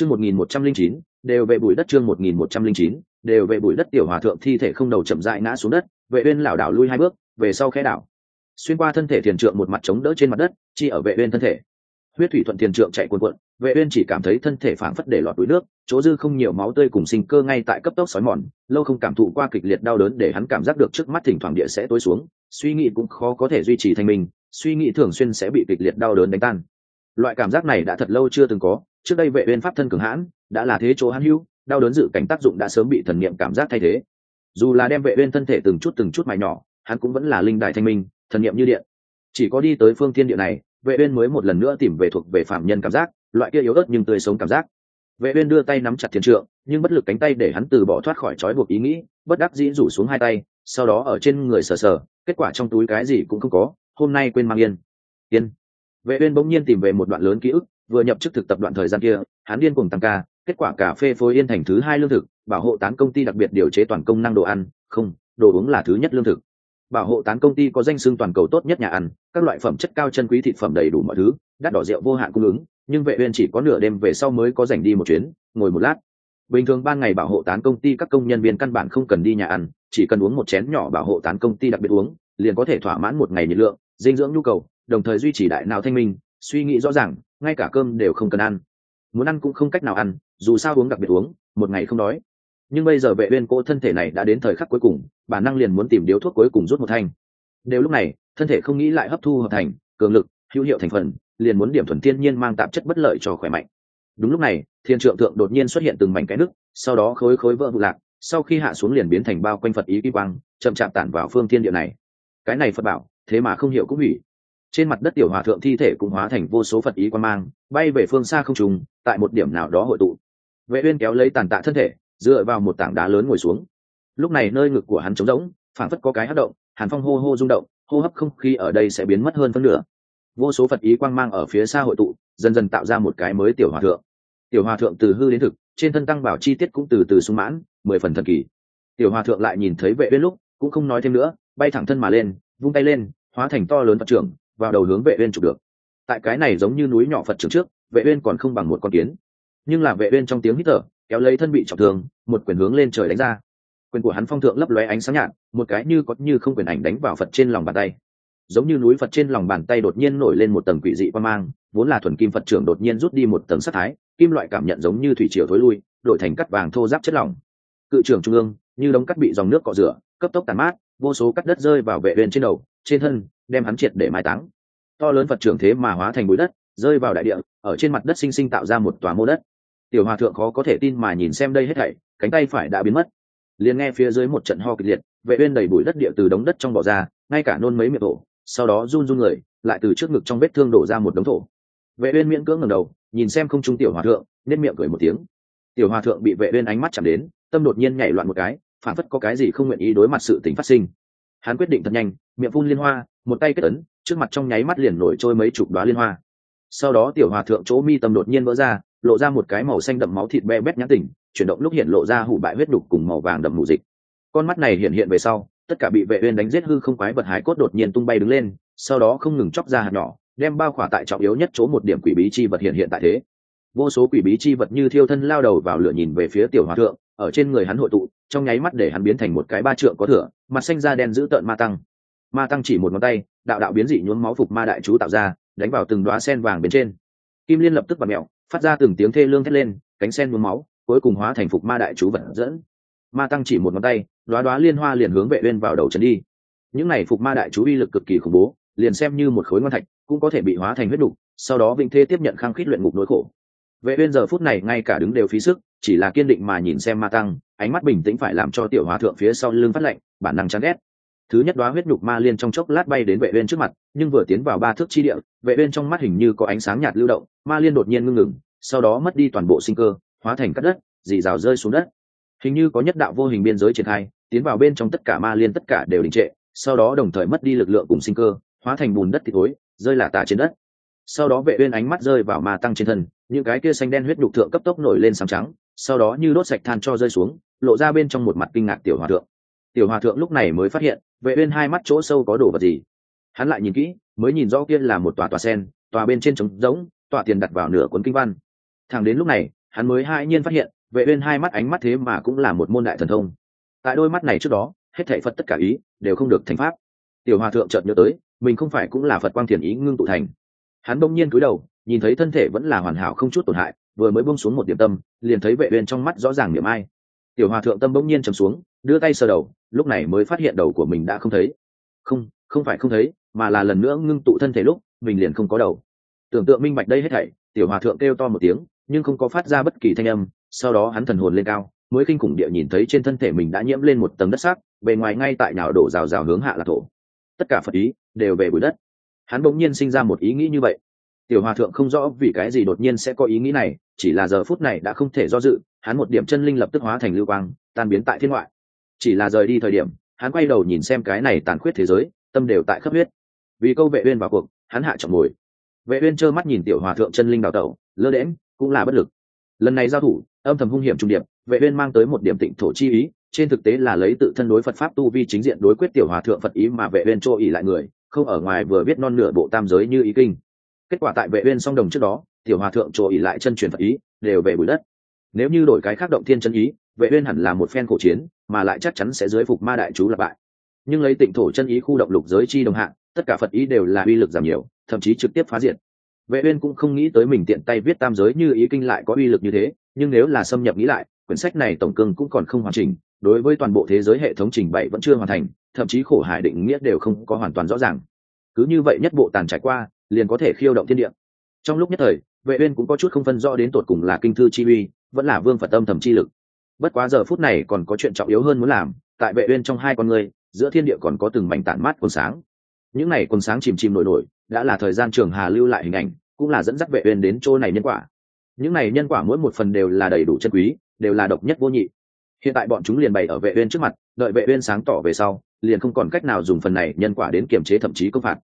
chương một nghìn một trăm linh chín, đều về bụi đất chương một nghìn một trăm linh chín, đều về bụi đất tiểu hòa thượng thi thể không đầu chậm dại ngã xuống đất, vệ uyên lảo đảo lui hai bước, về sau khẽ đảo. Xuyên qua thân thể thiền trượng một mặt chống đỡ trên mặt đất, chi ở vệ uyên thân thể. Huyết thủy thuận thiền trượng chạy cuồn cuộn, vệ uyên chỉ cảm thấy thân thể phảng phất để lọt túi nước, chỗ dư không nhiều máu tươi cùng sinh cơ ngay tại cấp tốc sói mòn, lâu không cảm thụ qua kịch liệt đau đớn để hắn cảm giác được trước mắt thỉnh thoảng địa sẽ tối xuống, suy nghĩ cũng khó có thể duy trì thành mình, suy nghĩ thường xuyên sẽ bị kịch liệt đau đớn đánh tan. Loại cảm giác này đã thật lâu chưa từng có trước đây vệ uyên pháp thân cường hãn, đã là thế chỗ hắn hưu đau đớn dự cảnh tác dụng đã sớm bị thần niệm cảm giác thay thế. Dù là đem vệ uyên thân thể từng chút từng chút mài nhỏ, hắn cũng vẫn là linh đại thanh minh, thần niệm như điện. Chỉ có đi tới phương thiên địa này, vệ uyên mới một lần nữa tìm về thuộc về phạm nhân cảm giác, loại kia yếu ớt nhưng tươi sống cảm giác. Vệ uyên đưa tay nắm chặt thiên trượng, nhưng bất lực cánh tay để hắn từ bỏ thoát khỏi trói buộc ý nghĩ, bất đắc dĩ rủ xuống hai tay, sau đó ở trên người sờ sờ, kết quả trong túi cái gì cũng không có, hôm nay quên mang yên. Yên. Vệ uyên bỗng nhiên tìm về một đoạn lớn ký ức vừa nhập chức thực tập đoạn thời gian kia, hắn điên cùng tăng ca, kết quả cà phê phối yên thành thứ hai lương thực, bảo hộ tán công ty đặc biệt điều chế toàn công năng đồ ăn, không, đồ uống là thứ nhất lương thực. Bảo hộ tán công ty có danh xưng toàn cầu tốt nhất nhà ăn, các loại phẩm chất cao chân quý thịt phẩm đầy đủ mọi thứ, đắt đỏ rượu vô hạn cung ứng, nhưng vệ uyên chỉ có nửa đêm về sau mới có rảnh đi một chuyến, ngồi một lát. Bình thường ban ngày bảo hộ tán công ty các công nhân viên căn bản không cần đi nhà ăn, chỉ cần uống một chén nhỏ bảo hộ tán công ty đặc biệt uống, liền có thể thỏa mãn một ngày nhiệt lượng, dinh dưỡng nhu cầu, đồng thời duy trì đại não thanh minh suy nghĩ rõ ràng ngay cả cơm đều không cần ăn. Muốn ăn cũng không cách nào ăn dù sao uống đặc biệt uống một ngày không đói. Nhưng bây giờ vệ uyên cô thân thể này đã đến thời khắc cuối cùng bản năng liền muốn tìm điếu thuốc cuối cùng rút một thanh. Đều lúc này thân thể không nghĩ lại hấp thu hợp thành cường lực hữu hiệu thành phần liền muốn điểm thuần thiên nhiên mang tạp chất bất lợi cho khỏe mạnh. Đúng lúc này thiên trượng thượng đột nhiên xuất hiện từng mảnh cái nước, sau đó khối khối vỡ vụ lạc sau khi hạ xuống liền biến thành bao quanh phật ý kim quang chậm chạp tản vào phương thiên địa này. Cái này phật bảo thế mà không hiểu cũng hủy trên mặt đất tiểu hòa thượng thi thể cũng hóa thành vô số phật ý quan mang, bay về phương xa không trùng, tại một điểm nào đó hội tụ. Vệ uyên kéo lấy tàn tạ thân thể, dựa vào một tảng đá lớn ngồi xuống. Lúc này nơi ngực của hắn trống rỗng phản phất có cái hất động, hàn phong hô hô rung động, hô hấp không khí ở đây sẽ biến mất hơn phân nửa. Vô số phật ý quang mang ở phía xa hội tụ, dần dần tạo ra một cái mới tiểu hòa thượng. Tiểu hòa thượng từ hư đến thực, trên thân tăng bảo chi tiết cũng từ từ sung mãn, mười phần thần kỳ. Tiểu hòa thượng lại nhìn thấy vệ uyên lúc, cũng không nói thêm nữa, bay thẳng thân mà lên, vung tay lên, hóa thành to lớn phật trưởng vào đầu hướng vệ uyên chụp được. Tại cái này giống như núi nhỏ phật trưởng trước, vệ uyên còn không bằng một con kiến. Nhưng là vệ uyên trong tiếng hít thở, kéo lấy thân bị trọng thương, một quyền hướng lên trời đánh ra. Quyền của hắn phong thượng lấp lóe ánh sáng nhạt, một cái như có như không quyền ảnh đánh vào phật trên lòng bàn tay. Giống như núi phật trên lòng bàn tay đột nhiên nổi lên một tầng quỷ dị qua mang, vốn là thuần kim phật trưởng đột nhiên rút đi một tầng sát thái, kim loại cảm nhận giống như thủy triều thối lui, đổi thành cắt vàng thô giáp chất lỏng. Cự trưởng trung ương, như đống cắt bị dòng nước cọ rửa, cấp tốc tàn mát, vô số cắt đất rơi vào vệ uyên trên đầu, trên thân đem hắn triệt để mai táng. To lớn phật trưởng thế mà hóa thành bụi đất, rơi vào đại địa, ở trên mặt đất sinh sinh tạo ra một tòa mô đất. Tiểu hòa thượng khó có thể tin mà nhìn xem đây hết thảy, cánh tay phải đã biến mất. Liền nghe phía dưới một trận ho kịch liệt, vệ uyên đầy bụi đất địa từ đống đất trong bỏ ra, ngay cả nôn mấy miệng thổ sau đó run run người, lại từ trước ngực trong vết thương đổ ra một đống thổ. Vệ uyên miễn cưỡng ngẩng đầu, nhìn xem không trung tiểu hòa thượng nên miệng cười một tiếng. Tiểu hòa thượng bị vệ uyên ánh mắt chạm đến, tâm đột nhiên nhảy loạn một cái, phản phất có cái gì không nguyện ý đối mặt sự tình phát sinh hắn quyết định thật nhanh, miệng phun liên hoa, một tay kết ấn, trước mặt trong nháy mắt liền nổi trôi mấy chục đoá liên hoa. Sau đó tiểu hòa thượng chỗ mi tâm đột nhiên vỡ ra, lộ ra một cái màu xanh đậm máu thịt be bét nhãn tỉnh, chuyển động lúc hiện lộ ra hủ bại huyết đục cùng màu vàng đậm mù dịch. Con mắt này hiện hiện về sau, tất cả bị vệ uyên đánh giết hư không quái vật hải cốt đột nhiên tung bay đứng lên, sau đó không ngừng chọc ra hạt nhỏ, đem bao khỏa tại trọng yếu nhất chỗ một điểm quỷ bí chi vật hiện hiện tại thế. Vô số quỷ bí chi vật như thiêu thân lao đầu vào lửa nhìn về phía tiểu hòa thượng, ở trên người hắn hội tụ, trong nháy mắt để hắn biến thành một cái ba trượng có thửa mặt xanh da đen giữ tợn ma tăng. Ma tăng chỉ một ngón tay, đạo đạo biến dị nhuốm máu phục ma đại chú tạo ra, đánh vào từng đóa sen vàng bên trên. Kim liên lập tức bật mẹo, phát ra từng tiếng thê lương thét lên, cánh sen nhuốm máu, cuối cùng hóa thành phục ma đại chú vật dẫn. Ma tăng chỉ một ngón tay, đóa đóa liên hoa liền hướng vệ uyên vào đầu trấn đi. Những này phục ma đại chú uy lực cực kỳ khủng bố, liền xem như một khối ngon thạch, cũng có thể bị hóa thành huyết đục, sau đó vinh thế tiếp nhận khang khít luyện ngục nỗi khổ. Vệ uyên giờ phút này ngay cả đứng đều phí sức, chỉ là kiên định mà nhìn xem ma tăng ánh mắt bình tĩnh phải làm cho tiểu hòa thượng phía sau lưng phát lạnh bản năng chán ghét. Thứ nhất đoá huyết nhục ma liên trong chốc lát bay đến vệ uyên trước mặt, nhưng vừa tiến vào ba thước chi địa, vệ uyên trong mắt hình như có ánh sáng nhạt lưu động, ma liên đột nhiên ngưng ngừng, sau đó mất đi toàn bộ sinh cơ, hóa thành cát đất, dì rào rơi xuống đất. Hình như có nhất đạo vô hình biên giới triển khai, tiến vào bên trong tất cả ma liên tất cả đều đình trệ, sau đó đồng thời mất đi lực lượng cùng sinh cơ, hóa thành bùn đất thì thối, rơi lả tả trên đất. Sau đó vệ uyên ánh mắt rơi vào ma tăng trên thân, những cái kia xanh đen huyết nhục thượng cấp tốc nổi lên sáng trắng sau đó như đốt sạch than cho rơi xuống, lộ ra bên trong một mặt kinh ngạc tiểu hòa thượng. Tiểu hòa thượng lúc này mới phát hiện, vệ uyên hai mắt chỗ sâu có đồ vật gì. Hắn lại nhìn kỹ, mới nhìn rõ kia là một tòa tòa sen, tòa bên trên trống rỗng, tòa tiền đặt vào nửa cuốn kinh văn. Thẳng đến lúc này, hắn mới hai nhiên phát hiện, vệ uyên hai mắt ánh mắt thế mà cũng là một môn đại thần thông. Tại đôi mắt này trước đó, hết thảy phật tất cả ý, đều không được thành pháp. Tiểu hòa thượng chợt nhớ tới, mình không phải cũng là phật quang thiền ý ngưng tụ thành. Hắn bỗng nhiên cúi đầu, nhìn thấy thân thể vẫn là hoàn hảo không chút tổn hại vừa mới buông xuống một điểm tâm, liền thấy vệ uyên trong mắt rõ ràng niệm ai. Tiểu hòa thượng tâm bỗng nhiên trầm xuống, đưa tay sờ đầu, lúc này mới phát hiện đầu của mình đã không thấy. Không không phải không thấy, mà là lần nữa ngưng tụ thân thể lúc, mình liền không có đầu. Tưởng tượng minh bạch đây hết thảy, tiểu hòa thượng kêu to một tiếng, nhưng không có phát ra bất kỳ thanh âm, sau đó hắn thần hồn lên cao, mới kinh khủng địa nhìn thấy trên thân thể mình đã nhiễm lên một tầng đất sắc bề ngoài ngay tại nhào đổ rào rào hướng hạ là thổ. Tất cả phật ý đều về bụi đất. Hắn bỗng nhiên sinh ra một ý nghĩ như vậy tiểu hòa thượng không rõ vì cái gì đột nhiên sẽ có ý nghĩ này, chỉ là giờ phút này đã không thể do dự, hắn một điểm chân linh lập tức hóa thành lưu quang, tan biến tại thiên ngoại. Chỉ là rời đi thời điểm, hắn quay đầu nhìn xem cái này tàn khuyết thế giới, tâm đều tại khắp huyết. Vì câu vệ uyên vào cuộc, hắn hạ trọng ngồi. Vệ uyên trơ mắt nhìn tiểu hòa thượng chân linh đào tẩu, lơ đễm cũng là bất lực. Lần này giao thủ, âm thầm hung hiểm trung điệp vệ uyên mang tới một điểm tịnh thổ chi ý, trên thực tế là lấy tự thân đối phật pháp tu vi chính diện đối quyết tiểu hòa thượng phật ý mà vệ uyên cho ỉ lại người, không ở ngoài vừa biết non nửa bộ tam giới như ý kinh kết quả tại vệ uyên song đồng trước đó, tiểu hòa thượng cho ỉ lại chân truyền phật ý, đều về bụi đất. Nếu như đổi cái khác động thiên chân ý, vệ uyên hẳn là một phen cổ chiến, mà lại chắc chắn sẽ dưới phục ma đại chú lập bại. Nhưng lấy tịnh thổ chân ý khu động lục giới chi đồng hạng tất cả phật ý đều là uy lực giảm nhiều, thậm chí trực tiếp phá diệt. Vệ uyên cũng không nghĩ tới mình tiện tay viết tam giới như ý kinh lại có uy lực như thế, nhưng nếu là xâm nhập nghĩ lại, quyển sách này tổng cương cũng còn không hoàn chỉnh, đối với toàn bộ thế giới hệ thống trình bày vẫn chưa hoàn thành, thậm chí khổ hải định nghĩa đều không có hoàn toàn rõ ràng. Cứ như vậy nhất bộ tàn trải qua liền có thể khiêu động thiên địa. Trong lúc nhất thời, vệ uyên cũng có chút không phân rõ đến tột cùng là kinh thư chi uy, vẫn là vương phật tâm thầm chi lực. Bất quá giờ phút này còn có chuyện trọng yếu hơn muốn làm, tại vệ uyên trong hai con người, giữa thiên địa còn có từng mảnh tản mát quần sáng. Những này quần sáng chìm chìm nổi nổi, đã là thời gian trường hà lưu lại hình ảnh, cũng là dẫn dắt vệ uyên đến chỗ này nhân quả. Những này nhân quả mỗi một phần đều là đầy đủ chân quý, đều là độc nhất vô nhị. Hiện tại bọn chúng liền bày ở vệ uyên trước mặt, đợi vệ uyên sáng tỏ về sau, liền không còn cách nào dùng phần này nhân quả đến kiểm chế thậm chí công phạt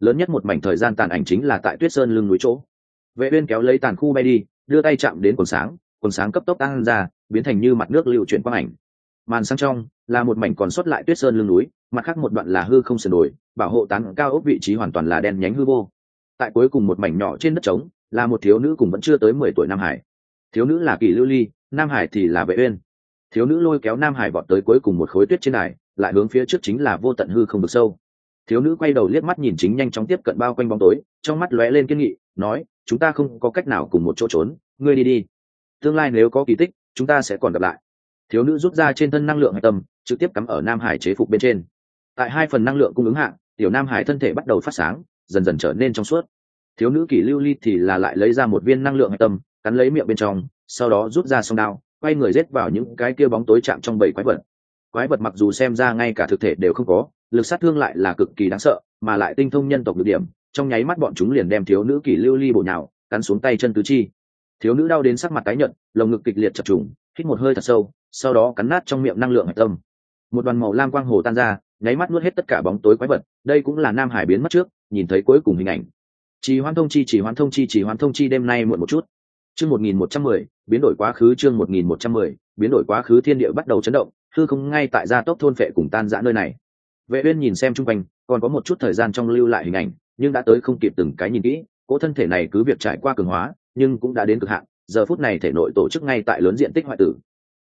lớn nhất một mảnh thời gian tàn ảnh chính là tại tuyết sơn lưng núi chỗ. Vệ uyên kéo lấy tàn khu bay đi đưa tay chạm đến quần sáng quần sáng cấp tốc tăng ra biến thành như mặt nước lưu chuyển quang ảnh. Màn sang trong là một mảnh còn sót lại tuyết sơn lưng núi mặt khác một đoạn là hư không sườn đồi bảo hộ tán cao ốc vị trí hoàn toàn là đen nhánh hư vô. Tại cuối cùng một mảnh nhỏ trên đất trống là một thiếu nữ cùng vẫn chưa tới mười tuổi nam hải. Thiếu nữ là kỳ lưu ly nam hải thì là vệ uyên. Thiếu nữ lôi kéo nam hải vọt tới cuối cùng một khối tuyết trên này, lại hướng phía trước chính là vô tận hư không được sâu thiếu nữ quay đầu liếc mắt nhìn chính nhanh chóng tiếp cận bao quanh bóng tối, trong mắt lóe lên kiên nghị, nói, chúng ta không có cách nào cùng một chỗ trốn, ngươi đi đi. Tương lai nếu có kỳ tích, chúng ta sẽ còn gặp lại. Thiếu nữ rút ra trên thân năng lượng hạch tâm, trực tiếp cắm ở nam hải chế phục bên trên. Tại hai phần năng lượng cung ứng hạng tiểu nam hải thân thể bắt đầu phát sáng, dần dần trở nên trong suốt. Thiếu nữ kỷ lưu ly thì là lại lấy ra một viên năng lượng hạch tâm, cắn lấy miệng bên trong, sau đó rút ra song đao, quay người rết vào những cái kia bóng tối chạm trong bảy quái vật. Quái vật mặc dù xem ra ngay cả thực thể đều không có lực sát thương lại là cực kỳ đáng sợ, mà lại tinh thông nhân tộc được điểm, trong nháy mắt bọn chúng liền đem thiếu nữ kỷ lưu ly bổ nhào, cắn xuống tay chân tứ chi. Thiếu nữ đau đến sắc mặt tái nhợt, lồng ngực kịch liệt chập trùng, hít một hơi thật sâu, sau đó cắn nát trong miệng năng lượng hạch tâm. Một đoàn màu lam quang hồ tan ra, nháy mắt nuốt hết tất cả bóng tối quái vật, đây cũng là nam hải biến mất trước, nhìn thấy cuối cùng hình ảnh. Chỉ hoan thông chi, chỉ hoan thông chi, chỉ hoan thông chi đêm nay muộn một chút. Chương một nghìn một trăm mười, biến đổi quá khứ chương một nghìn một trăm mười, biến đổi quá khứ thiên địa bắt đầu chấn động, hư không ngay tại gia tốc thôn phệ cùng tan dã nơi này vệ uyên nhìn xem trung quanh, còn có một chút thời gian trong lưu lại hình ảnh, nhưng đã tới không kịp từng cái nhìn kỹ, cỗ thân thể này cứ việc trải qua cường hóa, nhưng cũng đã đến cực hạn, giờ phút này thể nội tổ chức ngay tại lớn diện tích hoại tử.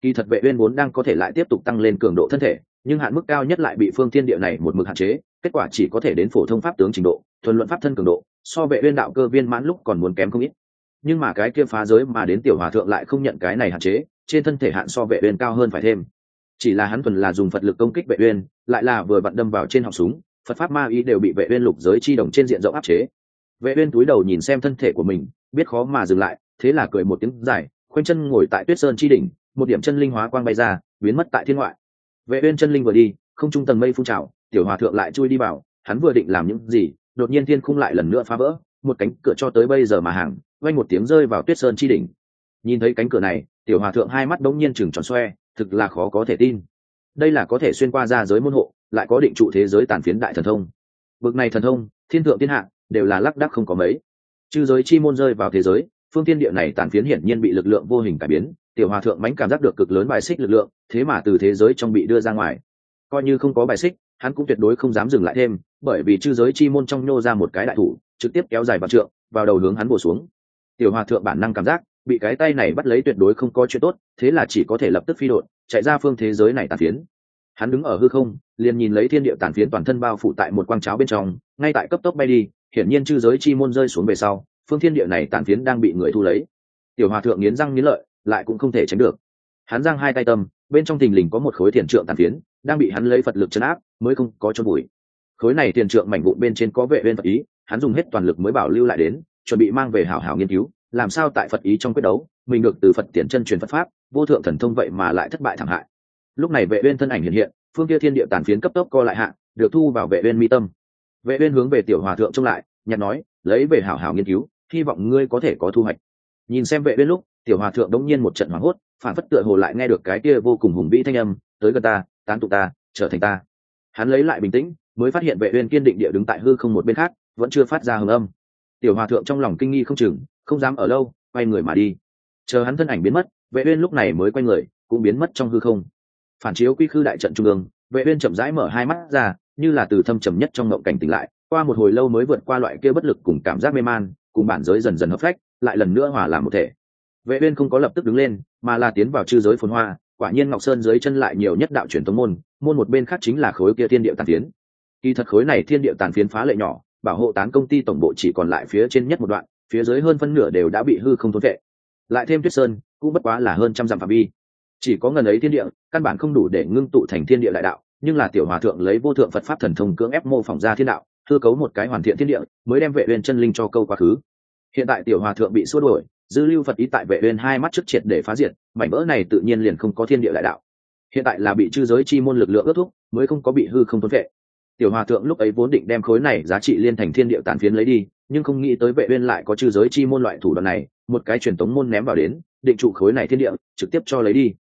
Kỳ thật vệ uyên vốn đang có thể lại tiếp tục tăng lên cường độ thân thể, nhưng hạn mức cao nhất lại bị phương thiên địa này một mực hạn chế, kết quả chỉ có thể đến phổ thông pháp tướng trình độ, thuần luận pháp thân cường độ, so vệ uyên đạo cơ viên mãn lúc còn muốn kém không ít. Nhưng mà cái kia phá giới mà đến tiểu hòa thượng lại không nhận cái này hạn chế, trên thân thể hạn so vệ uyên cao hơn phải thêm chỉ là hắn thuần là dùng phật lực công kích vệ uyên, lại là vừa vặn đâm vào trên họng súng, phật pháp ma ý đều bị vệ uyên lục giới chi đồng trên diện rộng áp chế. Vệ uyên cúi đầu nhìn xem thân thể của mình, biết khó mà dừng lại, thế là cười một tiếng dài, khoanh chân ngồi tại tuyết sơn chi đỉnh, một điểm chân linh hóa quang bay ra, biến mất tại thiên ngoại. Vệ uyên chân linh vừa đi, không trung tầng mây phun trào, tiểu hòa thượng lại chui đi vào, hắn vừa định làm những gì, đột nhiên thiên khung lại lần nữa phá vỡ, một cánh cửa cho tới bây giờ mà hàng, vang một tiếng rơi vào tuyết sơn chi đỉnh. Nhìn thấy cánh cửa này, tiểu hòa thượng hai mắt đống nhiên chừng tròn xoe thực là khó có thể tin. Đây là có thể xuyên qua ra giới môn hộ, lại có định trụ thế giới tàn phiến đại thần thông. Bực này thần thông, thiên thượng thiên hạ, đều là lắc đắc không có mấy. Chư giới chi môn rơi vào thế giới, phương thiên địa này tàn phiến hiển nhiên bị lực lượng vô hình cải biến, tiểu hòa thượng mãnh cảm giác được cực lớn bài xích lực lượng, thế mà từ thế giới trong bị đưa ra ngoài. Coi như không có bài xích, hắn cũng tuyệt đối không dám dừng lại thêm, bởi vì chư giới chi môn trong nhô ra một cái đại thủ, trực tiếp kéo dài vào trượng, vào đầu hướng hắn bổ xuống. Tiểu hòa thượng bản năng cảm giác bị cái tay này bắt lấy tuyệt đối không có chuyện tốt, thế là chỉ có thể lập tức phi đội, chạy ra phương thế giới này tàn phiến. Hắn đứng ở hư không, liền nhìn lấy thiên địa tàn phiến toàn thân bao phủ tại một quang cháo bên trong, ngay tại cấp tốc bay đi, hiển nhiên chư giới chi môn rơi xuống về sau, phương thiên địa này tàn phiến đang bị người thu lấy. Tiểu hòa thượng nghiến răng nghiến lợi, lại cũng không thể tránh được. Hắn giang hai tay tâm, bên trong thình lình có một khối thiền trượng tàn phiến, đang bị hắn lấy phật lực chấn áp, mới không có cho bụi. Khối này thiền trượng mảnh vụn bên trên có vệ bên phật ý, hắn dùng hết toàn lực mới bảo lưu lại đến, chuẩn bị mang về hảo hảo nghiên cứu làm sao tại phật ý trong quyết đấu, mình được từ phật tiền chân truyền phật pháp, vô thượng thần thông vậy mà lại thất bại thảm hại. Lúc này vệ uyên thân ảnh hiện hiện, phương kia thiên địa tàn phiến cấp tốc co lại hạ, được thu vào vệ uyên mi tâm. Vệ uyên hướng về tiểu hòa thượng trông lại, nhặt nói, lấy về hảo hảo nghiên cứu, hy vọng ngươi có thể có thu hoạch. Nhìn xem vệ uyên lúc, tiểu hòa thượng đống nhiên một trận hoảng hốt, phản phất tựa hồ lại nghe được cái kia vô cùng hùng vĩ thanh âm, tới gần ta, tán tụ ta, trở thành ta. Hắn lấy lại bình tĩnh, mới phát hiện vệ uyên kiên định địa đứng tại hư không một bên khác, vẫn chưa phát ra hưởng âm. Tiểu hòa thượng trong lòng kinh nghi không chừng không dám ở lâu, quay người mà đi. Chờ hắn thân ảnh biến mất, vệ uyên lúc này mới quay người, cũng biến mất trong hư không. Phản chiếu quy khư đại trận trung ương, vệ uyên chậm rãi mở hai mắt ra, như là từ thâm trầm nhất trong ngộng cảnh tỉnh lại, qua một hồi lâu mới vượt qua loại kia bất lực cùng cảm giác mê man, cùng bản giới dần dần hợp phách, lại lần nữa hòa làm một thể. Vệ uyên không có lập tức đứng lên, mà là tiến vào chư giới phồn hoa, quả nhiên ngọc sơn dưới chân lại nhiều nhất đạo truyền thống môn môn một bên khác chính là khối kia thiên địa tàn phiến. Kỳ thật khối này thiên địa tàn phiến phá lệ nhỏ, bảo hộ tán công ty tổng bộ chỉ còn lại phía trên nhất một đoạn phía dưới hơn phân nửa đều đã bị hư không thốn vệ. Lại thêm tuyết sơn, cũng bất quá là hơn trăm dặm phạm vi. Chỉ có ngần ấy thiên địa, căn bản không đủ để ngưng tụ thành thiên địa đại đạo, nhưng là tiểu hòa thượng lấy vô thượng phật pháp thần thông cưỡng ép mô phỏng ra thiên đạo, hư cấu một cái hoàn thiện thiên địa, mới đem vệ uyên chân linh cho câu quá khứ. Hiện tại tiểu hòa thượng bị xua đuổi, dư lưu phật ý tại vệ uyên hai mắt trước triệt để phá diệt, mảnh vỡ này tự nhiên liền không có thiên địa đại đạo. Hiện tại là bị chư giới chi môn lực lượng ước thúc, mới không có bị hư không thôn vệ. Tiểu hòa thượng lúc ấy vốn định đem khối này giá trị liên thành thiên địa tàn phiến lấy đi nhưng không nghĩ tới vệ uyên lại có chư giới chi môn loại thủ đoạn này, một cái truyền tống môn ném vào đến, định trụ khối này thiên địa, trực tiếp cho lấy đi.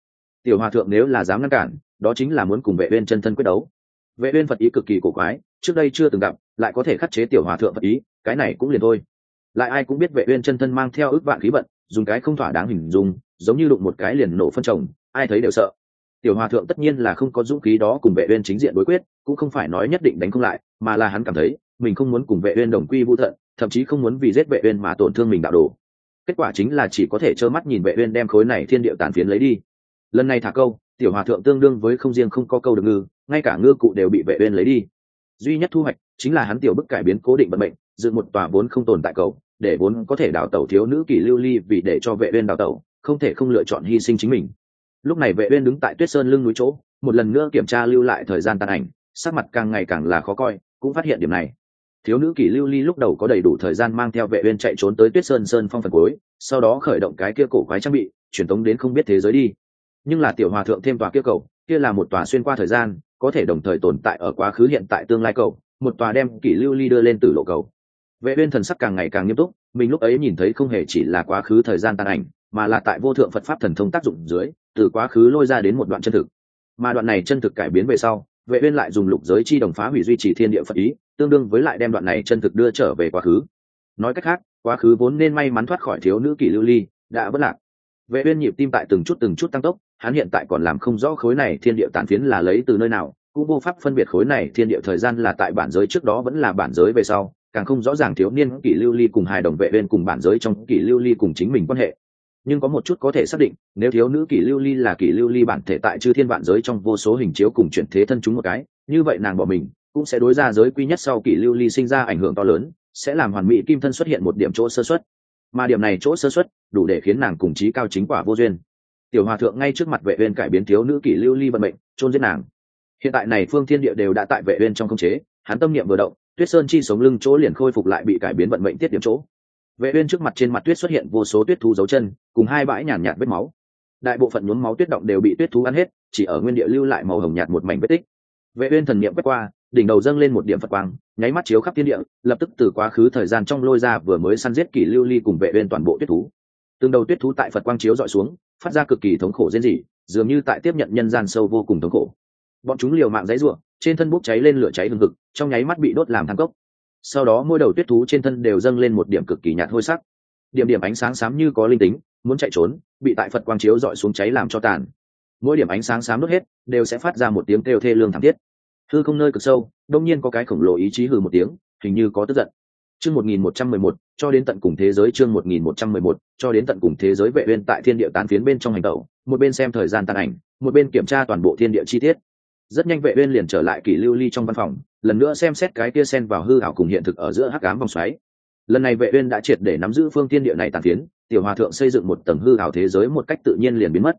Tiểu hòa thượng nếu là dám ngăn cản, đó chính là muốn cùng vệ uyên chân thân quyết đấu. Vệ uyên phật ý cực kỳ cổ quái, trước đây chưa từng gặp, lại có thể khắc chế tiểu hòa thượng phật ý, cái này cũng liền thôi. Lại ai cũng biết vệ uyên chân thân mang theo ước vạn khí vận, dùng cái không thỏa đáng hình dung, giống như đụng một cái liền nổ phân chồng, ai thấy đều sợ. Tiểu hòa thượng tất nhiên là không có dũng khí đó cùng vệ uyên chính diện đối quyết, cũng không phải nói nhất định đánh không lại, mà là hắn cảm thấy mình không muốn cùng vệ uyên đồng quy vu thận thậm chí không muốn vì giết vệ uyên mà tổn thương mình đạo đồ. Kết quả chính là chỉ có thể trơ mắt nhìn vệ uyên đem khối này thiên địa tàn phiến lấy đi. Lần này thả câu, tiểu hòa thượng tương đương với không riêng không có câu được ngư, ngay cả ngư cụ đều bị vệ uyên lấy đi. Duy nhất thu hoạch chính là hắn tiểu bức cải biến cố định vận mệnh, dựng một tòa vốn không tồn tại cầu, để vốn có thể đào tẩu thiếu nữ kỳ lưu ly vì để cho vệ uyên đào tẩu, không thể không lựa chọn hy sinh chính mình. Lúc này vệ uyên đứng tại tuyết sơn lưng núi chỗ, một lần nữa kiểm tra lưu lại thời gian tàn ảnh, sắc mặt càng ngày càng là khó coi, cũng phát hiện điểm này thiếu nữ kỷ lưu ly lúc đầu có đầy đủ thời gian mang theo vệ uyên chạy trốn tới tuyết sơn sơn phong phần cuối, sau đó khởi động cái kia cổ quái trang bị, truyền tống đến không biết thế giới đi. Nhưng là tiểu hòa thượng thêm tòa kia cầu, kia là một tòa xuyên qua thời gian, có thể đồng thời tồn tại ở quá khứ hiện tại tương lai cầu, một tòa đem kỷ lưu ly đưa lên từ lộ cầu. Vệ uyên thần sắc càng ngày càng nghiêm túc, mình lúc ấy nhìn thấy không hề chỉ là quá khứ thời gian tàn ảnh, mà là tại vô thượng phật pháp thần thông tác dụng dưới, từ quá khứ lôi ra đến một đoạn chân thực. Mà đoạn này chân thực cải biến về sau vệ uyên lại dùng lục giới chi đồng phá hủy duy trì thiên địa phật ý, tương đương với lại đem đoạn này chân thực đưa trở về quá khứ. Nói cách khác, quá khứ vốn nên may mắn thoát khỏi thiếu nữ kỷ lưu ly, đã vất lạc. Vệ uyên nhịp tim tại từng chút từng chút tăng tốc, hắn hiện tại còn làm không rõ khối này thiên địa tàn phiến là lấy từ nơi nào, cũng vô pháp phân biệt khối này thiên địa thời gian là tại bản giới trước đó vẫn là bản giới về sau, càng không rõ ràng thiếu niên kỷ lưu ly cùng hài đồng vệ uyên cùng bản giới trong kỷ lưu ly cùng chính mình quan hệ nhưng có một chút có thể xác định, nếu thiếu nữ kỷ lưu ly là kỷ lưu ly bản thể tại chư thiên vạn giới trong vô số hình chiếu cùng chuyển thế thân chúng một cái, như vậy nàng bỏ mình, cũng sẽ đối ra giới quy nhất sau kỷ lưu ly sinh ra ảnh hưởng to lớn, sẽ làm hoàn mỹ kim thân xuất hiện một điểm chỗ sơ xuất mà điểm này chỗ sơ xuất đủ để khiến nàng cùng chí cao chính quả vô duyên. Tiểu hòa thượng ngay trước mặt vệ uyên cải biến thiếu nữ kỷ lưu ly vận mệnh, chôn giết nàng. Hiện tại này phương thiên địa đều đã tại vệ uyên trong công chế, hắn tâm niệm vừa động, tuyết sơn chi sống lưng chỗ liền khôi phục lại bị cải biến vận mệnh tiết điểm chỗ. Vệ uyên trước mặt trên mặt tuyết xuất hiện vô số tuyết thu dấu chân cùng hai bãi nhàn nhạt vết máu. Đại bộ phận nhuốm máu tuyết động đều bị tuyết thú ăn hết chỉ ở nguyên địa lưu lại màu hồng nhạt một mảnh vết tích. Vệ uyên thần niệm quét qua đỉnh đầu dâng lên một điểm phật quang nháy mắt chiếu khắp thiên địa lập tức từ quá khứ thời gian trong lôi ra vừa mới săn giết kỷ lưu ly cùng vệ uyên toàn bộ tuyết thú. Từng đầu tuyết thú tại phật quang chiếu dọi xuống phát ra cực kỳ thống khổ diên dị, dường như tại tiếp nhận nhân gian sâu vô cùng thống khổ. Bọn chúng liều mạng dãy ruộng trên thân bốc cháy lên lửa cháy hừng hực trong nháy mắt bị đốt làm thang cốc. Sau đó mỗi đầu tuyết thú trên thân đều dâng lên một điểm cực kỳ nhạt hôi sắc điểm điểm ánh sáng xám như có linh tính, muốn chạy trốn, bị tại phật quang chiếu dọi xuống cháy làm cho tàn. Mỗi điểm ánh sáng xám đốt hết, đều sẽ phát ra một tiếng kêu thê lương thảm thiết. Thư không nơi cực sâu, đông nhiên có cái khổng lồ ý chí hừ một tiếng, hình như có tức giận. Chương một nghìn một trăm mười một, cho đến tận cùng thế giới chương một nghìn một trăm mười một, cho đến tận cùng thế giới vệ uyên tại thiên địa tán phiến bên trong hành tẩu, một bên xem thời gian tàn ảnh, một bên kiểm tra toàn bộ thiên địa chi tiết. Rất nhanh vệ uyên liền trở lại kỷ lưu ly trong văn phòng, lần nữa xem xét cái kia sen vào hư ảo cùng hiện thực ở giữa hắc ám vòng xoáy lần này vệ uyên đã triệt để nắm giữ phương thiên địa này tàn phiến, tiểu hòa thượng xây dựng một tầng hư ảo thế giới một cách tự nhiên liền biến mất.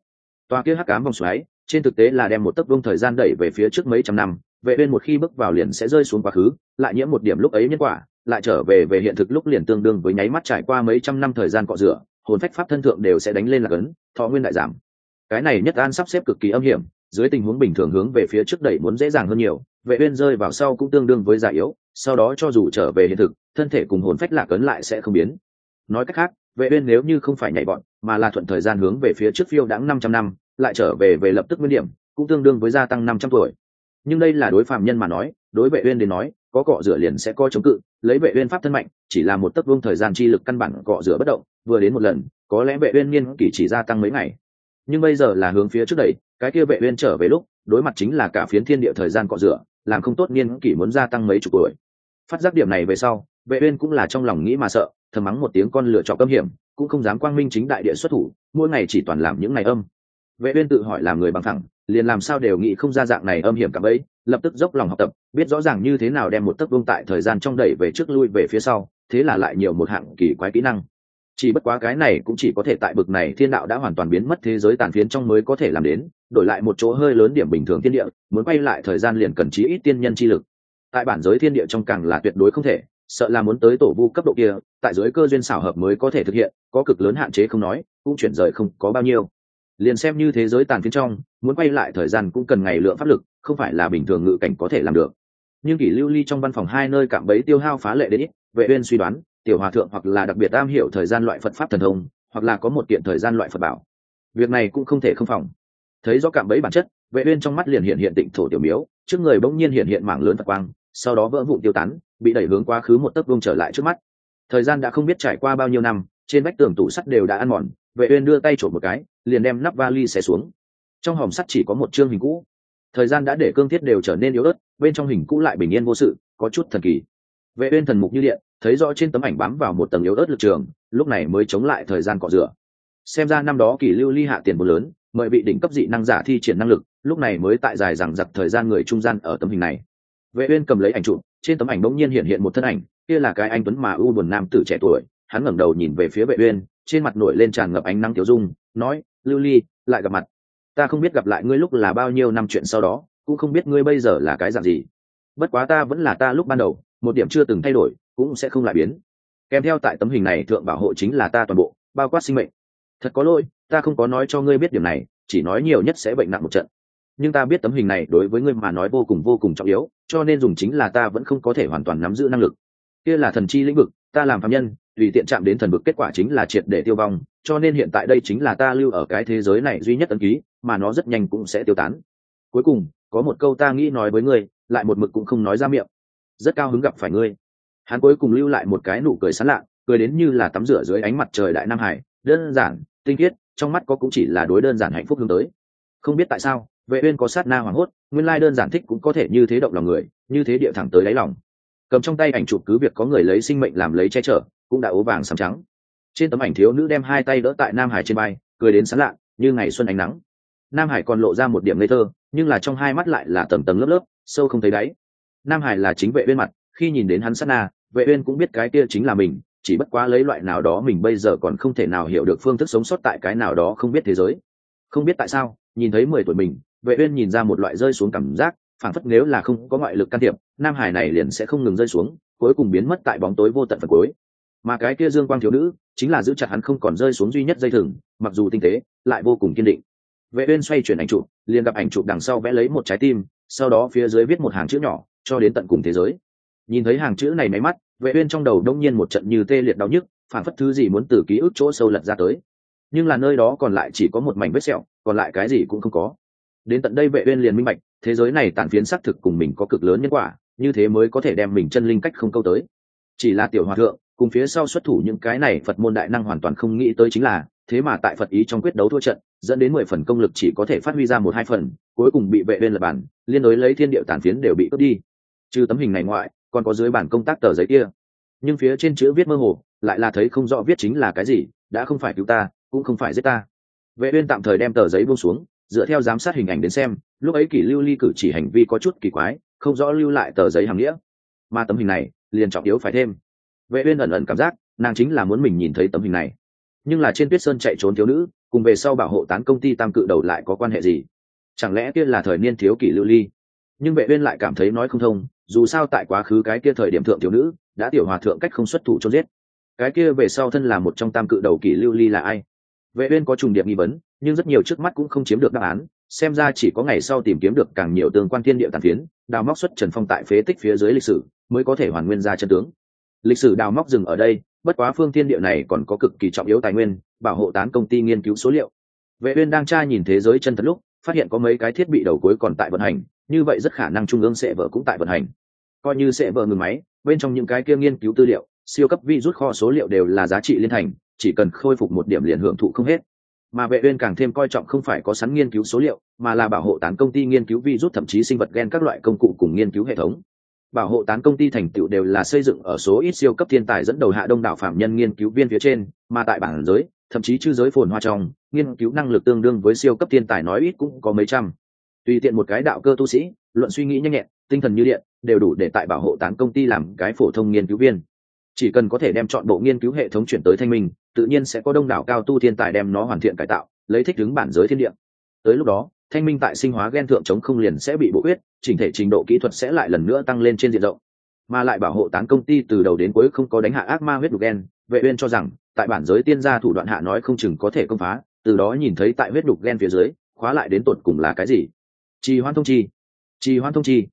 Toa kia hắc ám vòng xoáy, trên thực tế là đem một tấc vương thời gian đẩy về phía trước mấy trăm năm, vệ uyên một khi bước vào liền sẽ rơi xuống quá khứ, lại nhiễm một điểm lúc ấy nhân quả, lại trở về về hiện thực lúc liền tương đương với nháy mắt trải qua mấy trăm năm thời gian cọ rửa, hồn phách pháp thân thượng đều sẽ đánh lên là cấn, thọ nguyên đại giảm. Cái này nhất an sắp xếp cực kỳ âm hiểm dưới tình huống bình thường hướng về phía trước đẩy muốn dễ dàng hơn nhiều, vệ uyên rơi vào sau cũng tương đương với già yếu, sau đó cho dù trở về hiện thực, thân thể cùng hồn phách lạc ấn lại sẽ không biến. Nói cách khác, vệ uyên nếu như không phải nhảy bọn, mà là thuận thời gian hướng về phía trước phiêu đãng 500 năm, lại trở về về lập tức nguyên điểm, cũng tương đương với gia tăng 500 tuổi. Nhưng đây là đối phạm nhân mà nói, đối vệ uyên đến nói, có cọ rửa liền sẽ có chống cự, lấy vệ uyên pháp thân mạnh, chỉ là một tấc vuông thời gian chi lực căn bản cọ rửa bất động, vừa đến một lần, có lẽ vệ uyên niên kỷ chỉ gia tăng mấy ngày. Nhưng bây giờ là hướng phía trước đẩy cái kia vệ uyên trở về lúc, đối mặt chính là cả phiến thiên địa thời gian cọ rửa, làm không tốt niên kỷ muốn gia tăng mấy chục tuổi. Phát giác điểm này về sau, vệ uyên cũng là trong lòng nghĩ mà sợ, thầm mắng một tiếng con lựa chọn cấm hiểm, cũng không dám quang minh chính đại địa xuất thủ, mỗi ngày chỉ toàn làm những ngày âm. Vệ uyên tự hỏi làm người bằng thẳng, liền làm sao đều nghĩ không ra dạng này âm hiểm cả bấy, lập tức dốc lòng học tập, biết rõ ràng như thế nào đem một tấc vương tại thời gian trong đẩy về trước lui về phía sau, thế là lại nhiều một hạng kỳ quái kỹ năng. Chỉ bất quá cái này cũng chỉ có thể tại bực này thiên đạo đã hoàn toàn biến mất thế giới tàn phiến trong mới có thể làm đến đổi lại một chỗ hơi lớn điểm bình thường thiên địa, muốn quay lại thời gian liền cần chí ít tiên nhân chi lực. Tại bản giới thiên địa trong càng là tuyệt đối không thể, sợ là muốn tới tổ vu cấp độ kia, tại giới cơ duyên xảo hợp mới có thể thực hiện, có cực lớn hạn chế không nói, cũng chuyển rời không có bao nhiêu. Liền xem như thế giới tàn phiến trong, muốn quay lại thời gian cũng cần ngày lượng pháp lực, không phải là bình thường ngự cảnh có thể làm được. Nhưng kỷ lưu ly trong văn phòng hai nơi cạm bẫy tiêu hao phá lệ đến ít vệ uyên suy đoán, tiểu hòa thượng hoặc là đặc biệt am hiểu thời gian loại phật pháp thần thông, hoặc là có một kiện thời gian loại phật bảo. Việc này cũng không thể không phòng thấy rõ cạm bẫy bản chất, vệ uyên trong mắt liền hiện hiện tịnh thổ tiểu miếu, trước người bỗng nhiên hiện hiện mảng lớn phật quang, sau đó vỡ vụn tiêu tán, bị đẩy hướng quá khứ một tấc vuông trở lại trước mắt. Thời gian đã không biết trải qua bao nhiêu năm, trên vách tường tủ sắt đều đã ăn mòn, vệ uyên đưa tay trộm một cái, liền đem nắp vali xé xuống. Trong hòm sắt chỉ có một chương hình cũ. Thời gian đã để cương thiết đều trở nên yếu ớt, bên trong hình cũ lại bình yên vô sự, có chút thần kỳ. Vệ uyên thần mục như điện, thấy rõ trên tấm ảnh bám vào một tầng yếu ớt lực trường, lúc này mới chống lại thời gian cọ rửa. Xem ra năm đó kỷ lưu ly hạ tiền bù lớn mời vị đỉnh cấp dị năng giả thi triển năng lực, lúc này mới tại dài rằng giặc thời gian người trung gian ở tấm hình này. Vệ uyên cầm lấy ảnh chụp, trên tấm ảnh bỗng nhiên hiện hiện một thân ảnh, kia là cái anh tuấn mà u buồn nam tử trẻ tuổi. Hắn ngẩng đầu nhìn về phía vệ uyên, trên mặt nổi lên tràn ngập ánh nắng tiểu dung, nói, lưu ly, lại gặp mặt. Ta không biết gặp lại ngươi lúc là bao nhiêu năm chuyện sau đó, cũng không biết ngươi bây giờ là cái dạng gì. Bất quá ta vẫn là ta lúc ban đầu, một điểm chưa từng thay đổi, cũng sẽ không lại biến. Kèm theo tại tấm hình này thượng bảo hộ chính là ta toàn bộ, bao quát sinh mệnh. Thật có lỗi ta không có nói cho ngươi biết điểm này, chỉ nói nhiều nhất sẽ bệnh nặng một trận. Nhưng ta biết tấm hình này đối với ngươi mà nói vô cùng vô cùng trọng yếu, cho nên dùng chính là ta vẫn không có thể hoàn toàn nắm giữ năng lực. Kia là thần chi lĩnh vực, ta làm phạm nhân, tùy tiện chạm đến thần vực kết quả chính là triệt để tiêu vong, cho nên hiện tại đây chính là ta lưu ở cái thế giới này duy nhất ấn ký, mà nó rất nhanh cũng sẽ tiêu tán. Cuối cùng, có một câu ta nghĩ nói với ngươi, lại một mực cũng không nói ra miệng. Rất cao hứng gặp phải ngươi. Hắn cuối cùng lưu lại một cái nụ cười sán lạ, cười đến như là tắm rửa dưới ánh mặt trời đại nam hải. Đơn giản, tinh khiết trong mắt có cũng chỉ là đối đơn giản hạnh phúc hướng tới. Không biết tại sao, vệ uyên có sát na hoảng hốt, nguyên lai đơn giản thích cũng có thể như thế động lòng người, như thế địa thẳng tới đáy lòng. Cầm trong tay ảnh chụp cứ việc có người lấy sinh mệnh làm lấy che chở, cũng đã ố vàng sầm trắng. Trên tấm ảnh thiếu nữ đem hai tay đỡ tại nam hải trên bay cười đến sán lạ, như ngày xuân ánh nắng. Nam hải còn lộ ra một điểm ngây thơ, nhưng là trong hai mắt lại là tầng tầng lớp lớp, sâu không thấy đáy. Nam hải là chính vệ uyên mặt, khi nhìn đến hắn sát na, vệ uyên cũng biết cái kia chính là mình chỉ bất quá lấy loại nào đó mình bây giờ còn không thể nào hiểu được phương thức sống sót tại cái nào đó không biết thế giới. Không biết tại sao, nhìn thấy mười tuổi mình, vệ uyên nhìn ra một loại rơi xuống cảm giác, phảng phất nếu là không có ngoại lực can thiệp, nam hải này liền sẽ không ngừng rơi xuống, cuối cùng biến mất tại bóng tối vô tận phần cuối. Mà cái kia dương quang thiếu nữ, chính là giữ chặt hắn không còn rơi xuống duy nhất dây thừng, mặc dù tinh tế, lại vô cùng kiên định. Vệ uyên xoay chuyển ảnh chụp, liền gặp ảnh chụp đằng sau vẽ lấy một trái tim, sau đó phía dưới viết một hàng chữ nhỏ, cho đến tận cùng thế giới. Nhìn thấy hàng chữ này máy mắt vệ uyên trong đầu đông nhiên một trận như tê liệt đau nhức phản phất thứ gì muốn từ ký ức chỗ sâu lật ra tới. Nhưng là nơi đó còn lại chỉ có một mảnh vết sẹo, còn lại cái gì cũng không có. Đến tận đây vệ uyên liền minh bạch, thế giới này tàn phiến xác thực cùng mình có cực lớn nhân quả, như thế mới có thể đem mình chân linh cách không câu tới. Chỉ là tiểu hòa thượng, cùng phía sau xuất thủ những cái này phật môn đại năng hoàn toàn không nghĩ tới chính là, thế mà tại phật ý trong quyết đấu thua trận, dẫn đến mười phần công lực chỉ có thể phát huy ra một hai phần, cuối cùng bị vệ uyên lật bản, liên đối lấy thiên địa tàn phiến đều bị cướp đi. Trừ tấm hình này ngoại còn có dưới bản công tác tờ giấy kia. Nhưng phía trên chữ viết mơ hồ, lại là thấy không rõ viết chính là cái gì, đã không phải cứu ta, cũng không phải giết ta. Vệ uyên tạm thời đem tờ giấy buông xuống, dựa theo giám sát hình ảnh đến xem, lúc ấy kỷ lưu ly cử chỉ hành vi có chút kỳ quái, không rõ lưu lại tờ giấy hàng nghĩa. Mà tấm hình này, liền trọng yếu phải thêm. Vệ uyên ẩn ẩn cảm giác, nàng chính là muốn mình nhìn thấy tấm hình này. Nhưng là trên tuyết sơn chạy trốn thiếu nữ, cùng về sau bảo hộ tán công ty tam cự đầu lại có quan hệ gì? Chẳng lẽ kia là thời niên thiếu kỷ lưu ly? Nhưng vệ uyên lại cảm thấy nói không thông, dù sao tại quá khứ cái kia thời điểm thượng tiểu nữ, đã tiểu hòa thượng cách không xuất thủ cho giết. Cái kia về sau thân là một trong tam cự đầu kỷ lưu ly là ai? Vệ uyên có trùng điệp nghi vấn, nhưng rất nhiều trước mắt cũng không chiếm được đáp án, xem ra chỉ có ngày sau tìm kiếm được càng nhiều tương quan thiên địa tàn phiến, đào móc xuất trần phong tại phế tích phía dưới lịch sử, mới có thể hoàn nguyên ra chân tướng. Lịch sử đào móc dừng ở đây, bất quá phương thiên địa này còn có cực kỳ trọng yếu tài nguyên, bảo hộ tán công ty nghiên cứu số liệu. Vệ uyên đang tra nhìn thế giới chân thật lúc, phát hiện có mấy cái thiết bị đầu cuối còn tại vận hành như vậy rất khả năng trung ương sẽ vợ cũng tại vận hành. Coi như sẽ vợ ngừng máy, bên trong những cái kia nghiên cứu tư liệu, siêu cấp vi rút kho số liệu đều là giá trị liên thành, chỉ cần khôi phục một điểm liền hưởng thụ không hết. Mà vệ uyên càng thêm coi trọng không phải có sẵn nghiên cứu số liệu, mà là bảo hộ tán công ty nghiên cứu virus thậm chí sinh vật gen các loại công cụ cùng nghiên cứu hệ thống. Bảo hộ tán công ty thành tựu đều là xây dựng ở số ít siêu cấp thiên tài dẫn đầu hạ đông đảo phạm nhân nghiên cứu viên phía trên, mà tại bảng giới, thậm chí chư giới phồn hoa trong, nghiên cứu năng lực tương đương với siêu cấp thiên tài nói ít cũng có mấy trăm tùy tiện một cái đạo cơ tu sĩ, luận suy nghĩ nhanh nhẹn, tinh thần như điện, đều đủ để tại bảo hộ tán công ty làm cái phổ thông nghiên cứu viên. Chỉ cần có thể đem chọn bộ nghiên cứu hệ thống chuyển tới thanh minh, tự nhiên sẽ có đông đảo cao tu thiên tài đem nó hoàn thiện cải tạo, lấy thích ứng bản giới thiên địa. Tới lúc đó, thanh minh tại sinh hóa gen thượng chống không liền sẽ bị bộ huyết chỉnh thể trình độ kỹ thuật sẽ lại lần nữa tăng lên trên diện rộng. Mà lại bảo hộ tán công ty từ đầu đến cuối không có đánh hạ ác ma huyết đục gen, vệ uyên cho rằng, tại bản giới tiên gia thủ đoạn hạ nói không chừng có thể công phá, từ đó nhìn thấy tại huyết đục gen phía dưới, khóa lại đến tột cùng là cái gì trì hoan thông chi. Trì hoan thông chi.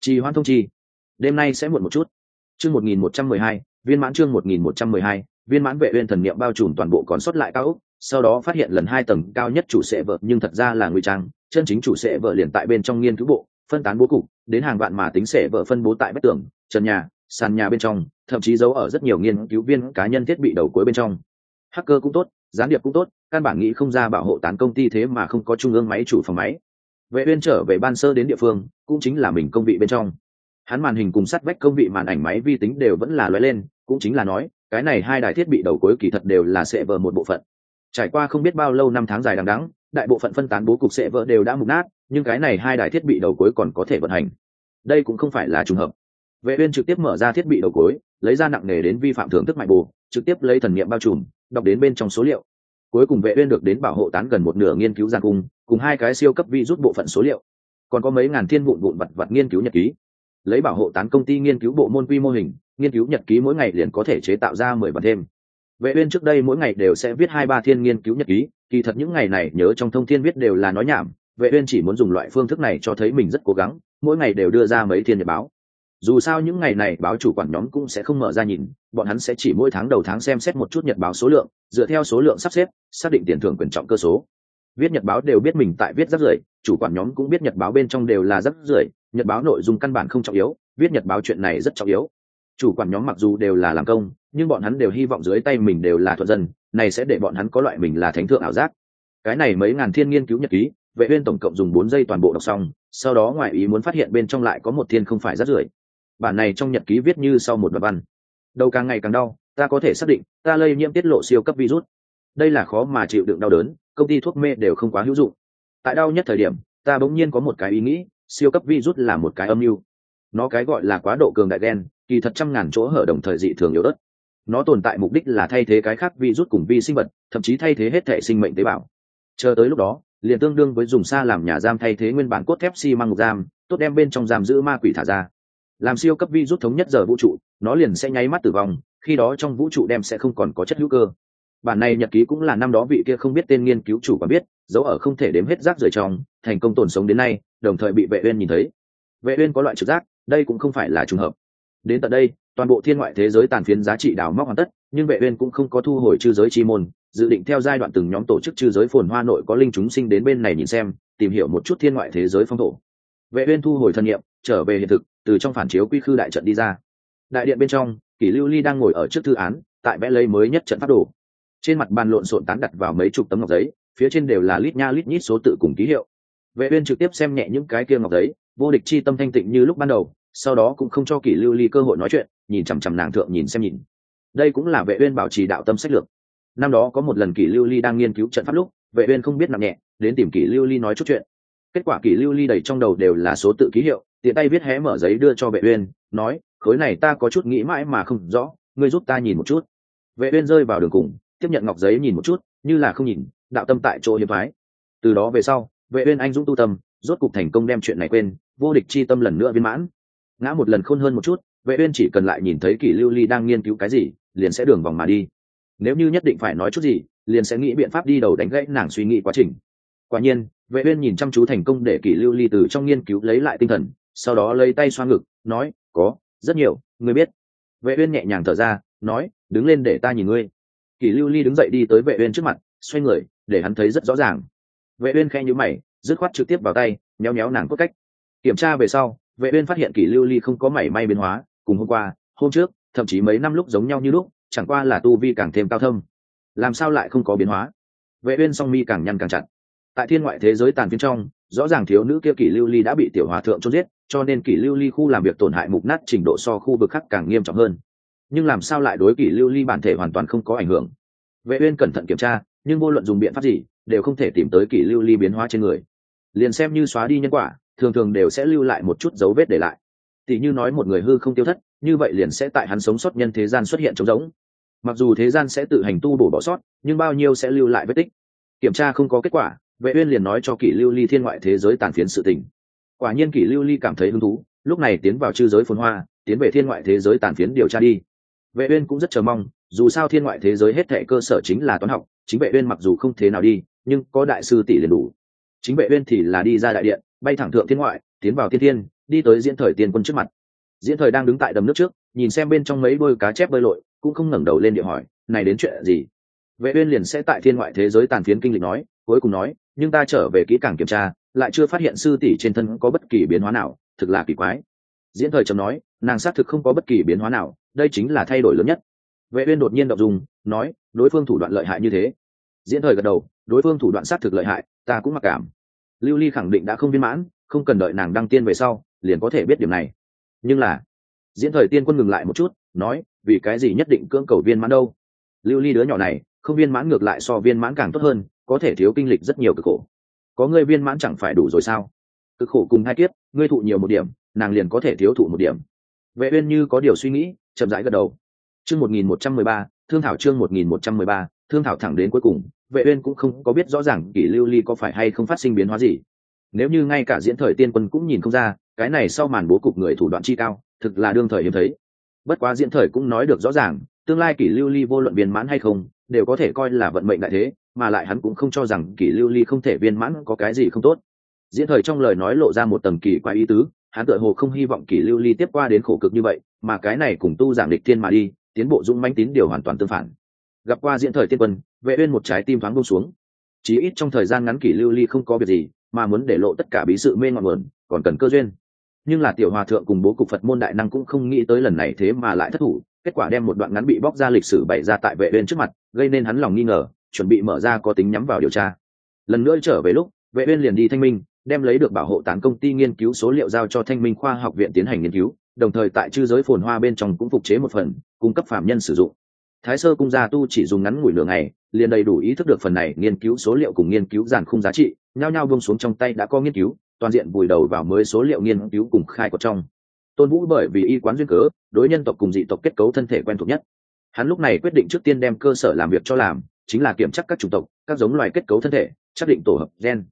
Trì hoan thông chi. Đêm nay sẽ muộn một chút. Chương 1112 viên mãn chương 1112 viên mãn vệ uyên thần niệm bao trùm toàn bộ còn sót lại cao ốc, sau đó phát hiện lần hai tầng cao nhất chủ sệ vợ, nhưng thật ra là ngụy trang, chân chính chủ sệ vợ liền tại bên trong nghiên cứu bộ, phân tán bố cục, đến hàng vạn mà tính sệ vợ phân bố tại vách tường, trần nhà, sàn nhà bên trong, thậm chí giấu ở rất nhiều nghiên cứu viên cá nhân thiết bị đầu cuối bên trong. Hacker cũng tốt, gián điệp cũng tốt, căn bản nghĩ không ra bảo hộ tán công ty thế mà không có trung ương máy chủ phòng máy vệ uyên trở về ban sơ đến địa phương, cũng chính là mình công vị bên trong. Hắn màn hình cùng sắt vách công vị màn ảnh máy vi tính đều vẫn là lóe lên, cũng chính là nói, cái này hai đài thiết bị đầu cuối kỳ thật đều là sệ vỡ một bộ phận. Trải qua không biết bao lâu năm tháng dài đằng đẵng, đại bộ phận phân tán bố cục sệ vợ đều đã mục nát, nhưng cái này hai đài thiết bị đầu cuối còn có thể vận hành. Đây cũng không phải là trùng hợp. Vệ uyên trực tiếp mở ra thiết bị đầu cuối, lấy ra nặng nề đến vi phạm thưởng thức mạnh bù, trực tiếp lấy thần niệm bao trùm, đọc đến bên trong số liệu. Cuối cùng vệ uyên được đến bảo hộ tán gần một nửa nghiên cứu gian cung cùng hai cái siêu cấp vi rút bộ phận số liệu. Còn có mấy ngàn thiên vụn vụn vật vật nghiên cứu nhật ký. Lấy bảo hộ tán công ty nghiên cứu bộ môn quy mô hình, nghiên cứu nhật ký mỗi ngày liền có thể chế tạo ra mười bản thêm. Vệ uyên trước đây mỗi ngày đều sẽ viết hai ba thiên nghiên cứu nhật ký, kỳ thật những ngày này nhớ trong thông thiên viết đều là nói nhảm, vệ uyên chỉ muốn dùng loại phương thức này cho thấy mình rất cố gắng, mỗi ngày đều đưa ra mấy thiên nhật báo. Dù sao những ngày này báo chủ quản nhóm cũng sẽ không mở ra nhìn, bọn hắn sẽ chỉ mỗi tháng đầu tháng xem xét một chút nhật báo số lượng, dựa theo số lượng sắp xếp, xác định tiền thưởng quyền trọng cơ số viết nhật báo đều biết mình tại viết rất rưởi, chủ quản nhóm cũng biết nhật báo bên trong đều là rất rưởi, nhật báo nội dung căn bản không trọng yếu, viết nhật báo chuyện này rất trọng yếu. Chủ quản nhóm mặc dù đều là làm công, nhưng bọn hắn đều hy vọng dưới tay mình đều là thuận dân, này sẽ để bọn hắn có loại mình là thánh thượng ảo giác. Cái này mấy ngàn thiên nghiên cứu nhật ký, vệ uyên tổng cộng dùng bốn giây toàn bộ đọc xong, sau đó ngoại ý muốn phát hiện bên trong lại có một thiên không phải rất rưởi. Bản này trong nhật ký viết như sau một đoạn văn. Đầu càng ngày càng đau, ta có thể xác định, ta lây nhiễm tiết lộ siêu cấp virus. Đây là khó mà chịu đựng đau đớn công ty thuốc mê đều không quá hữu dụng. Tại đau nhất thời điểm, ta bỗng nhiên có một cái ý nghĩ, siêu cấp virus là một cái âm mưu. Nó cái gọi là quá độ cường đại đen kỳ thật trăm ngàn chỗ hở đồng thời dị thường yếu đất nó tồn tại mục đích là thay thế cái khác virus cùng vi sinh vật, thậm chí thay thế hết thể sinh mệnh tế bào. Chờ tới lúc đó, liền tương đương với dùng xa làm nhà giam thay thế nguyên bản cốt thép xi măng giam, tốt đem bên trong giam giữ ma quỷ thả ra. Làm siêu cấp virus thống nhất giờ vũ trụ, nó liền sẽ nháy mắt tử vong, khi đó trong vũ trụ đem sẽ không còn có chất hữu cơ bản này nhật ký cũng là năm đó vị kia không biết tên nghiên cứu chủ quản biết, dấu ở không thể đếm hết rác rời trong, thành công tồn sống đến nay, đồng thời bị vệ uyên nhìn thấy. Vệ uyên có loại trực giác, đây cũng không phải là trùng hợp. Đến tận đây, toàn bộ thiên ngoại thế giới tàn phiến giá trị đào móc hoàn tất, nhưng vệ uyên cũng không có thu hồi chư giới chi môn, dự định theo giai đoạn từng nhóm tổ chức chư giới phồn hoa nội có linh chúng sinh đến bên này nhìn xem, tìm hiểu một chút thiên ngoại thế giới phong thổ. Vệ uyên thu hồi thân nhiệm, trở về hiện thực, từ trong phản chiếu quy khư đại trận đi ra. Đại điện bên trong, kỷ lưu ly đang ngồi ở trước thư án, tại vẽ lấy mới nhất trận pháp đồ trên mặt bàn lộn xộn tán đặt vào mấy chục tấm ngọc giấy, phía trên đều là lít nha lít nhít số tự cùng ký hiệu. Vệ uyên trực tiếp xem nhẹ những cái kia ngọc giấy, vô địch chi tâm thanh tịnh như lúc ban đầu, sau đó cũng không cho kỷ lưu ly cơ hội nói chuyện, nhìn chằm chằm nàng thượng nhìn xem nhìn. Đây cũng là vệ uyên bảo trì đạo tâm sách lược. Năm đó có một lần kỷ lưu ly đang nghiên cứu trận pháp lúc, vệ uyên không biết nặng nhẹ, đến tìm kỷ lưu ly nói chút chuyện. Kết quả kỷ lưu ly đầy trong đầu đều là số tự ký hiệu, tiện tay viết hé mở giấy đưa cho vệ uyên, nói, khối này ta có chút nghĩ mãi mà không rõ, ngươi giúp ta nhìn một chút. Vệ uyên rơi vào đường cùng tiếp nhận ngọc giấy nhìn một chút, như là không nhìn, đạo tâm tại chỗ hiệp thoái từ đó về sau, vệ uyên anh dũng tu tâm, rốt cục thành công đem chuyện này quên, vô địch chi tâm lần nữa viên mãn. Ngã một lần khôn hơn một chút, vệ uyên chỉ cần lại nhìn thấy kỷ lưu ly đang nghiên cứu cái gì, liền sẽ đường vòng mà đi. Nếu như nhất định phải nói chút gì, liền sẽ nghĩ biện pháp đi đầu đánh gãy nàng suy nghĩ quá trình. Quả nhiên, vệ uyên nhìn chăm chú thành công để kỷ lưu ly từ trong nghiên cứu lấy lại tinh thần, sau đó lấy tay xoa ngực, nói, có, rất nhiều, ngươi biết. Vệ uyên nhẹ nhàng thở ra, nói, đứng lên để ta nhìn ngươi kỷ lưu ly đứng dậy đi tới vệ uyên trước mặt, xoay người, để hắn thấy rất rõ ràng. Vệ uyên khẽ nhíu mày, dứt khoát trực tiếp vào tay nhéo nhéo nàng cốt cách. Kiểm tra về sau, vệ uyên phát hiện kỷ lưu ly không có mảy may biến hóa, cùng hôm qua, hôm trước, thậm chí mấy năm lúc giống nhau như lúc, chẳng qua là tu vi càng thêm cao thâm. Làm sao lại không có biến hóa? Vệ uyên song mi càng nhăn càng chặt. Tại thiên ngoại thế giới tàn phiến trong, rõ ràng thiếu nữ kia kỷ lưu ly đã bị tiểu hòa thượng chôn giết, cho nên kỷ lưu ly khu làm việc tổn hại mục nát trình độ so khu vực khác càng nghiêm trọng hơn nhưng làm sao lại đối kỷ lưu ly bản thể hoàn toàn không có ảnh hưởng? Vệ uyên cẩn thận kiểm tra, nhưng vô luận dùng biện pháp gì, đều không thể tìm tới kỷ lưu ly biến hóa trên người. Liền xem như xóa đi nhân quả, thường thường đều sẽ lưu lại một chút dấu vết để lại. Tỷ như nói một người hư không tiêu thất, như vậy liền sẽ tại hắn sống sót nhân thế gian xuất hiện trống rỗng. Mặc dù thế gian sẽ tự hành tu bổ bỏ sót, nhưng bao nhiêu sẽ lưu lại vết tích. Kiểm tra không có kết quả, vệ uyên liền nói cho kỷ lưu ly thiên ngoại thế giới tàn phiến sự tình. Quả nhiên kỷ lưu ly cảm thấy hứng thú, lúc này tiến vào chư giới phồn hoa, tiến về thiên ngoại thế giới tàn phiến điều tra đi vệ uyên cũng rất chờ mong, dù sao thiên ngoại thế giới hết thệ cơ sở chính là toán học, chính vệ uyên mặc dù không thế nào đi, nhưng có đại sư tỷ liền đủ. Chính vệ uyên thì là đi ra đại điện, bay thẳng thượng thiên ngoại, tiến vào thiên thiên, đi tới diễn thời tiên quân trước mặt. Diễn thời đang đứng tại đầm nước trước, nhìn xem bên trong mấy đôi cá chép bơi lội, cũng không ngẩng đầu lên địa hỏi, này đến chuyện gì? Vệ uyên liền sẽ tại thiên ngoại thế giới tàn phiến kinh lịch nói, cuối cùng nói, nhưng ta trở về kỹ càng kiểm tra, lại chưa phát hiện sư tỷ trên thân có bất kỳ biến hóa nào, thực là kỳ quái diễn thời trầm nói, nàng xác thực không có bất kỳ biến hóa nào, đây chính là thay đổi lớn nhất. Vệ uyên đột nhiên động dung, nói, đối phương thủ đoạn lợi hại như thế. Diễn thời gật đầu, đối phương thủ đoạn xác thực lợi hại, ta cũng mặc cảm. Lưu ly khẳng định đã không viên mãn, không cần đợi nàng đăng tiên về sau, liền có thể biết điểm này. Nhưng là, diễn thời tiên quân ngừng lại một chút, nói, vì cái gì nhất định cưỡng cầu viên mãn đâu? Lưu ly đứa nhỏ này, không viên mãn ngược lại so viên mãn càng tốt hơn, có thể thiếu kinh lịch rất nhiều cực khổ. Có người viên mãn chẳng phải đủ rồi sao? Cực khổ cùng hai kiếp, ngươi thụ nhiều một điểm nàng liền có thể thiếu thụ một điểm. Vệ uyên như có điều suy nghĩ chậm rãi gật đầu. Chương 1113, thương thảo chương 1113, thương thảo thẳng đến cuối cùng vệ uyên cũng không có biết rõ ràng kỷ lưu ly có phải hay không phát sinh biến hóa gì. Nếu như ngay cả diễn thời tiên quân cũng nhìn không ra cái này sau màn bố cục người thủ đoạn chi cao thực là đương thời hiếm thấy. Bất quá diễn thời cũng nói được rõ ràng tương lai kỷ lưu ly vô luận viên mãn hay không đều có thể coi là vận mệnh đại thế mà lại hắn cũng không cho rằng kỷ lưu ly không thể viên mãn có cái gì không tốt. Diễn thời trong lời nói lộ ra một tầng kỳ quái ý tứ hắn tựa hồ không hy vọng kỷ lưu ly tiếp qua đến khổ cực như vậy, mà cái này cùng tu giảng địch thiên mà đi, tiến bộ dũng manh tín điều hoàn toàn tương phản. Gặp qua diễn thời tiên quân, vệ uyên một trái tim thoáng buông xuống. Chí ít trong thời gian ngắn kỷ lưu ly không có việc gì, mà muốn để lộ tất cả bí sự mê ngọn nguồn, còn cần cơ duyên. Nhưng là tiểu hòa thượng cùng bố cục phật môn đại năng cũng không nghĩ tới lần này thế mà lại thất thủ, kết quả đem một đoạn ngắn bị bóc ra lịch sử bày ra tại vệ uyên trước mặt, gây nên hắn lòng nghi ngờ, chuẩn bị mở ra có tính nhắm vào điều tra. Lần nữa trở về lúc, vệ uyên liền đi thanh minh đem lấy được bảo hộ tán công ty nghiên cứu số liệu giao cho thanh minh khoa học viện tiến hành nghiên cứu, đồng thời tại chư giới phồn hoa bên trong cũng phục chế một phần, cung cấp phạm nhân sử dụng. Thái sơ cung gia tu chỉ dùng ngắn ngủi lửa ngày, liền đầy đủ ý thức được phần này nghiên cứu số liệu cùng nghiên cứu giàn khung giá trị, nhao nhao buông xuống trong tay đã có nghiên cứu, toàn diện vùi đầu vào mới số liệu nghiên cứu cùng khai của trong. Tôn vũ bởi vì y quán duyên cớ, đối nhân tộc cùng dị tộc kết cấu thân thể quen thuộc nhất. Hắn lúc này quyết định trước tiên đem cơ sở làm việc cho làm, chính là kiểm tra các chủng tộc, các giống loài kết cấu thân thể, xác định tổ hợp gen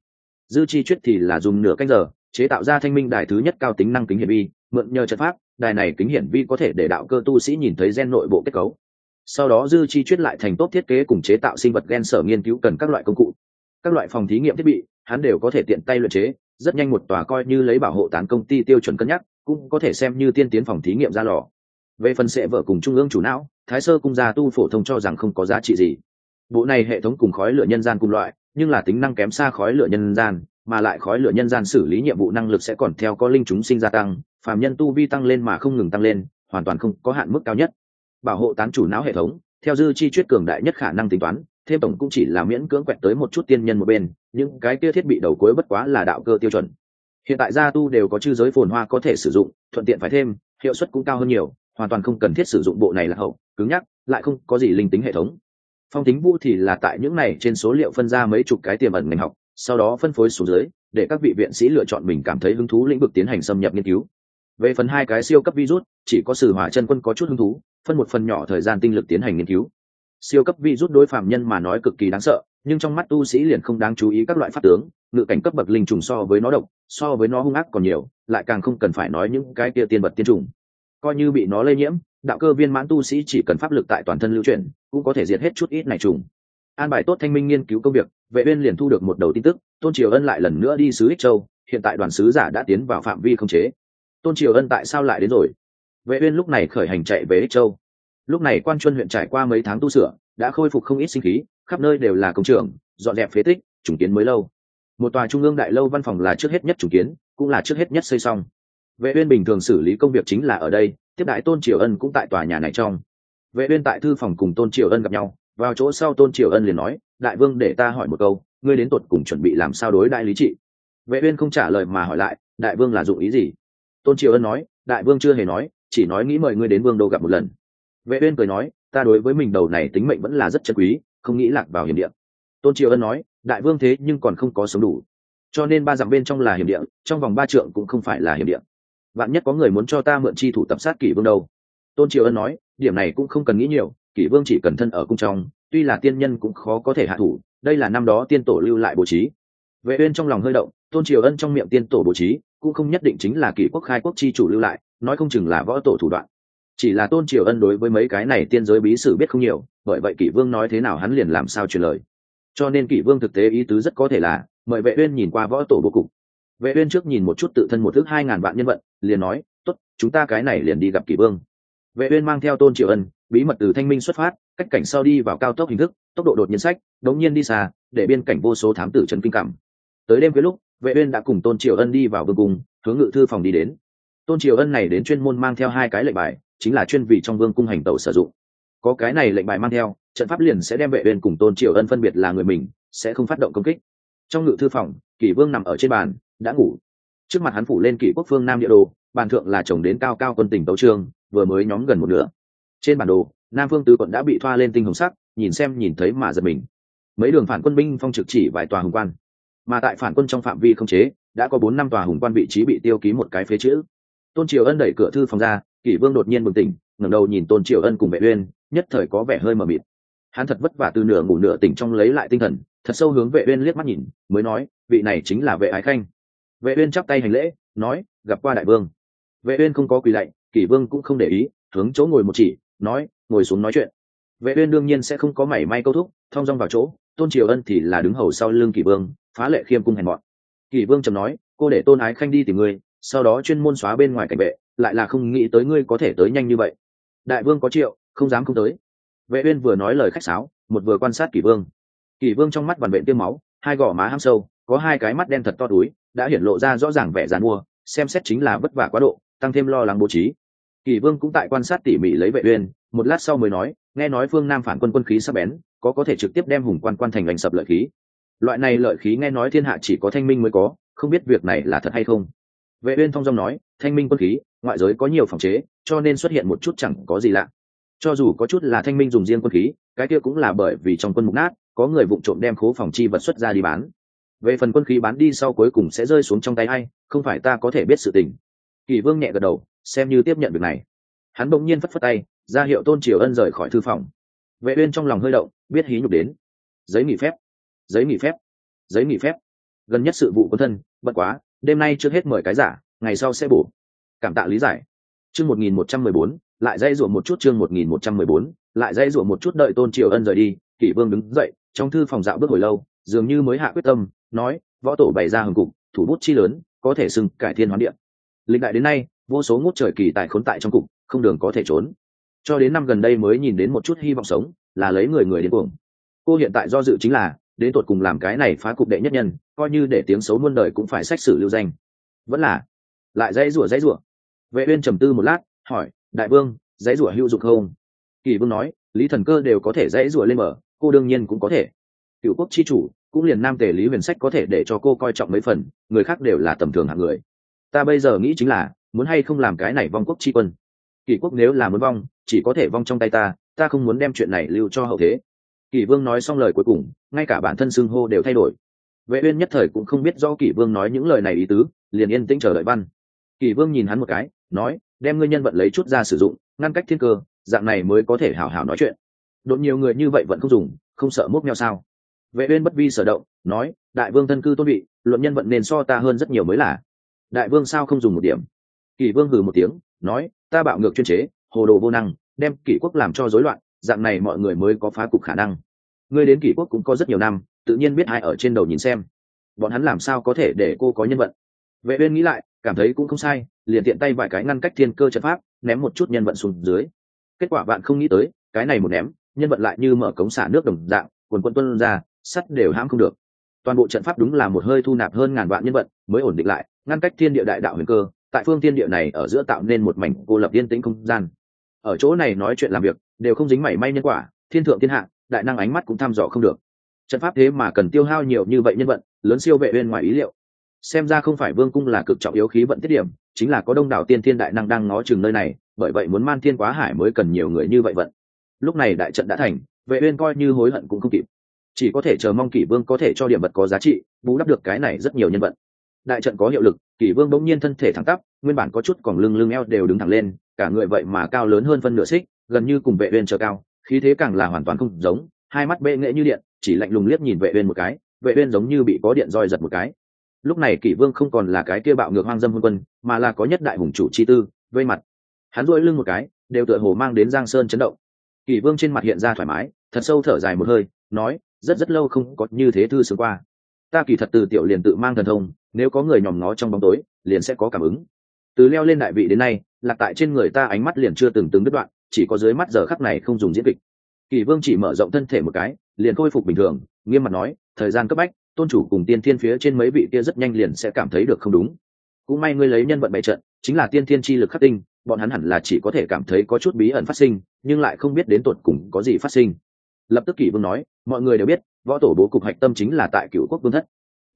dư chi chuyết thì là dùng nửa canh giờ, chế tạo ra thanh minh đài thứ nhất cao tính năng kính hiển vi, mượn nhờ trận pháp, đài này kính hiển vi có thể để đạo cơ tu sĩ nhìn thấy gen nội bộ kết cấu. Sau đó dư chi chuyết lại thành tốt thiết kế cùng chế tạo sinh vật gen sở nghiên cứu cần các loại công cụ. Các loại phòng thí nghiệm thiết bị, hắn đều có thể tiện tay luyện chế, rất nhanh một tòa coi như lấy bảo hộ tán công ty tiêu chuẩn cân nhắc, cũng có thể xem như tiên tiến phòng thí nghiệm ra lò. Về phần sệ vợ cùng trung ương chủ não, thái sơ cung gia tu phổ thông cho rằng không có giá trị gì. Bộ này hệ thống cùng khói lửa nhân gian cùng loại nhưng là tính năng kém xa khói lửa nhân gian, mà lại khói lửa nhân gian xử lý nhiệm vụ năng lực sẽ còn theo có linh chúng sinh gia tăng, phàm nhân tu vi tăng lên mà không ngừng tăng lên, hoàn toàn không có hạn mức cao nhất. Bảo hộ tán chủ não hệ thống, theo dư chi chuyết cường đại nhất khả năng tính toán, thêm tổng cũng chỉ là miễn cưỡng quẹt tới một chút tiên nhân một bên, những cái kia thiết bị đầu cuối bất quá là đạo cơ tiêu chuẩn. Hiện tại gia tu đều có chư giới phồn hoa có thể sử dụng, thuận tiện phải thêm, hiệu suất cũng cao hơn nhiều, hoàn toàn không cần thiết sử dụng bộ này là hậu, cứng nhắc, lại không có gì linh tính hệ thống phong tính vũ thì là tại những này trên số liệu phân ra mấy chục cái tiềm ẩn ngành học, sau đó phân phối xuống dưới, để các vị viện sĩ lựa chọn mình cảm thấy hứng thú lĩnh vực tiến hành xâm nhập nghiên cứu. Về phần hai cái siêu cấp virus, chỉ có sử hỏa chân quân có chút hứng thú, phân một phần nhỏ thời gian tinh lực tiến hành nghiên cứu. Siêu cấp virus đối phạm nhân mà nói cực kỳ đáng sợ, nhưng trong mắt tu sĩ liền không đáng chú ý các loại pháp tướng, ngự cảnh cấp bậc linh trùng so với nó độc, so với nó hung ác còn nhiều, lại càng không cần phải nói những cái kia tiên vật tiên trùng coi như bị nó lây nhiễm, đạo cơ viên mãn tu sĩ chỉ cần pháp lực tại toàn thân lưu chuyển cũng có thể diệt hết chút ít này trùng. An bài tốt thanh minh nghiên cứu công việc, vệ uyên liền thu được một đầu tin tức, tôn triều ân lại lần nữa đi sứ ích châu, hiện tại đoàn sứ giả đã tiến vào phạm vi không chế. Tôn triều ân tại sao lại đến rồi? Vệ uyên lúc này khởi hành chạy về ích châu. Lúc này quan chuyên huyện trải qua mấy tháng tu sửa, đã khôi phục không ít sinh khí, khắp nơi đều là công trường dọn dẹp phế tích, trùng kiến mới lâu. Một tòa trung ương đại lâu văn phòng là trước hết nhất trùng kiến, cũng là trước hết nhất xây xong. Vệ uyên bình thường xử lý công việc chính là ở đây, tiếp đại tôn triều ân cũng tại tòa nhà này trong vệ uyên tại thư phòng cùng tôn triều ân gặp nhau, vào chỗ sau tôn triều ân liền nói, đại vương để ta hỏi một câu, ngươi đến tuột cùng chuẩn bị làm sao đối đại lý trị? Vệ uyên không trả lời mà hỏi lại, đại vương là dụng ý gì? Tôn triều ân nói, đại vương chưa hề nói, chỉ nói nghĩ mời ngươi đến vương đô gặp một lần. Vệ uyên cười nói, ta đối với mình đầu này tính mệnh vẫn là rất chân quý, không nghĩ lạc vào hiểm địa. Tôn triều ân nói, đại vương thế nhưng còn không có sống đủ, cho nên ba dặm bên trong là hiểm địa, trong vòng ba trượng cũng không phải là hiểm địa. Vạn nhất có người muốn cho ta mượn chi thủ tập sát kỷ vương đâu. Tôn triều ân nói điểm này cũng không cần nghĩ nhiều, kỷ vương chỉ cần thân ở cung trong, tuy là tiên nhân cũng khó có thể hạ thủ, đây là năm đó tiên tổ lưu lại bố trí. Vệ uyên trong lòng hơi động, tôn triều ân trong miệng tiên tổ bố trí, cũng không nhất định chính là kỷ quốc khai quốc chi chủ lưu lại, nói không chừng là võ tổ thủ đoạn. Chỉ là tôn triều ân đối với mấy cái này tiên giới bí sử biết không nhiều, bởi vậy kỷ vương nói thế nào hắn liền làm sao truyền lời. Cho nên kỷ vương thực tế ý tứ rất có thể là, mời vệ uyên nhìn qua võ tổ vô cục. Vệ uyên trước nhìn một chút tự thân một thước hai ngàn vạn nhân vận, liền nói, tốt, chúng ta cái này liền đi gặp kỷ vương vệ uyên mang theo tôn triệu ân, bí mật từ thanh minh xuất phát, cách cảnh sau đi vào cao tốc hình thức, tốc độ đột nhiên sách, đống nhiên đi xa, để biên cảnh vô số thám tử chấn kinh cảm. Tới đêm cuối lúc, vệ uyên đã cùng tôn triệu ân đi vào vương cung, hướng ngự thư phòng đi đến. Tôn triều ân này đến chuyên môn mang theo hai cái lệnh bài, chính là chuyên vị trong vương cung hành tẩu sử dụng. Có cái này lệnh bài mang theo, trận pháp liền sẽ đem vệ uyên cùng tôn triều ân phân biệt là người mình, sẽ không phát động công kích. Trong ngự thư phòng, kỷ vương nằm ở trên bàn, đã ngủ. Trước mặt hắn phủ lên kỷ quốc phương nam địa đồ, bàn thượng là chồng đến cao cao quân tỉnh tấu trương vừa mới nhóm gần một nửa. Trên bản đồ, nam phương tứ quận đã bị thoa lên tinh hồng sắc, nhìn xem nhìn thấy mà giật mình. Mấy đường phản quân binh phong trực chỉ vài tòa hùng quan, mà tại phản quân trong phạm vi không chế, đã có bốn năm tòa hùng quan vị trí bị tiêu ký một cái phế chữ. Tôn triều ân đẩy cửa thư phòng ra, kỷ vương đột nhiên bừng tỉnh, ngẩng đầu nhìn tôn triều ân cùng vệ uyên, nhất thời có vẻ hơi mờ mịt. Hắn thật vất vả từ nửa ngủ nửa tỉnh trong lấy lại tinh thần, thật sâu hướng vệ uyên liếc mắt nhìn, mới nói, vị này chính là vệ ái khanh. Vệ uyên chắp tay hành lễ, nói, gặp qua đại vương. Vệ uyên không có quỳ lạy kỷ vương cũng không để ý, hướng chỗ ngồi một chỉ, nói, ngồi xuống nói chuyện. Vệ uyên đương nhiên sẽ không có mảy may câu thúc thong dong vào chỗ, tôn triều ân thì là đứng hầu sau lưng kỷ vương, phá lệ khiêm cung hèn mọn. Kỷ vương trầm nói, cô để tôn ái khanh đi tìm ngươi, sau đó chuyên môn xóa bên ngoài cảnh vệ, lại là không nghĩ tới ngươi có thể tới nhanh như vậy. Đại vương có triệu, không dám không tới. Vệ uyên vừa nói lời khách sáo, một vừa quan sát kỷ vương. Kỷ vương trong mắt vằn vện tiêm máu, hai gò má ham sâu, có hai cái mắt đen thật to túi, đã hiển lộ ra rõ ràng vẻ giàn mua, xem xét chính là vất vả quá độ, tăng thêm lo lắng bố trí. Kỳ vương cũng tại quan sát tỉ mỉ lấy vệ uyên, một lát sau mới nói, nghe nói phương nam phản quân quân khí sắp bén, có có thể trực tiếp đem hùng quan quan thành đánh sập lợi khí. Loại này lợi khí nghe nói thiên hạ chỉ có thanh minh mới có, không biết việc này là thật hay không. Vệ uyên thông dong nói, thanh minh quân khí, ngoại giới có nhiều phòng chế, cho nên xuất hiện một chút chẳng có gì lạ. Cho dù có chút là thanh minh dùng riêng quân khí, cái kia cũng là bởi vì trong quân mục nát, có người vụng trộm đem khố phòng chi vật xuất ra đi bán. Về phần quân khí bán đi sau cuối cùng sẽ rơi xuống trong tay ai, không phải ta có thể biết sự tình. Kỳ vương nhẹ gật đầu xem như tiếp nhận việc này. Hắn bỗng nhiên phất phất tay ra hiệu tôn triều ân rời khỏi thư phòng. Vệ uyên trong lòng hơi động biết hí nhục đến. Giấy nghỉ phép. Giấy nghỉ phép. Giấy nghỉ phép. Gần nhất sự vụ quân thân bận quá đêm nay trước hết mời cái giả ngày sau sẽ bổ. Cảm tạ lý giải. Chương 1114 lại dây rủa một chút chương 1114 lại dây rủa một chút đợi tôn triều ân rời đi kỷ vương đứng dậy trong thư phòng dạo bước hồi lâu dường như mới hạ quyết tâm nói võ tổ bày ra hừng cục thủ bút chi lớn có thể sừng cải thiên hoán địa, lịch đại đến nay vô số ngút trời kỳ tài khốn tại trong cục, không đường có thể trốn. Cho đến năm gần đây mới nhìn đến một chút hy vọng sống, là lấy người người đến cuồng. Cô hiện tại do dự chính là, đến tột cùng làm cái này phá cục đệ nhất nhân, coi như để tiếng xấu muôn đời cũng phải sách sử lưu danh. Vẫn là, lại dãy rủa dãy rủa. Vệ uyên trầm tư một lát, hỏi, đại vương, dãy rủa hữu dụng không? Kỳ vương nói, lý thần cơ đều có thể dãy rủa lên mở, cô đương nhiên cũng có thể. Cựu quốc chi chủ, cũng liền nam tề lý huyền sách có thể để cho cô coi trọng mấy phần, người khác đều là tầm thường hạng người. Ta bây giờ nghĩ chính là muốn hay không làm cái này vong quốc tri quân? Kỷ quốc nếu là muốn vong, chỉ có thể vong trong tay ta ta không muốn đem chuyện này lưu cho hậu thế. Kỷ vương nói xong lời cuối cùng, ngay cả bản thân xưng hô đều thay đổi. Vệ uyên nhất thời cũng không biết do kỷ vương nói những lời này ý tứ, liền yên tĩnh chờ đợi văn. Kỷ vương nhìn hắn một cái, nói, đem ngươi nhân vận lấy chút ra sử dụng, ngăn cách thiên cơ, dạng này mới có thể hảo hảo nói chuyện. Đột nhiều người như vậy vẫn không dùng, không sợ mốc meo sao? Vệ uyên bất vi sở động, nói, đại vương thân cư tôn vị, luận nhân vận nên so ta hơn rất nhiều mới là. Đại vương sao không dùng một điểm? Kỷ vương hừ một tiếng, nói, ta bạo ngược chuyên chế, hồ đồ vô năng, đem kỷ quốc làm cho rối loạn, dạng này mọi người mới có phá cục khả năng. Ngươi đến kỷ quốc cũng có rất nhiều năm, tự nhiên biết ai ở trên đầu nhìn xem. Bọn hắn làm sao có thể để cô có nhân vận? Vệ uyên nghĩ lại, cảm thấy cũng không sai, liền tiện tay vài cái ngăn cách thiên cơ trận pháp, ném một chút nhân vận xuống dưới. Kết quả bạn không nghĩ tới, cái này một ném, nhân vận lại như mở cống xả nước đồng dạng, quần quân tuân ra, sắt đều hãm không được. Toàn bộ trận pháp đúng là một hơi thu nạp hơn ngàn vạn nhân vận, mới ổn định lại, ngăn cách thiên địa đại đạo huyền cơ tại phương thiên địa này ở giữa tạo nên một mảnh cô lập yên tĩnh không gian. Ở chỗ này nói chuyện làm việc, đều không dính mảy may nhân quả, thiên thượng thiên hạ, đại năng ánh mắt cũng thăm dò không được. Trận pháp thế mà cần tiêu hao nhiều như vậy nhân vận, lớn siêu vệ bên ngoài ý liệu. Xem ra không phải vương cung là cực trọng yếu khí vận tiết điểm, chính là có đông đảo tiên thiên đại năng đang ngó chừng nơi này, bởi vậy muốn man thiên quá hải mới cần nhiều người như vậy vận. Lúc này đại trận đã thành, vệ uyên coi như hối hận cũng không kịp. Chỉ có thể chờ mong kỷ vương có thể cho điểm vật có giá trị, bù đắp được cái này rất nhiều nhân vật đại trận có hiệu lực, kỷ vương bỗng nhiên thân thể thẳng tắp, nguyên bản có chút còn lưng lưng eo đều đứng thẳng lên, cả người vậy mà cao lớn hơn phân nửa xích, gần như cùng vệ uyên trở cao, khí thế càng là hoàn toàn không giống, hai mắt bệ nghệ như điện, chỉ lạnh lùng liếc nhìn vệ uyên một cái, vệ uyên giống như bị có điện roi giật một cái. Lúc này kỷ vương không còn là cái kia bạo ngược hoang dâm hôn quân, mà là có nhất đại hùng chủ chi tư, vây mặt. Hắn duỗi lưng một cái, đều tựa hồ mang đến giang sơn chấn động. Kỷ vương trên mặt hiện ra thoải mái, thật sâu thở dài một hơi, nói, rất rất lâu không có như thế thư sướng qua ta kỳ thật từ tiểu liền tự mang thần thông, nếu có người nhòm ngó trong bóng tối, liền sẽ có cảm ứng. Từ leo lên đại vị đến nay là tại trên người ta ánh mắt liền chưa từng từng đứt đoạn, chỉ có dưới mắt giờ khắc này không dùng diễn kịch. Kỳ vương chỉ mở rộng thân thể một cái, liền khôi phục bình thường, nghiêm mặt nói, thời gian cấp bách, tôn chủ cùng tiên thiên phía trên mấy vị kia rất nhanh liền sẽ cảm thấy được không đúng. Cũng may ngươi lấy nhân vận bày trận, chính là tiên thiên chi lực khắc tinh, bọn hắn hẳn là chỉ có thể cảm thấy có chút bí ẩn phát sinh, nhưng lại không biết đến tột cùng có gì phát sinh. Lập tức kỷ vương nói, mọi người đều biết võ tổ bố cục hạch tâm chính là tại cựu quốc vương thất.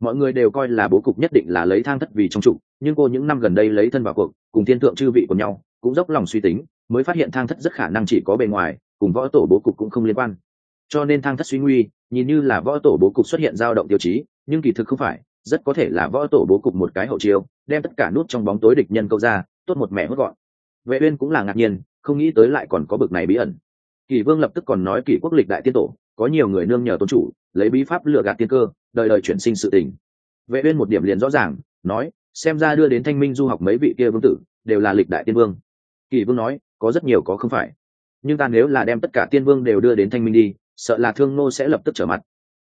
Mọi người đều coi là bố cục nhất định là lấy thang thất vì trong trụ nhưng cô những năm gần đây lấy thân vào cuộc, cùng thiên thượng chư vị của nhau, cũng dốc lòng suy tính, mới phát hiện thang thất rất khả năng chỉ có bề ngoài, cùng võ tổ bố cục cũng không liên quan. Cho nên thang thất suy nguy, nhìn như là võ tổ bố cục xuất hiện dao động tiêu chí, nhưng kỳ thực không phải, rất có thể là võ tổ bố cục một cái hậu chiêu, đem tất cả nút trong bóng tối địch nhân câu ra, tốt một mẹ hốt gọn. Vệ uyên cũng là ngạc nhiên, không nghĩ tới lại còn có bực này bí ẩn. Kỳ vương lập tức còn nói kỳ quốc lịch đại tiên tổ có nhiều người nương nhờ tôn chủ, lấy bí pháp lừa gạt tiên cơ, đời đời chuyển sinh sự tình. Vệ uyên một điểm liền rõ ràng, nói, xem ra đưa đến thanh minh du học mấy vị kia vương tử, đều là lịch đại tiên vương. Kỳ vương nói, có rất nhiều có không phải. Nhưng ta nếu là đem tất cả tiên vương đều đưa đến thanh minh đi, sợ là thương nô sẽ lập tức trở mặt.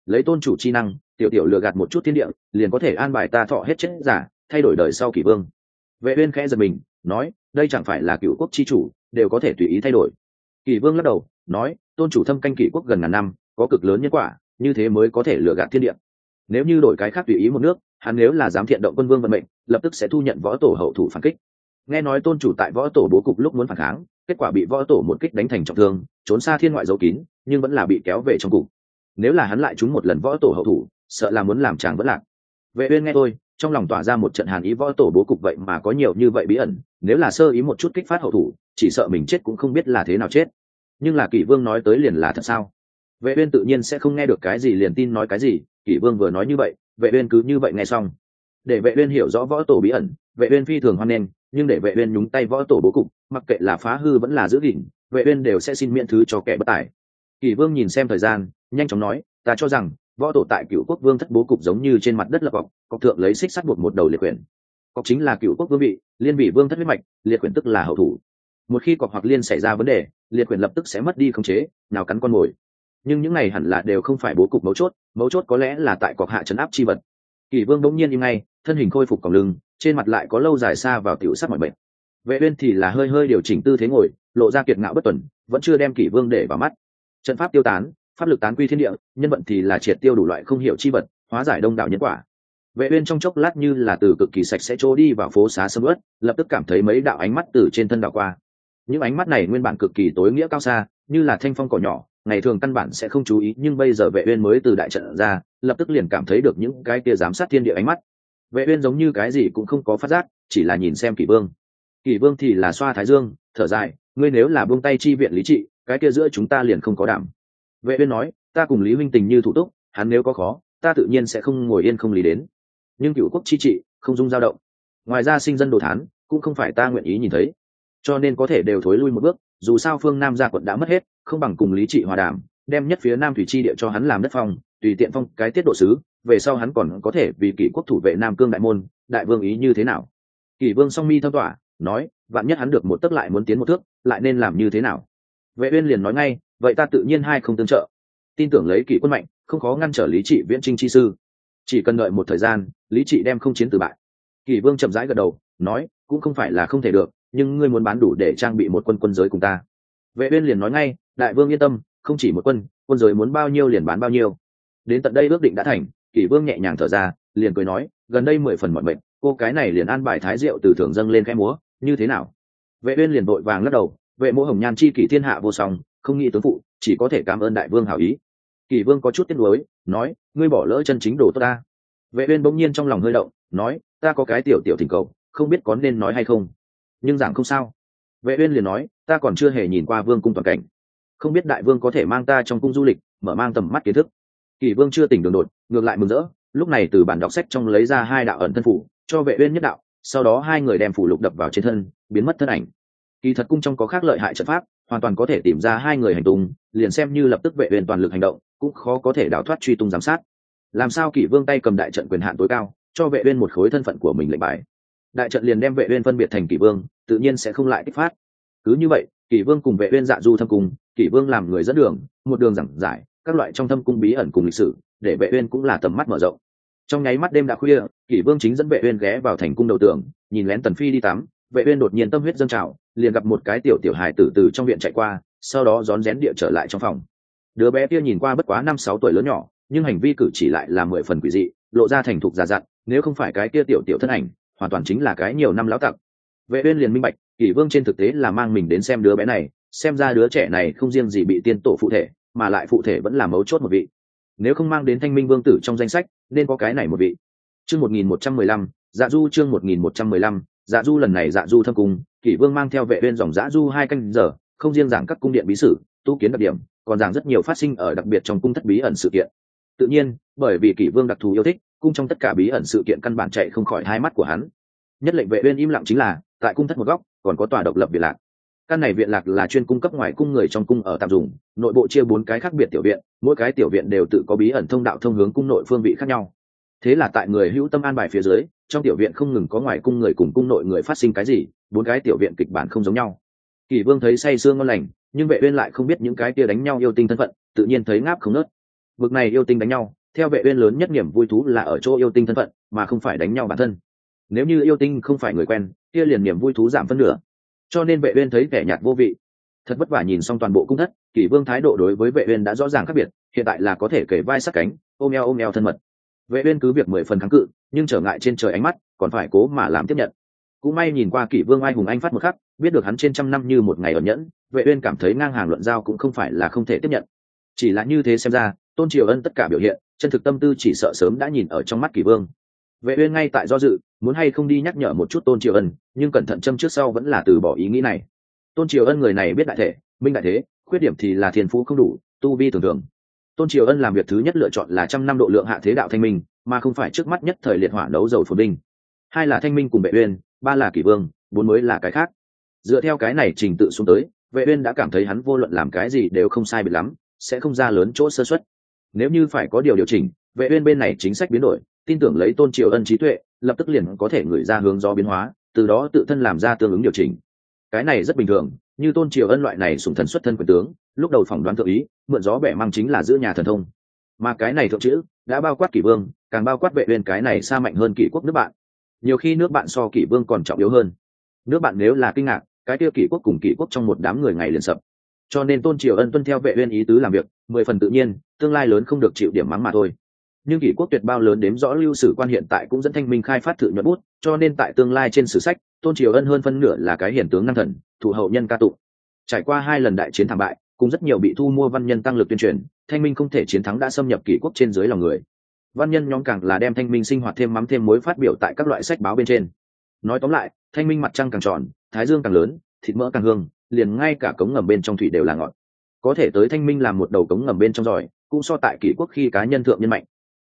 Lấy tôn chủ chi năng, tiểu tiểu lừa gạt một chút thiên địa, liền có thể an bài ta thọ hết chết giả, thay đổi đời sau kỷ vương. Vệ uyên khẽ giật mình, nói, đây chẳng phải là cựu quốc chi chủ, đều có thể tùy ý thay đổi. Kỷ vương lắc đầu, nói, tôn chủ thâm canh kỷ quốc gần ngàn năm có cực lớn nhân quả, như thế mới có thể lừa gạt thiên địa. Nếu như đổi cái khác tùy ý một nước, hắn nếu là dám thiện động quân vương vận mệnh, lập tức sẽ thu nhận võ tổ hậu thủ phản kích. Nghe nói tôn chủ tại võ tổ bố cục lúc muốn phản kháng, kết quả bị võ tổ một kích đánh thành trọng thương, trốn xa thiên ngoại dấu kín, nhưng vẫn là bị kéo về trong cục. Nếu là hắn lại trúng một lần võ tổ hậu thủ, sợ là muốn làm chàng vẫn lạc. Vệ uyên nghe tôi trong lòng tỏa ra một trận hàn ý võ tổ bố cục vậy mà có nhiều như vậy bí ẩn, nếu là sơ ý một chút kích phát hậu thủ, chỉ sợ mình chết cũng không biết là thế nào chết. Nhưng là kỷ vương nói tới liền là thật sao? Vệ uyên tự nhiên sẽ không nghe được cái gì liền tin nói cái gì, kỷ vương vừa nói như vậy, vệ uyên cứ như vậy nghe xong. Để vệ uyên hiểu rõ võ tổ bí ẩn, vệ uyên phi thường hoan nghênh, nhưng để vệ uyên nhúng tay võ tổ bố cục, mặc kệ là phá hư vẫn là giữ gìn, vệ uyên đều sẽ xin miễn thứ cho kẻ bất tài. Kỷ vương nhìn xem thời gian, nhanh chóng nói, ta cho rằng, võ tổ tại cựu quốc vương thất bố cục giống như trên mặt đất lập cọc cọc thượng lấy xích sắt buộc một đầu liệt quyển. Cọc chính là cựu quốc vương vị, liên vị vương thất huyết mạch, liệt quyển tức là hậu thủ. Một khi cọc hoặc liên xảy ra vấn đề, liệt quyển lập tức sẽ mất đi khống chế, nào cắn con mồi nhưng những này hẳn là đều không phải bố cục mấu chốt mấu chốt có lẽ là tại cọc hạ chấn áp chi vật. Kỷ vương đống nhiên im ngay, thân hình khôi phục còng lưng, trên mặt lại có lâu dài xa vào tiểu sắc mọi bệnh vệ uyên thì là hơi hơi điều chỉnh tư thế ngồi, lộ ra kiệt ngạo bất tuần, vẫn chưa đem kỷ vương để vào mắt. Trận pháp tiêu tán, pháp lực tán quy thiên địa, nhân vận thì là triệt tiêu đủ loại không hiểu chi vật, hóa giải đông đảo nhân quả. Vệ uyên trong chốc lát như là từ cực kỳ sạch sẽ trôi đi vào phố xá sầm uất, lập tức cảm thấy mấy đạo ánh mắt từ trên thân đảo qua. Những ánh mắt này nguyên bản cực kỳ tối nghĩa cao xa, như là thanh phong cỏ nhỏ ngày thường căn bản sẽ không chú ý, nhưng bây giờ vệ uyên mới từ đại trận ra, lập tức liền cảm thấy được những cái kia giám sát thiên địa ánh mắt. Vệ uyên giống như cái gì cũng không có phát giác, chỉ là nhìn xem kỷ vương. Kỷ vương thì là xoa thái dương, thở dài, ngươi nếu là buông tay chi viện lý trị, cái kia giữa chúng ta liền không có đảm. Vệ uyên nói, ta cùng lý huynh tình như thủ túc, hắn nếu có khó, ta tự nhiên sẽ không ngồi yên không lý đến. Nhưng cựu quốc chi trị, không dung dao động. Ngoài ra sinh dân đồ thán, cũng không phải ta nguyện ý nhìn thấy. Cho nên có thể đều thối lui một bước dù sao phương nam gia quận đã mất hết, không bằng cùng lý trị hòa đàm, đem nhất phía nam thủy chi địa cho hắn làm đất phong, tùy tiện phong cái tiết độ sứ, về sau hắn còn có thể vì kỷ quốc thủ vệ nam cương đại môn, đại vương ý như thế nào? Kỷ vương song mi thâm tỏa nói, vạn nhất hắn được một tấc lại muốn tiến một thước, lại nên làm như thế nào? Vệ uyên liền nói ngay, vậy ta tự nhiên hai không tương trợ. Tin tưởng lấy kỷ quân mạnh, không khó ngăn trở lý trị viễn trinh chi sư. Chỉ cần đợi một thời gian, lý trị đem không chiến từ bại. Kỷ vương chậm rãi gật đầu, nói, cũng không phải là không thể được nhưng ngươi muốn bán đủ để trang bị một quân quân giới cùng ta. Vệ uyên liền nói ngay, đại vương yên tâm, không chỉ một quân quân giới muốn bao nhiêu liền bán bao nhiêu. Đến tận đây ước định đã thành, kỷ vương nhẹ nhàng thở ra, liền cười nói, gần đây mười phần mọi mệnh, cô cái này liền an bài thái diệu từ thưởng dâng lên khẽ múa, như thế nào? Vệ uyên liền đội vàng lắc đầu, vệ mỗ hồng nhan chi kỷ thiên hạ vô song, không nghĩ tướng phụ, chỉ có thể cảm ơn đại vương hảo ý. Kỷ vương có chút tiếc nuối, nói, ngươi bỏ lỡ chân chính đồ tốt ta. Vệ uyên bỗng nhiên trong lòng hơi động, nói, ta có cái tiểu tiểu thỉnh cầu, không biết có nên nói hay không nhưng giảng không sao. Vệ uyên liền nói, ta còn chưa hề nhìn qua vương cung toàn cảnh. Không biết đại vương có thể mang ta trong cung du lịch, mở mang tầm mắt kiến thức. Kỳ vương chưa tỉnh đường đột, ngược lại mừng rỡ, lúc này từ bản đọc sách trong lấy ra hai đạo ẩn thân phủ, cho vệ uyên nhất đạo, sau đó hai người đem phủ lục đập vào trên thân, biến mất thân ảnh. Kỳ thật cung trong có khác lợi hại trận pháp, hoàn toàn có thể tìm ra hai người hành tung, liền xem như lập tức vệ uyên toàn lực hành động, cũng khó có thể đào thoát truy tung giám sát. Làm sao kỷ vương tay cầm đại trận quyền hạn tối cao, cho vệ uyên một khối thân phận của mình lệnh bài? Đại trận liền đem vệ uyên phân biệt thành kỷ vương, tự nhiên sẽ không lại kích phát. Cứ như vậy, kỷ vương cùng vệ uyên dạ du thâm cung, kỷ vương làm người dẫn đường, một đường giảng giải, các loại trong thâm cung bí ẩn cùng lịch sử, để vệ uyên cũng là tầm mắt mở rộng. Trong nháy mắt đêm đã khuya, kỷ vương chính dẫn vệ uyên ghé vào thành cung đầu tường, nhìn lén tần phi đi tắm, vệ uyên đột nhiên tâm huyết dâng trào, liền gặp một cái tiểu tiểu hài tử từ trong viện chạy qua, sau đó rón rén địa trở lại trong phòng. Đứa bé kia nhìn qua bất quá năm sáu tuổi lớn nhỏ, nhưng hành vi cử chỉ lại là mười phần quỷ dị, lộ ra thành thục già dặn, nếu không phải cái kia tiểu tiểu thân ảnh hoàn toàn chính là cái nhiều năm lão tặc. Vệ uyên liền minh bạch, kỷ vương trên thực tế là mang mình đến xem đứa bé này, xem ra đứa trẻ này không riêng gì bị tiên tổ phụ thể, mà lại phụ thể vẫn là mấu chốt một vị. Nếu không mang đến thanh minh vương tử trong danh sách, nên có cái này một vị. Chương một nghìn một trăm mười lăm dạ du chương một nghìn một trăm mười lăm dạ du lần này dạ du thâm cung, kỷ vương mang theo vệ uyên dòng dạ du hai canh giờ, không riêng giảng các cung điện bí sử, tu kiến đặc điểm, còn giảng rất nhiều phát sinh ở đặc biệt trong cung thất bí ẩn sự kiện. Tự nhiên, bởi vì kỷ vương đặc thù yêu thích cung trong tất cả bí ẩn sự kiện căn bản chạy không khỏi hai mắt của hắn. Nhất lệnh vệ uyên im lặng chính là, tại cung thất một góc, còn có tòa độc lập biệt lạc. Căn này viện lạc là chuyên cung cấp ngoài cung người trong cung ở tạm dùng, nội bộ chia bốn cái khác biệt tiểu viện, mỗi cái tiểu viện đều tự có bí ẩn thông đạo thông hướng cung nội phương vị khác nhau. Thế là tại người hữu tâm an bài phía dưới, trong tiểu viện không ngừng có ngoài cung người cùng cung nội người phát sinh cái gì, bốn cái tiểu viện kịch bản không giống nhau. Kỳ vương thấy say sương ngon lành, nhưng vệ uyên lại không biết những cái kia đánh nhau yêu tinh thân phận, tự nhiên thấy ngáp không nớt. Vực này yêu tinh đánh nhau theo vệ uyên lớn nhất niềm vui thú là ở chỗ yêu tinh thân phận, mà không phải đánh nhau bản thân. Nếu như yêu tinh không phải người quen, kia liền niềm vui thú giảm phân nửa. Cho nên vệ uyên thấy vẻ nhạt vô vị. Thật vất vả nhìn xong toàn bộ cung thất, kỷ vương thái độ đối với vệ uyên đã rõ ràng khác biệt, hiện tại là có thể kể vai sát cánh, ôm eo ôm eo thân mật. Vệ uyên cứ việc mười phần kháng cự, nhưng trở ngại trên trời ánh mắt, còn phải cố mà làm tiếp nhận. Cũng may nhìn qua kỷ vương ai hùng anh phát một khắc, biết được hắn trên trăm năm như một ngày ở nhẫn, vệ uyên cảm thấy ngang hàng luận giao cũng không phải là không thể tiếp nhận. Chỉ là như thế xem ra, tôn triều ân tất cả biểu hiện chân thực tâm tư chỉ sợ sớm đã nhìn ở trong mắt kỷ vương. Vệ uyên ngay tại do dự, muốn hay không đi nhắc nhở một chút tôn triều ân, nhưng cẩn thận châm trước sau vẫn là từ bỏ ý nghĩ này. Tôn triều ân người này biết đại thể, minh đại thế, khuyết điểm thì là thiên phú không đủ, tu vi tưởng tượng tôn triều ân làm việc thứ nhất lựa chọn là trăm năm độ lượng hạ thế đạo thanh minh, mà không phải trước mắt nhất thời liệt hỏa đấu dầu phồn binh hai là thanh minh cùng vệ uyên, ba là kỷ vương, bốn mới là cái khác. Dựa theo cái này trình tự xuống tới, vệ uyên đã cảm thấy hắn vô luận làm cái gì đều không sai biệt lắm, sẽ không ra lớn chỗ sơ suất nếu như phải có điều điều chỉnh, vệ uyên bên này chính sách biến đổi, tin tưởng lấy tôn triều ân trí tuệ, lập tức liền có thể gửi ra hướng do biến hóa, từ đó tự thân làm ra tương ứng điều chỉnh. Cái này rất bình thường, như tôn triều ân loại này sủng thần xuất thân quyền tướng, lúc đầu phỏng đoán thượng ý, mượn gió bẻ mang chính là giữa nhà thần thông. Mà cái này thượng chữ, đã bao quát kỷ vương, càng bao quát vệ uyên cái này xa mạnh hơn kỷ quốc nước bạn. Nhiều khi nước bạn so kỷ vương còn trọng yếu hơn. Nước bạn nếu là kinh ngạc, cái tiêu kỷ quốc cùng kỷ quốc trong một đám người ngày liền sập. Cho nên tôn triều ân tuân theo vệ uyên ý tứ làm việc mười phần tự nhiên, tương lai lớn không được chịu điểm mắng mà thôi. Nhưng kỷ quốc tuyệt bao lớn đếm rõ lưu sử quan hiện tại cũng dẫn thanh minh khai phát thự nhuận bút, cho nên tại tương lai trên sử sách, tôn triều ân hơn phân nửa là cái hiển tướng năng thần, thủ hậu nhân ca tụng. Trải qua hai lần đại chiến thảm bại, cùng rất nhiều bị thu mua văn nhân tăng lực tuyên truyền, thanh minh không thể chiến thắng đã xâm nhập kỷ quốc trên dưới lòng người. Văn nhân nhóm càng là đem thanh minh sinh hoạt thêm mắm thêm mối phát biểu tại các loại sách báo bên trên. Nói tóm lại, thanh minh mặt trăng càng tròn, thái dương càng lớn, thịt mỡ càng hương, liền ngay cả cống ngầm bên trong thủy đều là ngọt có thể tới thanh minh làm một đầu cống ngầm bên trong giỏi, cũng so tại kỷ quốc khi cá nhân thượng nhân mạnh.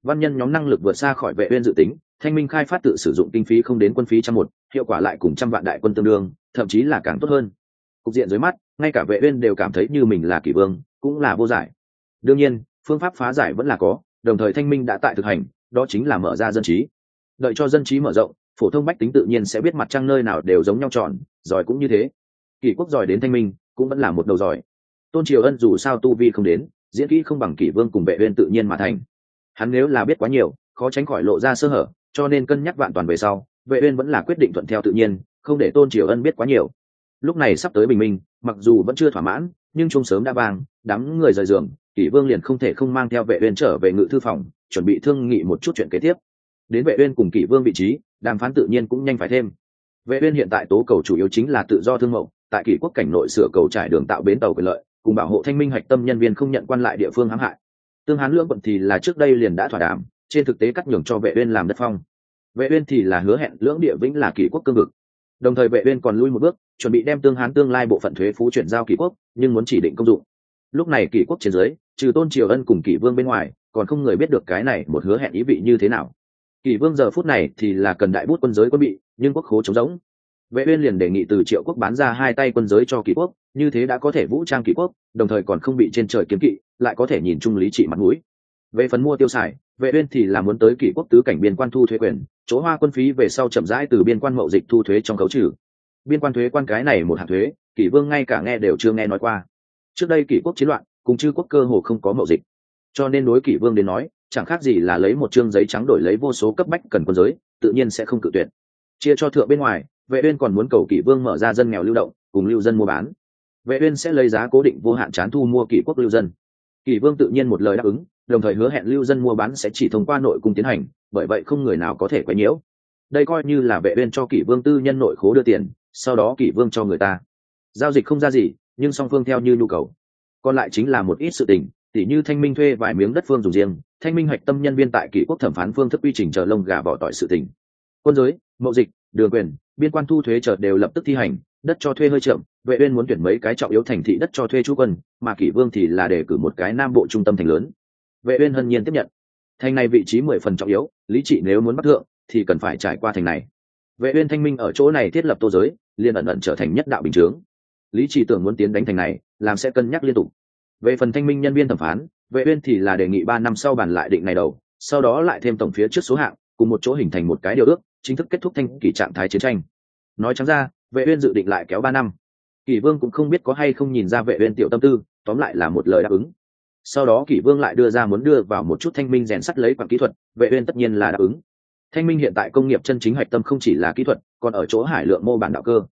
Văn nhân nhóm năng lực vượt xa khỏi vệ uyên dự tính, thanh minh khai phát tự sử dụng kinh phí không đến quân phí trăm một, hiệu quả lại cùng trăm vạn đại quân tương đương, thậm chí là càng tốt hơn. Cục diện dưới mắt, ngay cả vệ uyên đều cảm thấy như mình là kỷ vương, cũng là vô giải. Đương nhiên, phương pháp phá giải vẫn là có, đồng thời thanh minh đã tại thực hành, đó chính là mở ra dân trí. Đợi cho dân trí mở rộng, phổ thông bách tính tự nhiên sẽ biết mặt trăng nơi nào đều giống nhau tròn, giỏi cũng như thế. Kỷ quốc giỏi đến thanh minh, cũng vẫn là một đầu giỏi tôn triều ân dù sao tu vi không đến, diễn kỹ không bằng kỷ vương cùng vệ uyên tự nhiên mà thành. Hắn nếu là biết quá nhiều, khó tránh khỏi lộ ra sơ hở, cho nên cân nhắc vạn toàn về sau, vệ uyên vẫn là quyết định thuận theo tự nhiên, không để tôn triều ân biết quá nhiều. Lúc này sắp tới bình minh, mặc dù vẫn chưa thỏa mãn, nhưng chung sớm đã vang, đám người rời giường, kỷ vương liền không thể không mang theo vệ uyên trở về ngự thư phòng, chuẩn bị thương nghị một chút chuyện kế tiếp. Đến vệ uyên cùng kỷ vương vị trí, đàm phán tự nhiên cũng nhanh phải thêm. Vệ uyên hiện tại tố cầu chủ yếu chính là tự do thương mậu, tại kỷ quốc cảnh nội sửa cầu trải đường tạo bến tàu quyền lợi cùng bảo hộ thanh minh hạch tâm nhân viên không nhận quan lại địa phương hãm hại. Tương hán lưỡng quận thì là trước đây liền đã thỏa đàm, trên thực tế cắt nhường cho vệ uyên làm đất phong. Vệ uyên thì là hứa hẹn lưỡng địa vĩnh là kỷ quốc cương vực. Đồng thời vệ uyên còn lui một bước, chuẩn bị đem tương hán tương lai bộ phận thuế phú chuyển giao kỷ quốc, nhưng muốn chỉ định công dụng. Lúc này kỷ quốc trên dưới, trừ tôn triều ân cùng kỷ vương bên ngoài, còn không người biết được cái này một hứa hẹn ý vị như thế nào. Kỷ vương giờ phút này thì là cần đại bút quân giới quân bị, nhưng quốc khố chống giống vệ uyên liền đề nghị từ triệu quốc bán ra hai tay quân giới cho kỷ quốc như thế đã có thể vũ trang kỷ quốc, đồng thời còn không bị trên trời kiếm kỵ, lại có thể nhìn chung lý trị mặt mũi. Về phần mua tiêu xài, vệ uyên thì là muốn tới kỷ quốc tứ cảnh biên quan thu thuế quyền, chỗ hoa quân phí về sau chậm rãi từ biên quan mậu dịch thu thuế trong khấu trừ. Biên quan thuế quan cái này một hạng thuế, kỷ vương ngay cả nghe đều chưa nghe nói qua. Trước đây kỷ quốc chiến loạn, cùng chư quốc cơ hồ không có mậu dịch. Cho nên đối kỷ vương đến nói, chẳng khác gì là lấy một trương giấy trắng đổi lấy vô số cấp bách cần quân giới, tự nhiên sẽ không cự tuyệt. Chia cho thượng bên ngoài, vệ uyên còn muốn cầu kỷ vương mở ra dân nghèo lưu động, cùng lưu dân mua bán vệ uyên sẽ lấy giá cố định vô hạn chán thu mua kỷ quốc lưu dân. Kỷ vương tự nhiên một lời đáp ứng, đồng thời hứa hẹn lưu dân mua bán sẽ chỉ thông qua nội cung tiến hành, bởi vậy không người nào có thể quấy nhiễu. Đây coi như là vệ uyên cho kỷ vương tư nhân nội khố đưa tiền, sau đó kỷ vương cho người ta. Giao dịch không ra gì, nhưng song phương theo như nhu cầu. Còn lại chính là một ít sự tình, tỉ như thanh minh thuê vài miếng đất phương dùng riêng, thanh minh hoạch tâm nhân viên tại kỷ quốc thẩm phán phương thức quy trình chờ lông gà bỏ tỏi sự tình. Quân giới, mậu dịch, đường quyền, biên quan thu thuế chờ đều lập tức thi hành, đất cho thuê hơi chậm vệ uyên muốn tuyển mấy cái trọng yếu thành thị đất cho thuê chú quân, mà kỷ vương thì là để cử một cái nam bộ trung tâm thành lớn. Vệ uyên hân nhiên tiếp nhận. Thành này vị trí mười phần trọng yếu, lý trị nếu muốn bắt thượng, thì cần phải trải qua thành này. Vệ uyên thanh minh ở chỗ này thiết lập tô giới, liền ẩn ẩn trở thành nhất đạo bình chướng. Lý trị tưởng muốn tiến đánh thành này, làm sẽ cân nhắc liên tục. Về phần thanh minh nhân viên thẩm phán, vệ uyên thì là đề nghị ba năm sau bàn lại định này đầu, sau đó lại thêm tổng phía trước số hạng, cùng một chỗ hình thành một cái điều ước, chính thức kết thúc thanh kỳ trạng thái chiến tranh. Nói trắng ra, vệ uyên dự định lại kéo ba năm kỷ vương cũng không biết có hay không nhìn ra vệ uyên tiểu tâm tư, tóm lại là một lời đáp ứng. Sau đó kỷ vương lại đưa ra muốn đưa vào một chút thanh minh rèn sắt lấy bằng kỹ thuật, vệ uyên tất nhiên là đáp ứng. Thanh minh hiện tại công nghiệp chân chính hoạch tâm không chỉ là kỹ thuật, còn ở chỗ hải lượng mô bản đạo cơ.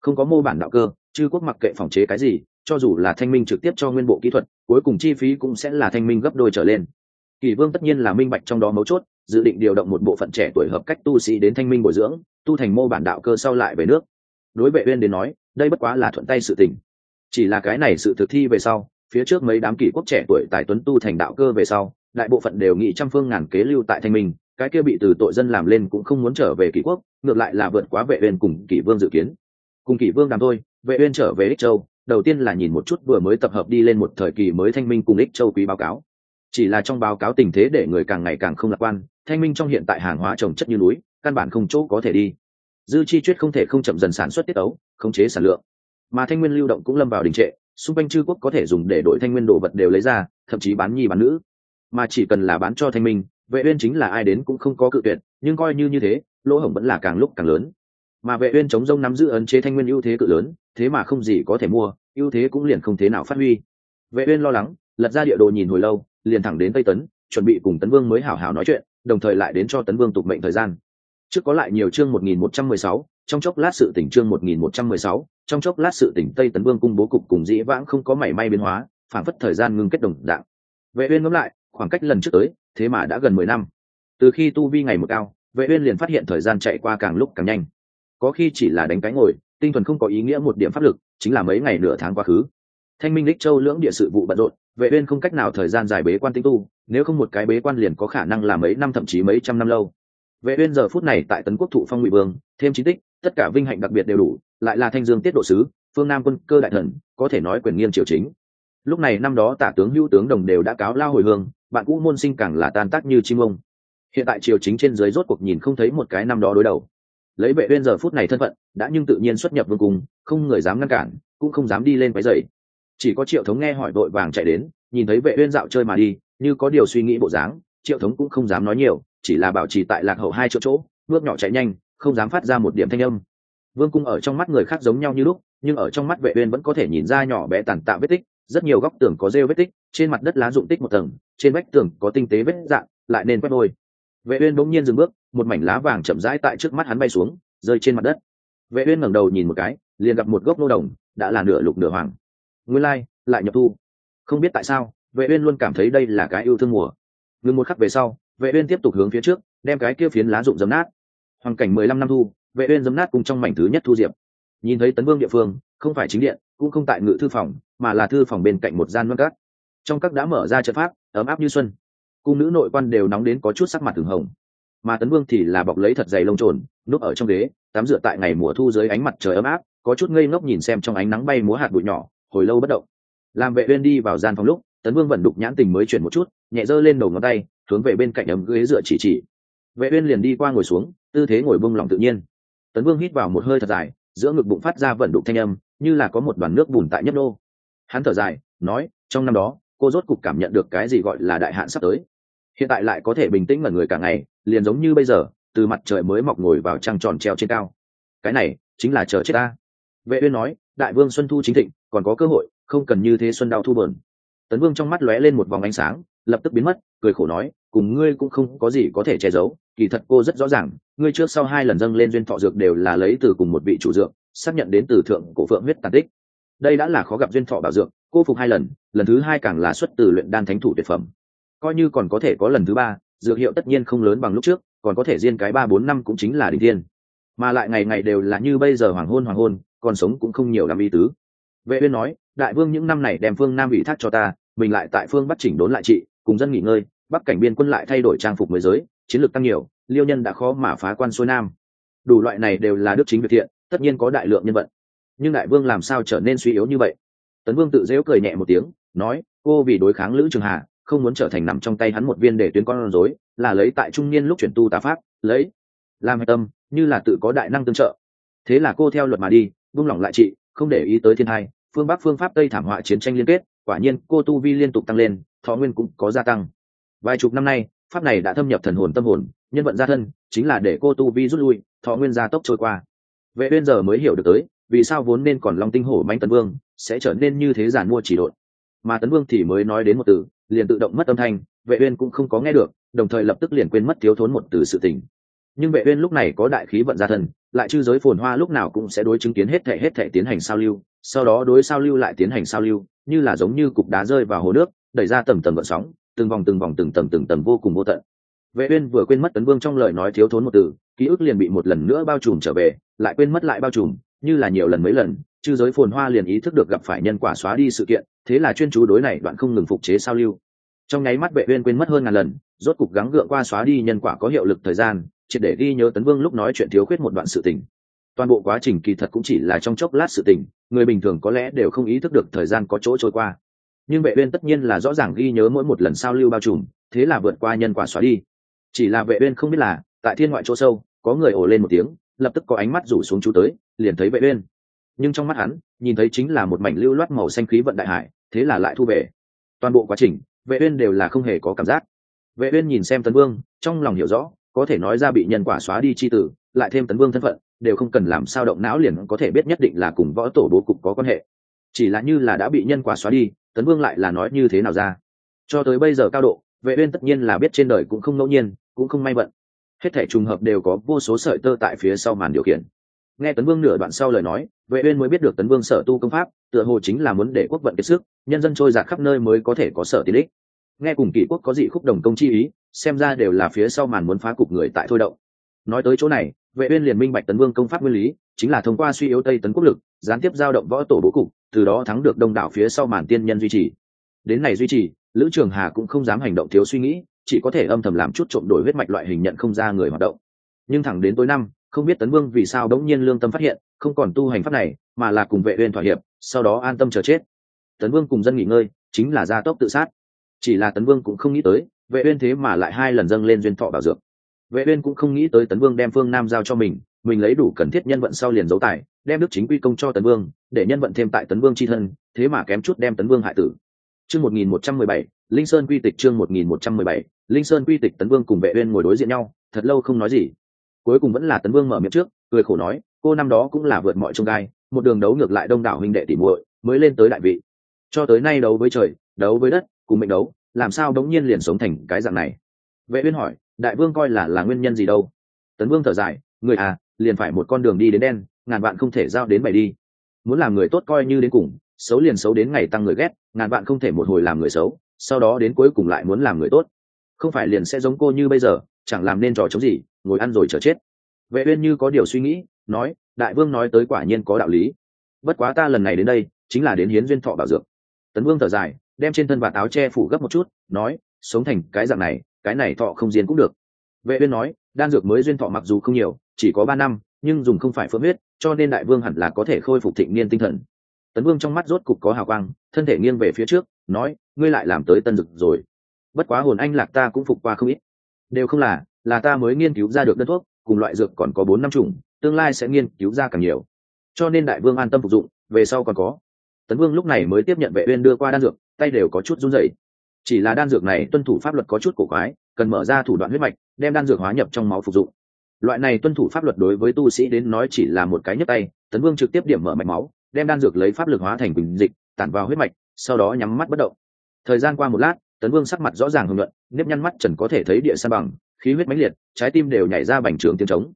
Không có mô bản đạo cơ, chư quốc mặc kệ phòng chế cái gì, cho dù là thanh minh trực tiếp cho nguyên bộ kỹ thuật, cuối cùng chi phí cũng sẽ là thanh minh gấp đôi trở lên. Kỷ vương tất nhiên là minh bạch trong đó mấu chốt, dự định điều động một bộ phận trẻ tuổi hợp cách tu sĩ đến thanh minh bồi dưỡng, tu thành mô bản đạo cơ sau lại về nước. Đối vệ uyên đến nói đây bất quá là thuận tay sự tình. Chỉ là cái này sự thực thi về sau, phía trước mấy đám kỷ quốc trẻ tuổi tài tuấn tu thành đạo cơ về sau, đại bộ phận đều nghĩ trăm phương ngàn kế lưu tại thanh minh, cái kia bị từ tội dân làm lên cũng không muốn trở về kỷ quốc, ngược lại là vượt quá vệ uyên cùng kỷ vương dự kiến. Cùng kỷ vương đàm thôi, vệ uyên trở về ích châu, đầu tiên là nhìn một chút vừa mới tập hợp đi lên một thời kỳ mới thanh minh cùng ích châu quý báo cáo. Chỉ là trong báo cáo tình thế để người càng ngày càng không lạc quan, thanh minh trong hiện tại hàng hóa trồng chất như núi, căn bản không chỗ có thể đi dư chi chuyết không thể không chậm dần sản xuất tiết ấu, khống chế sản lượng. Mà thanh nguyên lưu động cũng lâm vào đình trệ, xung quanh chư quốc có thể dùng để đổi thanh nguyên đồ vật đều lấy ra, thậm chí bán nhi bán nữ. Mà chỉ cần là bán cho thanh minh, vệ uyên chính là ai đến cũng không có cự tuyệt, nhưng coi như như thế, lỗ hổng vẫn là càng lúc càng lớn. Mà vệ uyên chống rông nắm giữ ấn chế thanh nguyên ưu thế cự lớn, thế mà không gì có thể mua, ưu thế cũng liền không thế nào phát huy. Vệ uyên lo lắng, lật ra địa đồ nhìn hồi lâu, liền thẳng đến tây tấn, chuẩn bị cùng tấn vương mới hảo hảo nói chuyện, đồng thời lại đến cho tấn vương tục mệnh thời gian trước có lại nhiều chương 1116, trong chốc lát sự tỉnh chương 1116, trong chốc lát sự tỉnh tây tấn vương cung bố cục cùng dĩ vãng không có mảy may biến hóa phản phất thời gian ngưng kết đồng dạng. Vệ uyên ngẫm lại khoảng cách lần trước tới thế mà đã gần mười năm. Từ khi tu vi ngày một cao vệ uyên liền phát hiện thời gian chạy qua càng lúc càng nhanh. Có khi chỉ là đánh cái ngồi tinh thuần không có ý nghĩa một điểm pháp lực chính là mấy ngày nửa tháng quá khứ. Thanh minh đích châu lưỡng địa sự vụ bận rộn vệ uyên không cách nào thời gian dài bế quan tinh tu nếu không một cái bế quan liền có khả năng là mấy năm thậm chí mấy trăm năm lâu vệ uyên giờ phút này tại tấn quốc thụ phong ngụy vương, thêm chính tích, tất cả vinh hạnh đặc biệt đều đủ, lại là thanh dương tiết độ sứ, phương nam quân cơ đại thần, có thể nói quyền nghiêng triều chính. Lúc này năm đó tả tướng hữu tướng đồng đều đã cáo lao hồi hương, bạn cũ môn sinh càng là tan tác như chim ông. Hiện tại triều chính trên dưới rốt cuộc nhìn không thấy một cái năm đó đối đầu. Lấy vệ uyên giờ phút này thân phận, đã nhưng tự nhiên xuất nhập vương cung, không người dám ngăn cản, cũng không dám đi lên quấy rầy. Chỉ có triệu thống nghe hỏi đội vàng chạy đến, nhìn thấy vệ uyên dạo chơi mà đi, như có điều suy nghĩ bộ dáng, triệu thống cũng không dám nói nhiều chỉ là bảo trì tại lạc hậu hai chỗ chỗ bước nhỏ chạy nhanh không dám phát ra một điểm thanh âm. Vương cung ở trong mắt người khác giống nhau như lúc nhưng ở trong mắt vệ uyên vẫn có thể nhìn ra nhỏ bé tàn tạ vết tích rất nhiều góc tường có rêu vết tích trên mặt đất lá rụng tích một tầng trên vách tường có tinh tế vết dạng lại nên quét đôi. Vệ uyên bỗng nhiên dừng bước một mảnh lá vàng chậm rãi tại trước mắt hắn bay xuống rơi trên mặt đất. Vệ uyên ngẩng đầu nhìn một cái liền gặp một gốc nô đồng đã là nửa lục nửa hoàng. Nguyên lai like, lại nhập thu. Không biết tại sao vệ uyên luôn cảm thấy đây là cái yêu thương mùa. Ngừng một khắc về sau vệ uyên tiếp tục hướng phía trước, đem cái kia phiến lá dụng dấm nát. Hoàn cảnh 15 năm thu, vệ uyên dấm nát cùng trong mảnh thứ nhất thu diệp. Nhìn thấy tấn vương địa phương, không phải chính điện, cũng không tại ngự thư phòng, mà là thư phòng bên cạnh một gian văn các trong các đã mở ra trận pháp, ấm áp như xuân. Cung nữ nội quan đều nóng đến có chút sắc mặt thường hồng. Mà tấn vương thì là bọc lấy thật dày lông trồn, núp ở trong ghế, tắm rửa tại ngày mùa thu dưới ánh mặt trời ấm áp, có chút ngây ngốc nhìn xem trong ánh nắng bay múa hạt bụi nhỏ, hồi lâu bất động. Làm vệ uyên đi vào gian phòng lúc, tấn vương vẫn đục nhãn tình mới chuyển một chút, nhẹ giơ lên đầu ngón tay hướng về bên cạnh ấm ghế dựa chỉ chỉ. Vệ uyên liền đi qua ngồi xuống, tư thế ngồi buông lòng tự nhiên. Tấn vương hít vào một hơi thật dài, giữa ngực bụng phát ra vận đục thanh âm, như là có một đoàn nước bùn tại nhấp đô hắn thở dài, nói, trong năm đó, cô rốt cục cảm nhận được cái gì gọi là đại hạn sắp tới. Hiện tại lại có thể bình tĩnh ngẩn người cả ngày, liền giống như bây giờ, từ mặt trời mới mọc ngồi vào trăng tròn treo trên cao. Cái này, chính là chờ chết ta. Vệ uyên nói, đại vương xuân thu chính thịnh, còn có cơ hội, không cần như thế xuân đau thu bờn tấn vương trong mắt lóe lên một vòng ánh sáng lập tức biến mất, cười khổ nói, cùng ngươi cũng không có gì có thể che giấu, kỳ thật cô rất rõ ràng, ngươi trước sau hai lần dâng lên duyên thọ dược đều là lấy từ cùng một vị chủ dược, xác nhận đến từ thượng cổ phượng huyết tàn tích. Đây đã là khó gặp duyên thọ bảo dược, cô phục hai lần lần thứ hai càng là xuất từ luyện đan thánh thủ tuyệt phẩm. Coi như còn có thể có lần thứ ba, dược hiệu tất nhiên không lớn bằng lúc trước, còn có thể riêng cái ba bốn năm cũng chính là đỉnh thiên. Mà lại ngày ngày đều là như bây giờ hoàng hôn hoàng hôn, còn sống cũng không nhiều làm y tứ. Vệ uyên nói, đại vương những năm này đem phương nam ủy thác cho ta, mình lại tại phương bắt chỉnh đốn lại trị cùng dân nghỉ ngơi, bắc cảnh biên quân lại thay đổi trang phục mới giới, chiến lược tăng nhiều, liêu nhân đã khó mà phá quan xuôi nam. Đủ loại này đều là đức chính việc thiện, tất nhiên có đại lượng nhân vận. Nhưng đại vương làm sao trở nên suy yếu như vậy? Tấn vương tự dễu cười nhẹ một tiếng, nói, cô vì đối kháng lữ trường hà, không muốn trở thành nằm trong tay hắn một viên để tuyến con rối, là lấy tại trung niên lúc chuyển tu tà pháp, lấy làm hạch tâm, như là tự có đại năng tương trợ. Thế là cô theo luật mà đi, buông lỏng lại chị không để ý tới thiên hai phương bắc phương pháp tây thảm họa chiến tranh liên kết, quả nhiên cô tu vi liên tục tăng lên thọ nguyên cũng có gia tăng. Vài chục năm nay, pháp này đã thâm nhập thần hồn tâm hồn, nhân vận gia thân, chính là để cô tu vi rút lui, thọ nguyên gia tốc trôi qua. Vệ uyên giờ mới hiểu được tới, vì sao vốn nên còn long tinh hổ mãnh tấn vương, sẽ trở nên như thế giản mua chỉ độn. Mà tấn vương thì mới nói đến một từ, liền tự động mất âm thanh, vệ uyên cũng không có nghe được, đồng thời lập tức liền quên mất thiếu thốn một từ sự tình. Nhưng vệ uyên lúc này có đại khí vận gia thân, lại chư giới phồn hoa lúc nào cũng sẽ đối chứng kiến hết thể hết thể tiến hành sao lưu, sau đó đối sao lưu lại tiến hành sao lưu, như là giống như cục đá rơi vào hồ nước đẩy ra tầng tầng gợn sóng, từng vòng từng vòng từng tầng từng tầng vô cùng vô tận. Vệ uyên vừa quên mất tấn vương trong lời nói thiếu thốn một từ, ký ức liền bị một lần nữa bao trùm trở về, lại quên mất lại bao trùm, như là nhiều lần mấy lần, chư giới phồn hoa liền ý thức được gặp phải nhân quả xóa đi sự kiện, thế là chuyên chú đối này đoạn không ngừng phục chế sao lưu. Trong nháy mắt vệ uyên quên mất hơn ngàn lần, rốt cục gắng gượng qua xóa đi nhân quả có hiệu lực thời gian chỉ để ghi nhớ tấn vương lúc nói chuyện thiếu khuyết một đoạn sự tình. Toàn bộ quá trình kỳ thật cũng chỉ là trong chốc lát sự tình, người bình thường có lẽ đều không ý thức được thời gian có chỗ trôi qua nhưng vệ uyên tất nhiên là rõ ràng ghi nhớ mỗi một lần sao lưu bao trùm, thế là vượt qua nhân quả xóa đi. Chỉ là vệ uyên không biết là, tại thiên ngoại chỗ sâu, có người ồ lên một tiếng, lập tức có ánh mắt rủ xuống chú tới, liền thấy vệ uyên. Nhưng trong mắt hắn, nhìn thấy chính là một mảnh lưu loát màu xanh khí vận đại hải, thế là lại thu về. Toàn bộ quá trình, vệ uyên đều là không hề có cảm giác. Vệ uyên nhìn xem tấn vương, trong lòng hiểu rõ, có thể nói ra bị nhân quả xóa đi chi tử, lại thêm tấn vương thân phận, đều không cần làm sao động não liền có thể biết nhất định là cùng võ tổ bố cục có quan hệ. Chỉ là như là đã bị nhân quả xóa đi tấn vương lại là nói như thế nào ra? Cho tới bây giờ cao độ, vệ uyên tất nhiên là biết trên đời cũng không ngẫu nhiên, cũng không may vận. Hết thể trùng hợp đều có vô số sợi tơ tại phía sau màn điều khiển. Nghe tấn vương nửa đoạn sau lời nói, vệ uyên mới biết được tấn vương sở tu công pháp, tựa hồ chính là muốn để quốc vận kiệt sức, nhân dân trôi dạt khắp nơi mới có thể có sở tiến ích. Nghe cùng kỷ quốc có dị khúc đồng công chi ý, xem ra đều là phía sau màn muốn phá cục người tại thôi động. Nói tới chỗ này, vệ uyên liền minh bạch tấn vương công pháp nguyên lý, chính là thông qua suy yếu tây tấn quốc lực, gián tiếp giao động võ tổ bố cục từ đó thắng được đông đảo phía sau màn tiên nhân duy trì. Đến này duy trì, lữ trường hà cũng không dám hành động thiếu suy nghĩ, chỉ có thể âm thầm làm chút trộm đổi huyết mạch loại hình nhận không ra người hoạt động. Nhưng thẳng đến tối năm, không biết tấn vương vì sao đống nhiên lương tâm phát hiện, không còn tu hành pháp này, mà là cùng vệ uyên thỏa hiệp, sau đó an tâm chờ chết. Tấn vương cùng dân nghỉ ngơi, chính là gia tốc tự sát. Chỉ là tấn vương cũng không nghĩ tới, vệ uyên thế mà lại hai lần dâng lên duyên thọ bảo dược. Vệ uyên cũng không nghĩ tới tấn vương đem phương nam giao cho mình mình lấy đủ cần thiết nhân vận sau liền giấu tài, đem đức chính quy công cho tấn vương, để nhân vận thêm tại tấn vương chi thân, thế mà kém chút đem tấn vương hại tử. Chương 1117 linh sơn quy tịch chương 1117 linh sơn quy tịch tấn vương cùng vệ uyên ngồi đối diện nhau, thật lâu không nói gì. Cuối cùng vẫn là tấn vương mở miệng trước, cười khổ nói, cô năm đó cũng là vượt mọi trông gai, một đường đấu ngược lại đông đảo huynh đệ tỉ muội, mới lên tới đại vị. Cho tới nay đấu với trời, đấu với đất, cùng mệnh đấu, làm sao đống nhiên liền sống thành cái dạng này? Vệ uyên hỏi, đại vương coi là là nguyên nhân gì đâu? Tấn vương thở dài, người à liền phải một con đường đi đến đen, ngàn vạn không thể giao đến bày đi. Muốn làm người tốt coi như đến cùng, xấu liền xấu đến ngày tăng người ghét, ngàn vạn không thể một hồi làm người xấu, sau đó đến cuối cùng lại muốn làm người tốt. Không phải liền sẽ giống cô như bây giờ, chẳng làm nên trò chống gì, ngồi ăn rồi chờ chết. Vệ uyên như có điều suy nghĩ, nói, đại vương nói tới quả nhiên có đạo lý. Bất quá ta lần này đến đây, chính là đến hiến duyên thọ bảo dược. Tấn vương thở dài, đem trên thân và táo che phủ gấp một chút, nói, sống thành cái dạng này, cái này thọ không diên cũng được. Vệ uyên nói đan dược mới duyên thọ mặc dù không nhiều, chỉ có ba năm, nhưng dùng không phải phượng huyết, cho nên đại vương hẳn là có thể khôi phục thịnh niên tinh thần. Tấn vương trong mắt rốt cục có hào quang, thân thể nghiêng về phía trước, nói, ngươi lại làm tới tân dực rồi. Bất quá hồn anh lạc ta cũng phục qua không ít. Đều không là là ta mới nghiên cứu ra được đơn thuốc, cùng loại dược còn có bốn năm chủng, tương lai sẽ nghiên cứu ra càng nhiều. Cho nên đại vương an tâm phục dụng, về sau còn có. Tấn vương lúc này mới tiếp nhận vệ uyên đưa qua đan dược, tay đều có chút run rẩy. Chỉ là đan dược này tuân thủ pháp luật có chút cổ quái, cần mở ra thủ đoạn huyết mạch đem đan dược hóa nhập trong máu phục dụng. Loại này tuân thủ pháp luật đối với tu sĩ đến nói chỉ là một cái nhấc tay, tấn vương trực tiếp điểm mở mạch máu, đem đan dược lấy pháp lực hóa thành bình dịch, tản vào huyết mạch, sau đó nhắm mắt bất động. Thời gian qua một lát, tấn vương sắc mặt rõ ràng hưng luận nếp nhăn mắt trần có thể thấy địa san bằng, khí huyết mãnh liệt, trái tim đều nhảy ra bành trường tiếng trống.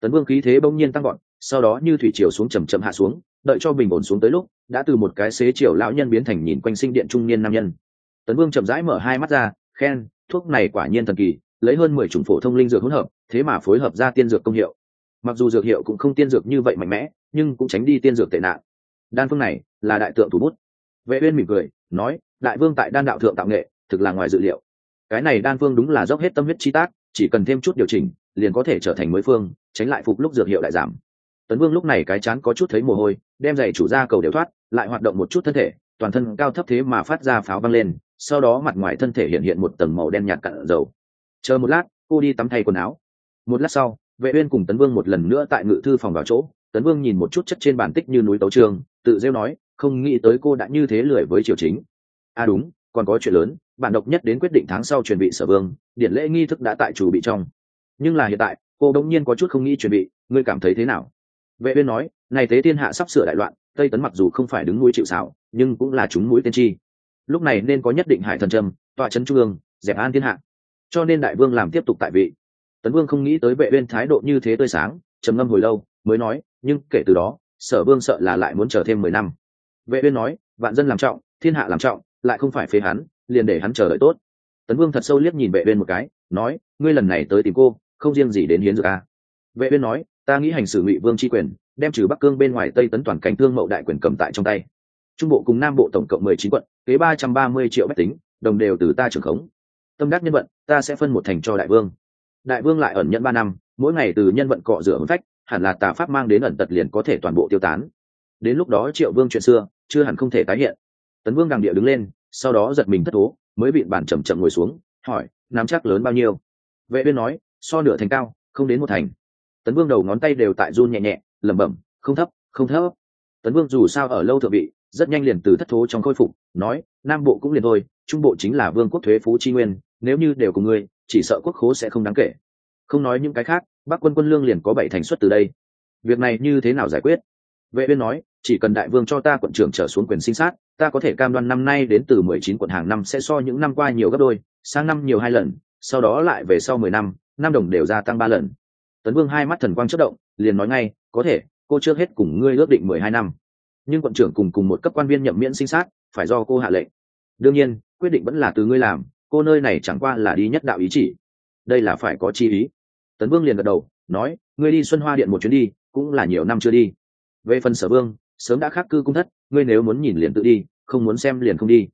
Tấn vương khí thế bỗng nhiên tăng gọn sau đó như thủy triều xuống chầm chậm hạ xuống, đợi cho bình ổn xuống tới lúc, đã từ một cái xế triều lão nhân biến thành nhìn quanh sinh điện trung niên nam nhân. Tấn vương chậm rãi mở hai mắt ra, khen, thuốc này quả nhiên thần kỳ lấy hơn mười chủng phổ thông linh dược hỗn hợp, thế mà phối hợp ra tiên dược công hiệu. Mặc dù dược hiệu cũng không tiên dược như vậy mạnh mẽ, nhưng cũng tránh đi tiên dược tệ nạn. Đan phương này là đại tượng thủ bút. Vệ uyên mỉm cười, nói, đại vương tại đan đạo thượng tạo nghệ, thực là ngoài dự liệu. Cái này đan phương đúng là dốc hết tâm huyết chi tác, chỉ cần thêm chút điều chỉnh, liền có thể trở thành mới phương, tránh lại phục lúc dược hiệu đại giảm. Tấn vương lúc này cái chán có chút thấy mồ hôi, đem giày chủ ra cầu đều thoát, lại hoạt động một chút thân thể, toàn thân cao thấp thế mà phát ra pháo văng lên, sau đó mặt ngoài thân thể hiện hiện một tầng màu đen nhạt cặn dầu chờ một lát, cô đi tắm thay quần áo. Một lát sau, vệ uyên cùng tấn vương một lần nữa tại ngự thư phòng vào chỗ. Tấn vương nhìn một chút chất trên bàn tích như núi tấu trường, tự rêu nói, không nghĩ tới cô đã như thế lười với triều chính. À đúng, còn có chuyện lớn bản độc nhất đến quyết định tháng sau chuẩn bị sở vương, điển lễ nghi thức đã tại chủ bị trong. Nhưng là hiện tại, cô đống nhiên có chút không nghĩ chuẩn bị, ngươi cảm thấy thế nào? Vệ uyên nói, này thế thiên hạ sắp sửa đại loạn, tây tấn mặc dù không phải đứng mũi chịu sào, nhưng cũng là chúng mũi tiên tri. Lúc này nên có nhất định hải thần trâm, tọa chân trung ương, dẹp an thiên hạ cho nên đại vương làm tiếp tục tại vị. Tấn vương không nghĩ tới vệ uyên thái độ như thế tươi sáng, trầm ngâm hồi lâu, mới nói, nhưng kể từ đó, sở vương sợ là lại muốn chờ thêm mười năm. Vệ uyên nói, vạn dân làm trọng, thiên hạ làm trọng, lại không phải phế hắn, liền để hắn chờ đợi tốt. Tấn vương thật sâu liếc nhìn vệ uyên một cái, nói, ngươi lần này tới tìm cô, không riêng gì đến hiến dược a. Vệ uyên nói, ta nghĩ hành xử ngụy vương chi quyền, đem trừ bắc cương bên ngoài tây tấn toàn cảnh thương mậu đại quyền cầm tại trong tay. Trung bộ cùng nam bộ tổng cộng mười chín quận, kế ba trăm ba mươi triệu bách tính, đồng đều từ ta trưởng khống tâm đắc nhân vận, ta sẽ phân một thành cho đại vương. Đại vương lại ẩn nhận ba năm, mỗi ngày từ nhân vận cọ rửa hôn phách, hẳn là tà pháp mang đến ẩn tật liền có thể toàn bộ tiêu tán. Đến lúc đó triệu vương chuyện xưa, chưa hẳn không thể tái hiện. Tấn vương đằng địa đứng lên, sau đó giật mình thất thố, mới bị bản chậm chậm ngồi xuống, hỏi, nắm chắc lớn bao nhiêu? Vệ viên nói, so nửa thành cao, không đến một thành. Tấn vương đầu ngón tay đều tại run nhẹ nhẹ, lẩm bẩm, không thấp không thấp. Tấn vương dù sao ở lâu thượng vị rất nhanh liền từ thất thố trong khôi phục, nói, nam bộ cũng liền thôi, trung bộ chính là vương quốc thuế phú chi nguyên, nếu như đều cùng ngươi, chỉ sợ quốc khố sẽ không đáng kể. Không nói những cái khác, bắc quân quân lương liền có bảy thành suất từ đây. Việc này như thế nào giải quyết? Vệ uyên nói, chỉ cần đại vương cho ta quận trưởng trở xuống quyền sinh sát, ta có thể cam đoan năm nay đến từ 19 quận hàng năm sẽ so những năm qua nhiều gấp đôi, sang năm nhiều hai lần, sau đó lại về sau 10 năm năm đồng đều gia tăng ba lần. Tấn vương hai mắt thần quang chớp động, liền nói ngay, có thể, cô chưa hết cùng ngươi ước định 12 năm nhưng quận trưởng cùng cùng một cấp quan viên nhậm miễn sinh sát, phải do cô hạ lệnh. Đương nhiên, quyết định vẫn là từ ngươi làm, cô nơi này chẳng qua là đi nhất đạo ý chỉ. Đây là phải có chi ý. Tấn vương liền gật đầu, nói, ngươi đi xuân hoa điện một chuyến đi, cũng là nhiều năm chưa đi. Về phần sở vương, sớm đã khắc cư cung thất, ngươi nếu muốn nhìn liền tự đi, không muốn xem liền không đi.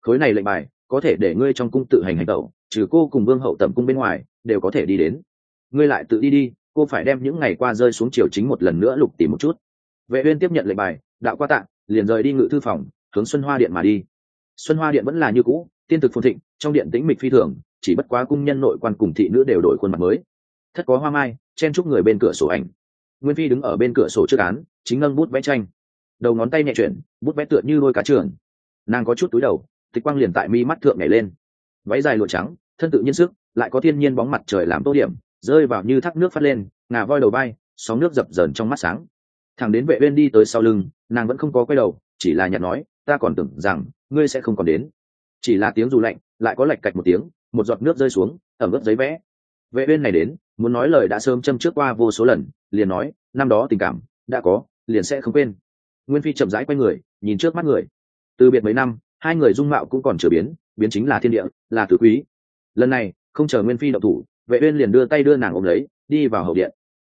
Khối này lệnh bài, có thể để ngươi trong cung tự hành hành tẩu, trừ cô cùng vương hậu tẩm cung bên ngoài, đều có thể đi đến. Ngươi lại tự đi đi, cô phải đem những ngày qua rơi xuống triều chính một lần nữa lục tìm một chút vệ uyên tiếp nhận lệnh bài đạo qua tạ, liền rời đi ngự thư phòng hướng xuân hoa điện mà đi. Xuân hoa điện vẫn là như cũ tiên thực phồn thịnh trong điện tĩnh mịch phi thường chỉ bất quá cung nhân nội quan cùng thị nữ đều đổi khuôn mặt mới. Thất có hoa mai chen chúc người bên cửa sổ ảnh. Nguyên phi đứng ở bên cửa sổ trước án chính ngân bút vẽ tranh. Đầu ngón tay nhẹ chuyển bút vẽ tựa như đôi cá trường. Nàng có chút túi đầu tịch quang liền tại mi mắt thượng nhảy lên. Váy dài lụa trắng thân tự nhiên sức lại có thiên nhiên bóng mặt trời làm tô điểm rơi vào như thác nước phát lên ngà voi đầu bay sóng nước dập dờn trong mắt sáng thằng đến vệ uyên đi tới sau lưng, nàng vẫn không có quay đầu, chỉ là nhạt nói, ta còn tưởng rằng ngươi sẽ không còn đến. Chỉ là tiếng dù lạnh, lại có lạch cạch một tiếng, một giọt nước rơi xuống, ẩm ướt giấy vẽ. Vệ uyên này đến, muốn nói lời đã sớm châm trước qua vô số lần, liền nói, năm đó tình cảm đã có, liền sẽ không quên. Nguyên phi chậm rãi quay người, nhìn trước mắt người. Từ biệt mấy năm, hai người dung mạo cũng còn trở biến biến chính là thiên địa, là tử quý. Lần này, không chờ nguyên phi động thủ, vệ uyên liền đưa tay đưa nàng ôm lấy, đi vào hậu điện.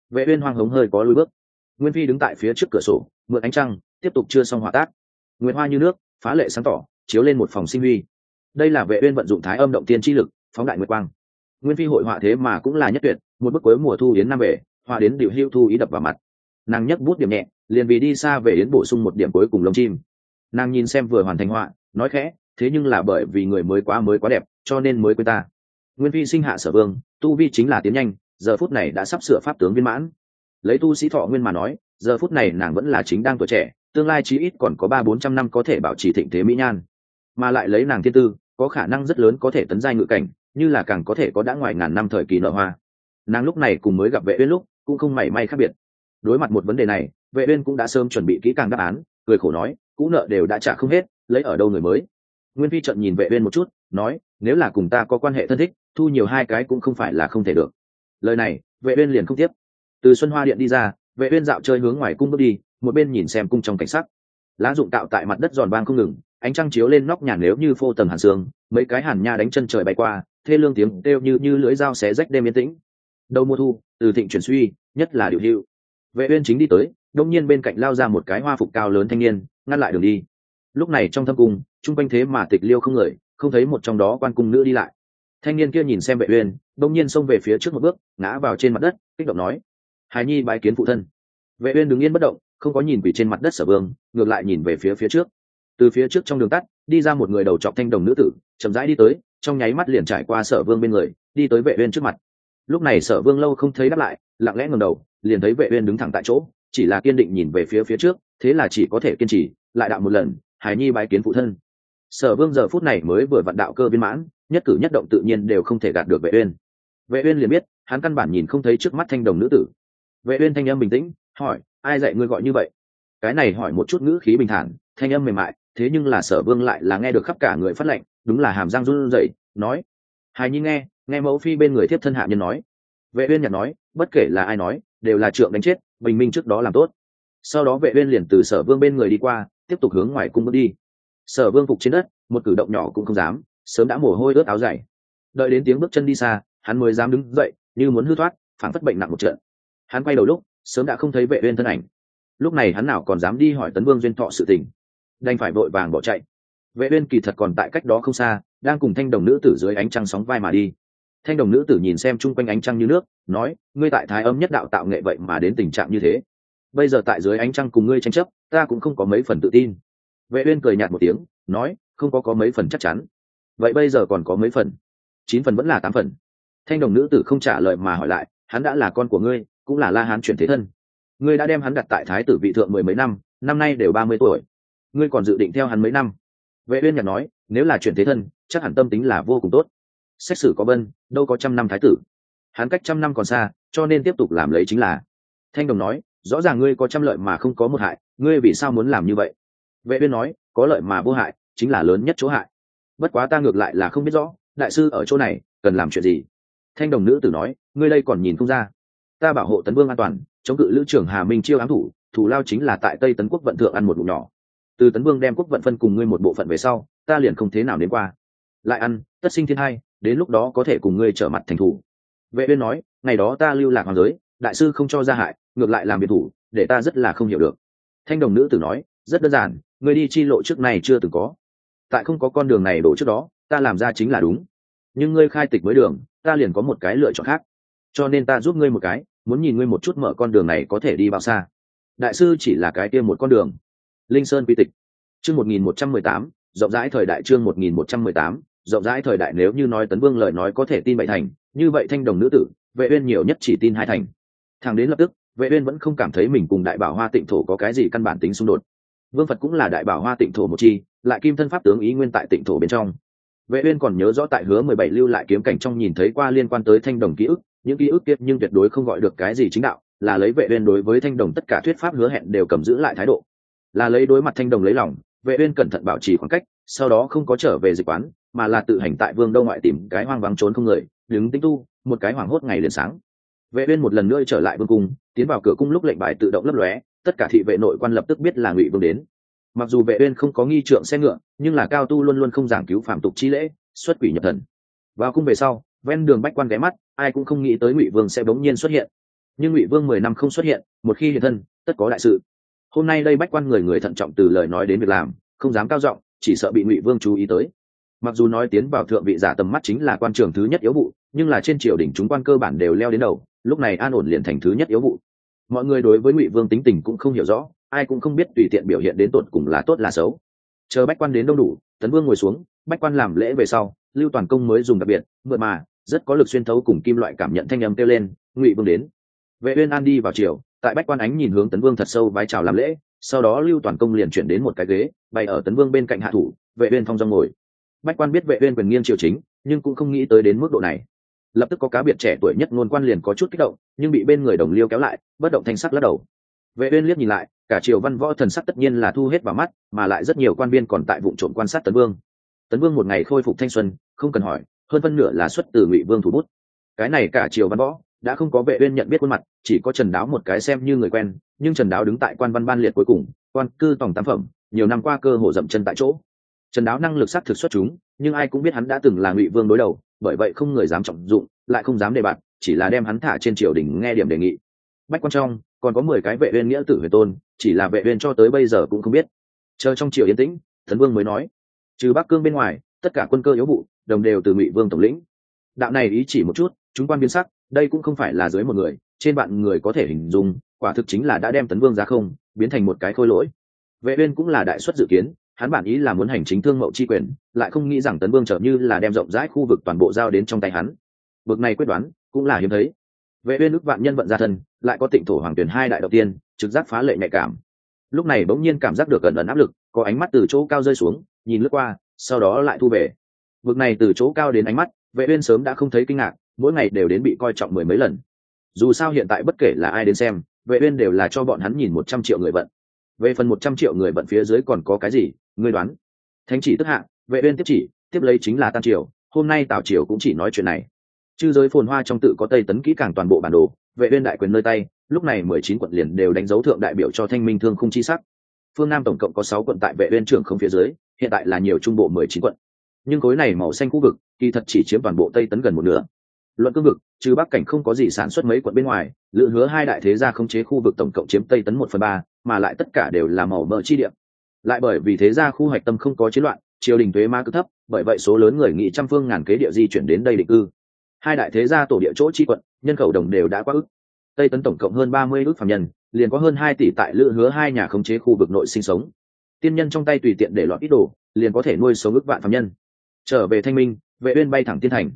Vệ uyên hoang hống hơi có lùi bước nguyên phi đứng tại phía trước cửa sổ, mượn ánh trăng, tiếp tục chưa xong hỏa tác. Nguyệt hoa như nước, phá lệ sáng tỏ, chiếu lên một phòng sinh huy. Đây là vệ uyên vận dụng thái âm động tiên chi lực, phóng đại nguyệt quang. Nguyên phi hội họa thế mà cũng là nhất tuyệt, một bức cuối mùa thu yến năm về, họa đến điệu hưu thu ý đập vào mặt. Nàng nhấc bút điểm nhẹ, liền vì đi xa về yến bổ sung một điểm cuối cùng lông chim. Nàng nhìn xem vừa hoàn thành họa, nói khẽ, thế nhưng là bởi vì người mới quá mới quá đẹp, cho nên mới quên ta. Nguyên phi sinh hạ sở vương, tu vi chính là tiến nhanh, giờ phút này đã sắp sửa pháp tướng viên mãn lấy tu sĩ thọ nguyên mà nói, giờ phút này nàng vẫn là chính đang tuổi trẻ, tương lai chí ít còn có ba bốn trăm năm có thể bảo trì thịnh thế mỹ nhan. Mà lại lấy nàng thiên tư, có khả năng rất lớn có thể tấn giai ngự cảnh, như là càng có thể có đã ngoài ngàn năm thời kỳ nở hoa. Nàng lúc này cùng mới gặp vệ uyên lúc, cũng không mảy may khác biệt. Đối mặt một vấn đề này, vệ uyên cũng đã sớm chuẩn bị kỹ càng đáp án, cười khổ nói, cũ nợ đều đã trả không hết, lấy ở đâu người mới? Nguyên phi trận nhìn vệ uyên một chút, nói, nếu là cùng ta có quan hệ thân thích, thu nhiều hai cái cũng không phải là không thể được. Lời này, vệ uyên liền không tiếp từ xuân hoa điện đi ra, vệ uyên dạo chơi hướng ngoài cung bước đi, một bên nhìn xem cung trong cảnh sắc. Lá dụng tạo tại mặt đất giòn vang không ngừng, ánh trăng chiếu lên nóc nhà nếu như phô tầng hàn sương, mấy cái hàn nha đánh chân trời bay qua, thê lương tiếng kêu như như lưỡi dao xé rách đêm yên tĩnh. Đầu mùa thu, từ thịnh chuyển suy, nhất là điều hưu vệ uyên chính đi tới, đông nhiên bên cạnh lao ra một cái hoa phục cao lớn thanh niên, ngăn lại đường đi. Lúc này trong thâm cung trung quanh thế mà tịch liêu không người, không thấy một trong đó quan cung nữ đi lại. Thanh niên kia nhìn xem vệ uyên, đông nhiên xông về phía trước một bước, ngã vào trên mặt đất, kích động nói hài nhi bái kiến phụ thân. Vệ uyên đứng yên bất động, không có nhìn quỷ trên mặt đất sở vương, ngược lại nhìn về phía phía trước. Từ phía trước trong đường tắt, đi ra một người đầu trọc thanh đồng nữ tử, chậm rãi đi tới, trong nháy mắt liền trải qua sở vương bên người, đi tới vệ uyên trước mặt. Lúc này sở vương lâu không thấy đáp lại, lặng lẽ ngẩng đầu, liền thấy vệ uyên đứng thẳng tại chỗ, chỉ là kiên định nhìn về phía phía trước, thế là chỉ có thể kiên trì, lại đạo một lần, hải nhi bái kiến phụ thân. Sở vương giờ phút này mới vừa vận đạo cơ viên mãn, nhất cử nhất động tự nhiên đều không thể gạt được vệ uyên. Vệ uyên liền biết, hắn căn bản nhìn không thấy trước mắt thanh đồng nữ tử vệ uyên thanh âm bình tĩnh, hỏi, ai dạy ngươi gọi như vậy? Cái này hỏi một chút ngữ khí bình thản, thanh âm mềm mại, thế nhưng là sở vương lại là nghe được khắp cả người phát lệnh, đúng là hàm răng run rẩy, nói, hài nhi nghe nghe mẫu phi bên người tiếp thân hạ nhân nói. Vệ uyên nhặt nói, bất kể là ai nói, đều là trượng đánh chết, bình minh trước đó làm tốt. Sau đó vệ uyên liền từ sở vương bên người đi qua, tiếp tục hướng ngoài cung bước đi. Sở vương phục trên đất, một cử động nhỏ cũng không dám, sớm đã mồ hôi ướt áo dày. Đợi đến tiếng bước chân đi xa, hắn mới dám đứng dậy, như muốn hư thoát phản phất bệnh nặng một trận hắn quay đầu lúc, sớm đã không thấy vệ uyên thân ảnh. Lúc này hắn nào còn dám đi hỏi tấn vương duyên thọ sự tình. Đành phải vội vàng bỏ chạy. Vệ uyên kỳ thật còn tại cách đó không xa, đang cùng thanh đồng nữ tử dưới ánh trăng sóng vai mà đi. Thanh đồng nữ tử nhìn xem chung quanh ánh trăng như nước, nói, ngươi tại thái âm nhất đạo tạo nghệ vậy mà đến tình trạng như thế. Bây giờ tại dưới ánh trăng cùng ngươi tranh chấp, ta cũng không có mấy phần tự tin. Vệ uyên cười nhạt một tiếng, nói, không có có mấy phần chắc chắn. Vậy bây giờ còn có mấy phần? Chín phần vẫn là tám phần. Thanh đồng nữ tử không trả lời mà hỏi lại, hắn đã là con của ngươi cũng là la hán chuyển thế thân. Ngươi đã đem hắn đặt tại thái tử vị thượng mười mấy năm năm nay đều ba mươi tuổi. Ngươi còn dự định theo hắn mấy năm? Vệ uyên nhạc nói nếu là chuyển thế thân chắc hẳn tâm tính là vô cùng tốt. Xét xử có vân, đâu có trăm năm thái tử. Hắn cách trăm năm còn xa cho nên tiếp tục làm lấy chính là. Thanh đồng nói rõ ràng ngươi có trăm lợi mà không có một hại ngươi vì sao muốn làm như vậy? Vệ uyên nói có lợi mà vô hại chính là lớn nhất chỗ hại. Bất quá ta ngược lại là không biết rõ đại sư ở chỗ này cần làm chuyện gì? Thanh đồng nữ tử nói ngươi đây còn nhìn không ra ta bảo hộ tấn vương an toàn, chống cự lữ trưởng hà minh chiêu ám thủ thủ lao chính là tại tây tấn quốc vận thượng ăn một bụng nhỏ. Từ tấn vương đem quốc vận phân cùng ngươi một bộ phận về sau, ta liền không thế nào đến qua. Lại ăn, tất sinh thiên hai, đến lúc đó có thể cùng ngươi trở mặt thành thủ. Vệ uyên nói, ngày đó ta lưu lạc hoàng giới, đại sư không cho ra hại, ngược lại làm biệt thủ, để ta rất là không hiểu được. Thanh đồng nữ tử nói, rất đơn giản người đi chi lộ trước này chưa từng có. Tại không có con đường này đổ trước đó, ta làm ra chính là đúng. Nhưng ngươi khai tịch mới đường, ta liền có một cái lựa chọn khác cho nên ta giúp ngươi một cái, muốn nhìn ngươi một chút mở con đường này có thể đi bao xa. Đại sư chỉ là cái kia một con đường. Linh sơn quy tịch. Chương một nghìn một trăm mười tám, rộng rãi thời đại chương một nghìn một trăm mười tám, rộng rãi thời đại nếu như nói tấn vương lời nói có thể tin bảy thành, như vậy thanh đồng nữ tử, vệ uyên nhiều nhất chỉ tin hai thành. Thằng đến lập tức, vệ uyên vẫn không cảm thấy mình cùng đại bảo hoa tịnh thổ có cái gì căn bản tính xung đột. Vương phật cũng là đại bảo hoa tịnh thổ một chi, lại kim thân pháp tướng ý nguyên tại tịnh thổ bên trong. Vệ uyên còn nhớ rõ tại hứa 17 lưu lại kiếm cảnh trong nhìn thấy qua liên quan tới thanh đồng ký ức những ký ức kiếp nhưng tuyệt đối không gọi được cái gì chính đạo, là lấy vệ uyên đối với thanh đồng tất cả thuyết pháp hứa hẹn đều cầm giữ lại thái độ. Là lấy đối mặt thanh đồng lấy lòng, vệ uyên cẩn thận bảo trì khoảng cách, sau đó không có trở về dịch quán, mà là tự hành tại vương đâu ngoại tìm cái hoang vắng trốn không người, đứng tinh tu, một cái hoảng hốt ngày liền sáng. Vệ uyên một lần nữa trở lại vương cung, tiến vào cửa cung lúc lệnh bài tự động lấp lóe, tất cả thị vệ nội quan lập tức biết là ngụy vương đến. Mặc dù vệ uyên không có nghi trượng xe ngựa, nhưng là cao tu luôn luôn không giảng cứu phạm tục chi lễ, xuất quỷ nhập thần. Vào cung về sau, ven đường bách quan ghé mắt ai cũng không nghĩ tới ngụy vương sẽ bỗng nhiên xuất hiện nhưng ngụy vương mười năm không xuất hiện một khi hiện thân tất có đại sự hôm nay đây bách quan người người thận trọng từ lời nói đến việc làm không dám cao giọng chỉ sợ bị ngụy vương chú ý tới mặc dù nói tiến vào thượng vị giả tầm mắt chính là quan trường thứ nhất yếu vụ nhưng là trên triều đình chúng quan cơ bản đều leo đến đầu lúc này an ổn liền thành thứ nhất yếu vụ mọi người đối với ngụy vương tính tình cũng không hiểu rõ ai cũng không biết tùy tiện biểu hiện đến tột cùng là tốt là xấu chờ bách quan đến đông đủ tấn vương ngồi xuống bách quan làm lễ về sau lưu toàn công mới dùng đặc biệt mượn mà rất có lực xuyên thấu cùng kim loại cảm nhận thanh âm kêu lên, ngụy vương đến. Vệ uyên an đi vào chiều tại bách quan ánh nhìn hướng tấn vương thật sâu vái chào làm lễ, sau đó lưu toàn công liền chuyển đến một cái ghế, bày ở tấn vương bên cạnh hạ thủ, vệ uyên phong dong ngồi. Bách quan biết vệ uyên quyền nghiêng triều chính, nhưng cũng không nghĩ tới đến mức độ này. Lập tức có cá biệt trẻ tuổi nhất ngôn quan liền có chút kích động, nhưng bị bên người đồng liêu kéo lại, bất động thanh sắc lắc đầu. Vệ uyên liếc nhìn lại, cả triều văn võ thần sắc tất nhiên là thu hết vào mắt, mà lại rất nhiều quan viên còn tại vụ trộm quan sát tấn vương. Tấn vương một ngày khôi phục thanh xuân, không cần hỏi hơn phân nửa là xuất từ ngụy vương thủ bút. Cái này cả triều văn võ đã không có vệ uyên nhận biết khuôn mặt, chỉ có trần đáo một cái xem như người quen, nhưng trần đáo đứng tại quan văn ban liệt cuối cùng, quan cư tổng tam phẩm, nhiều năm qua cơ hồ dậm chân tại chỗ. Trần đáo năng lực sắc thực xuất chúng, nhưng ai cũng biết hắn đã từng là ngụy vương đối đầu, bởi vậy không người dám trọng dụng, lại không dám đề bạt, chỉ là đem hắn thả trên triều đình nghe điểm đề nghị. Bách quan trong, còn có mười cái vệ uyên nghĩa tử huyền tôn, chỉ là vệ uyên cho tới bây giờ cũng không biết. Chờ trong triều yên tĩnh, thần vương mới nói, trừ bắc cương bên ngoài, tất cả quân cơ yếu vụ đồng đều từ ngụy vương tổng lĩnh. Đạo này ý chỉ một chút, chúng quan biến sắc, đây cũng không phải là dưới một người, trên bạn người có thể hình dung, quả thực chính là đã đem tấn vương ra không, biến thành một cái khôi lỗi. Vệ uyên cũng là đại xuất dự kiến, hắn bản ý là muốn hành chính thương mậu chi quyền, lại không nghĩ rằng tấn vương trở như là đem rộng rãi khu vực toàn bộ giao đến trong tay hắn. Bực này quyết đoán, cũng là hiếm thấy. Vệ uyên ước vạn nhân vận ra thân, lại có tịnh thổ hoàng tuyển hai đại đầu tiên, trực giác phá lệ nhạy cảm. Lúc này bỗng nhiên cảm giác được gần ẩn áp lực, có ánh mắt từ chỗ cao rơi xuống, nhìn lướt qua, sau đó lại thu về bực này từ chỗ cao đến ánh mắt, vệ uyên sớm đã không thấy kinh ngạc, mỗi ngày đều đến bị coi trọng mười mấy lần. Dù sao hiện tại bất kể là ai đến xem, vệ uyên đều là cho bọn hắn nhìn một trăm triệu người vận. Về phần một trăm triệu người vận phía dưới còn có cái gì, ngươi đoán? Thánh chỉ tức hạ, vệ uyên tiếp chỉ, tiếp lấy chính là tam triều, hôm nay tào triều cũng chỉ nói chuyện này. Chư giới phồn hoa trong tự có tây tấn kỹ càng toàn bộ bản đồ, vệ uyên đại quyền nơi tay, lúc này mười chín quận liền đều đánh dấu thượng đại biểu cho thanh minh thương không chi sắc. Phương nam tổng cộng có sáu quận tại vệ uyên trưởng không phía dưới, hiện tại là nhiều trung bộ mười chín quận nhưng khối này màu xanh khu vực kỳ thật chỉ chiếm toàn bộ tây tấn gần một nửa. Luận cương vực, trừ bắc cảnh không có gì sản xuất mấy quận bên ngoài lựa hứa hai đại thế gia khống chế khu vực tổng cộng chiếm tây tấn một phần ba, mà lại tất cả đều là màu mỡ chi địa. Lại bởi vì thế gia khu hoạch tâm không có chiến loạn, triều đình thuế ma cứ thấp, bởi vậy số lớn người nghị trăm phương ngàn kế địa di chuyển đến đây định cư. Hai đại thế gia tổ địa chỗ chi quận, nhân khẩu đồng đều đã quá ức. Tây tấn tổng cộng hơn ba mươi ước phạm nhân, liền có hơn hai tỷ tại lựa hứa hai nhà khống chế khu vực nội sinh sống. Tiên nhân trong tay tùy tiện để lọt ít đồ, liền có thể nuôi sống ước vạn phạm nhân trở về thanh minh, vệ uyên bay thẳng tiên thành.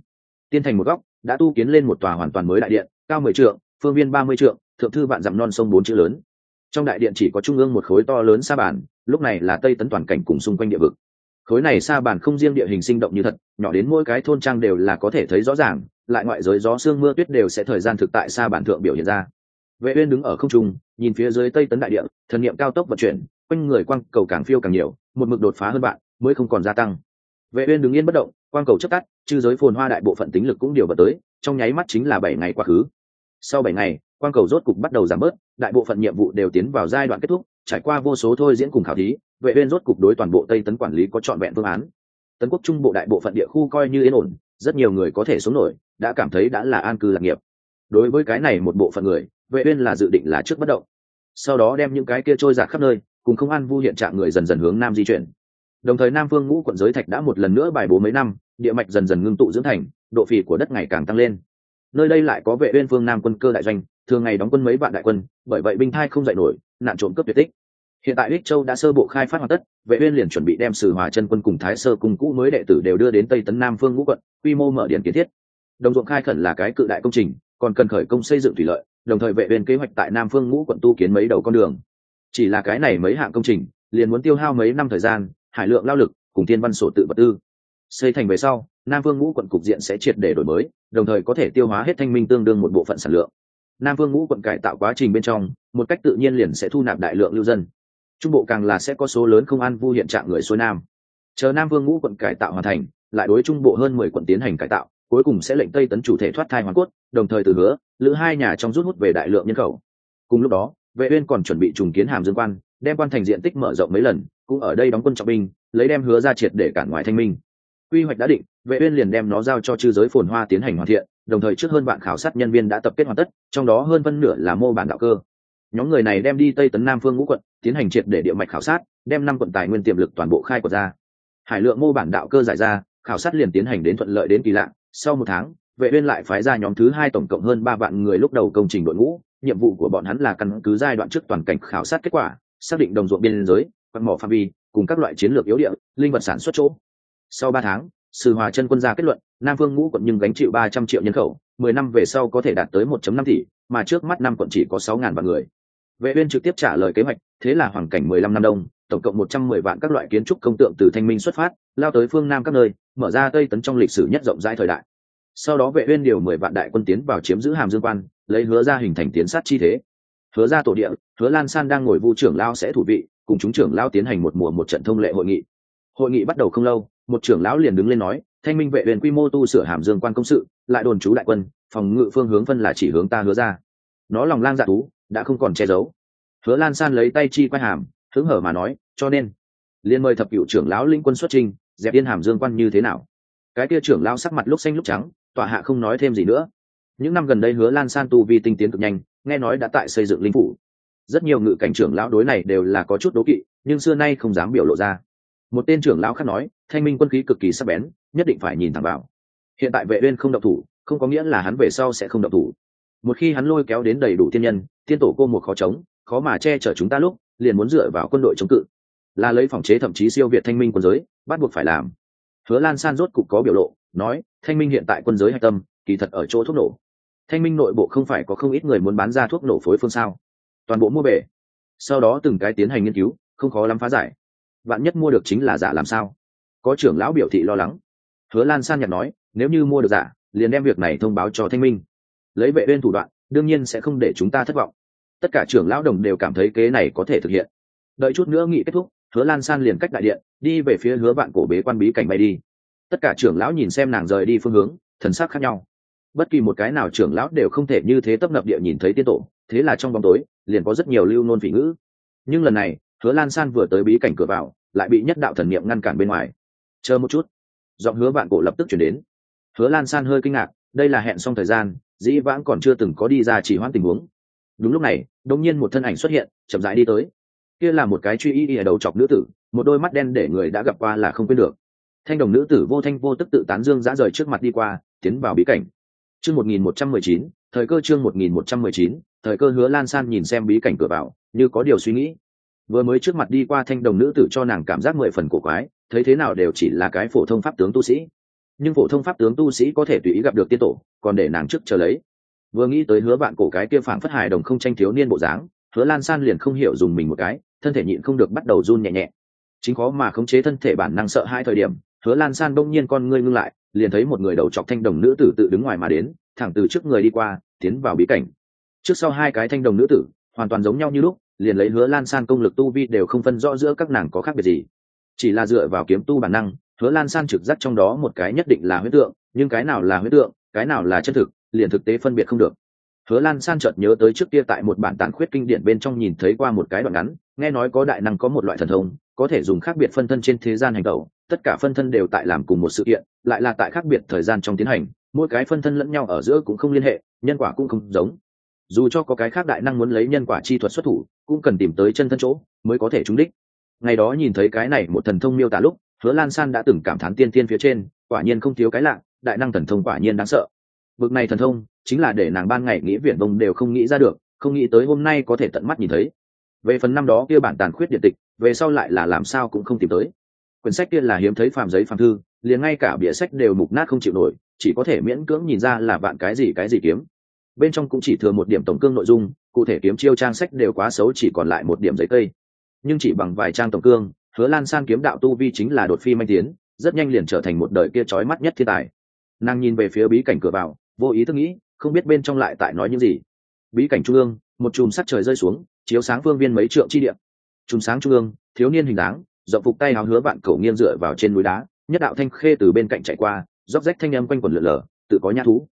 Tiên thành một góc, đã tu kiến lên một tòa hoàn toàn mới đại điện, cao mười trượng, phương viên ba mươi trượng, thượng thư vạn dặm non sông bốn chữ lớn. Trong đại điện chỉ có trung ương một khối to lớn sa bàn, lúc này là tây tấn toàn cảnh cùng xung quanh địa vực. Khối này sa bàn không riêng địa hình sinh động như thật, nhỏ đến mỗi cái thôn trang đều là có thể thấy rõ ràng, lại ngoại giới gió sương mưa tuyết đều sẽ thời gian thực tại sa bàn thượng biểu hiện ra. Vệ uyên đứng ở không trung, nhìn phía dưới tây tấn đại địa, thần niệm cao tốc vận chuyển, quanh người quang cầu càng phiêu càng nhiều, một mực đột phá hơn bạn, mới không còn gia tăng vệ uyên đứng yên bất động, quang cầu chấp tắt, chư giới phồn hoa đại bộ phận tính lực cũng điều bật tới, trong nháy mắt chính là bảy ngày quá khứ. Sau bảy ngày, quang cầu rốt cục bắt đầu giảm bớt, đại bộ phận nhiệm vụ đều tiến vào giai đoạn kết thúc, trải qua vô số thôi diễn cùng khảo thí, vệ uyên rốt cục đối toàn bộ tây tấn quản lý có chọn vẹn phương án. Tấn quốc trung bộ đại bộ phận địa khu coi như yên ổn, rất nhiều người có thể sống nổi, đã cảm thấy đã là an cư lạc nghiệp. Đối với cái này một bộ phận người, vệ uyên là dự định là trước bất động. Sau đó đem những cái kia trôi giạt khắp nơi, cùng không an vu hiện trạng người dần dần hướng nam di chuyển đồng thời nam phương ngũ quận giới thạch đã một lần nữa bài bố mấy năm, địa mạch dần dần ngưng tụ dưỡng thành, độ phì của đất ngày càng tăng lên. Nơi đây lại có vệ uyên phương nam quân cơ đại doanh, thường ngày đóng quân mấy vạn đại quân, bởi vậy binh thai không dậy nổi, nạn trộm cướp tuyệt tích. Hiện tại ích châu đã sơ bộ khai phát hoàn tất, vệ uyên liền chuẩn bị đem sử hòa chân quân cùng thái sơ cùng cũ mới đệ tử đều đưa đến tây tấn nam phương ngũ quận, quy mô mở điện kiến thiết. Đồng ruộng khai khẩn là cái cự đại công trình, còn cần khởi công xây dựng thủy lợi, đồng thời vệ uyên kế hoạch tại nam phương ngũ quận tu kiến mấy đầu con đường. Chỉ là cái này mấy hạng công trình, liền muốn tiêu hao mấy năm thời gian hải lượng lao lực cùng tiên văn sổ tự vật tư. Xây thành về sau, nam Vương ngũ quận cục diện sẽ triệt để đổi mới, đồng thời có thể tiêu hóa hết thanh minh tương đương một bộ phận sản lượng. Nam Vương ngũ quận cải tạo quá trình bên trong, một cách tự nhiên liền sẽ thu nạp đại lượng lưu dân. Trung bộ càng là sẽ có số lớn không an vu hiện trạng người xuôi nam. Chờ nam vương ngũ quận cải tạo hoàn thành, lại đối trung bộ hơn mười quận tiến hành cải tạo, cuối cùng sẽ lệnh tây tấn chủ thể thoát thai hoàn cốt, đồng thời từ hứa, lữ hai nhà trong rút hút về đại lượng nhân khẩu. Cùng lúc đó, vệ uyên còn chuẩn bị trùng kiến hàm dương quan đem quan thành diện tích mở rộng mấy lần, cũng ở đây đóng quân trọng binh, lấy đem hứa ra triệt để cản ngoài thanh minh. Quy hoạch đã định, vệ uyên liền đem nó giao cho chư giới phồn hoa tiến hành hoàn thiện, đồng thời trước hơn bạn khảo sát nhân viên đã tập kết hoàn tất, trong đó hơn phân nửa là mô bản đạo cơ. Nhóm người này đem đi tây tấn nam phương ngũ quận, tiến hành triệt để địa mạch khảo sát, đem năm quận tài nguyên tiềm lực toàn bộ khai quật ra. Hải lượng mô bản đạo cơ giải ra, khảo sát liền tiến hành đến thuận lợi đến kỳ lạ. Sau một tháng, vệ uyên lại phái ra nhóm thứ hai tổng cộng hơn ba vạn người lúc đầu công trình đội ngũ, nhiệm vụ của bọn hắn là căn cứ giai đoạn trước toàn cảnh khảo sát kết quả xác định đồng ruộng biên giới, quạt mỏ phạm vi, cùng các loại chiến lược yếu địa, linh vật sản xuất chỗ. Sau ba tháng sự hòa chân quân ra kết luận, nam phương ngũ quận nhưng gánh chịu ba trăm triệu nhân khẩu, mười năm về sau có thể đạt tới 1.5 tỷ, mà trước mắt năm quận chỉ có sáu ngàn vạn người. Vệ uyên trực tiếp trả lời kế hoạch, thế là hoàng cảnh 15 năm đông, tổng cộng 110 vạn các loại kiến trúc công tượng từ thanh minh xuất phát, lao tới phương nam các nơi, mở ra tây tấn trong lịch sử nhất rộng rãi thời đại. Sau đó vệ uyên điều 10 vạn đại quân tiến vào chiếm giữ hàm dương quan, lấy hứa ra hình thành tiến sát chi thế hứa ra tổ địa, hứa lan san đang ngồi vu trưởng lao sẽ thủ vị, cùng chúng trưởng lao tiến hành một mùa một trận thông lệ hội nghị. Hội nghị bắt đầu không lâu, một trưởng lão liền đứng lên nói, thanh minh vệ huyền quy mô tu sửa hàm dương quan công sự, lại đồn trú đại quân, phòng ngự phương hướng phân là chỉ hướng ta hứa ra. Nó lòng lang dạ tú, đã không còn che giấu. Hứa lan san lấy tay chi quay hàm, hứng hở mà nói, cho nên, liên mời thập cựu trưởng lão linh quân xuất trình, dẹp yên hàm dương quan như thế nào? Cái kia trưởng lão sắc mặt lúc xanh lúc trắng, tọa hạ không nói thêm gì nữa. Những năm gần đây hứa lan san tu vi tinh tiến cực nhanh nghe nói đã tại xây dựng linh phủ. Rất nhiều ngự cảnh trưởng lão đối này đều là có chút đố kỵ, nhưng xưa nay không dám biểu lộ ra. Một tên trưởng lão khác nói, thanh minh quân khí cực kỳ sắc bén, nhất định phải nhìn thẳng vào. Hiện tại vệ uyên không động thủ, không có nghĩa là hắn về sau sẽ không động thủ. Một khi hắn lôi kéo đến đầy đủ tiên nhân, tiên tổ cô một khó chống, khó mà che chở chúng ta lúc, liền muốn dựa vào quân đội chống cự. Là lấy phòng chế thậm chí siêu việt thanh minh quân giới, bắt buộc phải làm. Hứa lan san rốt cục có biểu lộ, nói, thanh minh hiện tại quân giới hạch tâm, kỳ thật ở chỗ thuốc nổ thanh minh nội bộ không phải có không ít người muốn bán ra thuốc nổ phối phương sao? Toàn bộ mua bể, sau đó từng cái tiến hành nghiên cứu không khó lắm phá giải. Bạn nhất mua được chính là giả làm sao? Có trưởng lão biểu thị lo lắng. Hứa lan san nhặt nói nếu như mua được giả liền đem việc này thông báo cho thanh minh. Lấy vệ bên thủ đoạn đương nhiên sẽ không để chúng ta thất vọng. Tất cả trưởng lão đồng đều cảm thấy kế này có thể thực hiện. Đợi chút nữa nghị kết thúc hứa lan san liền cách đại điện đi về phía hứa vạn cổ bế quan bí cảnh bay đi. Tất cả trưởng lão nhìn xem nàng rời đi phương hướng thần sắc khác nhau bất kỳ một cái nào trưởng lão đều không thể như thế tấp nập địa nhìn thấy tiên tổ, thế là trong bóng tối, liền có rất nhiều lưu nôn vị ngữ. Nhưng lần này, hứa lan san vừa tới bí cảnh cửa vào, lại bị nhất đạo thần niệm ngăn cản bên ngoài. Chờ một chút. Giọng hứa vạn cổ lập tức chuyển đến. Hứa lan san hơi kinh ngạc, đây là hẹn xong thời gian, dĩ vãng còn chưa từng có đi ra chỉ hoãn tình huống. Đúng lúc này đông nhiên một thân ảnh xuất hiện, chậm rãi đi tới. Kia là một cái truy y ở đầu chọc nữ tử, một đôi mắt đen để người đã gặp qua là không quên được. Thanh đồng nữ tử vô thanh vô tức tự tán dương giã rời trước mặt đi qua, tiến vào bí cảnh chương một nghìn một trăm mười chín, thời cơ chương một nghìn một trăm mười chín, thời cơ hứa lan san nhìn xem bí cảnh cửa vào, như có điều suy nghĩ. Vừa mới trước mặt đi qua thanh đồng nữ tử cho nàng cảm giác mười phần cổ quái, thấy thế nào đều chỉ là cái phổ thông pháp tướng tu sĩ. Nhưng phổ thông pháp tướng tu sĩ có thể tùy ý gặp được tiên tổ, còn để nàng trước chờ lấy. Vừa nghĩ tới hứa bạn cổ cái kia phảng phất hài đồng không tranh thiếu niên bộ dáng, hứa lan san liền không hiểu dùng mình một cái, thân thể nhịn không được bắt đầu run nhẹ nhẹ. Chính khó mà khống chế thân thể bản năng sợ hai thời điểm, hứa lan san đông nhiên con ngươi ngưng lại liền thấy một người đầu chọc thanh đồng nữ tử tự đứng ngoài mà đến, thẳng từ trước người đi qua, tiến vào bí cảnh. Trước sau hai cái thanh đồng nữ tử, hoàn toàn giống nhau như lúc, liền lấy hứa lan san công lực tu vi đều không phân rõ giữa các nàng có khác biệt gì. Chỉ là dựa vào kiếm tu bản năng, hứa lan san trực giác trong đó một cái nhất định là huyết tượng, nhưng cái nào là huyết tượng, cái nào là chân thực, liền thực tế phân biệt không được. Hứa lan san chợt nhớ tới trước kia tại một bản tàn khuyết kinh điển bên trong nhìn thấy qua một cái đoạn ngắn, nghe nói có đại năng có một loại thần thông, có thể dùng khác biệt phân thân trên thế gian hành tẩu tất cả phân thân đều tại làm cùng một sự kiện, lại là tại khác biệt thời gian trong tiến hành, mỗi cái phân thân lẫn nhau ở giữa cũng không liên hệ, nhân quả cũng không giống. Dù cho có cái khác đại năng muốn lấy nhân quả chi thuật xuất thủ, cũng cần tìm tới chân thân chỗ mới có thể trúng đích. Ngày đó nhìn thấy cái này một thần thông miêu tả lúc, hứa lan san đã từng cảm thán tiên tiên phía trên, quả nhiên không thiếu cái lạ, đại năng thần thông quả nhiên đáng sợ. Bực này thần thông, chính là để nàng ban ngày nghĩ viện vông đều không nghĩ ra được, không nghĩ tới hôm nay có thể tận mắt nhìn thấy. Về phần năm đó kia bản tàn khuyết điện tịch, về sau lại là làm sao cũng không tìm tới quyển sách kia là hiếm thấy phàm giấy phàm thư, liền ngay cả bìa sách đều mục nát không chịu nổi, chỉ có thể miễn cưỡng nhìn ra là bạn cái gì cái gì kiếm. Bên trong cũng chỉ thừa một điểm tổng cương nội dung, cụ thể kiếm chiêu trang sách đều quá xấu chỉ còn lại một điểm giấy cây. Nhưng chỉ bằng vài trang tổng cương, hứa lan san kiếm đạo tu vi chính là đột phi manh tiến, rất nhanh liền trở thành một đời kia trói mắt nhất thiên tài. Nàng nhìn về phía bí cảnh cửa vào, vô ý thức nghĩ, không biết bên trong lại tại nói những gì. Bí cảnh trung ương, một chùm sắt trời rơi xuống, chiếu sáng phương viên mấy trượng chi điện chùm sáng trung ương, thiếu niên hình dáng rộng phục tay áo hứa vạn cầu nghiêng dựa vào trên núi đá, nhất đạo thanh khê từ bên cạnh chạy qua róc rách thanh âm quanh quần lượn lờ tự có nhã thú.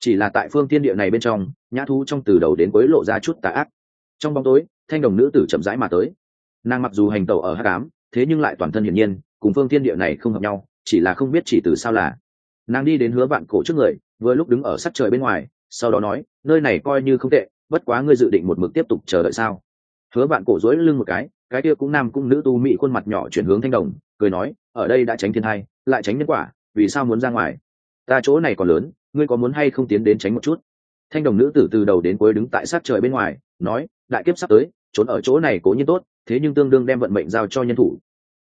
Chỉ là tại phương tiên địa này bên trong, nhã thú trong từ đầu đến cuối lộ ra chút tà ác. Trong bóng tối, thanh đồng nữ tử chậm rãi mà tới. Nàng mặc dù hành tẩu ở hát cám thế nhưng lại toàn thân hiển nhiên, cùng phương tiên địa này không hợp nhau, chỉ là không biết chỉ từ sao là. Nàng đi đến hứa vạn cổ trước người, vừa lúc đứng ở sắt trời bên ngoài, sau đó nói, nơi này coi như không tệ, bất quá ngươi dự định một mực tiếp tục chờ đợi sao? Hứa vạn cổ dối lưng một cái cái kia cũng nam cũng nữ tu mỹ khuôn mặt nhỏ chuyển hướng thanh đồng, cười nói, ở đây đã tránh thiên hai lại tránh nhân quả, vì sao muốn ra ngoài? Ta chỗ này còn lớn, ngươi có muốn hay không tiến đến tránh một chút? Thanh đồng nữ tử từ đầu đến cuối đứng tại sát trời bên ngoài, nói, đại kiếp sắp tới, trốn ở chỗ này cố nhiên tốt, thế nhưng tương đương đem vận mệnh giao cho nhân thủ.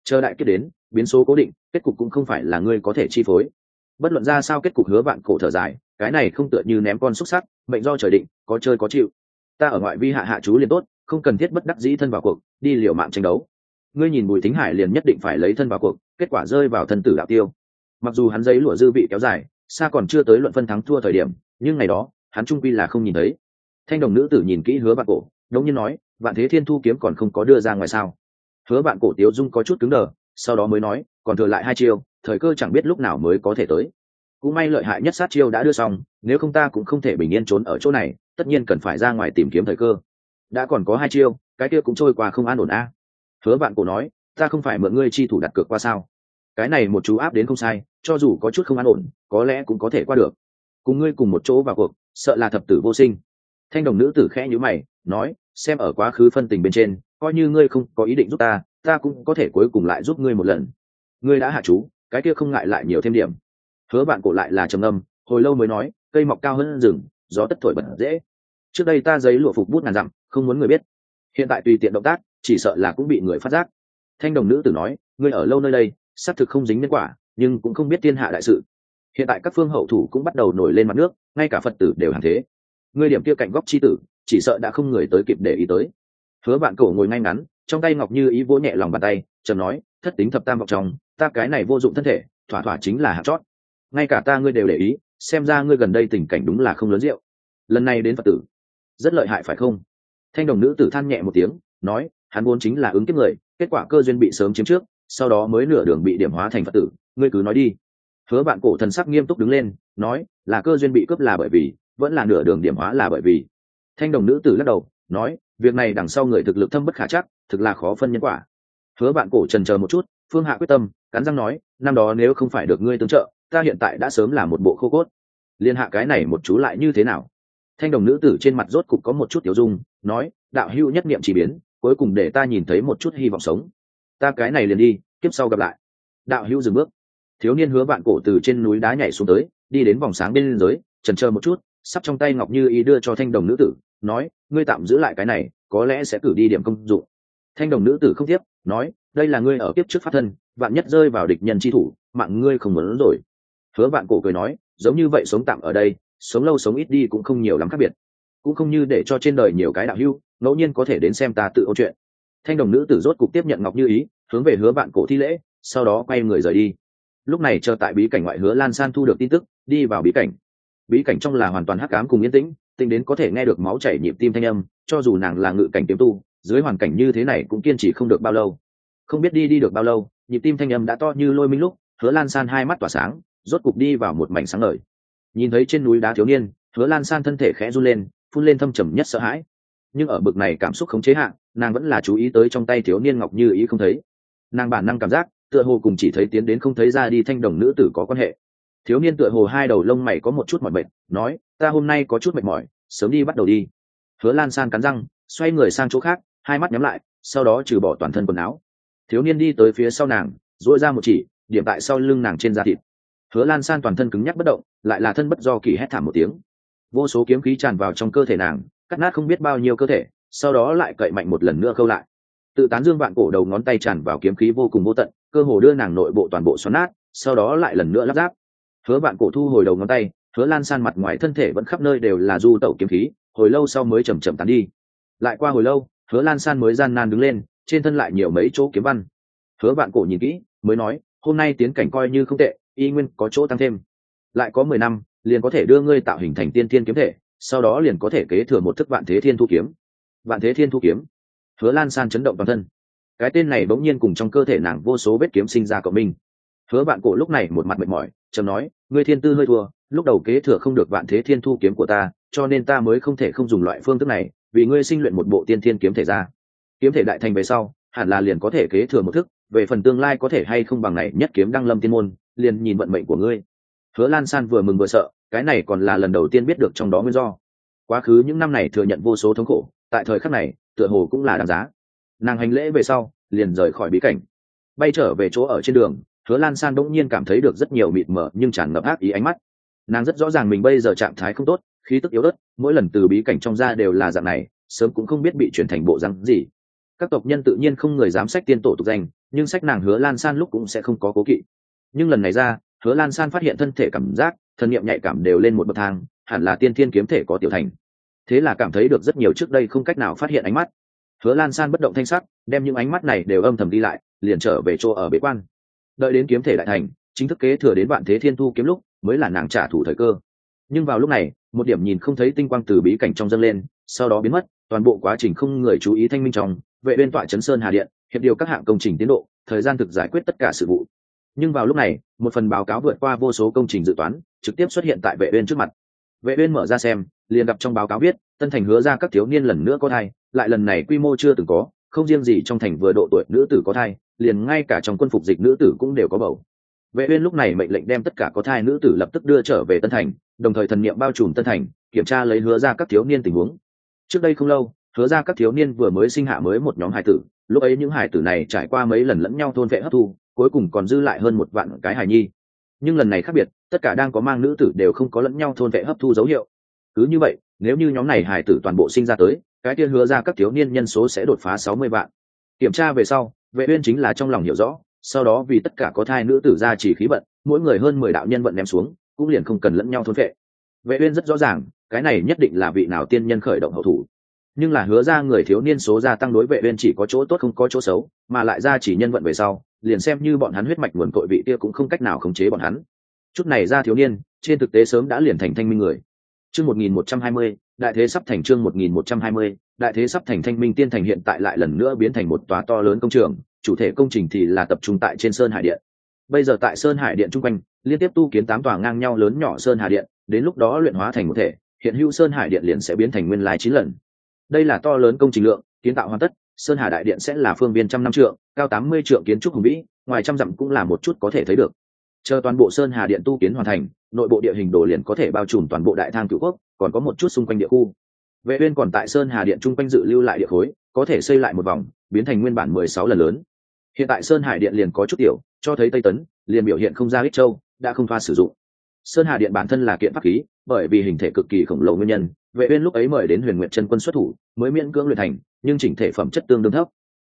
Chờ đại kiếp đến, biến số cố định, kết cục cũng không phải là ngươi có thể chi phối. Bất luận ra sao kết cục hứa vạn cổ thở dài, cái này không tựa như ném con xúc sắc, mệnh do trời định, có chơi có chịu. Ta ở ngoại vi hạ hạ chú liền tốt không cần thiết bất đắc dĩ thân vào cuộc, đi liều mạng tranh đấu. Ngươi nhìn bùi thính hải liền nhất định phải lấy thân vào cuộc, kết quả rơi vào thân tử đạo tiêu. Mặc dù hắn giấy lụa dư vị kéo dài, xa còn chưa tới luận phân thắng thua thời điểm, nhưng ngày đó, hắn trung quy là không nhìn thấy. Thanh đồng nữ tử nhìn kỹ hứa bạn cổ, đống nhiên nói, vạn thế thiên thu kiếm còn không có đưa ra ngoài sao? Hứa bạn cổ tiếu dung có chút cứng đờ, sau đó mới nói, còn thừa lại hai chiêu, thời cơ chẳng biết lúc nào mới có thể tới. Cũng may lợi hại nhất sát chiêu đã đưa xong, nếu không ta cũng không thể bình yên trốn ở chỗ này, tất nhiên cần phải ra ngoài tìm kiếm thời cơ đã còn có hai chiêu, cái kia cũng trôi qua không an ổn a. Hứa bạn cổ nói, ta không phải mượn ngươi chi thủ đặt cược qua sao? Cái này một chú áp đến không sai, cho dù có chút không an ổn, có lẽ cũng có thể qua được. Cùng ngươi cùng một chỗ vào cuộc, sợ là thập tử vô sinh. Thanh đồng nữ tử khẽ nhữ mày, nói, xem ở quá khứ phân tình bên trên, coi như ngươi không có ý định giúp ta ta cũng có thể cuối cùng lại giúp ngươi một lần. Ngươi đã hạ chú, cái kia không ngại lại nhiều thêm điểm. Hứa bạn cổ lại là trầm âm hồi lâu mới nói, cây mọc cao hơn rừng, gió tất thổi bẩn dễ. Trước đây ta giấy lụa phục bút ngàn dặm không muốn người biết. Hiện tại tùy tiện động tác, chỉ sợ là cũng bị người phát giác. Thanh đồng nữ tử nói, ngươi ở lâu nơi đây, xác thực không dính nhân quả, nhưng cũng không biết thiên hạ đại sự. Hiện tại các phương hậu thủ cũng bắt đầu nổi lên mặt nước, ngay cả phật tử đều hàng thế. Ngươi điểm kia cạnh góc chi tử, chỉ sợ đã không người tới kịp để ý tới. Hứa bạn cổ ngồi ngay ngắn, trong tay ngọc như ý vỗ nhẹ lòng bàn tay chầm nói, thất tính thập tam vọng trong, ta cái này vô dụng thân thể, thỏa thỏa chính là hạt chót. Ngay cả ta ngươi đều để ý, xem ra ngươi gần đây tình cảnh đúng là không lớn rượu. Lần này đến phật tử, rất lợi hại phải không? Thanh đồng nữ tử than nhẹ một tiếng, nói, hắn vốn chính là ứng kiếp người, kết quả cơ duyên bị sớm chiếm trước, sau đó mới nửa đường bị điểm hóa thành phật tử, ngươi cứ nói đi. Hứa bạn cổ thần sắc nghiêm túc đứng lên, nói, là cơ duyên bị cướp là bởi vì, vẫn là nửa đường điểm hóa là bởi vì. Thanh đồng nữ tử lắc đầu, nói, việc này đằng sau người thực lực thâm bất khả chắc, thực là khó phân nhân quả. Hứa bạn cổ trần chờ một chút, phương hạ quyết tâm, cắn răng nói, năm đó nếu không phải được ngươi tương trợ, ta hiện tại đã sớm là một bộ khô cốt. Liên hạ cái này một chú lại như thế nào? Thanh đồng nữ tử trên mặt rốt cục có một chút tiểu dung, nói, đạo hữu nhất niệm chỉ biến, cuối cùng để ta nhìn thấy một chút hy vọng sống. Ta cái này liền đi, kiếp sau gặp lại. Đạo hữu dừng bước. Thiếu niên hứa vạn cổ từ trên núi đá nhảy xuống tới, đi đến vòng sáng bên dưới trần chờ một chút, sắp trong tay ngọc như ý đưa cho thanh đồng nữ tử, nói, ngươi tạm giữ lại cái này, có lẽ sẽ cử đi điểm công dụng. Thanh đồng nữ tử không tiếp, nói, đây là ngươi ở kiếp trước phát thân, vạn nhất rơi vào địch nhân chi thủ, mạng ngươi không muốn rồi. Hứa vạn cổ cười nói, giống như vậy sống tạm ở đây sống lâu sống ít đi cũng không nhiều lắm khác biệt. Cũng không như để cho trên đời nhiều cái đạo hưu ngẫu nhiên có thể đến xem ta tự ôn chuyện. Thanh đồng nữ tử rốt cục tiếp nhận ngọc như ý, hướng về hứa bạn cổ thi lễ, sau đó quay người rời đi. Lúc này chờ tại bí cảnh ngoại hứa lan san thu được tin tức, đi vào bí cảnh. Bí cảnh trong là hoàn toàn hắc ám cùng yên tĩnh, tính đến có thể nghe được máu chảy nhịp tim thanh âm, cho dù nàng là ngự cảnh kiếm tu, dưới hoàn cảnh như thế này cũng kiên trì không được bao lâu. Không biết đi đi được bao lâu, nhịp tim thanh âm đã to như lôi minh lúc, hứa lan san hai mắt tỏa sáng, rốt cục đi vào một mảnh sáng ngời nhìn thấy trên núi đá thiếu niên, hứa lan san thân thể khẽ run lên, phun lên thâm trầm nhất sợ hãi. Nhưng ở bực này cảm xúc không chế hạn nàng vẫn là chú ý tới trong tay thiếu niên ngọc như ý không thấy. Nàng bản năng cảm giác, tựa hồ cùng chỉ thấy tiến đến không thấy ra đi thanh đồng nữ tử có quan hệ. Thiếu niên tựa hồ hai đầu lông mày có một chút mỏi mệt, nói, ta hôm nay có chút mệt mỏi, sớm đi bắt đầu đi. Hứa lan san cắn răng, xoay người sang chỗ khác, hai mắt nhắm lại, sau đó trừ bỏ toàn thân quần áo. Thiếu niên đi tới phía sau nàng dỗi ra một chỉ, điểm tại sau lưng nàng trên da thịt. Hứa lan san toàn thân cứng nhắc bất động lại là thân bất do kỳ hét thảm một tiếng. Vô số kiếm khí tràn vào trong cơ thể nàng, cắt nát không biết bao nhiêu cơ thể, sau đó lại cậy mạnh một lần nữa khâu lại. Tự tán dương vạn cổ đầu ngón tay tràn vào kiếm khí vô cùng vô tận, cơ hồ đưa nàng nội bộ toàn bộ xoắn nát, sau đó lại lần nữa lắp ráp. Hứa vạn cổ thu hồi đầu ngón tay, hứa lan san mặt ngoài thân thể vẫn khắp nơi đều là du tẩu kiếm khí, hồi lâu sau mới chầm chậm tán đi. Lại qua hồi lâu, hứa lan san mới gian nan đứng lên, trên thân lại nhiều mấy chỗ kiếm văn. Hứa vạn cổ nhìn kỹ, mới nói, hôm nay tiến cảnh coi như không tệ, y nguyên có chỗ tăng thêm lại có mười năm, liền có thể đưa ngươi tạo hình thành tiên thiên kiếm thể, sau đó liền có thể kế thừa một thức vạn thế thiên thu kiếm. Vạn thế thiên thu kiếm. Hứa lan san chấn động toàn thân. Cái tên này bỗng nhiên cùng trong cơ thể nàng vô số vết kiếm sinh ra cộng minh. Hứa bạn cổ lúc này một mặt mệt mỏi chầm nói, ngươi thiên tư hơi thua, lúc đầu kế thừa không được vạn thế thiên thu kiếm của ta, cho nên ta mới không thể không dùng loại phương thức này, vì ngươi sinh luyện một bộ tiên thiên kiếm thể ra. Kiếm thể đại thành về sau, hẳn là liền có thể kế thừa một thức, về phần tương lai có thể hay không bằng này nhất kiếm đăng lâm tiên môn, liền nhìn vận mệnh của ngươi hứa lan san vừa mừng vừa sợ, cái này còn là lần đầu tiên biết được trong đó nguyên do. Quá khứ những năm này thừa nhận vô số thống khổ, tại thời khắc này, tựa hồ cũng là đáng giá. Nàng hành lễ về sau, liền rời khỏi bí cảnh. Bay trở về chỗ ở trên đường, hứa lan san bỗng nhiên cảm thấy được rất nhiều mịt mờ nhưng tràn ngập ác ý ánh mắt. Nàng rất rõ ràng mình bây giờ trạng thái không tốt, khí tức yếu ớt, mỗi lần từ bí cảnh trong ra đều là dạng này, sớm cũng không biết bị chuyển thành bộ rắn gì. Các tộc nhân tự nhiên không người dám sách tiên tổ tục danh, nhưng sách nàng hứa lan san lúc cũng sẽ không có cố kỵ. Nhưng lần này ra hứa lan san phát hiện thân thể cảm giác thần niệm nhạy cảm đều lên một bậc thang, hẳn là tiên thiên kiếm thể có tiểu thành. Thế là cảm thấy được rất nhiều trước đây không cách nào phát hiện ánh mắt. Hứa lan san bất động thanh sắc, đem những ánh mắt này đều âm thầm đi lại, liền trở về chỗ ở bế quan. Đợi đến kiếm thể đại thành, chính thức kế thừa đến vạn thế thiên thu kiếm lúc, mới là nàng trả thù thời cơ. Nhưng vào lúc này, một điểm nhìn không thấy tinh quang từ bí cảnh trong dâng lên, sau đó biến mất, toàn bộ quá trình không người chú ý thanh minh trong, vệ bên tọa chấn sơn hà điện, hiệp điều các hạng công trình tiến độ, thời gian thực giải quyết tất cả sự vụ nhưng vào lúc này, một phần báo cáo vượt qua vô số công trình dự toán, trực tiếp xuất hiện tại vệ uyên trước mặt. Vệ uyên mở ra xem, liền gặp trong báo cáo viết, tân thành hứa ra các thiếu niên lần nữa có thai, lại lần này quy mô chưa từng có, không riêng gì trong thành vừa độ tuổi nữ tử có thai, liền ngay cả trong quân phục dịch nữ tử cũng đều có bầu. Vệ uyên lúc này mệnh lệnh đem tất cả có thai nữ tử lập tức đưa trở về tân thành, đồng thời thần niệm bao trùm tân thành, kiểm tra lấy hứa ra các thiếu niên tình huống. Trước đây không lâu, hứa ra các thiếu niên vừa mới sinh hạ mới một nhóm hải tử, lúc ấy những hải tử này trải qua mấy lần lẫn nhau thôn vệ hấp thu cuối cùng còn dư lại hơn một vạn cái hài nhi. Nhưng lần này khác biệt, tất cả đang có mang nữ tử đều không có lẫn nhau thôn vệ hấp thu dấu hiệu. Cứ như vậy, nếu như nhóm này hài tử toàn bộ sinh ra tới, cái tiên hứa ra các thiếu niên nhân số sẽ đột phá sáu mươi vạn. Kiểm tra về sau, vệ uyên chính là trong lòng hiểu rõ, sau đó vì tất cả có thai nữ tử ra chỉ khí vận, mỗi người hơn mười đạo nhân vận ném xuống, cũng liền không cần lẫn nhau thôn vệ. Vệ uyên rất rõ ràng, cái này nhất định là vị nào tiên nhân khởi động hậu thủ. Nhưng là hứa ra người thiếu niên số gia tăng đối vệ uyên chỉ có chỗ tốt không có chỗ xấu, mà lại ra chỉ nhân vận về sau liền xem như bọn hắn huyết mạch nguồn cội vị kia cũng không cách nào khống chế bọn hắn. Chút này ra thiếu niên, trên thực tế sớm đã liền thành thanh minh người. Chương 1120 đại thế sắp thành chương 1120 đại thế sắp thành thanh minh tiên thành hiện tại lại lần nữa biến thành một tòa to lớn công trường, chủ thể công trình thì là tập trung tại trên sơn hải điện. Bây giờ tại sơn hải điện trung quanh, liên tiếp tu kiến tám tòa ngang nhau lớn nhỏ sơn hải điện, đến lúc đó luyện hóa thành một thể, hiện hữu sơn hải điện liền sẽ biến thành nguyên lai chín lần. Đây là to lớn công trình lượng, kiến tạo hoàn tất sơn hà đại điện sẽ là phương viên trăm năm trượng, cao tám mươi trượng kiến trúc hùng vĩ, ngoài trăm dặm cũng là một chút có thể thấy được. Chờ toàn bộ sơn hà điện tu kiến hoàn thành, nội bộ địa hình đồ liền có thể bao trùm toàn bộ đại thang cựu quốc, còn có một chút xung quanh địa khu. Vệ uyên còn tại sơn hà điện trung quanh dự lưu lại địa khối, có thể xây lại một vòng, biến thành nguyên bản mười sáu lần lớn. Hiện tại sơn hải điện liền có chút tiểu, cho thấy tây tấn, liền biểu hiện không ra ích châu, đã không thoa sử dụng. Sơn hà điện bản thân là kiện pháp khí, bởi vì hình thể cực kỳ khổng lồ nguyên nhân, vệ uyên lúc ấy mời đến huyền Nguyệt chân quân xuất thủ, mới miễn cưỡng luyện thành nhưng chỉnh thể phẩm chất tương đương thấp.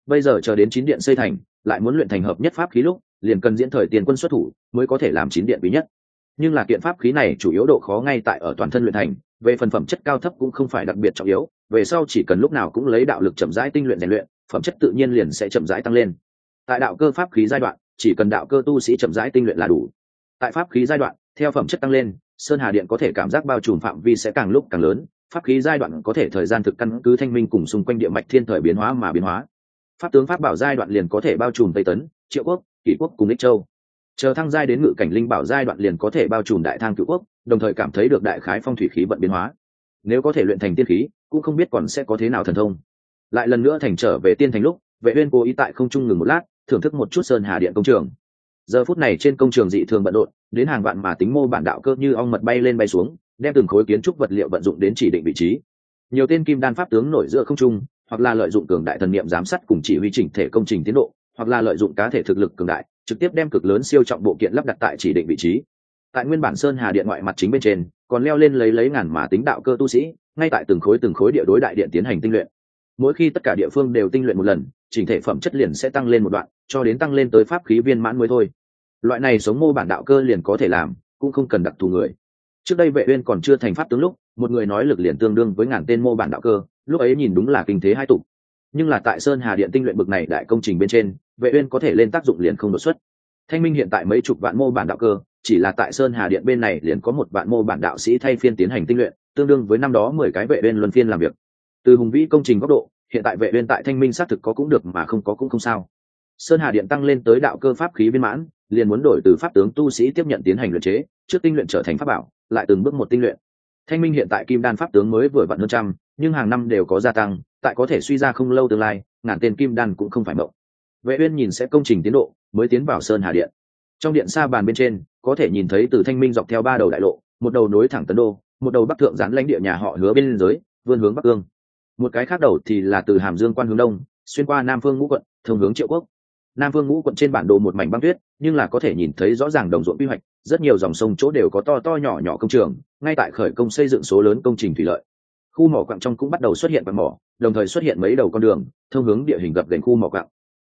Bây giờ chờ đến chín điện xây thành, lại muốn luyện thành hợp nhất pháp khí lúc, liền cần diễn thời tiền quân xuất thủ mới có thể làm chín điện bí nhất. Nhưng là kiện pháp khí này chủ yếu độ khó ngay tại ở toàn thân luyện thành, về phần phẩm chất cao thấp cũng không phải đặc biệt trọng yếu, về sau chỉ cần lúc nào cũng lấy đạo lực chậm rãi tinh luyện rèn luyện, phẩm chất tự nhiên liền sẽ chậm rãi tăng lên. Tại đạo cơ pháp khí giai đoạn, chỉ cần đạo cơ tu sĩ chậm rãi tinh luyện là đủ. Tại pháp khí giai đoạn, theo phẩm chất tăng lên, sơn hà điện có thể cảm giác bao trùm phạm vi sẽ càng lúc càng lớn pháp khí giai đoạn có thể thời gian thực căn cứ thanh minh cùng xung quanh địa mạch thiên thời biến hóa mà biến hóa. Pháp tướng pháp bảo giai đoạn liền có thể bao trùm tây tấn, triệu quốc, kỷ quốc cùng ích châu. Chờ thăng giai đến ngự cảnh linh bảo giai đoạn liền có thể bao trùm đại thang cựu quốc, đồng thời cảm thấy được đại khái phong thủy khí vận biến hóa. Nếu có thể luyện thành tiên khí, cũng không biết còn sẽ có thế nào thần thông. Lại lần nữa thành trở về tiên thành lúc, vệ uyên cố ý tại không trung ngừng một lát, thưởng thức một chút sơn hà điện công trường giờ phút này trên công trường dị thường bận rộn, đến hàng vạn mà tính mô bản đạo cơ như ong mật bay lên bay xuống, đem từng khối kiến trúc vật liệu vận dụng đến chỉ định vị trí. Nhiều tên kim đan pháp tướng nổi giữa không trung, hoặc là lợi dụng cường đại thần niệm giám sát cùng chỉ huy chỉnh thể công trình tiến độ, hoặc là lợi dụng cá thể thực lực cường đại, trực tiếp đem cực lớn siêu trọng bộ kiện lắp đặt tại chỉ định vị trí. Tại nguyên bản sơn hà điện ngoại mặt chính bên trên, còn leo lên lấy lấy ngàn mà tính đạo cơ tu sĩ, ngay tại từng khối từng khối địa đối đại điện tiến hành tinh luyện. Mỗi khi tất cả địa phương đều tinh luyện một lần, chỉnh thể phẩm chất liền sẽ tăng lên một đoạn cho đến tăng lên tới pháp khí viên mãn mới thôi. Loại này sống mô bản đạo cơ liền có thể làm, cũng không cần đặc thù người. Trước đây vệ uyên còn chưa thành pháp tướng lúc, một người nói lực liền tương đương với ngàn tên mô bản đạo cơ, lúc ấy nhìn đúng là kinh thế hai tụ. nhưng là tại sơn hà điện tinh luyện bực này đại công trình bên trên, vệ uyên có thể lên tác dụng liền không đột xuất. Thanh minh hiện tại mấy chục vạn mô bản đạo cơ, chỉ là tại sơn hà điện bên này liền có một vạn mô bản đạo sĩ thay phiên tiến hành tinh luyện, tương đương với năm đó mười cái vệ uyên luân phiên làm việc. Từ hùng vĩ công trình góc độ, hiện tại vệ uyên tại thanh minh xác thực có cũng được mà không có cũng không sao sơn hà điện tăng lên tới đạo cơ pháp khí viên mãn, liền muốn đổi từ pháp tướng tu sĩ tiếp nhận tiến hành luyện chế, trước tinh luyện trở thành pháp bảo, lại từng bước một tinh luyện. Thanh minh hiện tại kim đan pháp tướng mới vừa vặn hơn trăm, nhưng hàng năm đều có gia tăng, tại có thể suy ra không lâu tương lai, ngàn tên kim đan cũng không phải mộng. Vệ uyên nhìn sẽ công trình tiến độ, mới tiến vào sơn hà điện. Trong điện xa bàn bên trên, có thể nhìn thấy từ thanh minh dọc theo ba đầu đại lộ, một đầu nối thẳng tấn đô, một đầu bắc thượng gián lãnh địa nhà họ hứa bên dưới, vươn hướng bắc ương một cái khác đầu thì là từ hàm dương quan hướng đông, xuyên qua nam phương ngũ quận, thông hướng triệu quốc nam Vương ngũ quận trên bản đồ một mảnh băng tuyết, nhưng là có thể nhìn thấy rõ ràng đồng ruộng quy hoạch, rất nhiều dòng sông chỗ đều có to to nhỏ nhỏ công trường, ngay tại khởi công xây dựng số lớn công trình thủy lợi. Khu mỏ quặng trong cũng bắt đầu xuất hiện quặng mỏ, đồng thời xuất hiện mấy đầu con đường, thông hướng địa hình gập gành khu mỏ quặng.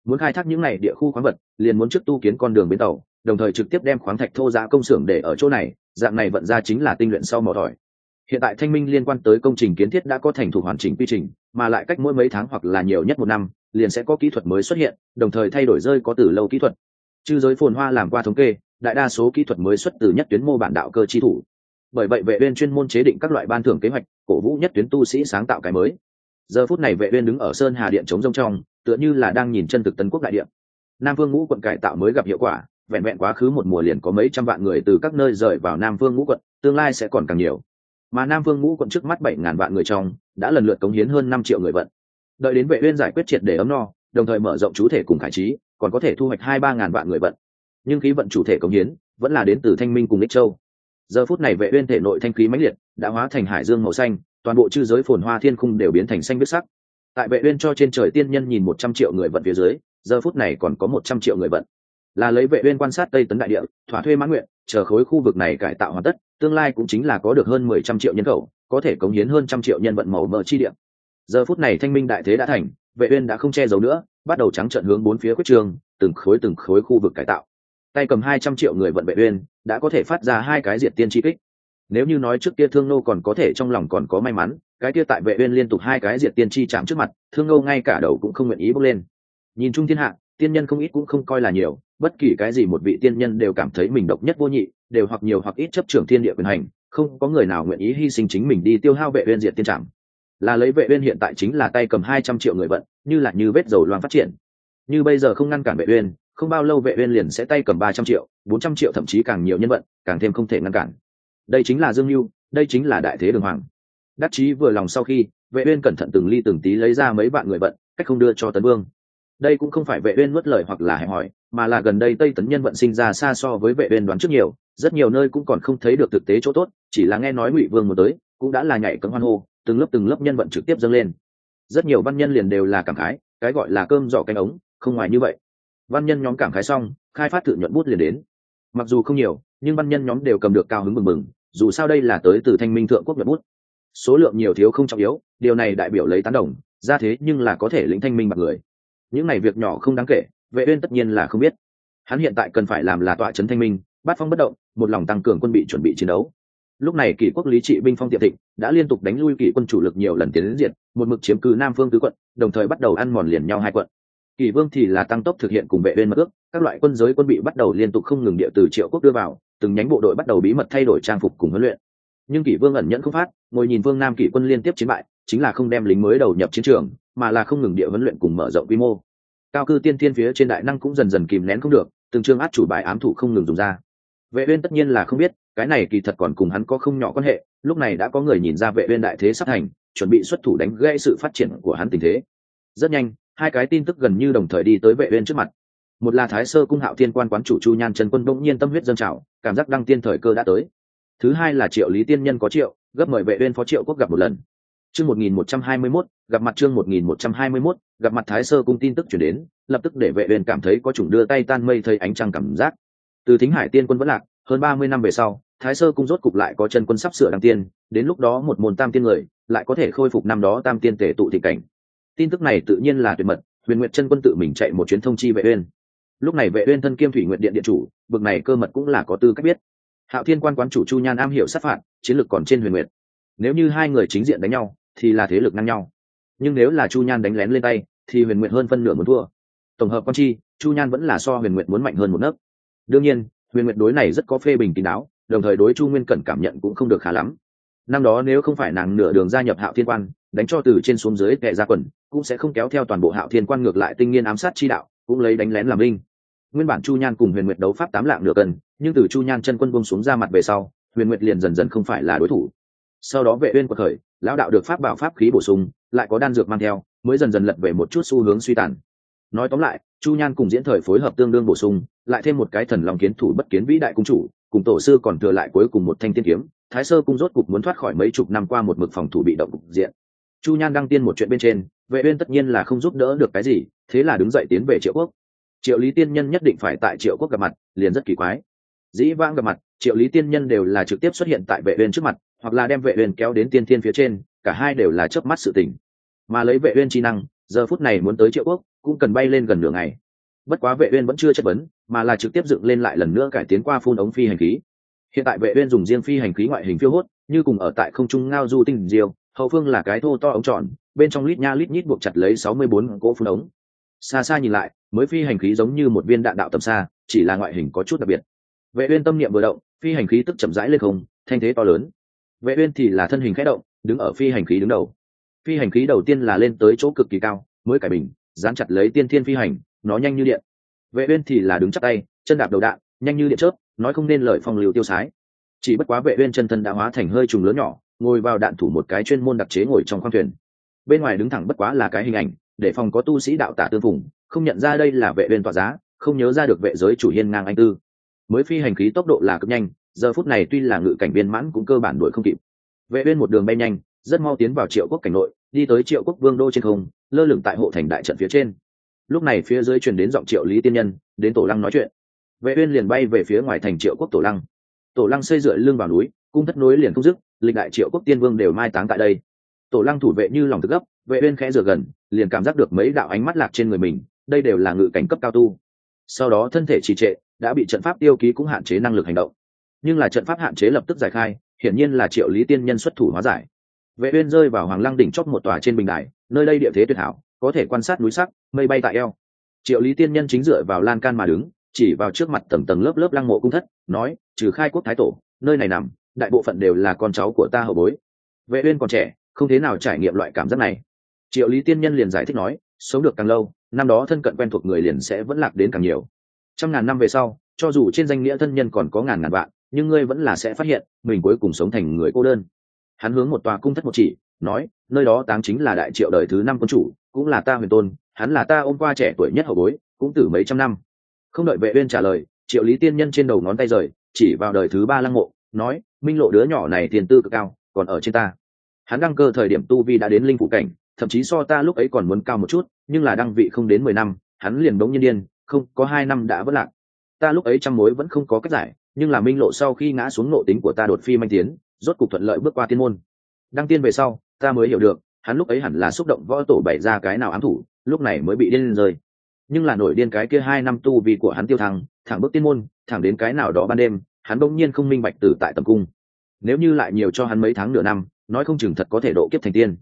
Muốn khai thác những n à y địa khu khoáng vật, liền muốn trước tu kiến con đường bến tàu, đồng thời trực tiếp đem khoáng thạch thô giã công xưởng để ở chỗ này, dạng này vận ra chính là tinh luyện sau mỏ tỏi. Hiện tại thanh minh liên quan tới công trình kiến thiết đã có thành thủ hoàn chỉnh quy trình, mà lại cách mỗi mấy tháng hoặc là nhiều nhất một năm liền sẽ có kỹ thuật mới xuất hiện, đồng thời thay đổi rơi có từ lâu kỹ thuật. Chư giới phồn hoa làm qua thống kê, đại đa số kỹ thuật mới xuất từ nhất tuyến mô bản đạo cơ chi thủ. Bởi vậy vệ uyên chuyên môn chế định các loại ban thưởng kế hoạch, cổ vũ nhất tuyến tu sĩ sáng tạo cái mới. Giờ phút này vệ uyên đứng ở sơn hà điện chống rông trong, tựa như là đang nhìn chân thực tân quốc đại điện nam vương ngũ quận cải tạo mới gặp hiệu quả, vẹn vẹn quá khứ một mùa liền có mấy trăm vạn người từ các nơi rời vào nam vương ngũ quận, tương lai sẽ còn càng nhiều. Mà nam vương ngũ quận trước mắt bảy ngàn vạn người trong, đã lần lượt cống hiến hơn năm triệu người vận đợi đến vệ uyên giải quyết triệt để ấm no, đồng thời mở rộng chú thể cùng khải trí, còn có thể thu hoạch hai ba ngàn vạn người vận. Nhưng khí vận chủ thể cống hiến vẫn là đến từ thanh minh cùng ích châu. Giờ phút này vệ uyên thể nội thanh khí mãnh liệt, đã hóa thành hải dương màu xanh, toàn bộ chư giới phồn hoa thiên khung đều biến thành xanh biết sắc. Tại vệ uyên cho trên trời tiên nhân nhìn một trăm triệu người vận phía dưới, giờ phút này còn có một trăm triệu người vận. Là lấy vệ uyên quan sát tây tấn đại địa, thỏa thuê mãn nguyện, chờ khối khu vực này cải tạo hoàn tất, tương lai cũng chính là có được hơn mười trăm triệu nhân khẩu, có thể cống hiến hơn trăm triệu nhân vận màu mỡ chi địa giờ phút này thanh minh đại thế đã thành, vệ uyên đã không che giấu nữa, bắt đầu trắng trợn hướng bốn phía quyết trường, từng khối từng khối khu vực cải tạo. Tay cầm hai trăm triệu người vận vệ uyên, đã có thể phát ra hai cái diệt tiên chi kích. Nếu như nói trước kia thương nô còn có thể trong lòng còn có may mắn, cái kia tại vệ uyên liên tục hai cái diệt tiên chi chạm trước mặt, thương nô ngay cả đầu cũng không nguyện ý bước lên. Nhìn chung thiên hạ, tiên nhân không ít cũng không coi là nhiều, bất kỳ cái gì một vị tiên nhân đều cảm thấy mình độc nhất vô nhị, đều hoặc nhiều hoặc ít chấp trưởng thiên địa quyền hành, không có người nào nguyện ý hy sinh chính mình đi tiêu hao vệ uyên diệt tiên trạm là lấy vệ uyên hiện tại chính là tay cầm hai trăm triệu người vận, như là như vết dầu loang phát triển. Như bây giờ không ngăn cản vệ uyên, không bao lâu vệ uyên liền sẽ tay cầm ba trăm triệu, bốn trăm triệu thậm chí càng nhiều nhân vận, càng thêm không thể ngăn cản. Đây chính là dương lưu đây chính là đại thế đường hoàng. Đắc chí vừa lòng sau khi, vệ uyên cẩn thận từng ly từng tí lấy ra mấy vạn người vận, cách không đưa cho tấn vương. Đây cũng không phải vệ uyên nuốt lời hoặc là hẹp hỏi, mà là gần đây tây tấn nhân vận sinh ra xa so với vệ uyên đoán trước nhiều, rất nhiều nơi cũng còn không thấy được thực tế chỗ tốt, chỉ là nghe nói ngụy vương một tới, cũng đã là nhảy cấm hoan hô từng lớp từng lớp nhân vận trực tiếp dâng lên. Rất nhiều văn nhân liền đều là cảm khái, cái gọi là cơm giỏ canh ống, không ngoài như vậy. Văn nhân nhóm cảm khái xong, khai phát tự nhuận bút liền đến. Mặc dù không nhiều, nhưng văn nhân nhóm đều cầm được cao hứng mừng mừng dù sao đây là tới từ thanh minh thượng quốc nhuận bút. Số lượng nhiều thiếu không trọng yếu, điều này đại biểu lấy tán đồng, ra thế nhưng là có thể lĩnh thanh minh mặt người. Những này việc nhỏ không đáng kể, vệ uyên tất nhiên là không biết. Hắn hiện tại cần phải làm là tọa chấn thanh minh bát phong bất động, một lòng tăng cường quân bị chuẩn bị chiến đấu lúc này kỷ quốc lý trị binh phong tiệm thịnh, đã liên tục đánh lui kỷ quân chủ lực nhiều lần tiến đến diện, một mực chiếm cứ nam phương tứ quận, đồng thời bắt đầu ăn mòn liền nhau hai quận. Kỷ vương thì là tăng tốc thực hiện cùng vệ uyên mật ước, các loại quân giới quân bị bắt đầu liên tục không ngừng địa từ triệu quốc đưa vào, từng nhánh bộ đội bắt đầu bí mật thay đổi trang phục cùng huấn luyện. Nhưng kỷ vương ẩn nhẫn không phát, ngồi nhìn vương nam kỷ quân liên tiếp chiến bại, chính là không đem lính mới đầu nhập chiến trường, mà là không ngừng địa huấn luyện cùng mở rộng quy mô. Cao cư tiên thiên phía trên đại năng cũng dần dần kìm nén không được, từng chương át chủ bài ám thủ không ngừng dùng ra. Vệ uyên tất nhiên là không biết cái này kỳ thật còn cùng hắn có không nhỏ quan hệ, lúc này đã có người nhìn ra vệ uyên đại thế sắp thành, chuẩn bị xuất thủ đánh gãy sự phát triển của hắn tình thế. Rất nhanh, hai cái tin tức gần như đồng thời đi tới vệ uyên trước mặt. Một là thái sơ cung hạo thiên quan quán chủ chu nhan trần quân bỗng nhiên tâm huyết dân trào, cảm giác đăng tiên thời cơ đã tới. Thứ hai là triệu lý tiên nhân có triệu, gấp mời vệ uyên phó triệu quốc gặp một lần. Chương một nghìn một trăm hai mươi mốt, gặp mặt chương một nghìn một trăm hai mươi mốt, gặp mặt thái sơ cung tin tức chuyển đến, lập tức để vệ uyên cảm thấy có chủng đưa tay tan mây thấy ánh trăng cảm giác. Từ thính hải tiên quân vẫn lạc hơn ba mươi năm về sau, thái sơ cung rốt cục lại có chân quân sắp sửa đăng tiên, đến lúc đó một môn tam tiên người lại có thể khôi phục năm đó tam tiên tể tụ thị cảnh. Tin tức này tự nhiên là tuyệt mật, huyền nguyệt chân quân tự mình chạy một chuyến thông chi vệ uyên. Lúc này vệ uyên thân kiêm thủy nguyện điện điện chủ, bực này cơ mật cũng là có tư cách biết. Hạo thiên quan quán chủ chu nhan am hiểu sát phạt, chiến lược còn trên huyền nguyệt. Nếu như hai người chính diện đánh nhau, thì là thế lực ngang nhau. Nhưng nếu là chu nhan đánh lén lên tay, thì huyền nguyệt hơn phân nửa muốn thua. Tổng hợp quan chi, chu nhan vẫn là so huyền nguyệt muốn mạnh hơn một nấc. Đương nhiên huyền nguyệt đối này rất có phê bình kín đáo, đồng thời đối chu nguyên cẩn cảm nhận cũng không được khá lắm. Năm đó nếu không phải nàng nửa đường gia nhập hạo thiên quan, đánh cho từ trên xuống dưới kệ ra quần, cũng sẽ không kéo theo toàn bộ hạo thiên quan ngược lại tinh nghiên ám sát chi đạo, cũng lấy đánh lén làm linh nguyên bản chu nhan cùng huyền nguyệt đấu pháp tám lạng nửa cân, nhưng từ chu nhan chân quân buông xuống ra mặt về sau, huyền nguyệt liền dần dần không phải là đối thủ. Sau đó vệ uyên của khởi lão đạo được pháp bảo pháp khí bổ sung, lại có đan dược mang theo, mới dần dần lật về một chút xu hướng suy tàn nói tóm lại, chu nhan cùng diễn thời phối hợp tương đương bổ sung, lại thêm một cái thần lòng kiến thủ bất kiến vĩ đại cung chủ, cùng tổ sư còn thừa lại cuối cùng một thanh tiên kiếm, thái sơ cung rốt cục muốn thoát khỏi mấy chục năm qua một mực phòng thủ bị động cục diện. Chu nhan đăng tiên một chuyện bên trên, vệ uyên tất nhiên là không giúp đỡ được cái gì, thế là đứng dậy tiến về triệu quốc. Triệu lý tiên nhân nhất định phải tại triệu quốc gặp mặt, liền rất kỳ quái. Dĩ vãng gặp mặt, triệu lý tiên nhân đều là trực tiếp xuất hiện tại vệ uyên trước mặt, hoặc là đem vệ uyên kéo đến tiên thiên phía trên, cả hai đều là chớp mắt sự tình. Mà lấy vệ uyên chi năng, giờ phút này muốn tới triệu quốc cũng cần bay lên gần nửa ngày. Bất quá vệ uyên vẫn chưa chất vấn, mà là trực tiếp dựng lên lại lần nữa cải tiến qua phun ống phi hành khí. Hiện tại vệ uyên dùng riêng phi hành khí ngoại hình phiêu hốt, như cùng ở tại không trung ngao du tinh diêu, hậu phương là cái thô to ống tròn, bên trong lít nha lít nhít buộc chặt lấy 64 cỗ phun ống. Xa xa nhìn lại, mới phi hành khí giống như một viên đạn đạo tầm xa, chỉ là ngoại hình có chút đặc biệt. Vệ uyên tâm niệm vừa động, phi hành khí tức chậm rãi lên không, thanh thế to lớn. Vệ uyên thì là thân hình khẽ động, đứng ở phi hành khí đứng đầu. Phi hành khí đầu tiên là lên tới chỗ cực kỳ cao, mới cải bình dán chặt lấy tiên thiên phi hành nó nhanh như điện. Vệ uyên thì là đứng chắc tay chân đạp đầu đạn nhanh như điện chớp nói không nên lời phong lưu tiêu sái. Chỉ bất quá vệ uyên chân thân đã hóa thành hơi trùng lớn nhỏ ngồi vào đạn thủ một cái chuyên môn đặc chế ngồi trong khoang thuyền. Bên ngoài đứng thẳng bất quá là cái hình ảnh để phòng có tu sĩ đạo tả tương vùng, không nhận ra đây là vệ uyên tỏa giá không nhớ ra được vệ giới chủ hiên ngang anh tư. Mới phi hành khí tốc độ là cực nhanh giờ phút này tuy là ngự cảnh viên mãn cũng cơ bản đuổi không kịp. Vệ uyên một đường bay nhanh rất mau tiến vào triệu quốc cảnh nội đi tới triệu quốc vương đô trên không, lơ lửng tại hộ thành đại trận phía trên. Lúc này phía dưới truyền đến giọng triệu lý tiên nhân, đến tổ lăng nói chuyện. Vệ uyên liền bay về phía ngoài thành triệu quốc tổ lăng. Tổ lăng xây dựa lưng vào núi, cung thất núi liền không dứt, lịch đại triệu quốc tiên vương đều mai táng tại đây. Tổ lăng thủ vệ như lòng thực gấp, vệ uyên khẽ rửa gần, liền cảm giác được mấy đạo ánh mắt lạc trên người mình, đây đều là ngự cảnh cấp cao tu. Sau đó thân thể trì trệ, đã bị trận pháp tiêu ký cũng hạn chế năng lực hành động. Nhưng là trận pháp hạn chế lập tức giải khai, hiển nhiên là triệu lý tiên nhân xuất thủ hóa giải vệ uyên rơi vào hoàng lăng đỉnh chót một tòa trên bình đài, nơi đây địa thế tuyệt hảo, có thể quan sát núi sắc, mây bay tại eo. Triệu lý tiên nhân chính dựa vào lan can mà đứng, chỉ vào trước mặt tầng tầng lớp lớp lăng mộ cung thất, nói, trừ khai quốc thái tổ, nơi này nằm, đại bộ phận đều là con cháu của ta hậu bối. Vệ uyên còn trẻ, không thế nào trải nghiệm loại cảm giác này. Triệu lý tiên nhân liền giải thích nói, sống được càng lâu, năm đó thân cận quen thuộc người liền sẽ vẫn lạc đến càng nhiều. Trăm ngàn năm về sau, cho dù trên danh nghĩa thân nhân còn có ngàn ngàn vạn, nhưng ngươi vẫn là sẽ phát hiện, mình cuối cùng sống thành người cô đơn hắn hướng một tòa cung thất một chỉ, nói, nơi đó táng chính là đại triệu đời thứ năm quân chủ, cũng là ta huyền tôn, hắn là ta ôm qua trẻ tuổi nhất hậu bối, cũng tử mấy trăm năm. Không đợi vệ uyên trả lời, triệu lý tiên nhân trên đầu ngón tay rời, chỉ vào đời thứ ba lăng mộ, nói, minh lộ đứa nhỏ này tiền tư cực cao, còn ở trên ta. Hắn đăng cơ thời điểm tu vi đã đến linh phủ cảnh, thậm chí so ta lúc ấy còn muốn cao một chút, nhưng là đăng vị không đến mười năm, hắn liền đống nhiên điên, không, có hai năm đã vất lạc. Ta lúc ấy trăm mối vẫn không có cách giải, nhưng là minh lộ sau khi ngã xuống nộ tính của ta đột phi manh tiến rốt cục thuận lợi bước qua tiên môn. Đăng tiên về sau, ta mới hiểu được, hắn lúc ấy hẳn là xúc động võ tổ bày ra cái nào ám thủ, lúc này mới bị điên lên rơi. Nhưng là nổi điên cái kia hai năm tu vì của hắn tiêu thăng, thẳng bước tiên môn, thẳng đến cái nào đó ban đêm, hắn bỗng nhiên không minh bạch tử tại tầm cung. Nếu như lại nhiều cho hắn mấy tháng nửa năm, nói không chừng thật có thể độ kiếp thành tiên.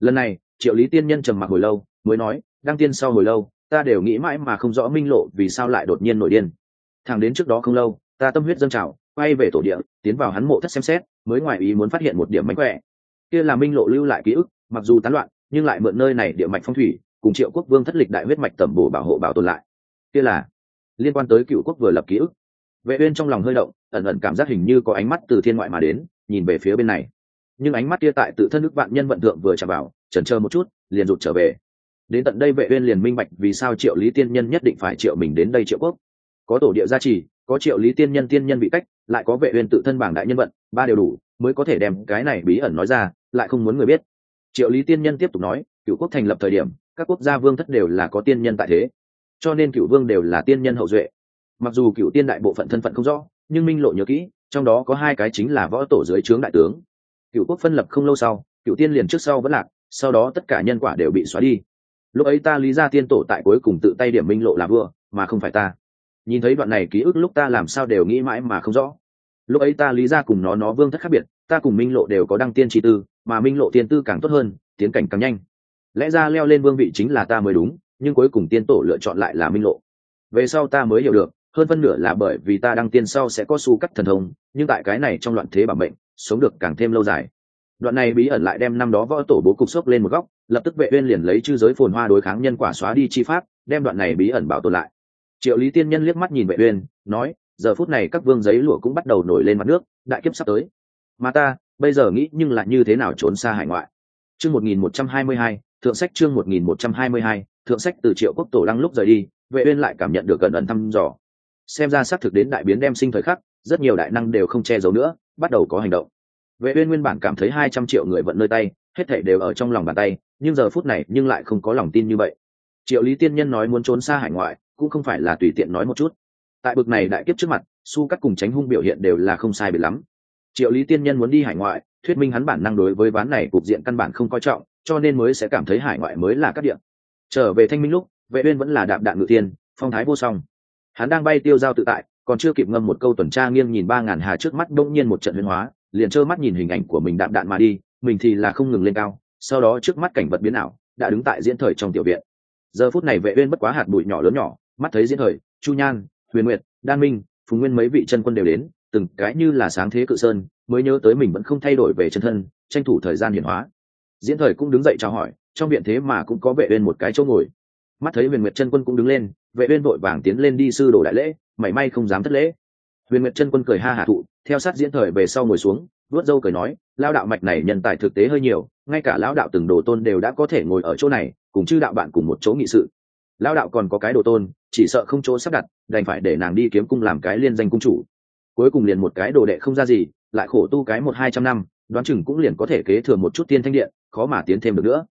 Lần này, triệu lý tiên nhân trầm mặc hồi lâu, mới nói, đăng tiên sau hồi lâu, ta đều nghĩ mãi mà không rõ minh lộ vì sao lại đột nhiên nổi điên. Thẳng đến trước đó không lâu, ta tâm huyết dâng trào, quay về tổ địa, tiến vào hắn mộ thất xem xét mới ngoài ý muốn phát hiện một điểm mánh khỏe. Kia là minh lộ lưu lại ký ức, mặc dù tán loạn, nhưng lại mượn nơi này địa mạch phong thủy, cùng triệu quốc vương thất lịch đại huyết mạch tẩm bổ bảo hộ bảo tồn lại. Kia là liên quan tới cựu quốc vừa lập ký ức. Vệ uyên trong lòng hơi động, ẩn ẩn cảm giác hình như có ánh mắt từ thiên ngoại mà đến, nhìn về phía bên này. Nhưng ánh mắt kia tại tự thân nước vạn nhân vận thượng vừa chạm vào, chần chờ một chút, liền rụt trở về. Đến tận đây vệ uyên liền minh bạch vì sao triệu lý tiên nhân nhất định phải triệu mình đến đây triệu quốc. Có tổ địa gia trì có triệu lý tiên nhân tiên nhân bị cách, lại có vệ uyên tự thân bảng đại nhân vận, ba đều đủ, mới có thể đem cái này bí ẩn nói ra, lại không muốn người biết. Triệu lý tiên nhân tiếp tục nói, cựu quốc thành lập thời điểm, các quốc gia vương thất đều là có tiên nhân tại thế. Cho nên cựu vương đều là tiên nhân hậu duệ. Mặc dù cựu tiên đại bộ phận thân phận không rõ, nhưng minh lộ nhớ kỹ, trong đó có hai cái chính là võ tổ dưới trướng đại tướng. Cựu quốc phân lập không lâu sau, cựu tiên liền trước sau vẫn lạc, sau đó tất cả nhân quả đều bị xóa đi. Lúc ấy ta lý ra tiên tổ tại cuối cùng tự tay điểm minh lộ là vua, mà không phải ta nhìn thấy đoạn này ký ức lúc ta làm sao đều nghĩ mãi mà không rõ. Lúc ấy ta lý ra cùng nó nó vương thất khác biệt, ta cùng minh lộ đều có đăng tiên tri tư, mà minh lộ tiên tư càng tốt hơn, tiến cảnh càng nhanh. Lẽ ra leo lên vương vị chính là ta mới đúng, nhưng cuối cùng tiên tổ lựa chọn lại là minh lộ. Về sau ta mới hiểu được, hơn phân nửa là bởi vì ta đăng tiên sau sẽ có su cắt thần thông, nhưng tại cái này trong loạn thế bảo mệnh, sống được càng thêm lâu dài. Đoạn này bí ẩn lại đem năm đó võ tổ bố cục xốc lên một góc, lập tức vệ uyên liền lấy chư giới phồn hoa đối kháng nhân quả xóa đi chi pháp, đem đoạn này bí ẩn bảo tồn lại triệu lý tiên nhân liếc mắt nhìn vệ uyên, nói, giờ phút này các vương giấy lụa cũng bắt đầu nổi lên mặt nước, đại kiếp sắp tới. Mà ta, bây giờ nghĩ nhưng lại như thế nào trốn xa hải ngoại? Chương 1122 thượng sách chương 1122 thượng sách từ triệu quốc tổ đăng lúc rời đi, vệ uyên lại cảm nhận được gần ẩn thăm dò. Xem ra xác thực đến đại biến đem sinh thời khắc, rất nhiều đại năng đều không che giấu nữa, bắt đầu có hành động. Vệ uyên nguyên bản cảm thấy 200 triệu người vận nơi tay, hết thảy đều ở trong lòng bàn tay, nhưng giờ phút này nhưng lại không có lòng tin như vậy. Triệu lý tiên nhân nói muốn trốn xa hải ngoại cũng không phải là tùy tiện nói một chút. Tại bực này đại kiếp trước mặt, su cắt cùng tránh hung biểu hiện đều là không sai biệt lắm. Triệu lý tiên nhân muốn đi hải ngoại, thuyết minh hắn bản năng đối với ván này cục diện căn bản không coi trọng, cho nên mới sẽ cảm thấy hải ngoại mới là các địa. trở về thanh minh lúc, vệ uyên vẫn là đạm đạm ngự tiên phong thái vô song. Hắn đang bay tiêu giao tự tại, còn chưa kịp ngâm một câu tuần tra nghiêng nhìn ba ngàn hà trước mắt đông nhiên một trận huyên hóa, liền trơ mắt nhìn hình ảnh của mình đạm đạm mà đi, mình thì là không ngừng lên cao, sau đó trước mắt cảnh vật biến ảo, đã đứng tại diễn thời trong tiểu viện. Giờ phút này vệ uyên bất quá hạt bụi nhỏ lớn nhỏ mắt thấy diễn thời, chu nhan, huyền nguyệt, đan minh, phùng nguyên mấy vị chân quân đều đến, từng cái như là sáng thế cự sơn, mới nhớ tới mình vẫn không thay đổi về chân thân, tranh thủ thời gian hiển hóa. Diễn thời cũng đứng dậy chào hỏi, trong viện thế mà cũng có vệ uyên một cái chỗ ngồi. Mắt thấy huyền nguyệt chân quân cũng đứng lên, vệ uyên vội vàng tiến lên đi sư đồ đại lễ, mảy may không dám thất lễ. Huyền nguyệt chân quân cười ha hạ thụ, theo sát diễn thời về sau ngồi xuống, vuốt dâu cười nói lao đạo mạch này nhân tài thực tế hơi nhiều, ngay cả lão đạo từng đồ tôn đều đã có thể ngồi ở chỗ này, cùng chư đạo bạn cùng một chỗ nghị sự lao đạo còn có cái đồ tôn, chỉ sợ không chỗ sắp đặt, đành phải để nàng đi kiếm cung làm cái liên danh cung chủ. Cuối cùng liền một cái đồ đệ không ra gì, lại khổ tu cái một hai trăm năm, đoán chừng cũng liền có thể kế thừa một chút tiên thanh điện, khó mà tiến thêm được nữa.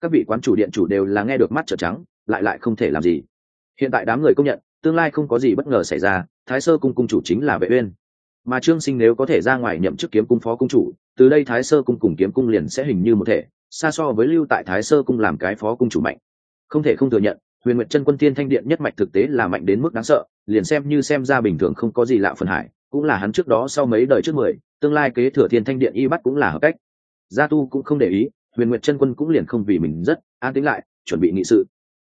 Các vị quán chủ điện chủ đều là nghe được mắt trợ trắng, lại lại không thể làm gì. Hiện tại đám người công nhận, tương lai không có gì bất ngờ xảy ra, thái sơ cung cung chủ chính là vệ uyên. Mà trương sinh nếu có thể ra ngoài nhậm chức kiếm cung phó cung chủ, từ đây thái sơ cung cùng kiếm cung liền sẽ hình như một thể, xa so với lưu tại thái sơ cung làm cái phó cung chủ mạnh. Không thể không thừa nhận huyền nguyệt chân quân Thiên thanh điện nhất mạch thực tế là mạnh đến mức đáng sợ, liền xem như xem ra bình thường không có gì lạ phần hải, cũng là hắn trước đó sau mấy đời trước mười, tương lai kế thừa thiên thanh điện y bắt cũng là hợp cách. Gia tu cũng không để ý, huyền nguyệt chân quân cũng liền không vì mình rất an tính lại, chuẩn bị nghị sự.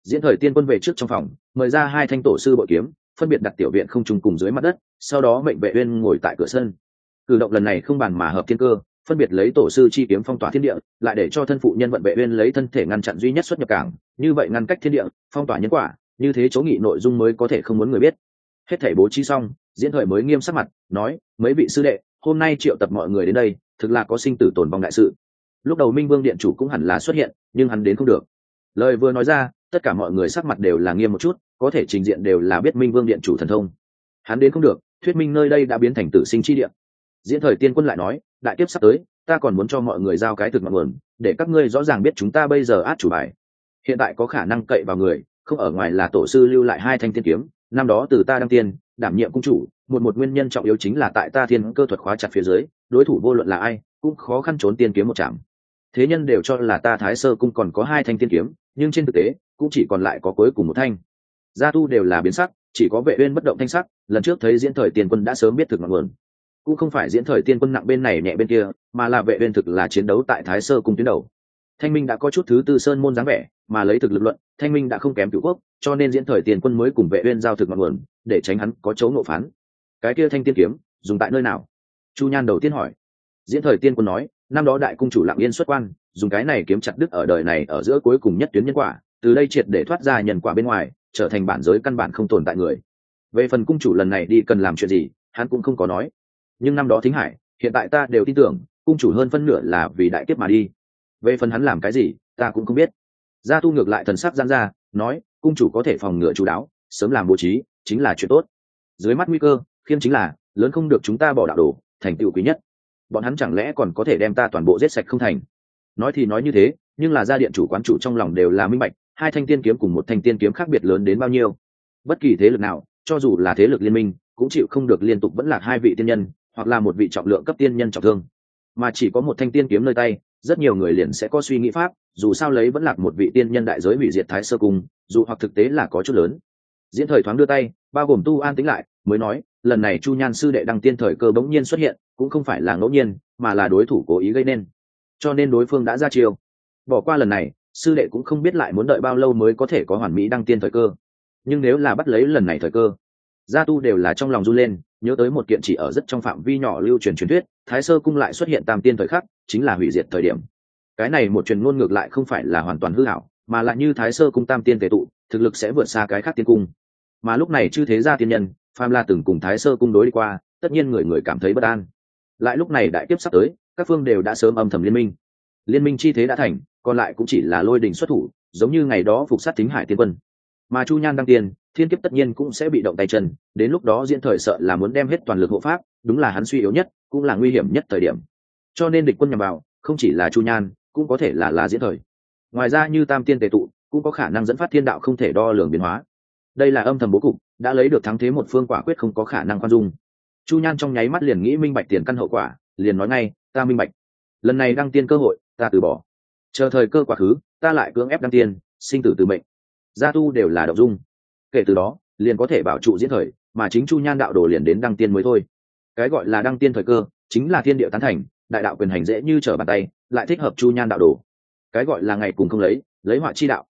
Diễn thời tiên quân về trước trong phòng, mời ra hai thanh tổ sư bội kiếm, phân biệt đặt tiểu viện không trùng cùng dưới mặt đất, sau đó mệnh vệ uyên ngồi tại cửa sân. Cử động lần này không bàn mà hợp thiên cơ phân biệt lấy tổ sư chi kiếm phong tỏa thiên địa, lại để cho thân phụ nhân vận vệ uyên lấy thân thể ngăn chặn duy nhất xuất nhập cảng. Như vậy ngăn cách thiên địa, phong tỏa nhân quả, như thế chỗ nghị nội dung mới có thể không muốn người biết. Hết thảy bố trí xong, diễn thời mới nghiêm sắc mặt, nói, mấy vị sư đệ, hôm nay triệu tập mọi người đến đây, thực là có sinh tử tồn vong đại sự. Lúc đầu minh vương điện chủ cũng hẳn là xuất hiện, nhưng hắn đến không được. Lời vừa nói ra, tất cả mọi người sắc mặt đều là nghiêm một chút, có thể trình diện đều là biết minh vương điện chủ thần thông. Hắn đến không được, thuyết minh nơi đây đã biến thành tử sinh chi điện diễn thời tiên quân lại nói đại kiếp sắp tới, ta còn muốn cho mọi người giao cái thực ngọn nguồn, để các ngươi rõ ràng biết chúng ta bây giờ át chủ bài. Hiện tại có khả năng cậy vào người, không ở ngoài là tổ sư lưu lại hai thanh thiên kiếm, năm đó từ ta đăng tiên, đảm nhiệm cung chủ, một một nguyên nhân trọng yếu chính là tại ta thiên cơ thuật khóa chặt phía dưới, đối thủ vô luận là ai, cũng khó khăn trốn tiên kiếm một chạm thế nhân đều cho là ta thái sơ cung còn có hai thanh tiên kiếm, nhưng trên thực tế, cũng chỉ còn lại có cuối cùng một thanh. Gia tu đều là biến sắc, chỉ có vệ uyên bất động thanh sắc, lần trước thấy diễn thời tiền quân đã sớm biết thực ngọn nguồn cũng không phải diễn thời tiên quân nặng bên này nhẹ bên kia, mà là vệ uyên thực là chiến đấu tại thái sơ cung tuyến đầu. Thanh minh đã có chút thứ tư sơn môn dáng vẻ, mà lấy thực lực luận, thanh minh đã không kém cửu quốc, cho nên diễn thời tiên quân mới cùng vệ uyên giao thực ngọn nguồn, để tránh hắn có chấu nộ phán. Cái kia thanh tiên kiếm, dùng tại nơi nào? Chu nhan đầu tiên hỏi. Diễn thời tiên quân nói, năm đó đại cung chủ lặng yên xuất quan, dùng cái này kiếm chặt đứt ở đời này ở giữa cuối cùng nhất tuyến nhân quả, từ đây triệt để thoát ra nhân quả bên ngoài, trở thành bản giới căn bản không tồn tại người. Về phần cung chủ lần này đi cần làm chuyện gì, hắn cũng không có nói nhưng năm đó thính hải, hiện tại ta đều tin tưởng, cung chủ hơn phân nửa là vì đại kiếp mà đi. Về phần hắn làm cái gì, ta cũng không biết. Gia tu ngược lại thần sắc gian ra, nói, cung chủ có thể phòng ngừa chú đáo, sớm làm bố trí, chính là chuyện tốt. Dưới mắt nguy cơ, khiêm chính là, lớn không được chúng ta bỏ đạo đồ, thành tựu quý nhất. Bọn hắn chẳng lẽ còn có thể đem ta toàn bộ giết sạch không thành? Nói thì nói như thế, nhưng là gia điện chủ quán chủ trong lòng đều là minh bạch, hai thanh tiên kiếm cùng một thanh tiên kiếm khác biệt lớn đến bao nhiêu. Bất kỳ thế lực nào, cho dù là thế lực liên minh, cũng chịu không được liên tục vẫn là hai vị tiên nhân hoặc là một vị trọng lượng cấp tiên nhân trọng thương. Mà chỉ có một thanh tiên kiếm nơi tay, rất nhiều người liền sẽ có suy nghĩ pháp, dù sao lấy vẫn lạc một vị tiên nhân đại giới hủy diệt thái sơ cung, dù hoặc thực tế là có chút lớn. Diễn thời thoáng đưa tay, bao gồm tu an tính lại, mới nói, lần này chu nhan sư đệ đăng tiên thời cơ bỗng nhiên xuất hiện, cũng không phải là ngẫu nhiên, mà là đối thủ cố ý gây nên. Cho nên đối phương đã ra chiêu. Bỏ qua lần này, sư đệ cũng không biết lại muốn đợi bao lâu mới có thể có hoàn mỹ đăng tiên thời cơ. Nhưng nếu là bắt lấy lần này thời cơ, gia tu đều là trong lòng run lên nhớ tới một kiện chỉ ở rất trong phạm vi nhỏ lưu truyền truyền thuyết, thái sơ cung lại xuất hiện tam tiên thời khắc, chính là hủy diệt thời điểm. Cái này một truyền ngôn ngược lại không phải là hoàn toàn hư hảo, mà lại như thái sơ cung tam tiên tề tụ, thực lực sẽ vượt xa cái khác tiên cung. Mà lúc này chư thế gia tiên nhân pham la từng cùng thái sơ cung đối đi qua, tất nhiên người người cảm thấy bất an. Lại lúc này đại kiếp sắp tới, các phương đều đã sớm âm thầm liên minh. Liên minh chi thế đã thành, còn lại cũng chỉ là lôi đình xuất thủ, giống như ngày đó phục sát thính hải tiên quân. Mà chu nhan đăng tiên thiên kiếp tất nhiên cũng sẽ bị động tay chân, đến lúc đó diễn thời sợ là muốn đem hết toàn lực hộ pháp, đúng là hắn suy yếu nhất, cũng là nguy hiểm nhất thời điểm. Cho nên địch quân nhằm vào, không chỉ là chu nhan, cũng có thể là là diễn thời. Ngoài ra như tam tiên tề tụ, cũng có khả năng dẫn phát thiên đạo không thể đo lường biến hóa. Đây là âm thầm bố cục, đã lấy được thắng thế một phương quả quyết không có khả năng khoan dung. Chu nhan trong nháy mắt liền nghĩ minh bạch tiền căn hậu quả, liền nói ngay, ta minh bạch. Lần này đăng tiên cơ hội, ta từ bỏ. Chờ thời cơ quá khứ, ta lại cưỡng ép đăng tiên, sinh tử từ mệnh. Gia tu đều là đậu dung kể từ đó, liền có thể bảo trụ diễn thời, mà chính chu nhan đạo đồ liền đến đăng tiên mới thôi. Cái gọi là đăng tiên thời cơ, chính là thiên địa tán thành, đại đạo quyền hành dễ như trở bàn tay, lại thích hợp chu nhan đạo đồ. Cái gọi là ngày cùng không lấy lấy họa chi đạo.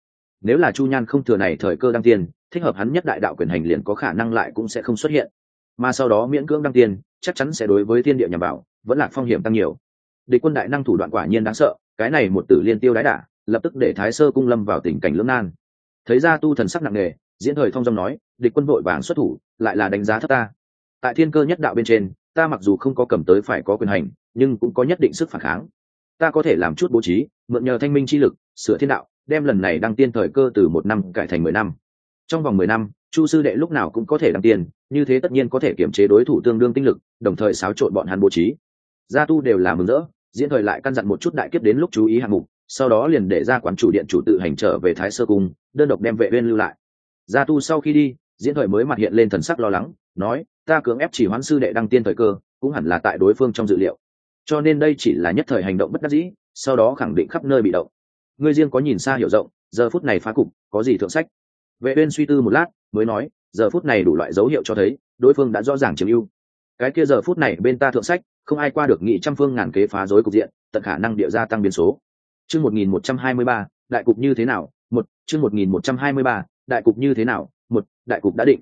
Nếu là chu nhan không thừa này thời cơ đăng tiên, thích hợp hắn nhất đại đạo quyền hành liền có khả năng lại cũng sẽ không xuất hiện. Mà sau đó miễn cưỡng đăng tiên, chắc chắn sẽ đối với thiên địa nhằm bảo vẫn là phong hiểm tăng nhiều. Địch quân đại năng thủ đoạn quả nhiên đáng sợ, cái này một tử liên tiêu đái đả, lập tức để thái sơ cung lâm vào tình cảnh lưỡng nan. Thấy ra tu thần sắc nặng nề diễn thời thông dòng nói, địch quân vội vàng xuất thủ, lại là đánh giá thấp ta. Tại thiên cơ nhất đạo bên trên, ta mặc dù không có cầm tới phải có quyền hành, nhưng cũng có nhất định sức phản kháng. Ta có thể làm chút bố trí, mượn nhờ thanh minh chi lực, sửa thiên đạo, đem lần này đăng tiên thời cơ từ một năm cải thành mười năm. Trong vòng mười năm, chu sư đệ lúc nào cũng có thể đăng tiên, như thế tất nhiên có thể kiểm chế đối thủ tương đương tinh lực, đồng thời xáo trộn bọn hắn bố trí. Gia tu đều là mừng rỡ, diễn thời lại căn dặn một chút đại kiếp đến lúc chú ý hạng mục, sau đó liền để ra quán chủ điện chủ tự hành trở về thái sơ cung, đơn độc đem vệ viên lưu lại gia tu sau khi đi, diễn thời mới mặt hiện lên thần sắc lo lắng, nói, ta cưỡng ép chỉ hoán sư đệ đăng tiên thời cơ, cũng hẳn là tại đối phương trong dự liệu. Cho nên đây chỉ là nhất thời hành động bất đắc dĩ, sau đó khẳng định khắp nơi bị động. Ngươi riêng có nhìn xa hiểu rộng, giờ phút này phá cục, có gì thượng sách? Vệ uyên suy tư một lát, mới nói, giờ phút này đủ loại dấu hiệu cho thấy, đối phương đã rõ ràng chiếm ưu. Cái kia giờ phút này bên ta thượng sách, không ai qua được nghị trăm phương ngàn kế phá rối cục diện, tận khả năng địa gia tăng biến số. Chương 1123 đại cục như thế nào? Một, chương 1123 đại cục như thế nào, một, đại cục đã định.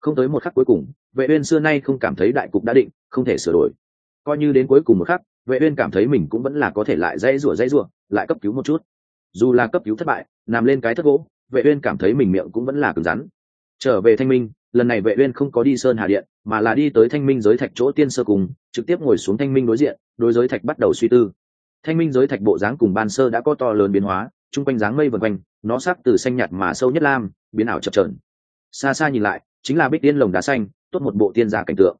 Không tới một khắc cuối cùng, vệ uyên xưa nay không cảm thấy đại cục đã định, không thể sửa đổi. Coi như đến cuối cùng một khắc, vệ uyên cảm thấy mình cũng vẫn là có thể lại dây rủa dây rủa, lại cấp cứu một chút. Dù là cấp cứu thất bại, nằm lên cái thất gỗ, vệ uyên cảm thấy mình miệng cũng vẫn là cứng rắn. Trở về thanh minh, lần này vệ uyên không có đi sơn hà điện, mà là đi tới thanh minh giới thạch chỗ tiên sơ cùng, trực tiếp ngồi xuống thanh minh đối diện, đối giới thạch bắt đầu suy tư. Thanh minh giới thạch bộ dáng cùng ban sơ đã có to lớn biến hóa trung quanh dáng mây vần quanh, nó sắc từ xanh nhạt mà sâu nhất lam biến ảo chập chờn. Xa xa nhìn lại, chính là bích tiên lồng đá xanh, tốt một bộ tiên giả cảnh tượng.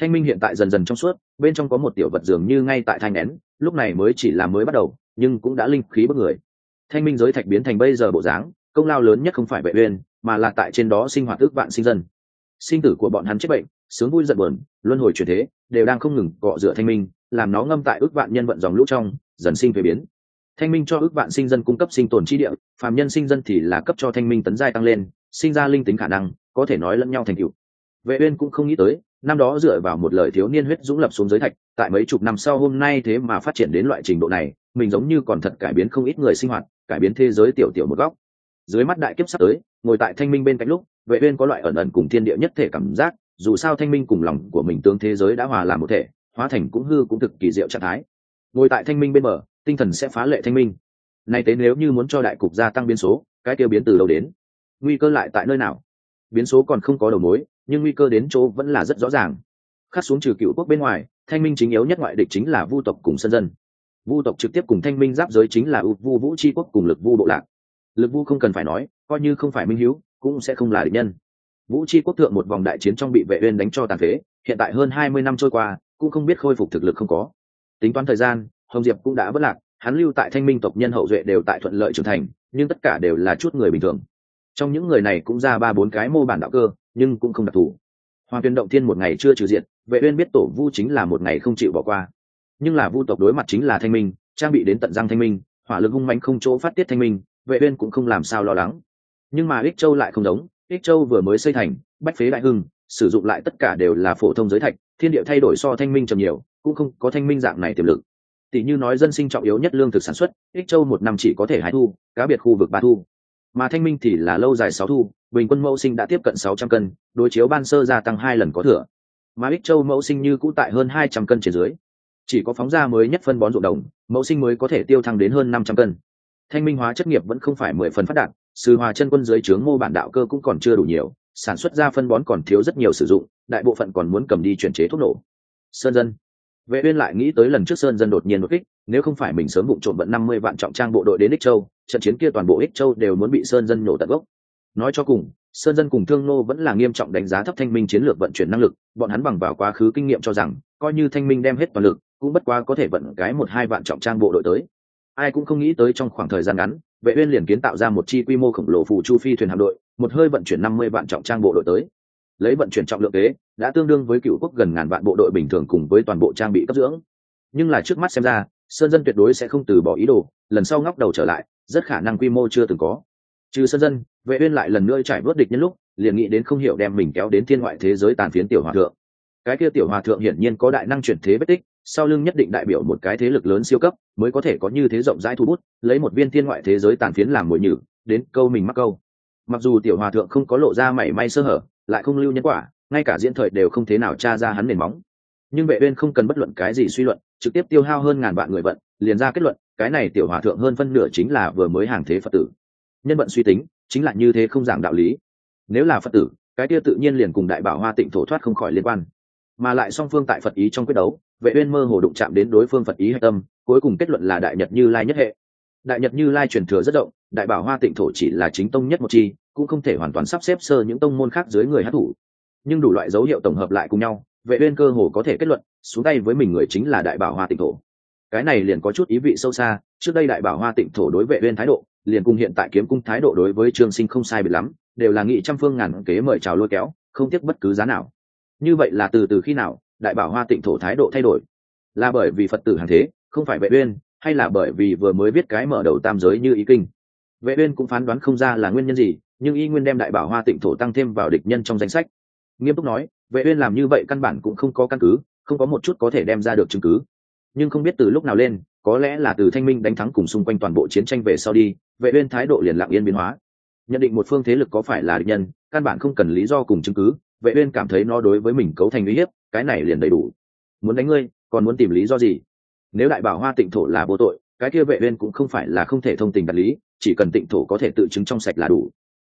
Thanh minh hiện tại dần dần trong suốt, bên trong có một tiểu vật dường như ngay tại thanh nén, lúc này mới chỉ là mới bắt đầu, nhưng cũng đã linh khí bất người. Thanh minh giới thạch biến thành bây giờ bộ dáng, công lao lớn nhất không phải vệ uyên, mà là tại trên đó sinh hoạt ước vạn sinh dân. Sinh tử của bọn hắn chết bệnh, sướng vui giận buồn, luân hồi chuyển thế, đều đang không ngừng cọ rửa thanh minh, làm nó ngâm tại ước vạn nhân vận dòng lũ trong, dần sinh về biến thanh minh cho ước vạn sinh dân cung cấp sinh tồn chi địa, phàm nhân sinh dân thì là cấp cho thanh minh tấn giai tăng lên, sinh ra linh tính khả năng, có thể nói lẫn nhau thành cựu vệ uyên cũng không nghĩ tới, năm đó dựa vào một lời thiếu niên huyết dũng lập xuống giới thạch, tại mấy chục năm sau hôm nay thế mà phát triển đến loại trình độ này, mình giống như còn thật cải biến không ít người sinh hoạt, cải biến thế giới tiểu tiểu một góc. Dưới mắt đại kiếp sắp tới, ngồi tại thanh minh bên cạnh lúc, vệ uyên có loại ẩn ẩn cùng thiên địa nhất thể cảm giác, dù sao thanh minh cùng lòng của mình tương thế giới đã hòa làm một thể, hóa thành cũng hư cũng thực kỳ diệu trạng thái. Ngồi tại thanh minh bên bờ tinh thần sẽ phá lệ thanh minh. Nay tế nếu như muốn cho đại cục gia tăng biến số, cái tiêu biến từ đâu đến? Nguy cơ lại tại nơi nào? Biến số còn không có đầu mối, nhưng nguy cơ đến chỗ vẫn là rất rõ ràng. Khắc xuống trừ cựu quốc bên ngoài, thanh minh chính yếu nhất ngoại địch chính là vu tộc cùng sân dân. Vu tộc trực tiếp cùng thanh minh giáp giới chính là u vu vũ tri quốc cùng lực vu bộ lạc. Lực vu không cần phải nói, coi như không phải minh hữu, cũng sẽ không là địch nhân. Vũ tri quốc thượng một vòng đại chiến trong bị vệ uyên đánh cho tàn phế, hiện tại hơn hai mươi năm trôi qua, cũng không biết khôi phục thực lực không có. Tính toán thời gian hồng diệp cũng đã vất lạc, hắn lưu tại thanh minh tộc nhân hậu duệ đều tại thuận lợi trưởng thành, nhưng tất cả đều là chút người bình thường. Trong những người này cũng ra ba bốn cái mô bản đạo cơ, nhưng cũng không đặc thù. Hoàng tuyên động thiên một ngày chưa trừ diện, vệ uyên biết tổ vu chính là một ngày không chịu bỏ qua. Nhưng là vu tộc đối mặt chính là thanh minh, trang bị đến tận răng thanh minh, hỏa lực hung mạnh không chỗ phát tiết thanh minh, vệ uyên cũng không làm sao lo lắng. Nhưng mà ích châu lại không giống, ích châu vừa mới xây thành, bách phế đại hưng, sử dụng lại tất cả đều là phổ thông giới thạch, thiên địa thay đổi so thanh minh trầm nhiều, cũng không có thanh minh dạng này tiềm lực tỷ như nói dân sinh trọng yếu nhất lương thực sản xuất, ích châu một năm chỉ có thể hai thu, cá biệt khu vực ba thu. Mà thanh minh thì là lâu dài sáu thu, bình quân mẫu sinh đã tiếp cận sáu trăm cân, đối chiếu ban sơ gia tăng hai lần có thừa. Mà ích châu mẫu sinh như cũ tại hơn hai trăm cân trên dưới. Chỉ có phóng ra mới nhất phân bón ruộng đồng, mẫu sinh mới có thể tiêu thăng đến hơn năm trăm cân. Thanh minh hóa chất nghiệp vẫn không phải mười phần phát đạt, sư hòa chân quân dưới trướng mô bản đạo cơ cũng còn chưa đủ nhiều, sản xuất ra phân bón còn thiếu rất nhiều sử dụng, đại bộ phận còn muốn cầm đi chuyển chế thuốc nổ. Sơn dân vệ uyên lại nghĩ tới lần trước sơn dân đột nhiên một kích, nếu không phải mình sớm bụng trộn vận 50 vạn trọng trang bộ đội đến ích châu, trận chiến kia toàn bộ ích châu đều muốn bị sơn dân nổ tận gốc. Nói cho cùng, sơn dân cùng thương nô vẫn là nghiêm trọng đánh giá thấp thanh minh chiến lược vận chuyển năng lực, bọn hắn bằng vào quá khứ kinh nghiệm cho rằng, coi như thanh minh đem hết toàn lực, cũng bất quá có thể vận cái một hai vạn trọng trang bộ đội tới. Ai cũng không nghĩ tới trong khoảng thời gian ngắn, vệ uyên liền kiến tạo ra một chi quy mô khổng lồ phù chu phi thuyền hạm đội, một hơi vận chuyển 50 vạn trọng trang bộ đội tới lấy vận chuyển trọng lượng kế, đã tương đương với cựu quốc gần ngàn vạn bộ đội bình thường cùng với toàn bộ trang bị cấp dưỡng. Nhưng là trước mắt xem ra, sơn dân tuyệt đối sẽ không từ bỏ ý đồ, lần sau ngóc đầu trở lại, rất khả năng quy mô chưa từng có. Trừ sơn dân, vệ uyên lại lần nữa trải vớt địch nhân lúc, liền nghĩ đến không hiểu đem mình kéo đến thiên ngoại thế giới tàn phiến tiểu hòa thượng. Cái kia tiểu hòa thượng hiển nhiên có đại năng chuyển thế bất tích, sau lưng nhất định đại biểu một cái thế lực lớn siêu cấp, mới có thể có như thế rộng rãi thu bút lấy một viên thiên ngoại thế giới tàn phiến làm mồi nhử, đến câu mình mắc câu. Mặc dù tiểu hòa thượng không có lộ ra mảy may sơ hở lại không lưu nhân quả, ngay cả diễn thời đều không thế nào tra ra hắn nền móng. Nhưng vệ uyên không cần bất luận cái gì suy luận, trực tiếp tiêu hao hơn ngàn vạn người vận, liền ra kết luận, cái này tiểu hòa thượng hơn phân nửa chính là vừa mới hàng thế phật tử. Nhân vận suy tính, chính là như thế không giảng đạo lý. Nếu là phật tử, cái kia tự nhiên liền cùng đại bảo hoa tịnh thổ thoát không khỏi liên quan. Mà lại song phương tại phật ý trong quyết đấu, vệ uyên mơ hồ đụng chạm đến đối phương phật ý hệ tâm, cuối cùng kết luận là đại nhật như lai nhất hệ đại nhật như lai truyền thừa rất rộng, đại bảo hoa tịnh thổ chỉ là chính tông nhất một chi, cũng không thể hoàn toàn sắp xếp sơ những tông môn khác dưới người hát thủ nhưng đủ loại dấu hiệu tổng hợp lại cùng nhau, vệ uyên cơ hồ có thể kết luận, xuống tay với mình người chính là đại bảo hoa tịnh thổ. Cái này liền có chút ý vị sâu xa, trước đây đại bảo hoa tịnh thổ đối vệ uyên thái độ, liền cùng hiện tại kiếm cung thái độ đối với trương sinh không sai biệt lắm, đều là nghị trăm phương ngàn kế mời chào lôi kéo, không tiếc bất cứ giá nào. Như vậy là từ từ khi nào, đại bảo hoa tịnh thổ thái độ thay đổi? Là bởi vì phật tử hàng thế, không phải vệ uyên hay là bởi vì vừa mới viết cái mở đầu tam giới như ý kinh. Vệ uyên cũng phán đoán không ra là nguyên nhân gì, nhưng y nguyên đem đại bảo hoa tịnh thổ tăng thêm vào địch nhân trong danh sách. Nghiêm túc nói, vệ uyên làm như vậy căn bản cũng không có căn cứ, không có một chút có thể đem ra được chứng cứ. Nhưng không biết từ lúc nào lên, có lẽ là từ thanh minh đánh thắng cùng xung quanh toàn bộ chiến tranh về sau đi, vệ uyên thái độ liền lặng yên biến hóa. Nhận định một phương thế lực có phải là địch nhân, căn bản không cần lý do cùng chứng cứ, vệ uyên cảm thấy nó đối với mình cấu thành uy hiếp, cái này liền đầy đủ. Muốn đánh ngươi, còn muốn tìm lý do gì? Nếu đại bảo hoa tịnh thổ là vô tội, cái kia vệ uyên cũng không phải là không thể thông tình đạt lý, chỉ cần tịnh thổ có thể tự chứng trong sạch là đủ.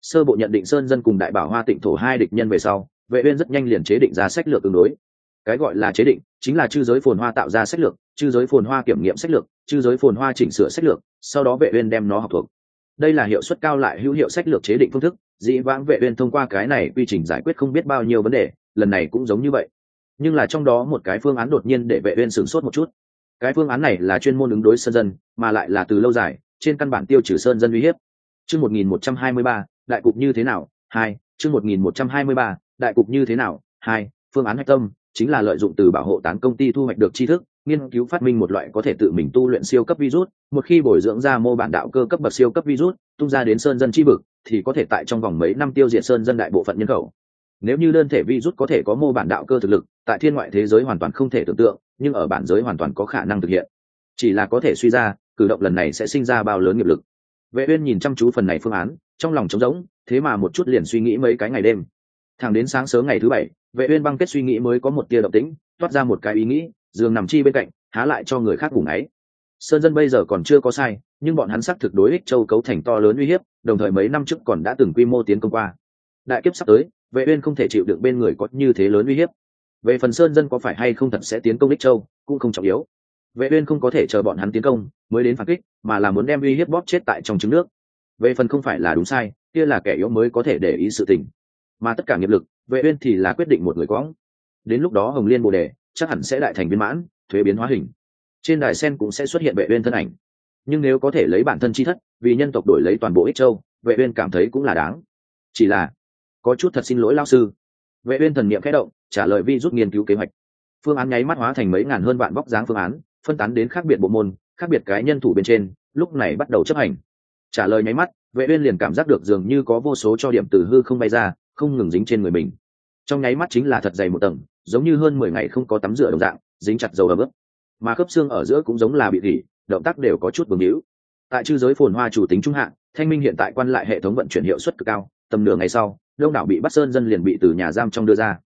Sơ bộ nhận định sơn dân cùng đại bảo hoa tịnh thổ hai địch nhân về sau, vệ uyên rất nhanh liền chế định ra sách lược tương đối. Cái gọi là chế định, chính là chư giới phồn hoa tạo ra sách lược, chư giới phồn hoa kiểm nghiệm sách lược, chư giới phồn hoa chỉnh sửa sách lược, sau đó vệ uyên đem nó học thuộc. Đây là hiệu suất cao lại hữu hiệu sách lược chế định phương thức, dĩ vãng vệ uyên thông qua cái này quy trình giải quyết không biết bao nhiêu vấn đề, lần này cũng giống như vậy. Nhưng là trong đó một cái phương án đột nhiên để vệ uyên sửng sốt một chút cái phương án này là chuyên môn ứng đối sơn dân, mà lại là từ lâu dài, trên căn bản tiêu trừ sơn dân uy hiếp. Chương 1123 đại cục như thế nào? Hai, chương 1123 đại cục như thế nào? Hai, phương án hạch tâm chính là lợi dụng từ bảo hộ tán công ty thu hoạch được tri thức, nghiên cứu phát minh một loại có thể tự mình tu luyện siêu cấp virus, một khi bồi dưỡng ra mô bản đạo cơ cấp bậc siêu cấp virus, tung ra đến sơn dân chi vực, thì có thể tại trong vòng mấy năm tiêu diệt sơn dân đại bộ phận nhân khẩu. Nếu như đơn thể virus có thể có mô bản đạo cơ thực lực, tại thiên ngoại thế giới hoàn toàn không thể tưởng tượng nhưng ở bản giới hoàn toàn có khả năng thực hiện. Chỉ là có thể suy ra, cử động lần này sẽ sinh ra bao lớn nghiệp lực. Vệ uyên nhìn chăm chú phần này phương án, trong lòng trống rỗng, thế mà một chút liền suy nghĩ mấy cái ngày đêm. Thẳng đến sáng sớm ngày thứ bảy, vệ uyên băng kết suy nghĩ mới có một tia động tĩnh, toát ra một cái ý nghĩ, giường nằm chi bên cạnh, há lại cho người khác ngủ ấy sơn dân bây giờ còn chưa có sai, nhưng bọn hắn xác thực đối ích châu cấu thành to lớn uy hiếp, đồng thời mấy năm trước còn đã từng quy mô tiến công qua. Đại kiếp sắp tới, vệ uyên không thể chịu đựng bên người có như thế lớn uy hiếp về phần sơn dân có phải hay không thật sẽ tiến công ích châu, cũng không trọng yếu. Vệ uyên không có thể chờ bọn hắn tiến công, mới đến phản kích, mà là muốn đem uy hiếp bóp chết tại trong trứng nước. Về phần không phải là đúng sai, kia là kẻ yếu mới có thể để ý sự tình. Mà tất cả nghiệp lực, vệ uyên thì là quyết định một người quãng đến lúc đó hồng liên bồ đề chắc hẳn sẽ đại thành viên mãn, thuế biến hóa hình. Trên đài sen cũng sẽ xuất hiện vệ uyên thân ảnh. Nhưng nếu có thể lấy bản thân chi thất, vì nhân tộc đổi lấy toàn bộ ích châu, vệ uyên cảm thấy cũng là đáng. Chỉ là, có chút thật xin lỗi lao sư vệ uyên thần niệm khẽ động trả lời vi rút nghiên cứu kế hoạch. Phương án nháy mắt hóa thành mấy ngàn hơn vạn bóc dáng phương án phân tán đến khác biệt bộ môn khác biệt cái nhân thủ bên trên lúc này bắt đầu chấp hành. Trả lời nháy mắt vệ uyên liền cảm giác được dường như có vô số cho điểm từ hư không bay ra không ngừng dính trên người mình. Trong nháy mắt chính là thật dày một tầng giống như hơn mười ngày không có tắm rửa đồng dạng dính chặt dầu ở bước mà khớp xương ở giữa cũng giống là bị gỉ động tác đều có chút bướng hữu tại chư giới phồn hoa chủ tính trung hạ, thanh minh hiện tại quan lại hệ thống vận chuyển hiệu suất cực cao tầm nửa ngày sau đông đảo bị bắt sơn dân liền bị từ nhà giam trong đưa ra.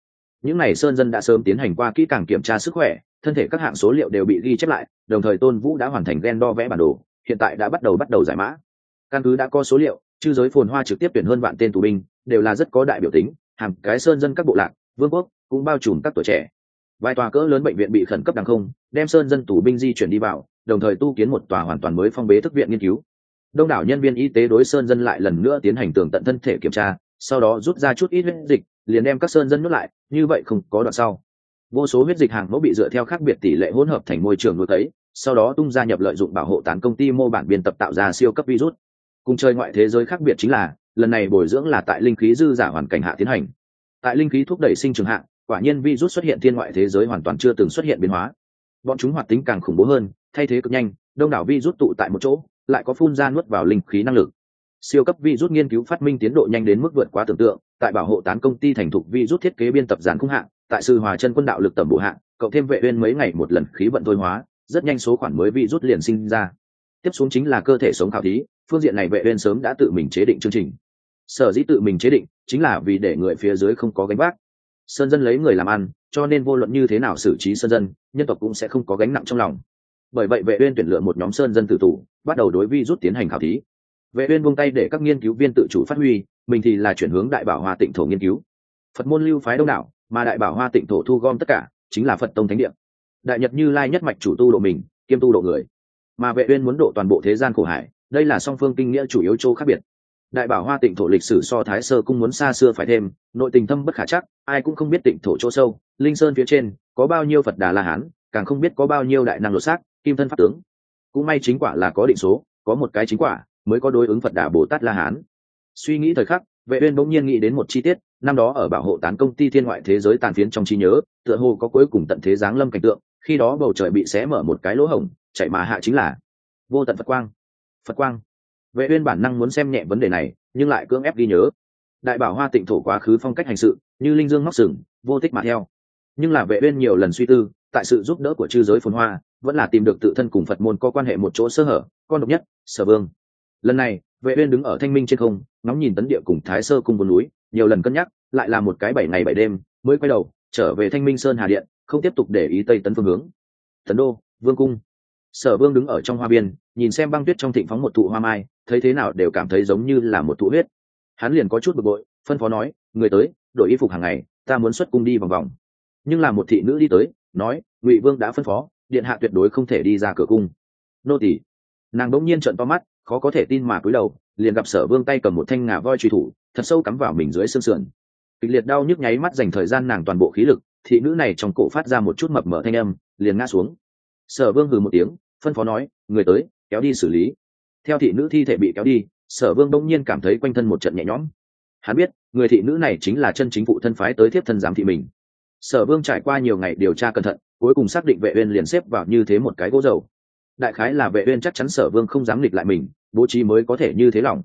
Những n à y sơn dân đã sớm tiến hành qua kỹ càng kiểm tra sức khỏe, thân thể các hạng số liệu đều bị ghi chép lại, đồng thời tôn vũ đã hoàn thành ghen đo vẽ bản đồ, hiện tại đã bắt đầu bắt đầu giải mã. Căn cứ đã có số liệu, chư giới phồn hoa trực tiếp tuyển hơn vạn tên tù binh, đều là rất có đại biểu tính hàng cái sơn dân các bộ lạc, vương quốc, cũng bao trùm các tuổi trẻ. Vài tòa cỡ lớn bệnh viện bị khẩn cấp đằng không, đem sơn dân tù binh di chuyển đi vào, đồng thời tu kiến một tòa hoàn toàn mới phong bế thức viện nghiên cứu. Đông đảo nhân viên y tế đối sơn dân lại lần nữa tiến hành tường tận thân thể kiểm tra sau đó rút ra chút ít huyết dịch, liền đem các sơn dân nuốt lại, như vậy không có đoạn sau. Vô số huyết dịch hàng mẫu bị dựa theo khác biệt tỷ lệ hỗn hợp thành môi trường nuôi thấy sau đó tung ra nhập lợi dụng bảo hộ tán công ty mô bản biên tập tạo ra siêu cấp virus. Cùng chơi ngoại thế giới khác biệt chính là, lần này bồi dưỡng là tại linh khí dư giả hoàn cảnh hạ tiến hành. Tại linh khí thúc đẩy sinh trường hạ, quả nhiên virus xuất hiện thiên ngoại thế giới hoàn toàn chưa từng xuất hiện biến hóa. Bọn chúng hoạt tính càng khủng bố hơn, thay thế cực nhanh, đông đảo virus tụ tại một chỗ, lại có phun ra nuốt vào linh khí năng lực siêu cấp vi rút nghiên cứu phát minh tiến độ nhanh đến mức vượt quá tưởng tượng, tại bảo hộ tán công ty thành thục rút thiết kế biên tập giản khung hạng, tại sư hòa chân quân đạo lực tầm bộ hạng, cộng thêm vệ uyên mấy ngày một lần khí vận thôi hóa, rất nhanh số khoản mới vi rút liền sinh ra. Tiếp xuống chính là cơ thể sống khảo thí, phương diện này vệ uyên sớm đã tự mình chế định chương trình. Sở dĩ tự mình chế định, chính là vì để người phía dưới không có gánh vác. Sơn dân lấy người làm ăn, cho nên vô luận như thế nào xử trí sơn dân, nhân tộc cũng sẽ không có gánh nặng trong lòng. Bởi vậy vệ uyên tuyển lựa một nhóm sơn dân tử tù bắt đầu đối vi rút tiến hành khảo thí vệ uyên buông tay để các nghiên cứu viên tự chủ phát huy, mình thì là chuyển hướng đại bảo hoa tịnh thổ nghiên cứu. Phật môn lưu phái đông đảo, mà đại bảo hoa tịnh thổ thu gom tất cả, chính là phật tông thánh địa. Đại nhật như lai nhất mạch chủ tu độ mình, kiêm tu độ người. Mà vệ uyên muốn độ toàn bộ thế gian khổ hải, đây là song phương kinh nghĩa chủ yếu châu khác biệt. Đại bảo hoa tịnh thổ lịch sử so thái sơ cũng muốn xa xưa phải thêm, nội tình thâm bất khả chắc, ai cũng không biết tịnh thổ chỗ sâu, linh sơn phía trên, có bao nhiêu phật đà la hán, càng không biết có bao nhiêu đại năng lột xác, kim thân pháp tướng. Cũng may chính quả là có định số, có một cái chính quả mới có đối ứng phật đà bồ tát la hán. Suy nghĩ thời khắc, vệ uyên bỗng nhiên nghĩ đến một chi tiết, năm đó ở bảo hộ tán công ty thiên ngoại thế giới tàn phiến trong trí nhớ, tựa hồ có cuối cùng tận thế giáng lâm cảnh tượng, khi đó bầu trời bị xé mở một cái lỗ hổng, chạy mà hạ chính là vô tận phật quang. Phật quang. Vệ uyên bản năng muốn xem nhẹ vấn đề này, nhưng lại cưỡng ép ghi nhớ. Đại bảo hoa tịnh thổ quá khứ phong cách hành sự, như linh dương móc sừng, vô tích mà theo. Nhưng là vệ uyên nhiều lần suy tư, tại sự giúp đỡ của chư giới phồn hoa, vẫn là tìm được tự thân cùng phật môn có quan hệ một chỗ sơ hở, con độc nhất, sở vương lần này vệ uyên đứng ở thanh minh trên không ngóng nhìn tấn địa cùng thái sơ cung bốn núi nhiều lần cân nhắc lại là một cái bảy ngày bảy đêm mới quay đầu trở về thanh minh sơn hà điện không tiếp tục để ý tây tấn phương hướng. Tấn đô vương cung. Sở vương đứng ở trong hoa biên nhìn xem băng tuyết trong thịnh phóng một thụ hoa mai thấy thế nào đều cảm thấy giống như là một thụ huyết. Hắn liền có chút bực bội phân phó nói người tới đổi y phục hàng ngày ta muốn xuất cung đi vòng vòng. Nhưng là một thị nữ đi tới nói ngụy vương đã phân phó điện hạ tuyệt đối không thể đi ra cửa cung. Nô tỳ, nàng đỗng nhiên trợn to mắt khó có thể tin mà cúi đầu, liền gặp sở vương tay cầm một thanh ngà voi truy thủ, thật sâu cắm vào mình dưới xương sườn. Kịch liệt đau nhức nháy mắt dành thời gian nàng toàn bộ khí lực, thị nữ này trong cổ phát ra một chút mập mở thanh âm, liền ngã xuống. Sở vương hừ một tiếng, phân phó nói, người tới, kéo đi xử lý. Theo thị nữ thi thể bị kéo đi, sở vương đông nhiên cảm thấy quanh thân một trận nhẹ nhõm. Hắn biết, người thị nữ này chính là chân chính phụ thân phái tới thiếp thân giám thị mình. Sở vương trải qua nhiều ngày điều tra cẩn thận, cuối cùng xác định vệ uyên liền xếp vào như thế một cái gỗ dầu. Đại khái là vệ uyên chắc chắn sở vương không dám nghịch lại mình bố trí mới có thể như thế lòng.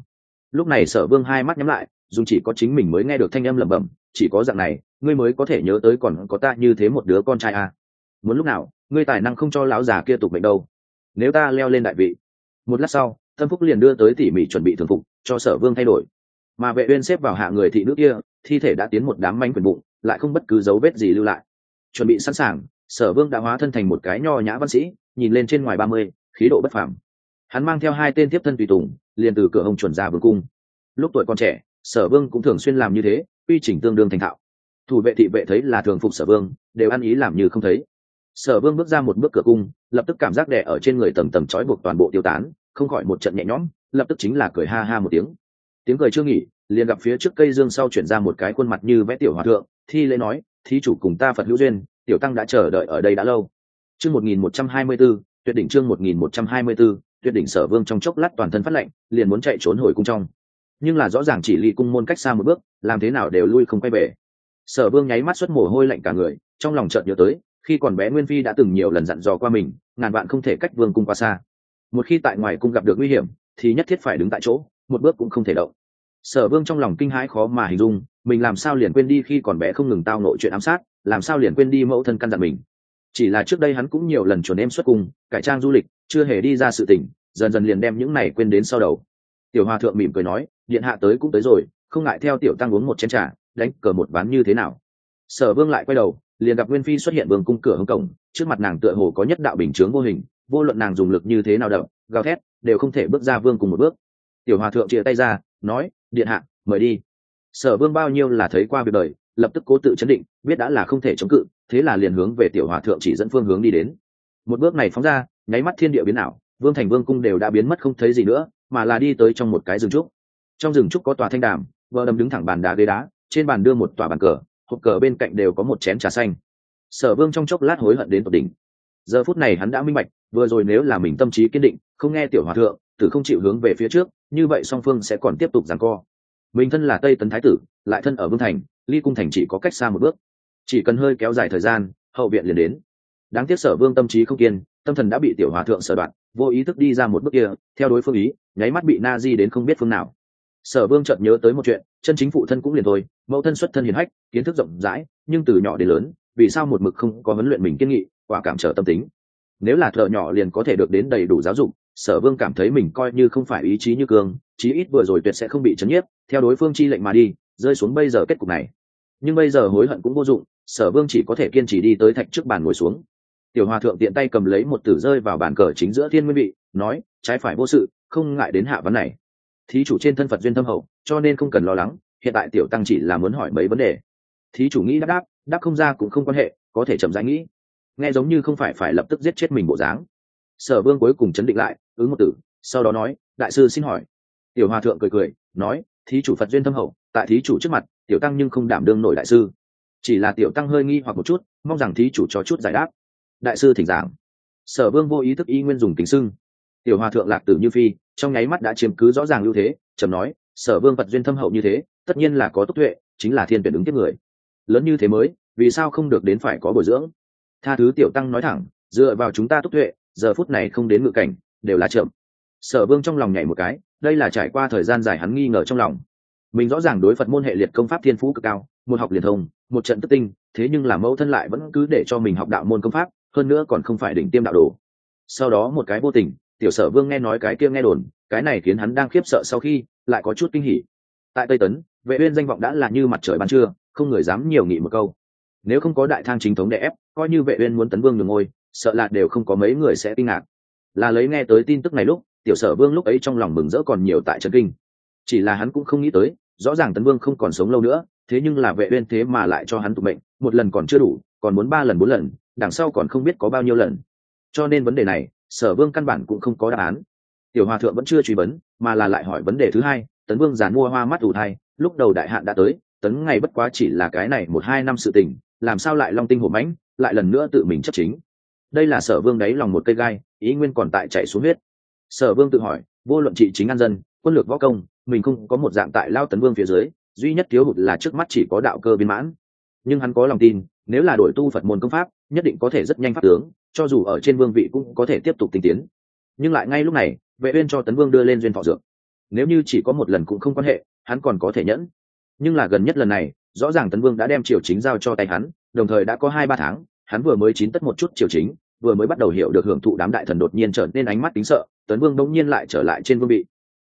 Lúc này sở vương hai mắt nhắm lại dùng chỉ có chính mình mới nghe được thanh âm lẩm bẩm, chỉ có dạng này, ngươi mới có thể nhớ tới còn có ta như thế một đứa con trai à. muốn lúc nào, ngươi tài năng không cho lão già kia tục bệnh đâu. Nếu ta leo lên đại vị, một lát sau, tâm phúc liền đưa tới tỉ mỉ chuẩn bị thường phục, cho sở vương thay đổi. Mà vệ uyên xếp vào hạ người thị nữ kia, thi thể đã tiến một đám manh quyền bụng, lại không bất cứ dấu vết gì lưu lại. Chuẩn bị sẵn sàng, sở vương đã hóa thân thành một cái nho nhã văn sĩ, nhìn lên trên ngoài ba mươi, khí độ bất phàm hắn mang theo hai tên tiếp thân tùy tùng, liền từ cửa hồng chuẩn ra vương cung. Lúc tuổi còn trẻ, sở vương cũng thường xuyên làm như thế, quy trình tương đương thành thạo. Thủ vệ thị vệ thấy là thường phục sở vương, đều ăn ý làm như không thấy. Sở vương bước ra một bước cửa cung, lập tức cảm giác đè ở trên người tầm tầm trói buộc toàn bộ tiêu tán, không khỏi một trận nhẹ nhõm, lập tức chính là cười ha ha một tiếng. Tiếng cười chưa nghỉ, liền gặp phía trước cây dương sau chuyển ra một cái khuôn mặt như vẽ tiểu hòa thượng, thi lễ nói, thí chủ cùng ta phật hữu duyên, tiểu tăng đã chờ đợi ở đây đã lâu. Chương một nghìn một trăm hai mươi b tuyệt đỉnh chương một nghìn một trăm hai mươi b tuyệt đỉnh sở vương trong chốc lát toàn thân phát lệnh liền muốn chạy trốn hồi cung trong. Nhưng là rõ ràng chỉ ly cung môn cách xa một bước, làm thế nào đều lui không quay về. Sở vương nháy mắt xuất mồ hôi lạnh cả người, trong lòng chợt nhớ tới, khi còn bé nguyên phi đã từng nhiều lần dặn dò qua mình, ngàn vạn không thể cách vương cung qua xa. Một khi tại ngoài cung gặp được nguy hiểm, thì nhất thiết phải đứng tại chỗ, một bước cũng không thể động. Sở vương trong lòng kinh hãi khó mà hình dung, mình làm sao liền quên đi khi còn bé không ngừng tao nội chuyện ám sát, làm sao liền quên đi mẫu thân căn dặn mình chỉ là trước đây hắn cũng nhiều lần chuẩn em xuất cung, cải trang du lịch, chưa hề đi ra sự tỉnh dần dần liền đem những này quên đến sau đầu. Tiểu hòa thượng mỉm cười nói, điện hạ tới cũng tới rồi, không ngại theo tiểu tăng uống một chén t r à đánh cờ một ván như thế nào? Sở vương lại quay đầu, liền gặp nguyên phi xuất hiện vương cung cửa hồng cổng, trước mặt nàng tựa hồ có nhất đạo bình chướng vô hình, vô luận nàng dùng lực như thế nào đậm gào thét, đều không thể bước ra vương cùng một bước. Tiểu hòa thượng chia tay ra, nói, điện hạ, mời đi. Sở vương bao nhiêu là thấy qua việc đời lập tức cố tự chấn định, biết đã là không thể chống cự, thế là liền hướng về tiểu hòa thượng chỉ dẫn phương hướng đi đến. Một bước này phóng ra, nháy mắt thiên địa biến ảo, vương thành vương cung đều đã biến mất không thấy gì nữa, mà là đi tới trong một cái rừng trúc. Trong rừng trúc có tòa thanh đàm, vợ đầm đứng thẳng bàn đá ghế đá, trên bàn đưa một tòa bàn cờ, hộp cờ bên cạnh đều có một chén trà xanh. Sở vương trong chốc lát hối hận đến tột đỉnh. Giờ phút này hắn đã minh bạch, vừa rồi nếu là mình tâm trí kiên định, không nghe tiểu hòa thượng, tử không chịu hướng về phía trước, như vậy song phương sẽ còn tiếp tục giằng co. Mình thân là tây tấn thái tử, lại thân ở vương thành ly cung thành chỉ có cách xa một bước. Chỉ cần hơi kéo dài thời gian, hậu viện liền đến. Đáng tiếc sở vương tâm trí không kiên, tâm thần đã bị tiểu hòa thượng sở đoạn, vô ý thức đi ra một bước kia, theo đối phương ý, nháy mắt bị na di đến không biết phương nào. Sở vương chợt nhớ tới một chuyện, chân chính phụ thân cũng liền thôi, mẫu thân xuất thân hiền hách, kiến thức rộng rãi, nhưng từ nhỏ đến lớn, vì sao một mực không có huấn luyện mình kiên nghị, quả cảm trở tâm tính. Nếu là thợ nhỏ liền có thể được đến đầy đủ giáo dục, sở vương cảm thấy mình coi như không phải ý chí như cường chí ít vừa rồi tuyệt sẽ không bị chấn nhiếp, theo đối phương chi lệnh mà đi rơi xuống bây giờ kết cục này. Nhưng bây giờ hối hận cũng vô dụng, sở vương chỉ có thể kiên trì đi tới thạch trước bàn ngồi xuống. Tiểu hòa thượng tiện tay cầm lấy một tử rơi vào bàn cờ chính giữa thiên nguyên vị, nói, trái phải vô sự, không ngại đến hạ vấn này. Thí chủ trên thân phật duyên thâm hậu, cho nên không cần lo lắng, hiện tại tiểu tăng chỉ là muốn hỏi mấy vấn đề. Thí chủ nghĩ đáp đáp đáp không ra cũng không quan hệ, có thể chậm rãi nghĩ. Nghe giống như không phải phải lập tức giết chết mình bộ dáng. Sở vương cuối cùng chấn định lại, ứng một tử, sau đó nói, đại sư xin hỏi. Tiểu hòa thượng cười cười, nói thí chủ phật duyên thâm hậu, tại thí chủ trước mặt, tiểu tăng nhưng không đảm đương nổi đại sư. Chỉ là tiểu tăng hơi nghi hoặc một chút, mong rằng thí chủ cho chút giải đáp. Đại sư thỉnh giảng. Sở vương vô ý thức y nguyên dùng kính sưng tiểu hòa thượng lạc tử như phi, trong nháy mắt đã chiếm cứ rõ ràng ưu thế trầm nói, sở vương phật duyên thâm hậu như thế, tất nhiên là có tốc tuệ, chính là thiên tuyển ứng tiếp người. Lớn như thế mới, vì sao không được đến phải có bồi dưỡng? Tha thứ tiểu tăng nói thẳng, dựa vào chúng ta tốc tuệ, giờ phút này không đến ngự cảnh, đều là chậm sở vương trong lòng nhảy một cái, đây là trải qua thời gian dài hắn nghi ngờ trong lòng. Mình rõ ràng đối phật môn hệ liệt công pháp thiên phú cực cao, một học liền thông, một trận tức tinh, thế nhưng là mẫu thân lại vẫn cứ để cho mình học đạo môn công pháp, hơn nữa còn không phải đỉnh tiêm đạo đồ. Sau đó một cái vô tình, tiểu sở vương nghe nói cái kia nghe đồn, cái này khiến hắn đang khiếp sợ sau khi, lại có chút kinh hỉ. Tại tây tấn, vệ uyên danh vọng đã là như mặt trời ban trưa, không người dám nhiều nghị một câu. Nếu không có đại thang chính thống để ép, coi như vệ uyên muốn tấn vương đường ngôi, sợ là đều không có mấy người sẽ kinh ngạc. Là lấy nghe tới tin tức này lúc tiểu sở vương lúc ấy trong lòng mừng rỡ còn nhiều tại trấn kinh. Chỉ là hắn cũng không nghĩ tới, rõ ràng tấn vương không còn sống lâu nữa, thế nhưng là vệ uyên thế mà lại cho hắn tụ mệnh, một lần còn chưa đủ, còn muốn ba lần bốn lần, đằng sau còn không biết có bao nhiêu lần. Cho nên vấn đề này, sở vương căn bản cũng không có đáp án. Tiểu hòa thượng vẫn chưa truy vấn, mà là lại hỏi vấn đề thứ hai, tấn vương giàn mua hoa mắt ủ thai, lúc đầu đại hạn đã tới, tấn ngày bất quá chỉ là cái này một hai năm sự tình, làm sao lại long tinh hổ mãnh, lại lần nữa tự mình chấp chính. Đây là sở vương đấy lòng một cây gai, ý nguyên còn tại chạy xuống huyết sở vương tự hỏi, vô luận trị chính an dân, quân lược võ công, mình không có một dạng tại lao tấn vương phía dưới, duy nhất thiếu hụt là trước mắt chỉ có đạo cơ viên mãn. Nhưng hắn có lòng tin, nếu là đổi tu phật môn công pháp, nhất định có thể rất nhanh phát tướng, cho dù ở trên vương vị cũng có thể tiếp tục tinh tiến. Nhưng lại ngay lúc này, vệ uyên cho tấn vương đưa lên duyên thọ dược. Nếu như chỉ có một lần cũng không quan hệ, hắn còn có thể nhẫn. Nhưng là gần nhất lần này, rõ ràng tấn vương đã đem triều chính giao cho tay hắn, đồng thời đã có hai ba tháng, hắn vừa mới chín tất một chút triều chính, vừa mới bắt đầu hiểu được hưởng thụ đám đại thần đột nhiên trở nên ánh mắt tính sợ tấn vương đống nhiên lại trở lại trên vương vị.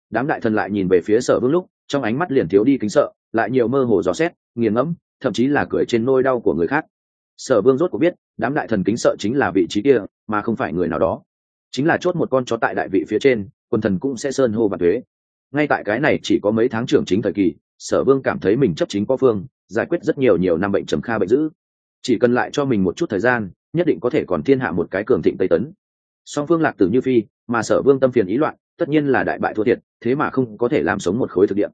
Đám đại thần lại nhìn về phía sở vương lúc, trong ánh mắt liền thiếu đi kính sợ, lại nhiều mơ hồ dò xét, nghiền ngẫm, thậm chí là cười trên nôi đau của người khác. Sở vương rốt cuộc biết, đám đại thần kính sợ chính là vị trí kia, mà không phải người nào đó. Chính là chốt một con chó tại đại vị phía trên quần thần cũng sẽ sơn hô và thuế ngay tại cái này chỉ có mấy tháng trưởng chính thời kỳ, sở vương cảm thấy mình chấp chính có phương, giải quyết rất nhiều nhiều năm bệnh trầm kha bệnh dữ. Chỉ cần lại cho mình một chút thời gian, nhất định có thể còn thiên hạ một cái cường thịnh tây tấn. Song phương lạc tử như phi mà sở vương tâm phiền ý loạn, tất nhiên là đại bại thua thiệt, thế mà không có thể làm sống một khối thực địa.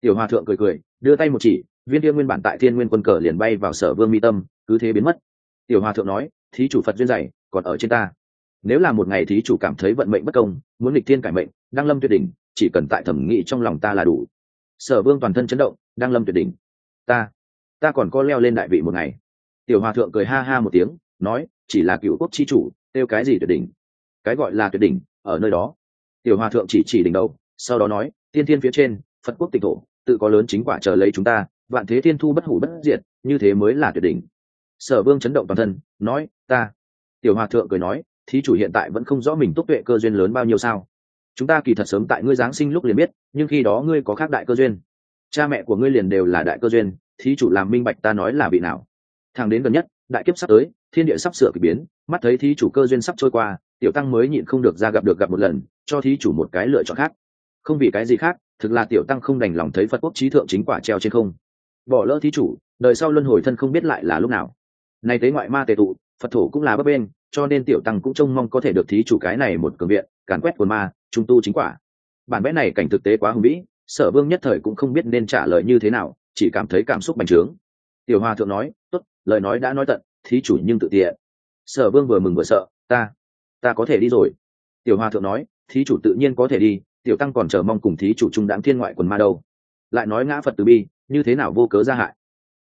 Tiểu hòa thượng cười cười, đưa tay một chỉ, viên kia nguyên bản tại thiên nguyên quân cờ liền bay vào sở vương mi tâm, cứ thế biến mất. Tiểu hòa thượng nói, thí chủ phật duyên dày còn ở trên ta. Nếu là một ngày thí chủ cảm thấy vận mệnh bất công, muốn lịch thiên cải mệnh, đăng lâm tuyệt đỉnh, chỉ cần tại thẩm nghị trong lòng ta là đủ. Sở vương toàn thân chấn động, đăng lâm tuyệt đỉnh. Ta ta còn có leo lên đại vị một ngày. Tiểu hòa thượng cười ha ha một tiếng, nói, chỉ là cựu quốc chi chủ, kêu cái gì tuyệt đỉnh? Cái gọi là tuyệt đỉnh ở nơi đó. Tiểu hòa thượng chỉ chỉ đỉnh đầu, sau đó nói, tiên thiên phía trên, phật quốc tịch thổ, tự có lớn chính quả chờ lấy chúng ta, vạn thế thiên thu bất hủ bất diệt, như thế mới là tuyệt đỉnh. Sở vương chấn động toàn thân, nói, ta. Tiểu hòa thượng cười nói, thí chủ hiện tại vẫn không rõ mình túc tuệ cơ duyên lớn bao nhiêu sao? Chúng ta kỳ thật sớm tại ngươi giáng sinh lúc liền biết, nhưng khi đó ngươi có khác đại cơ duyên. Cha mẹ của ngươi liền đều là đại cơ duyên, thí chủ làm minh bạch ta nói là vị nào. Thằng đến gần nhất, đại kiếp sắp tới, thiên địa sắp sửa k ỳ biến, mắt thấy thí chủ cơ duyên sắp trôi qua tiểu tăng mới nhịn không được ra gặp được gặp một lần, cho thí chủ một cái lựa chọn khác. Không vì cái gì khác, thực là tiểu tăng không đành lòng thấy phật quốc trí thượng chính quả treo trên không. Bỏ lỡ thí chủ, đời sau luân hồi thân không biết lại là lúc nào. Nay tế ngoại ma tề tụ, phật thổ cũng là bấp bên cho nên tiểu tăng cũng trông mong có thể được thí chủ cái này một cường viện, càn quét quần ma, trung tu chính quả. Bản vẽ này cảnh thực tế quá hùng vĩ, sở vương nhất thời cũng không biết nên trả lời như thế nào, chỉ cảm thấy cảm xúc bành trướng. Tiểu hòa thượng nói, tốt, lời nói đã nói tận, thí chủ nhưng tự tiện. Sở vương vừa mừng vừa sợ, ta ta có thể đi rồi. Tiểu hòa thượng nói, thí chủ tự nhiên có thể đi, tiểu tăng còn chờ mong cùng thí chủ trung đáng thiên ngoại quần ma đâu. Lại nói ngã phật từ bi, như thế nào vô cớ gia hại?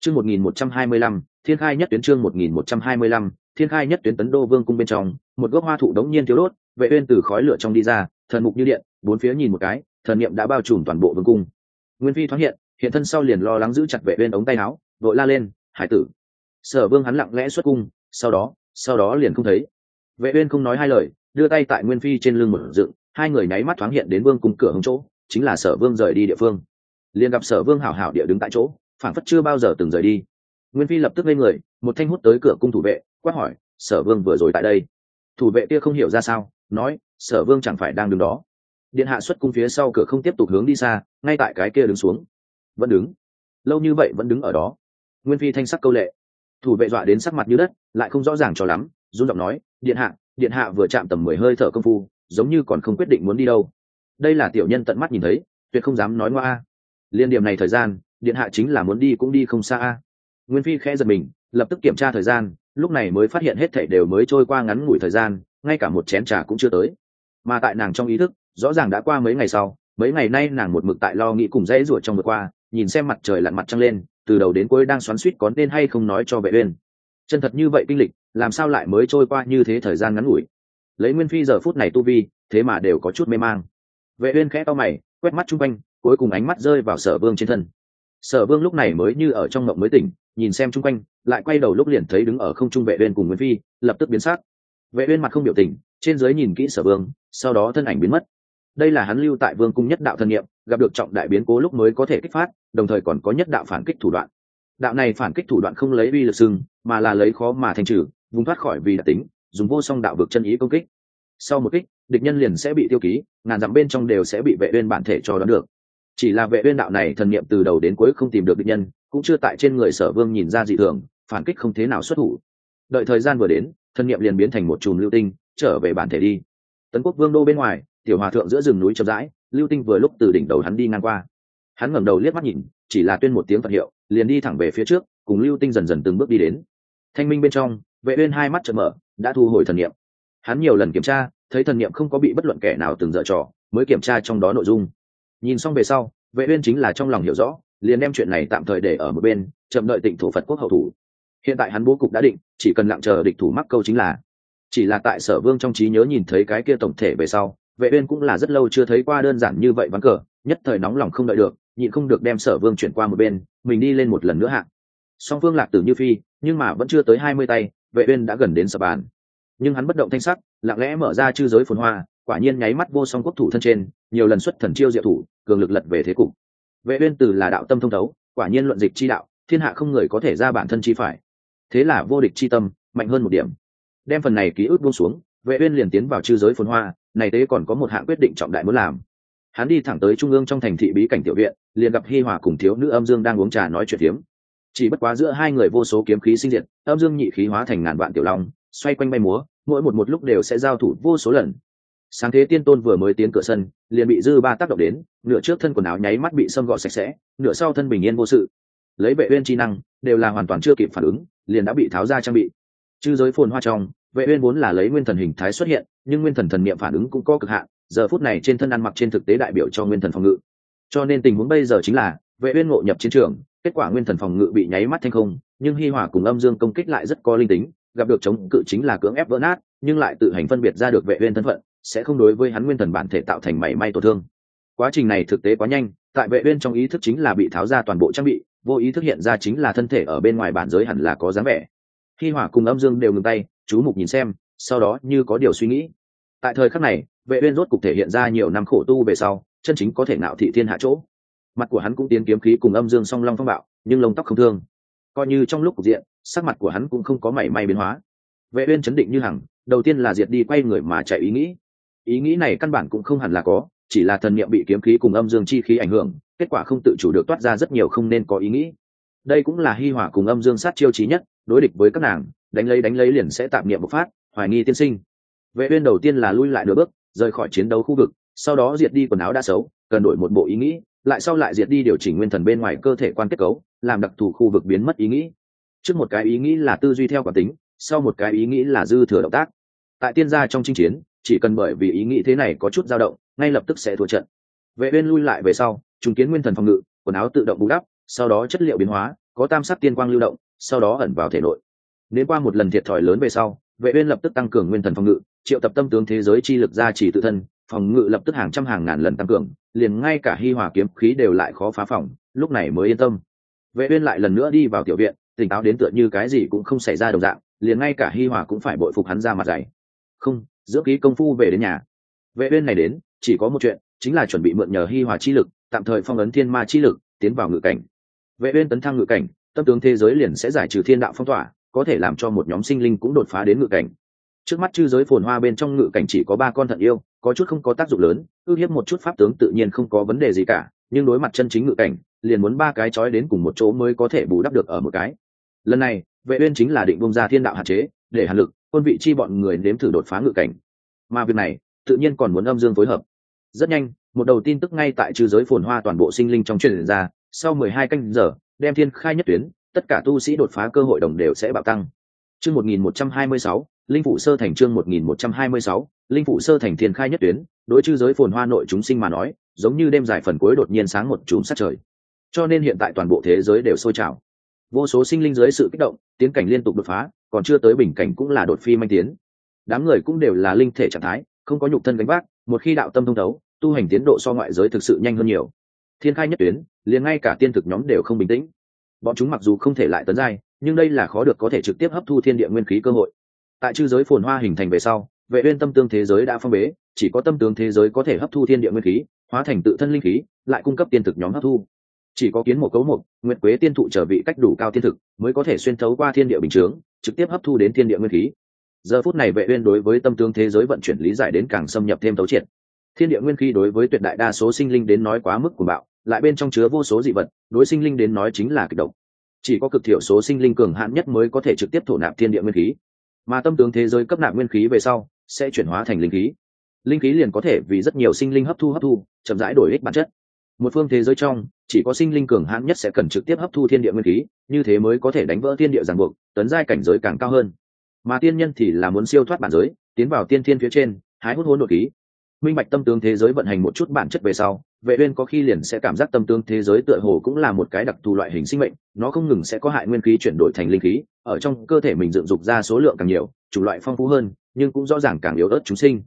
Chương một nghìn một trăm hai mươi lăm, thiên khai nhất tuyến chương một nghìn một trăm hai mươi lăm, thiên khai nhất tuyến tấn đô vương cung bên trong, một gốc hoa thụ đống nhiên thiếu đốt, vệ uyên từ khói lửa trong đi ra, thần mục như điện, bốn phía nhìn một cái, thần niệm đã bao trùm toàn bộ vương cung. Nguyên phi thoáng hiện hiện thân sau liền lo lắng giữ chặt vệ uyên ống tay áo, vội la lên, hải tử. Sở vương hắn lặng lẽ xuất cung, sau đó sau đó liền không thấy vệ uyên không nói hai lời, đưa tay tại nguyên phi trên lưng một dựng, hai người nháy mắt thoáng hiện đến vương cung cửa hướng chỗ, chính là sở vương rời đi địa phương. Liền gặp sở vương hảo hảo địa đứng tại chỗ phản phất chưa bao giờ từng rời đi. Nguyên phi lập tức lên người, một thanh hút tới cửa cung thủ vệ, quát hỏi, sở vương vừa rồi tại đây? Thủ vệ kia không hiểu ra sao, nói, sở vương chẳng phải đang đứng đó. Điện hạ xuất cung phía sau cửa không tiếp tục hướng đi xa, ngay tại cái kia đứng xuống. Vẫn đứng. Lâu như vậy vẫn đứng ở đó. Nguyên phi thanh sắc câu lệ. Thủ vệ dọa đến sắc mặt như đất, lại không rõ ràng cho lắm run giọng nói, điện hạ điện hạ vừa chạm tầm mười hơi thở công phu, giống như còn không quyết định muốn đi đâu. Đây là tiểu nhân tận mắt nhìn thấy, tuyệt không dám nói ngoa liên điểm này thời gian, điện hạ chính là muốn đi cũng đi không xa nguyên phi khẽ giật mình, lập tức kiểm tra thời gian, lúc này mới phát hiện hết thảy đều mới trôi qua ngắn ngủi thời gian, ngay cả một chén trà cũng chưa tới. Mà tại nàng trong ý thức, rõ ràng đã qua mấy ngày sau, mấy ngày nay nàng một mực tại lo nghĩ cùng dãy ruột trong vừa qua, nhìn xem mặt trời lặn mặt trăng lên, từ đầu đến cuối đang xoắn suýt có nên hay không nói cho vệ uyên. Chân thật như vậy kinh lịch làm sao lại mới trôi qua như thế thời gian ngắn ngủi? Lấy nguyên phi giờ phút này tu vi, thế mà đều có chút mê mang. Vệ uyên khẽ to mày, quét mắt trung quanh, cuối cùng ánh mắt rơi vào sở vương trên thân. Sở vương lúc này mới như ở trong ngộng mới tỉnh, nhìn xem chung quanh, lại quay đầu lúc liền thấy đứng ở không trung vệ uyên cùng nguyên phi, lập tức biến sắc. Vệ uyên mặt không biểu tình, trên dưới nhìn kỹ sở vương, sau đó thân ảnh biến mất. Đây là hắn lưu tại vương cung nhất đạo thần niệm gặp được trọng đại biến cố lúc mới có thể kích phát, đồng thời còn có nhất đạo phản kích thủ đoạn. Đạo này phản kích thủ đoạn không lấy uy lực sưng mà là lấy khó mà thành trừ vùng thoát khỏi vì đặc tính, dùng vô song đạo vực chân ý công kích. Sau một kích, địch nhân liền sẽ bị tiêu ký, ngàn dặm bên trong đều sẽ bị vệ uyên bản thể cho đón được. Chỉ là vệ uyên đạo này thần niệm từ đầu đến cuối không tìm được địch nhân, cũng chưa tại trên người sở vương nhìn ra dị thường, phản kích không thế nào xuất thủ. Đợi thời gian vừa đến, thần niệm liền biến thành một chùm lưu tinh, trở về bản thể đi. Tấn quốc vương đô bên ngoài, tiểu hòa thượng giữa rừng núi chậm rãi, lưu tinh vừa lúc từ đỉnh đầu hắn đi ngang qua. Hắn ngẩng đầu liếc mắt nhìn, chỉ là tuyên một tiếng phật hiệu, liền đi thẳng về phía trước, cùng lưu tinh dần dần từng bước đi đến. Thanh minh bên trong vệ uyên hai mắt trợn mở, đã thu hồi thần niệm. Hắn nhiều lần kiểm tra, thấy thần niệm không có bị bất luận kẻ nào từng dở trò, mới kiểm tra trong đó nội dung. Nhìn xong về sau, vệ uyên chính là trong lòng hiểu rõ, liền đem chuyện này tạm thời để ở một bên, chậm đợi tịnh thủ phật quốc hậu thủ. Hiện tại hắn bố cục đã định, chỉ cần lặng chờ địch thủ mắc câu chính là. Chỉ là tại sở vương trong trí nhớ nhìn thấy cái kia tổng thể về sau, vệ uyên cũng là rất lâu chưa thấy qua đơn giản như vậy ván cờ, nhất thời nóng lòng không đợi được, nhịn không được đem sở vương chuyển qua một bên, mình đi lên một lần nữa hạng song vương lạc tử như phi, nhưng mà vẫn chưa tới hai mươi tay vệ uyên đã gần đến sập bàn. Nhưng hắn bất động thanh sắc, lặng lẽ mở ra chư giới phồn hoa, quả nhiên nháy mắt vô song quốc thủ thân trên, nhiều lần xuất thần chiêu diệu thủ, cường lực lật về thế cục. Vệ uyên từ là đạo tâm thông thấu, quả nhiên luận dịch chi đạo, thiên hạ không người có thể ra bản thân chi phải. Thế là vô địch chi tâm, mạnh hơn một điểm. Đem phần này ký ức buông xuống, vệ uyên liền tiến vào chư giới phồn hoa, này tế còn có một hạng quyết định trọng đại muốn làm. Hắn đi thẳng tới trung ương trong thành thị bí cảnh tiểu viện, liền gặp hi hòa cùng thiếu nữ âm dương đang uống trà nói chuyện tiếm chỉ bất quá giữa hai người vô số kiếm khí sinh diệt, âm dương nhị khí hóa thành ngàn vạn tiểu long, xoay quanh bay múa, mỗi một một lúc đều sẽ giao thủ vô số lần. Sáng thế tiên tôn vừa mới tiến cửa sân, liền bị dư ba tác động đến, nửa trước thân quần áo nháy mắt bị xâm gọt sạch sẽ, nửa sau thân bình yên vô sự. Lấy vệ uyên chi năng, đều là hoàn toàn chưa kịp phản ứng, liền đã bị tháo ra trang bị. Chư giới phồn hoa trong, vệ uyên vốn là lấy nguyên thần hình thái xuất hiện, nhưng nguyên thần thần niệm phản ứng cũng có cực hạn, giờ phút này trên thân ăn mặc trên thực tế đại biểu cho nguyên thần phòng ngự. Cho nên tình huống bây giờ chính là vệ uyên ngộ nhập chiến trường, kết quả nguyên thần phòng ngự bị nháy mắt thanh không, nhưng hi hòa cùng âm dương công kích lại rất có linh tính, gặp được chống cự chính là cưỡng ép vỡ nát, nhưng lại tự hành phân biệt ra được vệ uyên thân phận, sẽ không đối với hắn nguyên thần bản thể tạo thành mảy may tổn thương. Quá trình này thực tế quá nhanh, tại vệ uyên trong ý thức chính là bị tháo ra toàn bộ trang bị, vô ý thức hiện ra chính là thân thể ở bên ngoài bản giới hẳn là có dáng vẻ. Hi hòa cùng âm dương đều ngừng tay, chú mục nhìn xem, sau đó như có điều suy nghĩ. Tại thời khắc này, vệ uyên rốt cục thể hiện ra nhiều năm khổ tu về sau, chân chính có thể nạo thị thiên hạ chỗ mặt của hắn cũng tiến kiếm khí cùng âm dương song long phong bạo, nhưng lông tóc không thương. Coi như trong lúc cục diện, sắc mặt của hắn cũng không có mảy may biến hóa. Vệ uyên chấn định như hằng, đầu tiên là diệt đi quay người mà chạy ý nghĩ. Ý nghĩ này căn bản cũng không hẳn là có, chỉ là thần niệm bị kiếm khí cùng âm dương chi khí ảnh hưởng, kết quả không tự chủ được toát ra rất nhiều không nên có ý nghĩ. Đây cũng là hi hỏa cùng âm dương sát chiêu chí nhất, đối địch với các nàng, đánh lấy đánh lấy liền sẽ tạm niệm bộc phát, hoài nghi tiên sinh. Vệ uyên đầu tiên là lui lại nửa bước, rời khỏi chiến đấu khu vực, sau đó diệt đi quần áo đã xấu, cần đổi một bộ ý nghĩ lại sau lại diệt đi điều chỉnh nguyên thần bên ngoài cơ thể quan kết cấu, làm đặc thù khu vực biến mất ý nghĩ. Trước một cái ý nghĩ là tư duy theo cảm tính, sau một cái ý nghĩ là dư thừa động tác. Tại tiên gia trong chinh chiến, chỉ cần bởi vì ý nghĩ thế này có chút dao động, ngay lập tức sẽ thua trận. Vệ uyên lui lại về sau, trùng kiến nguyên thần phòng ngự, quần áo tự động bù đắp, sau đó chất liệu biến hóa, có tam sắc tiên quang lưu động, sau đó ẩn vào thể nội. Nếu qua một lần thiệt thòi lớn về sau, vệ uyên lập tức tăng cường nguyên thần phòng ngự, triệu tập tâm tướng thế giới chi lực ra chỉ tự thân phòng ngự lập tức hàng trăm hàng ngàn lần tăng cường, liền ngay cả hi hòa kiếm khí đều lại khó phá phòng, lúc này mới yên tâm. Vệ uyên lại lần nữa đi vào tiểu viện, tỉnh táo đến tựa như cái gì cũng không xảy ra đồng dạng, liền ngay cả hi hòa cũng phải bội phục hắn ra mặt dày. Không giữa ký công phu về đến nhà. Vệ uyên này đến, chỉ có một chuyện, chính là chuẩn bị mượn nhờ hi hòa chi lực, tạm thời phong ấn thiên ma chi lực, tiến vào ngự cảnh. Vệ uyên tấn thăng ngự cảnh, tâm tướng thế giới liền sẽ giải trừ thiên đạo phong tỏa, có thể làm cho một nhóm sinh linh cũng đột phá đến ngự cảnh trước mắt chư giới phồn hoa bên trong ngự cảnh chỉ có ba con thận yêu, có chút không có tác dụng lớn ưu hiếp một chút pháp tướng tự nhiên không có vấn đề gì cả, nhưng đối mặt chân chính ngự cảnh, liền muốn ba cái chói đến cùng một chỗ mới có thể bù đắp được ở một cái. Lần này, vệ uyên chính là định bung ra thiên đạo hạn chế, để hàn lực, quân vị chi bọn người nếm thử đột phá ngự cảnh. Mà việc này, tự nhiên còn muốn âm dương phối hợp. Rất nhanh, một đầu tin tức ngay tại trừ giới phồn hoa toàn bộ sinh linh trong truyền ra, sau 12 canh giờ, đem thiên khai nhất tuyến, tất cả tu sĩ đột phá cơ hội đồng đều sẽ bạo tăng. Chương 1126 linh phụ sơ thành chương 1126 linh phụ sơ thành thiên khai nhất tuyến, đối chư giới phồn hoa nội chúng sinh mà nói, giống như đêm dài phần cuối đột nhiên sáng một chùm sát trời. Cho nên hiện tại toàn bộ thế giới đều sôi trào. Vô số sinh linh dưới sự kích động, tiến cảnh liên tục đột phá, còn chưa tới bình cảnh cũng là đột phi manh tiến. Đám người cũng đều là linh thể trạng thái, không có nhục thân gánh vác, một khi đạo tâm thông thấu, tu hành tiến độ so ngoại giới thực sự nhanh hơn nhiều. Thiên khai nhất tuyến, liền ngay cả tiên thực nhóm đều không bình tĩnh. Bọn chúng mặc dù không thể lại tấn giai, nhưng đây là khó được có thể trực tiếp hấp thu thiên địa nguyên khí cơ hội tại chư giới phồn hoa hình thành về sau, vệ uyên tâm tương thế giới đã phong bế, chỉ có tâm tướng thế giới có thể hấp thu thiên địa nguyên khí, hóa thành tự thân linh khí, lại cung cấp tiên thực nhóm hấp thu. Chỉ có kiến một cấu một, nguyệt quế tiên thụ trở vị cách đủ cao tiên thực, mới có thể xuyên thấu qua thiên địa bình chướng, trực tiếp hấp thu đến thiên địa nguyên khí. Giờ phút này vệ uyên đối với tâm tướng thế giới vận chuyển lý giải đến càng xâm nhập thêm tấu triệt. Thiên địa nguyên khí đối với tuyệt đại đa số sinh linh đến nói quá mức của bạo, lại bên trong chứa vô số dị vật, đối sinh linh đến nói chính là kịch độc. Chỉ có cực thiểu số sinh linh cường hạn nhất mới có thể trực tiếp thổ nạp thiên địa nguyên khí mà tâm tướng thế giới cấp nạp nguyên khí về sau, sẽ chuyển hóa thành linh khí. Linh khí liền có thể vì rất nhiều sinh linh hấp thu hấp thu, chậm rãi đổi ích bản chất. Một phương thế giới trong, chỉ có sinh linh cường hãn nhất sẽ cần trực tiếp hấp thu thiên địa nguyên khí, như thế mới có thể đánh vỡ thiên địa ràng buộc, tấn giai cảnh giới càng cao hơn. Mà tiên nhân thì là muốn siêu thoát bản giới, tiến vào tiên thiên phía trên, hái hút hôn nội khí minh bạch tâm tướng thế giới vận hành một chút bản chất về sau, vệ uyên có khi liền sẽ cảm giác tâm tướng thế giới tựa hồ cũng là một cái đặc thù loại hình sinh mệnh, nó không ngừng sẽ có hại nguyên khí chuyển đổi thành linh khí, ở trong cơ thể mình dựng dục ra số lượng càng nhiều, chủ loại phong phú hơn, nhưng cũng rõ ràng càng yếu ớt chúng sinh.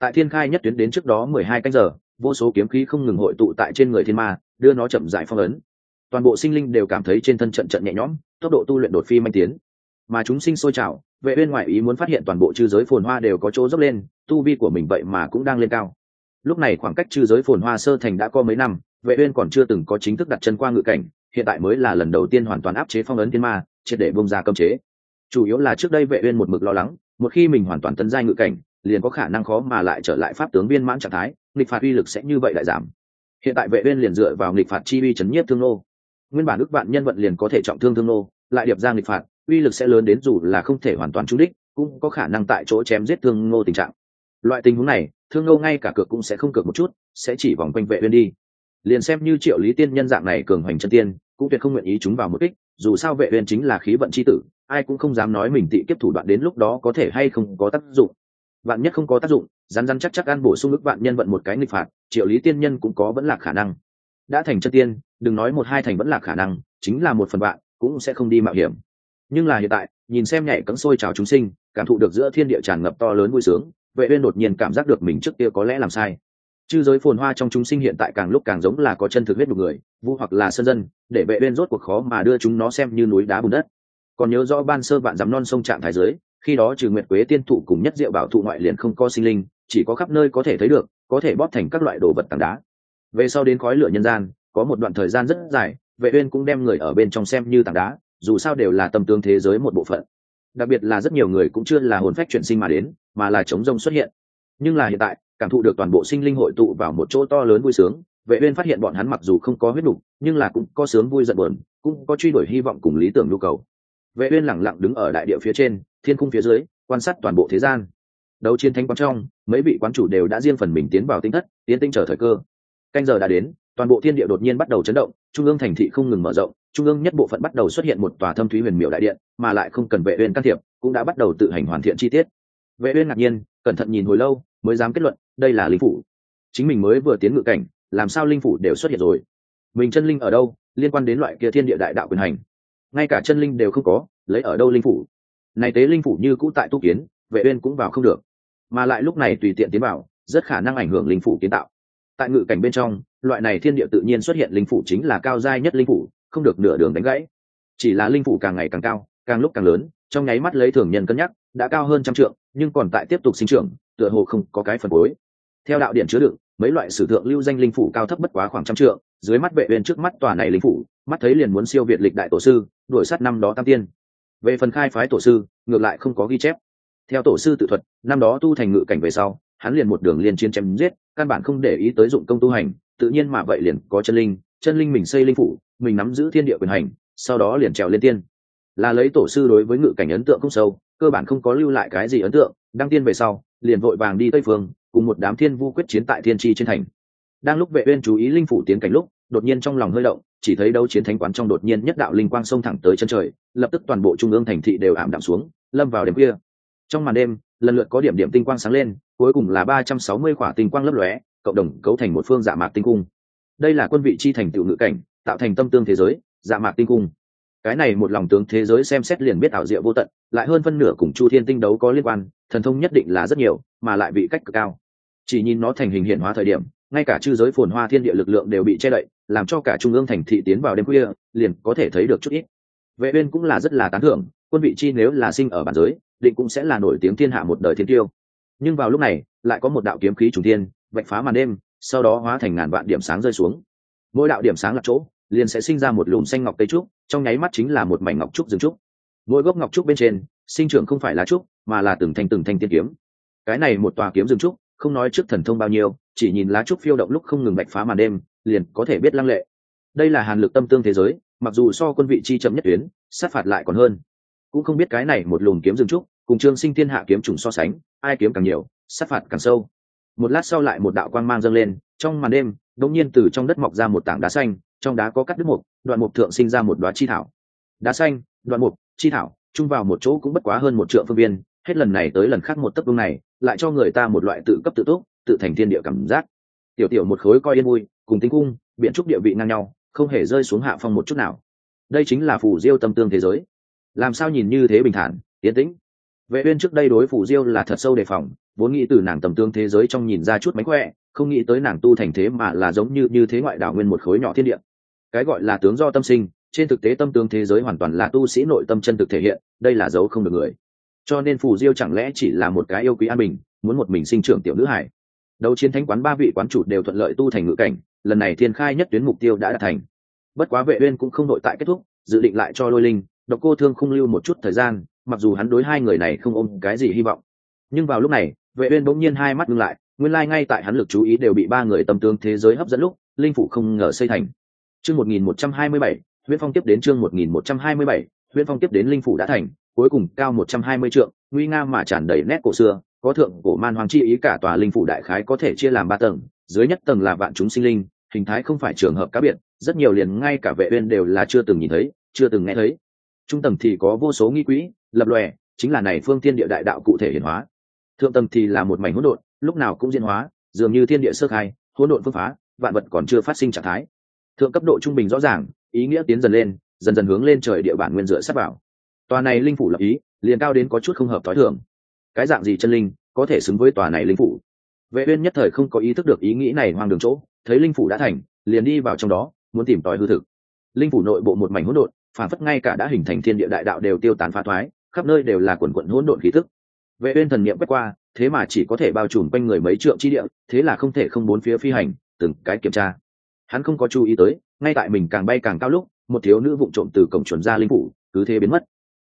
Tại thiên khai nhất tuyến đến trước đó mười hai canh giờ, vô số kiếm khí không ngừng hội tụ tại trên người thiên ma, đưa nó chậm giải phong ấn. Toàn bộ sinh linh đều cảm thấy trên thân trận trận nhẹ nhõm, tốc độ tu luyện đột phi manh tiến. Mà chúng sinh sôi trào vệ uyên ngoại ý muốn phát hiện toàn bộ chư giới phồn hoa đều có chỗ dốc lên, tu vi của mình vậy mà cũng đang lên cao. Lúc này khoảng cách chư giới phồn hoa sơ thành đã có mấy năm, vệ uyên còn chưa từng có chính thức đặt chân qua ngự cảnh, hiện tại mới là lần đầu tiên hoàn toàn áp chế phong ấn thiên ma, triệt để bung ra cấm chế. Chủ yếu là trước đây vệ uyên một mực lo lắng, một khi mình hoàn toàn tấn giai ngự cảnh, liền có khả năng khó mà lại trở lại pháp tướng viên mãn trạng thái, nghịch phạt uy lực sẽ như vậy lại giảm. Hiện tại vệ uyên liền dựa vào nghịch phạt chi uy chấn nhiếp thương nô. Nguyên bản ước vạn nhân vận liền có thể trọng thương thương nô, lại điệp ra nghịch phạt uy lực sẽ lớn đến dù là không thể hoàn toàn trúng đích, cũng có khả năng tại chỗ chém giết thương ngô tình trạng. Loại tình huống này, thương ngô ngay cả cược cũng sẽ không cược một chút, sẽ chỉ vòng quanh vệ uyên đi. Liền xem như triệu lý tiên nhân dạng này cường hoành chân tiên, cũng tuyệt không nguyện ý chúng vào một kích, dù sao vệ uyên chính là khí vận chi tử, ai cũng không dám nói mình tị kiếp thủ đoạn đến lúc đó có thể hay không có tác dụng. Vạn nhất không có tác dụng, rắn rắn chắc chắc ăn bổ sung ức vạn nhân vận một cái nghịch phạt, triệu lý tiên nhân cũng có vẫn là khả năng. Đã thành chân tiên, đừng nói một hai thành vẫn là khả năng, chính là một phần bạn cũng sẽ không đi mạo hiểm nhưng là hiện tại, nhìn xem nhảy cấm sôi trào chúng sinh, cảm thụ được giữa thiên địa tràn ngập to lớn vui sướng, vệ uyên đột nhiên cảm giác được mình trước kia có lẽ làm sai. Chư giới phồn hoa trong chúng sinh hiện tại càng lúc càng giống là có chân thực huyết một người, vu hoặc là sơn dân, để vệ uyên rốt cuộc khó mà đưa chúng nó xem như núi đá bùn đất. Còn nhớ rõ ban sơ vạn dặm non sông trạng thái giới, khi đó trừ nguyệt quế tiên thụ cùng nhất diệu bảo thụ ngoại liền không có sinh linh, chỉ có khắp nơi có thể thấy được, có thể bóp thành các loại đồ vật tảng đá. Về sau đến khói lửa nhân gian, có một đoạn thời gian rất dài, vệ uyên cũng đem người ở bên trong xem như tảng đá dù sao đều là tâm tương thế giới một bộ phận. Đặc biệt là rất nhiều người cũng chưa là hồn phách chuyển sinh mà đến, mà là chống rông xuất hiện. Nhưng là hiện tại, cảm thụ được toàn bộ sinh linh hội tụ vào một chỗ to lớn vui sướng, vệ uyên phát hiện bọn hắn mặc dù không có huyết đủ, nhưng là cũng có sướng vui giận buồn, cũng có truy đuổi hy vọng cùng lý tưởng nhu cầu. Vệ uyên lặng lặng đứng ở đại địa phía trên, thiên cung phía dưới, quan sát toàn bộ thế gian. Đấu chiến thánh quán trong, mấy vị quán chủ đều đã riêng phần mình tiến vào tinh thất, tiến tinh chờ thời cơ. Canh giờ đã đến, toàn bộ thiên địa đột nhiên bắt đầu chấn động, trung ương thành thị không ngừng mở rộng trung ương nhất bộ phận bắt đầu xuất hiện một tòa thâm thúy huyền miểu đại điện, mà lại không cần vệ uyên can thiệp, cũng đã bắt đầu tự hành hoàn thiện chi tiết. Vệ uyên ngạc nhiên, cẩn thận nhìn hồi lâu, mới dám kết luận, đây là linh phủ. Chính mình mới vừa tiến ngự cảnh, làm sao linh phủ đều xuất hiện rồi? Mình chân linh ở đâu, liên quan đến loại kia thiên địa đại đạo quyền hành? Ngay cả chân linh đều không có, lấy ở đâu linh phủ? Này tế linh phủ như cũ tại tu kiến, vệ uyên cũng vào không được. Mà lại lúc này tùy tiện tiến vào, rất khả năng ảnh hưởng linh phủ kiến tạo. Tại ngự cảnh bên trong, loại này thiên địa tự nhiên xuất hiện linh phủ chính là cao giai nhất linh phủ không được nửa đường đánh gãy. Chỉ là linh phủ càng ngày càng cao, càng lúc càng lớn, trong nháy mắt lấy thường nhân cân nhắc, đã cao hơn trăm trượng, nhưng còn tại tiếp tục sinh trưởng, tựa hồ không có cái phần cuối. Theo đạo điện chứa đựng, mấy loại sử thượng lưu danh linh phủ cao thấp bất quá khoảng trăm trượng, dưới mắt vệ uyên trước mắt tòa này linh phủ, mắt thấy liền muốn siêu việt lịch đại tổ sư, đuổi sát năm đó tam tiên. Về phần khai phái tổ sư, ngược lại không có ghi chép. Theo tổ sư tự thuật, năm đó tu thành ngự cảnh về sau, hắn liền một đường liên chiến chém giết, căn bản không để ý tới dụng công tu hành, tự nhiên mà vậy liền có chân linh chân linh mình xây linh phủ, mình nắm giữ thiên địa quyền hành, sau đó liền trèo lên tiên. Là lấy tổ sư đối với ngự cảnh ấn tượng không sâu, cơ bản không có lưu lại cái gì ấn tượng, đăng tiên về sau, liền vội vàng đi tây phương, cùng một đám thiên vu quyết chiến tại thiên tri trên thành. Đang lúc vệ uyên chú ý linh phủ tiến cảnh lúc, đột nhiên trong lòng hơi động, chỉ thấy đấu chiến thánh quán trong đột nhiên nhất đạo linh quang xông thẳng tới chân trời, lập tức toàn bộ trung ương thành thị đều ảm đạm xuống, lâm vào đêm khuya. Trong màn đêm, lần lượt có điểm điểm tinh quang sáng lên, cuối cùng là ba trăm sáu mươi quả tinh quang lấp lóe, cộng đồng cấu thành một phương dạ mạc tinh cung đây là quân vị chi thành tựu ngữ cảnh, tạo thành tâm tương thế giới dạ mạc tinh cung. Cái này một lòng tướng thế giới xem xét liền biết ảo diệu vô tận, lại hơn phân nửa cùng chu thiên tinh đấu có liên quan, thần thông nhất định là rất nhiều, mà lại bị cách cực cao. Chỉ nhìn nó thành hình hiện hóa thời điểm, ngay cả chư giới phồn hoa thiên địa lực lượng đều bị che đậy, làm cho cả trung ương thành thị tiến vào đêm khuya, liền có thể thấy được chút ít. Vệ uyên cũng là rất là tán thưởng, quân vị chi nếu là sinh ở bản giới, định cũng sẽ là nổi tiếng thiên hạ một đời thiên tiêu. Nhưng vào lúc này, lại có một đạo kiếm khí trùng thiên, vạch phá màn đêm sau đó hóa thành ngàn vạn điểm sáng rơi xuống. Mỗi đạo điểm sáng là chỗ, liền sẽ sinh ra một lùm xanh ngọc tây trúc, trong nháy mắt chính là một mảnh ngọc trúc rừng trúc. Mỗi gốc ngọc trúc bên trên, sinh trưởng không phải là trúc, mà là từng thành từng thanh tiên kiếm. Cái này một tòa kiếm rừng trúc, không nói trước thần thông bao nhiêu, chỉ nhìn lá trúc phiêu động lúc không ngừng bạch phá màn đêm, liền có thể biết lăng lệ. Đây là hàn lực tâm tương thế giới, mặc dù so quân vị chi chậm nhất tuyến, sát phạt lại còn hơn. Cũng không biết cái này một lùm kiếm rừng trúc, cùng trương sinh thiên hạ kiếm trùng so sánh, ai kiếm càng nhiều, sát phạt càng sâu một lát sau lại một đạo quang mang dâng lên, trong màn đêm, đột nhiên từ trong đất mọc ra một tảng đá xanh, trong đá có cắt đứt mục, đoạn mục thượng sinh ra một đoá chi thảo. Đá xanh, đoạn mục, chi thảo, chung vào một chỗ cũng bất quá hơn một triệu phương viên, hết lần này tới lần khác một tấc vương này, lại cho người ta một loại tự cấp tự túc, tự thành thiên địa cảm giác. Tiểu tiểu một khối coi yên vui, cùng tính cung biện trúc địa vị ngang nhau, không hề rơi xuống hạ phong một chút nào. Đây chính là phù diêu tâm tương thế giới. Làm sao nhìn như thế bình thản tiến tĩnh vệ uyên trước đây đối phủ diêu là thật sâu đề phòng, vốn nghĩ từ nàng tầm tương thế giới trong nhìn ra chút mánh khỏe, không nghĩ tới nàng tu thành thế mà là giống như như thế ngoại đảo nguyên một khối nhỏ thiên địa. Cái gọi là tướng do tâm sinh, trên thực tế tâm tướng thế giới hoàn toàn là tu sĩ nội tâm chân thực thể hiện, đây là dấu không được người. Cho nên phù diêu chẳng lẽ chỉ là một cái yêu quý an bình, muốn một mình sinh trưởng tiểu nữ hải? Đấu chiến thánh quán ba vị quán chủ đều thuận lợi tu thành ngự cảnh, lần này thiên khai nhất tuyến mục tiêu đã đạt thành. Bất quá vệ uyên cũng không nội tại kết thúc, dự định lại cho lôi linh, độc cô thương không lưu một chút thời gian mặc dù hắn đối hai người này không ôm cái gì hy vọng. Nhưng vào lúc này, vệ uyên bỗng nhiên hai mắt ngưng lại, nguyên lai like ngay tại hắn lực chú ý đều bị ba người tâm tương thế giới hấp dẫn lúc, linh phủ không ngờ xây thành. Chương 1127 huyễn phong tiếp đến chương 1127 huyễn phong tiếp đến linh phủ đã thành, cuối cùng cao 120 trượng, nguy nga mà tràn đầy nét cổ xưa, có thượng cổ man hoàng chi ý cả tòa linh phủ đại khái có thể chia làm ba tầng, dưới nhất tầng là vạn chúng sinh linh, hình thái không phải trường hợp cá biệt, rất nhiều liền ngay cả vệ uyên đều là chưa từng nhìn thấy, chưa từng nghe thấy. Trung tầng thì có vô số nghi quỹ lập lòe, chính là này phương thiên địa đại đạo cụ thể hiển hóa. Thượng tầng thì là một mảnh hỗn độn, lúc nào cũng diễn hóa, dường như thiên địa sơ khai, hỗn độn phương phá, vạn vật còn chưa phát sinh trạng thái. Thượng cấp độ trung bình rõ ràng, ý nghĩa tiến dần lên, dần dần hướng lên trời địa bản nguyên dựa sắp vào. Tòa này linh phủ lập ý, liền cao đến có chút không hợp t h ó i thường. Cái dạng gì chân linh có thể xứng với tòa này linh phủ? Vệ uyên nhất thời không có ý thức được ý nghĩ này hoang đường chỗ, thấy linh phủ đã thành, liền đi vào trong đó, muốn tìm tòi hư thực. Linh phủ nội bộ một mảnh hỗn độn, phản phất ngay cả đã hình thành thiên địa đại đạo đều tiêu tán phá thoái khắp nơi đều là quần quận hỗn độn khí tức. Vệ uyên thần niệm quét qua, thế mà chỉ có thể bao trùm quanh người mấy trượng chi địa, thế là không thể không bốn phía phi hành, từng cái kiểm tra. Hắn không có chú ý tới, ngay tại mình càng bay càng cao lúc, một thiếu nữ vụng trộm từ cổng chuẩn ra linh phủ, cứ thế biến mất.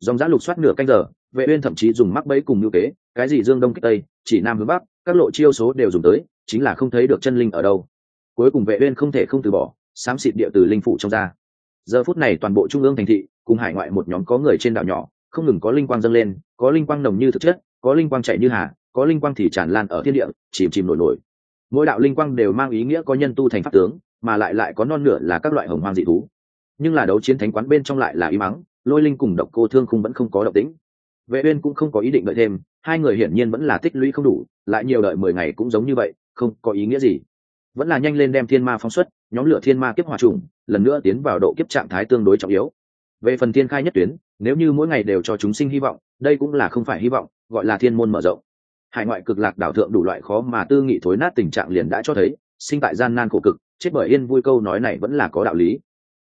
Dòng giã lục soát nửa canh giờ, vệ uyên thậm chí dùng mắc bẫy cùng lưu kế, cái gì dương đông kích tây, chỉ nam hướng bắc, các lộ chiêu số đều dùng tới, chính là không thấy được chân linh ở đâu. Cuối cùng vệ uyên không thể không từ bỏ, xám xịt địa từ linh phủ trong ra. Giờ phút này toàn bộ trung ương thành thị, cùng hải ngoại một nhóm có người trên đảo nhỏ không ngừng có linh quang dâng lên, có linh quang nồng như thực chất, có linh quang chạy như hà, có linh quang thì tràn lan ở thiên địa, chìm chìm nổi nổi. Mỗi đạo linh quang đều mang ý nghĩa có nhân tu thành pháp tướng, mà lại lại có non nửa là các loại hồng hoang dị thú. Nhưng là đấu chiến thánh quán bên trong lại là ý mắng, lôi linh cùng độc cô thương khung vẫn không có động tĩnh. Vệ uyên cũng không có ý định đợi thêm, hai người hiển nhiên vẫn là tích lũy không đủ, lại nhiều đợi mười ngày cũng giống như vậy, không có ý nghĩa gì. Vẫn là nhanh lên đem thiên ma phóng xuất, nhóm lửa thiên ma kiếp hòa trùng, lần nữa tiến vào độ kiếp trạng thái tương đối trọng yếu về phần thiên khai nhất tuyến, nếu như mỗi ngày đều cho chúng sinh hy vọng, đây cũng là không phải hy vọng, gọi là thiên môn mở rộng. Hải ngoại cực lạc đảo thượng đủ loại khó mà tư nghị thối nát tình trạng liền đã cho thấy, sinh tại gian nan khổ cực, chết bởi yên vui câu nói này vẫn là có đạo lý.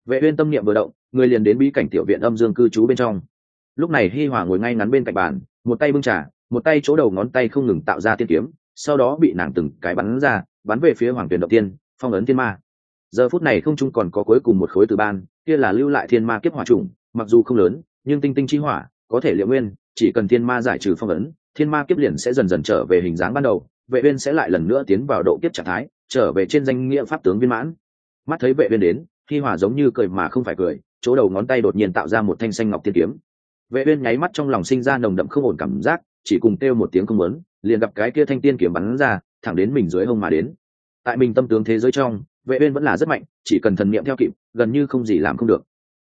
Vệ uyên tâm niệm vừa động, người liền đến bí cảnh tiểu viện âm dương cư trú bên trong. Lúc này hi hòa ngồi ngay ngắn bên cạnh bàn, một tay bưng trà, một tay chỗ đầu ngón tay không ngừng tạo ra tiên kiếm, sau đó bị nàng từng cái bắn ra, bắn về phía hoàng tuyển đầu tiên, phong ấn thiên ma. Giờ phút này không trung còn có cuối cùng một khối từ ban kia là lưu lại thiên ma kiếp hỏa trùng mặc dù không lớn, nhưng tinh tinh chi hỏa, có thể liệu nguyên, chỉ cần thiên ma giải trừ phong ấn, thiên ma kiếp liền sẽ dần dần trở về hình dáng ban đầu, vệ uyên sẽ lại lần nữa tiến vào độ kiếp trạng thái, trở về trên danh nghĩa pháp tướng viên mãn. Mắt thấy vệ uyên đến, khi hỏa giống như cười mà không phải cười, chỗ đầu ngón tay đột nhiên tạo ra một thanh xanh ngọc tiên kiếm. Vệ uyên nháy mắt trong lòng sinh ra nồng đậm không ổn cảm giác, chỉ cùng kêu một tiếng không muốn, liền gặp cái kia thanh tiên kiếm bắn ra, thẳng đến mình dưới hông mà đến. Tại mình tâm tướng thế giới trong, vệ uyên vẫn là rất mạnh, chỉ cần thần niệm theo kịp gần như không gì làm không được.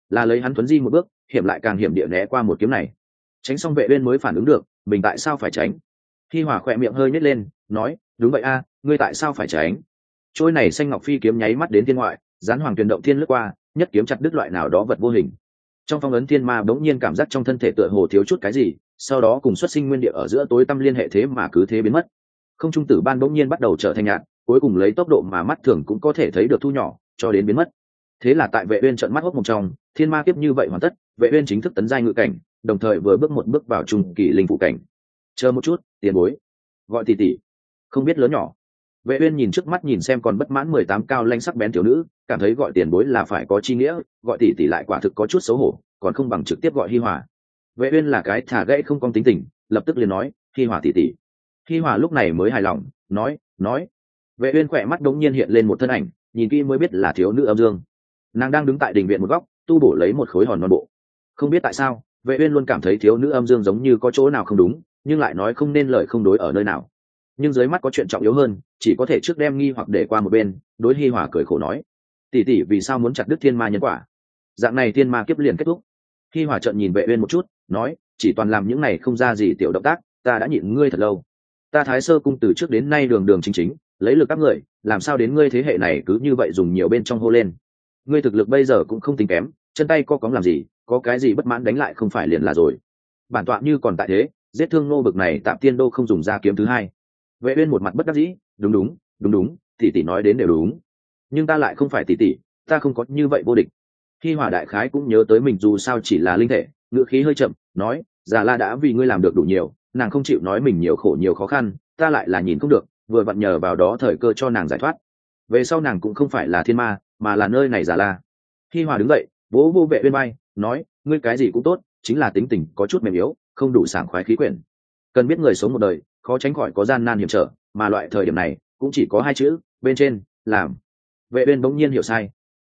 Là lấy hắn tuấn di một bước, hiểm lại càng hiểm địa né qua một kiếm này. Tránh xong vệ uyên mới phản ứng được, mình tại sao phải tránh? Khi hỏa khỏe miệng hơi nhếch lên, nói, đúng vậy a, ngươi tại sao phải tránh? Trôi này xanh ngọc phi kiếm nháy mắt đến thiên ngoại, gián hoàng tuyền động thiên lướt qua, nhất kiếm chặt đứt loại nào đó vật vô hình. Trong phong ấn thiên ma bỗng nhiên cảm giác trong thân thể tựa hồ thiếu chút cái gì, sau đó cùng xuất sinh nguyên địa ở giữa tối tâm liên hệ thế mà cứ thế biến mất. Không trung tử ban bỗng nhiên bắt đầu trở thành nhạt cuối cùng lấy tốc độ mà mắt thường cũng có thể thấy được thu nhỏ, cho đến biến mất thế là tại vệ uyên trợn mắt hốc một trong, thiên ma kiếp như vậy hoàn tất, vệ uyên chính thức tấn giai ngự cảnh, đồng thời vừa bước một bước vào trung kỳ linh phụ cảnh. Chờ một chút, tiền bối. Gọi tỷ tỷ. Không biết lớn nhỏ. Vệ uyên nhìn trước mắt nhìn xem còn bất mãn mười tám cao lanh sắc bén tiểu nữ, cảm thấy gọi tiền bối là phải có chi nghĩa, gọi tỷ tỷ lại quả thực có chút xấu hổ, còn không bằng trực tiếp gọi hi hòa. Vệ uyên là cái thả gãy không công tính tình, lập tức liền nói, hi hòa tỷ tỷ. Hi hòa lúc này mới hài lòng, nói nói. Vệ uyên khỏe mắt đống nhiên hiện lên một thân ảnh, nhìn kỹ mới biết là thiếu nữ âm dương nàng đang đứng tại đình viện một góc, tu bổ lấy một khối hòn non bộ. Không biết tại sao, vệ uyên luôn cảm thấy thiếu nữ âm dương giống như có chỗ nào không đúng, nhưng lại nói không nên lời không đối ở nơi nào. Nhưng dưới mắt có chuyện trọng yếu hơn, chỉ có thể trước đem nghi hoặc để qua một bên, đối hi hòa cười khổ nói. Tỷ tỷ, vì sao muốn chặt đứt thiên ma nhân quả? Dạng này thiên ma kiếp liền kết thúc. Hi hòa trợn nhìn vệ uyên một chút, nói, chỉ toàn làm những này không ra gì tiểu động tác, ta đã nhịn ngươi thật lâu. Ta thái sơ cung từ trước đến nay đường đường chính chính, lấy lực các người, làm sao đến ngươi thế hệ này cứ như vậy dùng nhiều bên trong hô lên ngươi thực lực bây giờ cũng không tính kém, chân tay co cóng làm gì, có cái gì bất mãn đánh lại không phải liền là rồi. Bản tọa như còn tại thế, giết thương nô bực này tạm tiên đô không dùng ra kiếm thứ hai. Vệ uyên một mặt bất đắc dĩ, đúng đúng đúng đúng, tỷ tỷ nói đến đều đúng. Nhưng ta lại không phải tỷ tỷ, ta không có như vậy vô địch. Khi hỏa đại khái cũng nhớ tới mình dù sao chỉ là linh thể ngựa khí hơi chậm, nói, già la đã vì ngươi làm được đủ nhiều, nàng không chịu nói mình nhiều khổ nhiều khó khăn, ta lại là nhìn không được, vừa vặn nhờ vào đó thời cơ cho nàng giải thoát. Về sau nàng cũng không phải là thiên ma mà là nơi này giả la khi hòa đứng dậy, vỗ vô vệ bên bay nói, ngươi cái gì cũng tốt, chính là tính tình có chút mềm yếu, không đủ sảng khoái khí quyển. Cần biết người sống một đời, khó tránh khỏi có gian nan hiểm trở, mà loại thời điểm này, cũng chỉ có hai chữ, bên trên, làm. Vệ uyên bỗng nhiên hiểu sai.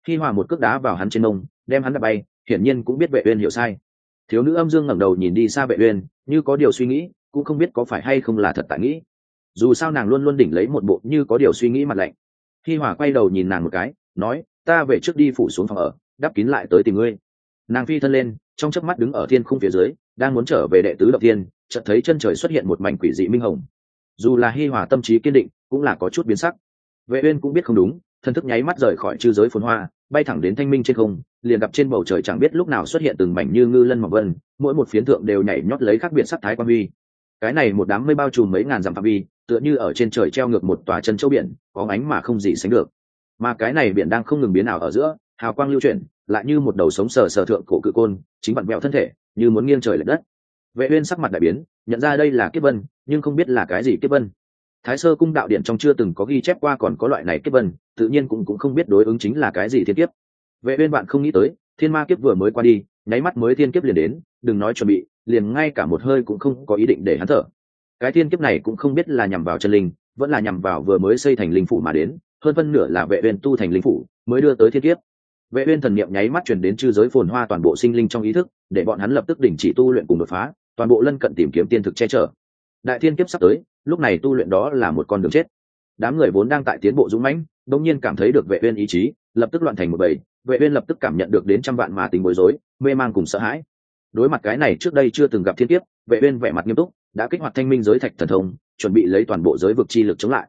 Khi hòa một cước đá vào hắn trên nông đem hắn đập bay, hiển nhiên cũng biết vệ uyên hiểu sai. Thiếu nữ âm dương ngẩng đầu nhìn đi xa vệ uyên như có điều suy nghĩ, cũng không biết có phải hay không là thật tại nghĩ. Dù sao nàng luôn luôn đỉnh lấy một bộ như có điều suy nghĩ mặt lạnh. Khi hòa quay đầu nhìn nàng một cái nói, ta về trước đi phủ xuống phòng ở, đắp kín lại tới tìm ngươi. Nàng phi thân lên, trong chớp mắt đứng ở thiên khung phía dưới, đang muốn trở về đệ tứ lộc thiên, chợt thấy chân trời xuất hiện một mảnh quỷ dị minh hồng. Dù là hi hòa tâm trí kiên định, cũng là có chút biến sắc. Vệ uyên cũng biết không đúng, thần thức nháy mắt rời khỏi chư giới phồn hoa, bay thẳng đến thanh minh trên không, liền gặp trên bầu trời chẳng biết lúc nào xuất hiện từng mảnh như ngư lân mỏng vân, mỗi một phiến thượng đều nhảy nhót lấy khác biệt sắc thái quan huy. Cái này một đám mây bao trùm mấy ngàn dặm phạm vi, tựa như ở trên trời treo ngược một tòa chân châu biển, có ánh mà không gì sánh được mà cái này biển đang không ngừng biến ảo ở giữa, hào quang lưu chuyển, lại như một đầu sống sờ sờ thượng cổ cự côn, chính vặn vẹo thân thể, như muốn nghiêng trời lệch đất. Vệ uyên sắc mặt đại biến, nhận ra đây là kiếp vân, nhưng không biết là cái gì kiếp vân. Thái sơ cung đạo điện trong chưa từng có ghi chép qua còn có loại này kiếp vân, tự nhiên cũng cũng không biết đối ứng chính là cái gì thiên kiếp. Vệ uyên bạn không nghĩ tới, thiên ma kiếp vừa mới qua đi, nháy mắt mới thiên kiếp liền đến, đừng nói chuẩn bị, liền ngay cả một hơi cũng không có ý định để hắn thở. Cái thiên kiếp này cũng không biết là nhằm vào chân linh, vẫn là nhằm vào vừa mới xây thành linh phủ mà đến hơn phân nửa là vệ uyên tu thành linh phủ, mới đưa tới thiên kiếp. Vệ uyên thần niệm nháy mắt truyền đến chư giới phồn hoa toàn bộ sinh linh trong ý thức, để bọn hắn lập tức đình chỉ tu luyện cùng đột phá, toàn bộ lân cận tìm kiếm tiên thực che chở. Đại thiên kiếp sắp tới, lúc này tu luyện đó là một con đường chết. Đám người vốn đang tại tiến bộ dũng mãnh, đột nhiên cảm thấy được vệ uyên ý chí, lập tức loạn thành một bầy. Vệ uyên lập tức cảm nhận được đến trăm vạn mà tình bối rối, mê mang cùng sợ hãi. Đối mặt cái này trước đây chưa từng gặp thiên kiếp, vệ uyên vẻ mặt nghiêm túc, đã kích hoạt thanh minh giới thạch thần thông, chuẩn bị lấy toàn bộ giới vực chi lực chống lại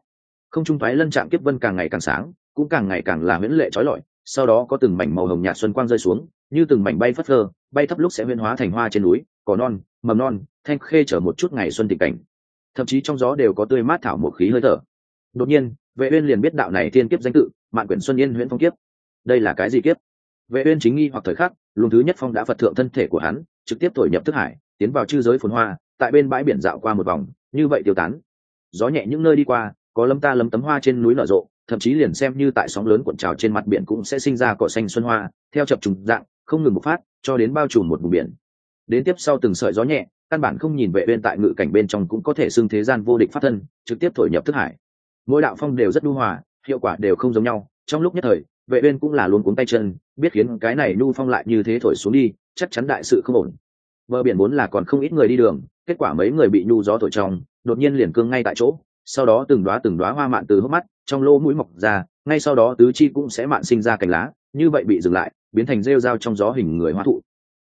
không trung thoái lân chạm kiếp vân càng ngày càng sáng, cũng càng ngày càng là huyễn lệ trói lọi, sau đó có từng mảnh màu hồng nhạt xuân quang rơi xuống, như từng mảnh bay phất phơ, bay thấp lúc sẽ huyên hóa thành hoa trên núi, cỏ non, mầm non, thanh khê chở một chút ngày xuân tình cảnh. Thậm chí trong gió đều có tươi mát thảo một khí hơi thở. Đột nhiên, vệ uyên liền biết đạo này thiên kiếp danh tự, mạn quyển xuân yên huyễn phong kiếp. Đây là cái gì kiếp? Vệ uyên chính nghi hoặc thời khắc, luồng thứ nhất phong đã phật thượng thân thể của hắn, trực tiếp thổi nhập thức hải, tiến vào chư giới phồn hoa, tại bên bãi biển dạo qua một vòng, như vậy tiêu tán. Gió nhẹ những nơi đi qua có lấm ta lấm tấm hoa trên núi nở rộ, thậm chí liền xem như tại sóng lớn cuộn trào trên mặt biển cũng sẽ sinh ra cỏ xanh xuân hoa, theo chập trùng dạng, không ngừng bộc phát, cho đến bao trùm một vùng biển. Đến tiếp sau từng sợi gió nhẹ, căn bản không nhìn vệ bên tại ngự cảnh bên trong cũng có thể xưng thế gian vô địch phát thân, trực tiếp thổi nhập thức hải. Mỗi đạo phong đều rất nhu hòa, hiệu quả đều không giống nhau. Trong lúc nhất thời, vệ bên cũng là luôn cuống tay chân, biết khiến cái này nhu phong lại như thế thổi xuống đi, chắc chắn đại sự không ổn. Bờ biển vốn là còn không ít người đi đường, kết quả mấy người bị nhu gió thổi trong đột nhiên liền cương ngay tại chỗ sau đó từng đóa từng đóa hoa mạn từ hốc mắt trong lỗ mũi mọc ra, ngay sau đó tứ chi cũng sẽ mạn sinh ra cành lá, như vậy bị dừng lại, biến thành rêu rao trong gió hình người hoa thụ.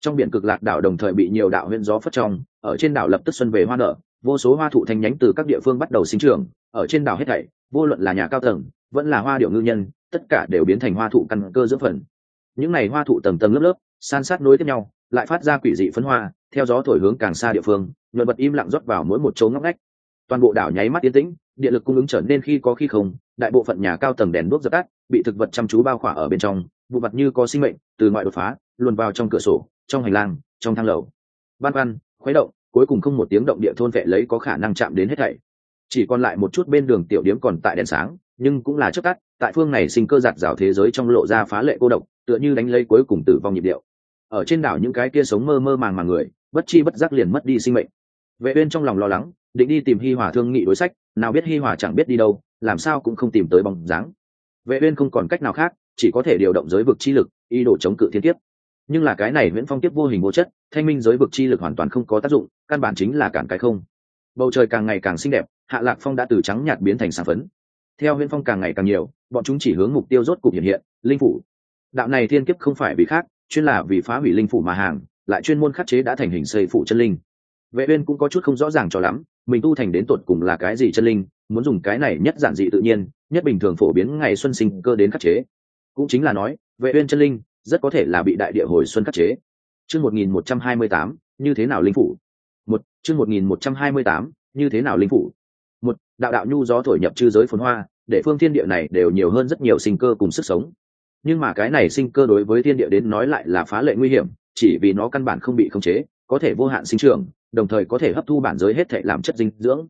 Trong biển cực lạc đảo đồng thời bị nhiều đạo huyễn gió phất trong, ở trên đảo lập tức xuân về hoa nở, vô số hoa thụ thanh nhánh từ các địa phương bắt đầu sinh trưởng, ở trên đảo hết thảy, vô luận là nhà cao tầng, vẫn là hoa điệu ngư nhân, tất cả đều biến thành hoa thụ căn cơ dưỡng phần. Những này hoa thụ tầng tầng lớp lớp, san sát nối tiếp nhau, lại phát ra quỷ dị phấn hoa, theo gió thổi hướng càng xa địa phương, nhuận bật im lặng rót vào mỗi một chỗ ngóc ngách toàn bộ đảo nháy mắt tiến tĩnh, điện lực cung ứng trở nên khi có khi không, đại bộ phận nhà cao tầng đèn đuốc dập tắt, bị thực vật chăm chú bao khỏa ở bên trong vụ mặt như có sinh mệnh, từ ngoại đột phá, luồn vào trong cửa sổ, trong hành lang, trong thang lầu. Ban văn, khuấy động, cuối cùng không một tiếng động địa thôn vệ lấy có khả năng chạm đến hết thảy. Chỉ còn lại một chút bên đường tiểu điếm còn tại đèn sáng, nhưng cũng là chớp tắt, tại phương này sinh cơ giạt rào thế giới trong lộ ra phá lệ cô độc, tựa như đánh lấy cuối cùng tử vong nhịp điệu. Ở trên đảo những cái kia sống mơ mơ màng màng người, bất chi bất giác liền mất đi sinh mệnh. Vệ uyên trong lòng lo lắng định đi tìm hi hòa thương nghị đối sách, nào biết hi hòa chẳng biết đi đâu, làm sao cũng không tìm tới bóng dáng. Vệ uyên không còn cách nào khác, chỉ có thể điều động giới vực chi lực y đổ chống cự thiên kiếp. Nhưng là cái này viễn phong tiếp vô hình vô chất, thanh minh giới vực chi lực hoàn toàn không có tác dụng, căn bản chính là cản cái không. Bầu trời càng ngày càng xinh đẹp, hạ lạc phong đã từ trắng nhạt biến thành sáng phấn. Theo viễn phong càng ngày càng nhiều, bọn chúng chỉ hướng mục tiêu rốt cục hiện hiện, linh phủ. Đạo này thiên kiếp không phải vì khác, chuyên là vì phá hủy linh phủ mà hàng, lại chuyên môn khắc chế đã thành hình xây phủ chân linh. Vệ uyên cũng có chút không rõ ràng cho lắm mình tu thành đến tột cùng là cái gì chân linh, muốn dùng cái này nhất giản dị tự nhiên, nhất bình thường phổ biến ngày xuân sinh cơ đến khắc chế. Cũng chính là nói, vệ uyên chân linh rất có thể là bị đại địa hồi xuân khắc chế. Chương 1128 như thế nào linh phủ? Một, chương 1128 như thế nào linh phủ? Một, đạo đạo nhu gió thổi nhập chư giới phồn hoa, để phương thiên địa này đều nhiều hơn rất nhiều sinh cơ cùng sức sống. Nhưng mà cái này sinh cơ đối với thiên địa đến nói lại là phá lệ nguy hiểm, chỉ vì nó căn bản không bị khống chế có thể vô hạn sinh trưởng, đồng thời có thể hấp thu bản giới hết thể làm chất dinh dưỡng.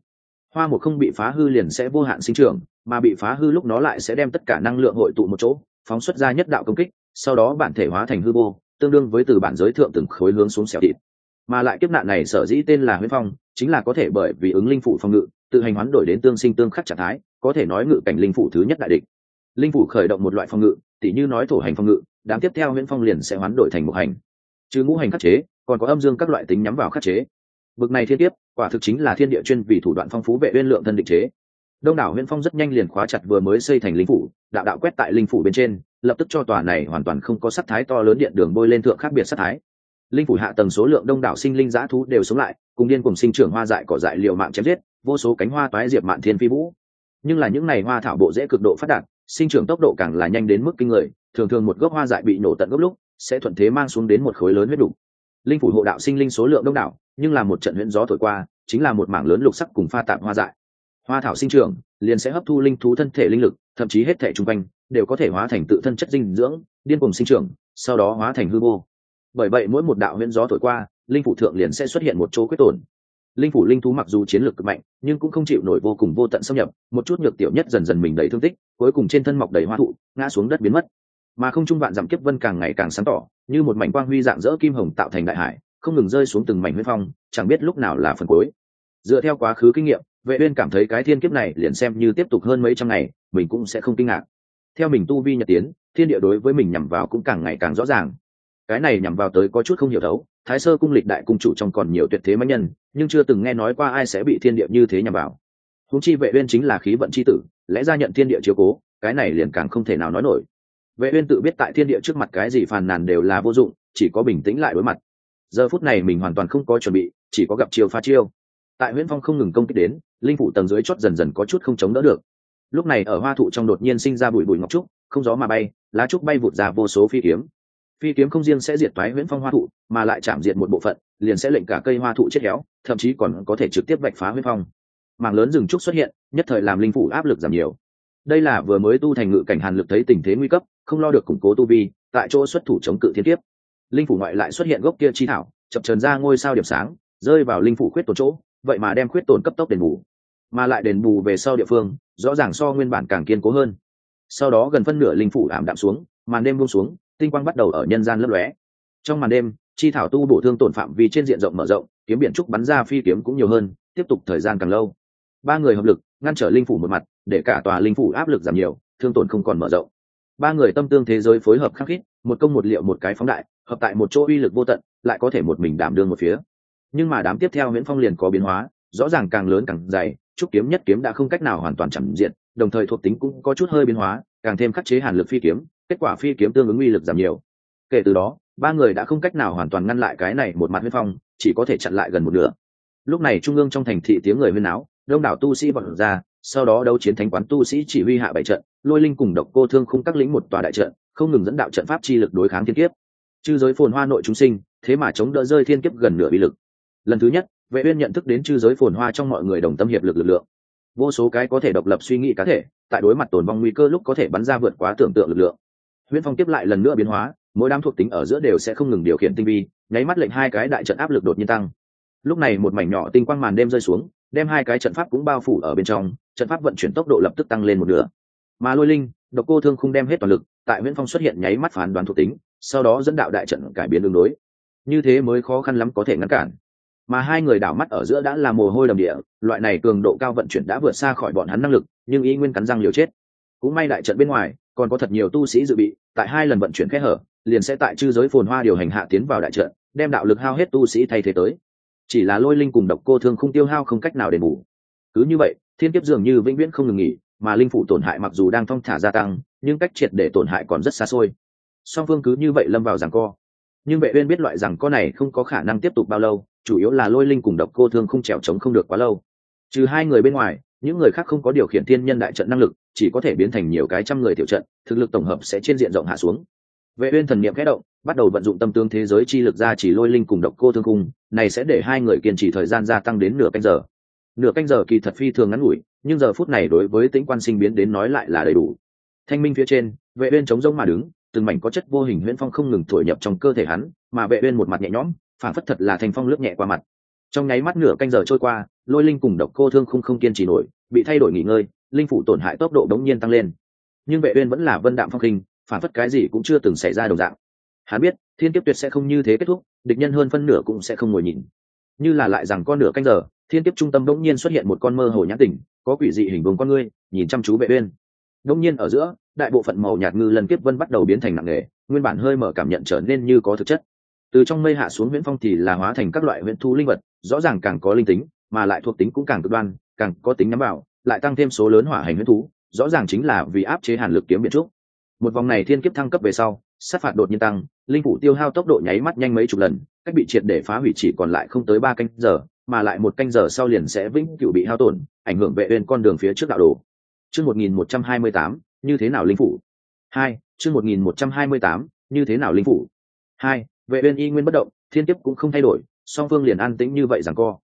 Hoa một không bị phá hư liền sẽ vô hạn sinh trưởng, mà bị phá hư lúc nó lại sẽ đem tất cả năng lượng hội tụ một chỗ, phóng xuất ra nhất đạo công kích, sau đó bản thể hóa thành hư vô, tương đương với từ bản giới thượng từng khối hướng xuống xẻo thịt. Mà lại kiếp nạn này sở dĩ tên là huyễn phong, chính là có thể bởi vì ứng linh phủ phòng ngự, tự hành hoán đổi đến tương sinh tương khắc trạng thái, có thể nói ngự cảnh linh phủ thứ nhất đại địch. Linh phủ khởi động một loại phòng ngự, tỉ như nói thổ hành phòng ngự, đám tiếp theo huyễn phong liền sẽ hoán đổi thành một hành chứ ngũ hành khắc chế, còn có âm dương các loại tính nhắm vào khắc chế. Bực này thiên tiếp quả thực chính là thiên địa chuyên vì thủ đoạn phong phú vệ uyên lượng thân định chế. Đông đảo huyễn phong rất nhanh liền khóa chặt vừa mới xây thành linh phủ, đạo đạo quét tại linh phủ bên trên, lập tức cho tòa này hoàn toàn không có sắc thái to lớn điện đường bôi lên thượng khác biệt sắc thái. Linh phủ hạ tầng số lượng đông đảo sinh linh giã thú đều sống lại, cùng điên cùng sinh trưởng hoa dại cỏ dại liều mạng chém giết, vô số cánh hoa toái diệp mạn thiên phi vũ. Nhưng là những này hoa thảo bộ dễ cực độ phát đạt sinh trưởng tốc độ càng là nhanh đến mức kinh người, thường thường một gốc hoa dại bị nổ tận gốc lúc, sẽ thuận thế mang xuống đến một khối lớn huyết đủ. linh phủ hộ đạo sinh linh số lượng đông đảo, nhưng là một trận huyễn gió thổi qua, chính là một mảng lớn lục sắc cùng pha tạp hoa dại. Hoa thảo sinh trưởng, liền sẽ hấp thu linh thú thân thể linh lực, thậm chí hết thể chung quanh, đều có thể hóa thành tự thân chất dinh dưỡng, điên cùng sinh trưởng, sau đó hóa thành hư vô. Bởi vậy mỗi một đạo huyễn gió thổi qua, linh phủ thượng liền sẽ xuất hiện một chỗ quyết tổn linh phủ linh thú mặc dù chiến lược cực mạnh, nhưng cũng không chịu nổi vô cùng vô tận xâm nhập, một chút nhược tiểu nhất dần dần mình đầy thương tích, cuối cùng trên thân mọc đầy hoa thụ, ngã xuống đất biến mất. Mà không trung vạn dặm kiếp vân càng ngày càng sáng tỏ, như một mảnh quang huy dạng dỡ kim hồng tạo thành đại hải, không ngừng rơi xuống từng mảnh huyết phong, chẳng biết lúc nào là phần cuối. Dựa theo quá khứ kinh nghiệm, vệ uyên cảm thấy cái thiên kiếp này liền xem như tiếp tục hơn mấy trăm ngày, mình cũng sẽ không kinh ngạc. Theo mình tu vi nhật tiến, thiên địa đối với mình nhằm vào cũng càng ngày càng rõ ràng cái này nhằm vào tới có chút không hiểu thấu, thái sơ cung lịch đại cung chủ trong còn nhiều tuyệt thế mạnh nhân, nhưng chưa từng nghe nói qua ai sẽ bị thiên địa như thế nhằm vào. Húng chi vệ uyên chính là khí vận chi tử, lẽ ra nhận thiên địa chiếu cố, cái này liền càng không thể nào nói nổi. Vệ uyên tự biết tại thiên địa trước mặt cái gì phàn nàn đều là vô dụng, chỉ có bình tĩnh lại đối mặt. Giờ phút này mình hoàn toàn không có chuẩn bị, chỉ có gặp chiêu pha chiêu. Tại huyễn phong không ngừng công kích đến, linh phủ tầng dưới chót dần dần có chút không chống đỡ được. Lúc này ở hoa thụ trong đột nhiên sinh ra bụi bụi ngọc trúc, không gió mà bay, lá trúc bay vụt ra vô số phi kiếm phi kiếm không riêng sẽ diệt toái huyễn phong hoa thụ, mà lại chạm diệt một bộ phận, liền sẽ lệnh cả cây hoa thụ chết héo, thậm chí còn có thể trực tiếp vạch phá huyễn phong. Mảng lớn rừng trúc xuất hiện, nhất thời làm linh phủ áp lực giảm nhiều. Đây là vừa mới tu thành ngự cảnh hàn lực thấy tình thế nguy cấp, không lo được củng cố tu vi, tại chỗ xuất thủ chống cự thiên tiếp linh phủ ngoại lại xuất hiện gốc kia chi thảo, chập trần ra ngôi sao điểm sáng, rơi vào linh phủ khuyết tổn chỗ, vậy mà đem khuyết tổn cấp tốc đền bù. Mà lại đền bù về sau địa phương, rõ ràng so nguyên bản càng kiên cố hơn. Sau đó gần phân nửa linh phủ ảm đạm xuống, màn đêm buông xuống tinh quang bắt đầu ở nhân gian lấp lóe. Trong màn đêm, chi thảo tu bổ thương tổn phạm vi trên diện rộng mở rộng, kiếm biển trúc bắn ra phi kiếm cũng nhiều hơn, tiếp tục thời gian càng lâu. Ba người hợp lực, ngăn trở linh phủ một mặt, để cả tòa linh phủ áp lực giảm nhiều, thương tổn không còn mở rộng. Ba người tâm tương thế giới phối hợp khắc khít, một công một liệu một cái phóng đại, hợp tại một chỗ uy lực vô tận, lại có thể một mình đảm đương một phía. Nhưng mà đám tiếp theo nguyễn phong liền có biến hóa, rõ ràng càng lớn càng dày, trúc kiếm nhất kiếm đã không cách nào hoàn toàn chẳng diện, đồng thời thuộc tính cũng có chút hơi biến hóa, càng thêm khắc chế hàn lực phi kiếm kết quả phi kiếm tương ứng uy lực giảm nhiều. Kể từ đó, ba người đã không cách nào hoàn toàn ngăn lại cái này một mặt huyết phong, chỉ có thể chặn lại gần một nửa. Lúc này trung ương trong thành thị tiếng người huyên áo đông đảo tu sĩ bật ra, sau đó đấu chiến thánh quán tu sĩ chỉ huy hạ bảy trận, lôi linh cùng độc cô thương khung các lĩnh một tòa đại trận, không ngừng dẫn đạo trận pháp chi lực đối kháng thiên kiếp. Chư giới phồn hoa nội chúng sinh, thế mà chống đỡ rơi thiên kiếp gần nửa uy lực. Lần thứ nhất, vệ uyên nhận thức đến chư giới phồn hoa trong mọi người đồng tâm hiệp lực lực lượng. Vô số cái có thể độc lập suy nghĩ cá thể, tại đối mặt tồn vong nguy cơ lúc có thể bắn ra vượt quá tưởng tượng lực lượng huyễn phong tiếp lại lần nữa biến hóa, mỗi đám thuộc tính ở giữa đều sẽ không ngừng điều khiển tinh vi, nháy mắt lệnh hai cái đại trận áp lực đột nhiên tăng. Lúc này một mảnh nhỏ tinh quang màn đêm rơi xuống, đem hai cái trận pháp cũng bao phủ ở bên trong, trận pháp vận chuyển tốc độ lập tức tăng lên một nửa. Mà lôi linh, độc cô thương không đem hết toàn lực, tại nguyễn phong xuất hiện nháy mắt phán đoán thuộc tính, sau đó dẫn đạo đại trận cải biến đường đối như thế mới khó khăn lắm có thể ngăn cản. Mà hai người đảo mắt ở giữa đã là mồ hôi đầm địa, loại này cường độ cao vận chuyển đã vượt xa khỏi bọn hắn năng lực, nhưng ý nguyên cắn răng liều chết. Cũng may đại trận bên ngoài còn có thật nhiều tu sĩ dự bị, tại hai lần vận chuyển khe hở, liền sẽ tại chư giới phồn hoa điều hành hạ tiến vào đại trận, đem đạo lực hao hết tu sĩ thay thế tới. Chỉ là lôi linh cùng độc cô thương không tiêu hao không cách nào đền bù. Cứ như vậy, thiên kiếp dường như vĩnh viễn không ngừng nghỉ, mà linh phủ tổn hại mặc dù đang thong thả gia tăng, nhưng cách triệt để tổn hại còn rất xa xôi. Song phương cứ như vậy lâm vào rằng co. Nhưng vệ uyên biết loại rằng co này không có khả năng tiếp tục bao lâu, chủ yếu là lôi linh cùng độc cô thương không trèo chống không được quá lâu. Trừ hai người bên ngoài, những người khác không có điều khiển thiên nhân đại trận năng lực chỉ có thể biến thành nhiều cái trăm người tiểu trận, thực lực tổng hợp sẽ trên diện rộng hạ xuống. Vệ uyên thần niệm khẽ động, bắt đầu vận dụng tâm tương thế giới chi lực ra chỉ lôi linh cùng độc cô thương cung, này sẽ để hai người kiên trì thời gian gia tăng đến nửa canh giờ. Nửa canh giờ kỳ thật phi thường ngắn ngủi, nhưng giờ phút này đối với tĩnh quan sinh biến đến nói lại là đầy đủ. Thanh minh phía trên, vệ uyên chống rống mà đứng, từng mảnh có chất vô hình huyễn phong không ngừng thổi nhập trong cơ thể hắn, mà vệ uyên một mặt nhẹ nhõm, phản phất thật là thành phong lướt nhẹ qua mặt. Trong nháy mắt nửa canh giờ trôi qua, lôi linh cùng độc cô thương không không kiên trì nổi, bị thay đổi nghỉ ngơi linh phủ tổn hại tốc độ đống nhiên tăng lên. Nhưng vệ uyên vẫn là vân đạm phong hình phản phất cái gì cũng chưa từng xảy ra đồng dạng. Hắn biết, thiên kiếp tuyệt sẽ không như thế kết thúc, địch nhân hơn phân nửa cũng sẽ không ngồi nhìn. Như là lại rằng con nửa canh giờ, thiên kiếp trung tâm đống nhiên xuất hiện một con mơ hồ nhãn tỉnh có quỷ dị hình vùng con ngươi, nhìn chăm chú vệ uyên. Đống nhiên ở giữa, đại bộ phận màu nhạt ngư lần kiếp vân bắt đầu biến thành nặng nề, nguyên bản hơi mở cảm nhận trở nên như có thực chất. Từ trong mây hạ xuống huyễn phong thì là hóa thành các loại huyễn thu linh vật, rõ ràng càng có linh tính, mà lại thuộc tính cũng càng cực đoan, càng có tính nhắm vào lại tăng thêm số lớn hỏa hành huyết thú, rõ ràng chính là vì áp chế hàn lực kiếm biện trúc. Một vòng này thiên kiếp thăng cấp về sau, sát phạt đột nhiên tăng, linh phủ tiêu hao tốc độ nháy mắt nhanh mấy chục lần, cách bị triệt để phá hủy chỉ còn lại không tới ba canh giờ, mà lại một canh giờ sau liền sẽ vĩnh cửu bị hao tổn, ảnh hưởng vệ uyên con đường phía trước đạo đồ. Chương một nghìn một trăm hai mươi tám, như thế nào linh phủ? Hai, chương một nghìn một trăm hai mươi tám, như thế nào linh phủ? Hai, vệ uyên y nguyên bất động, thiên kiếp cũng không thay đổi, song phương liền an tĩnh như vậy rằng co.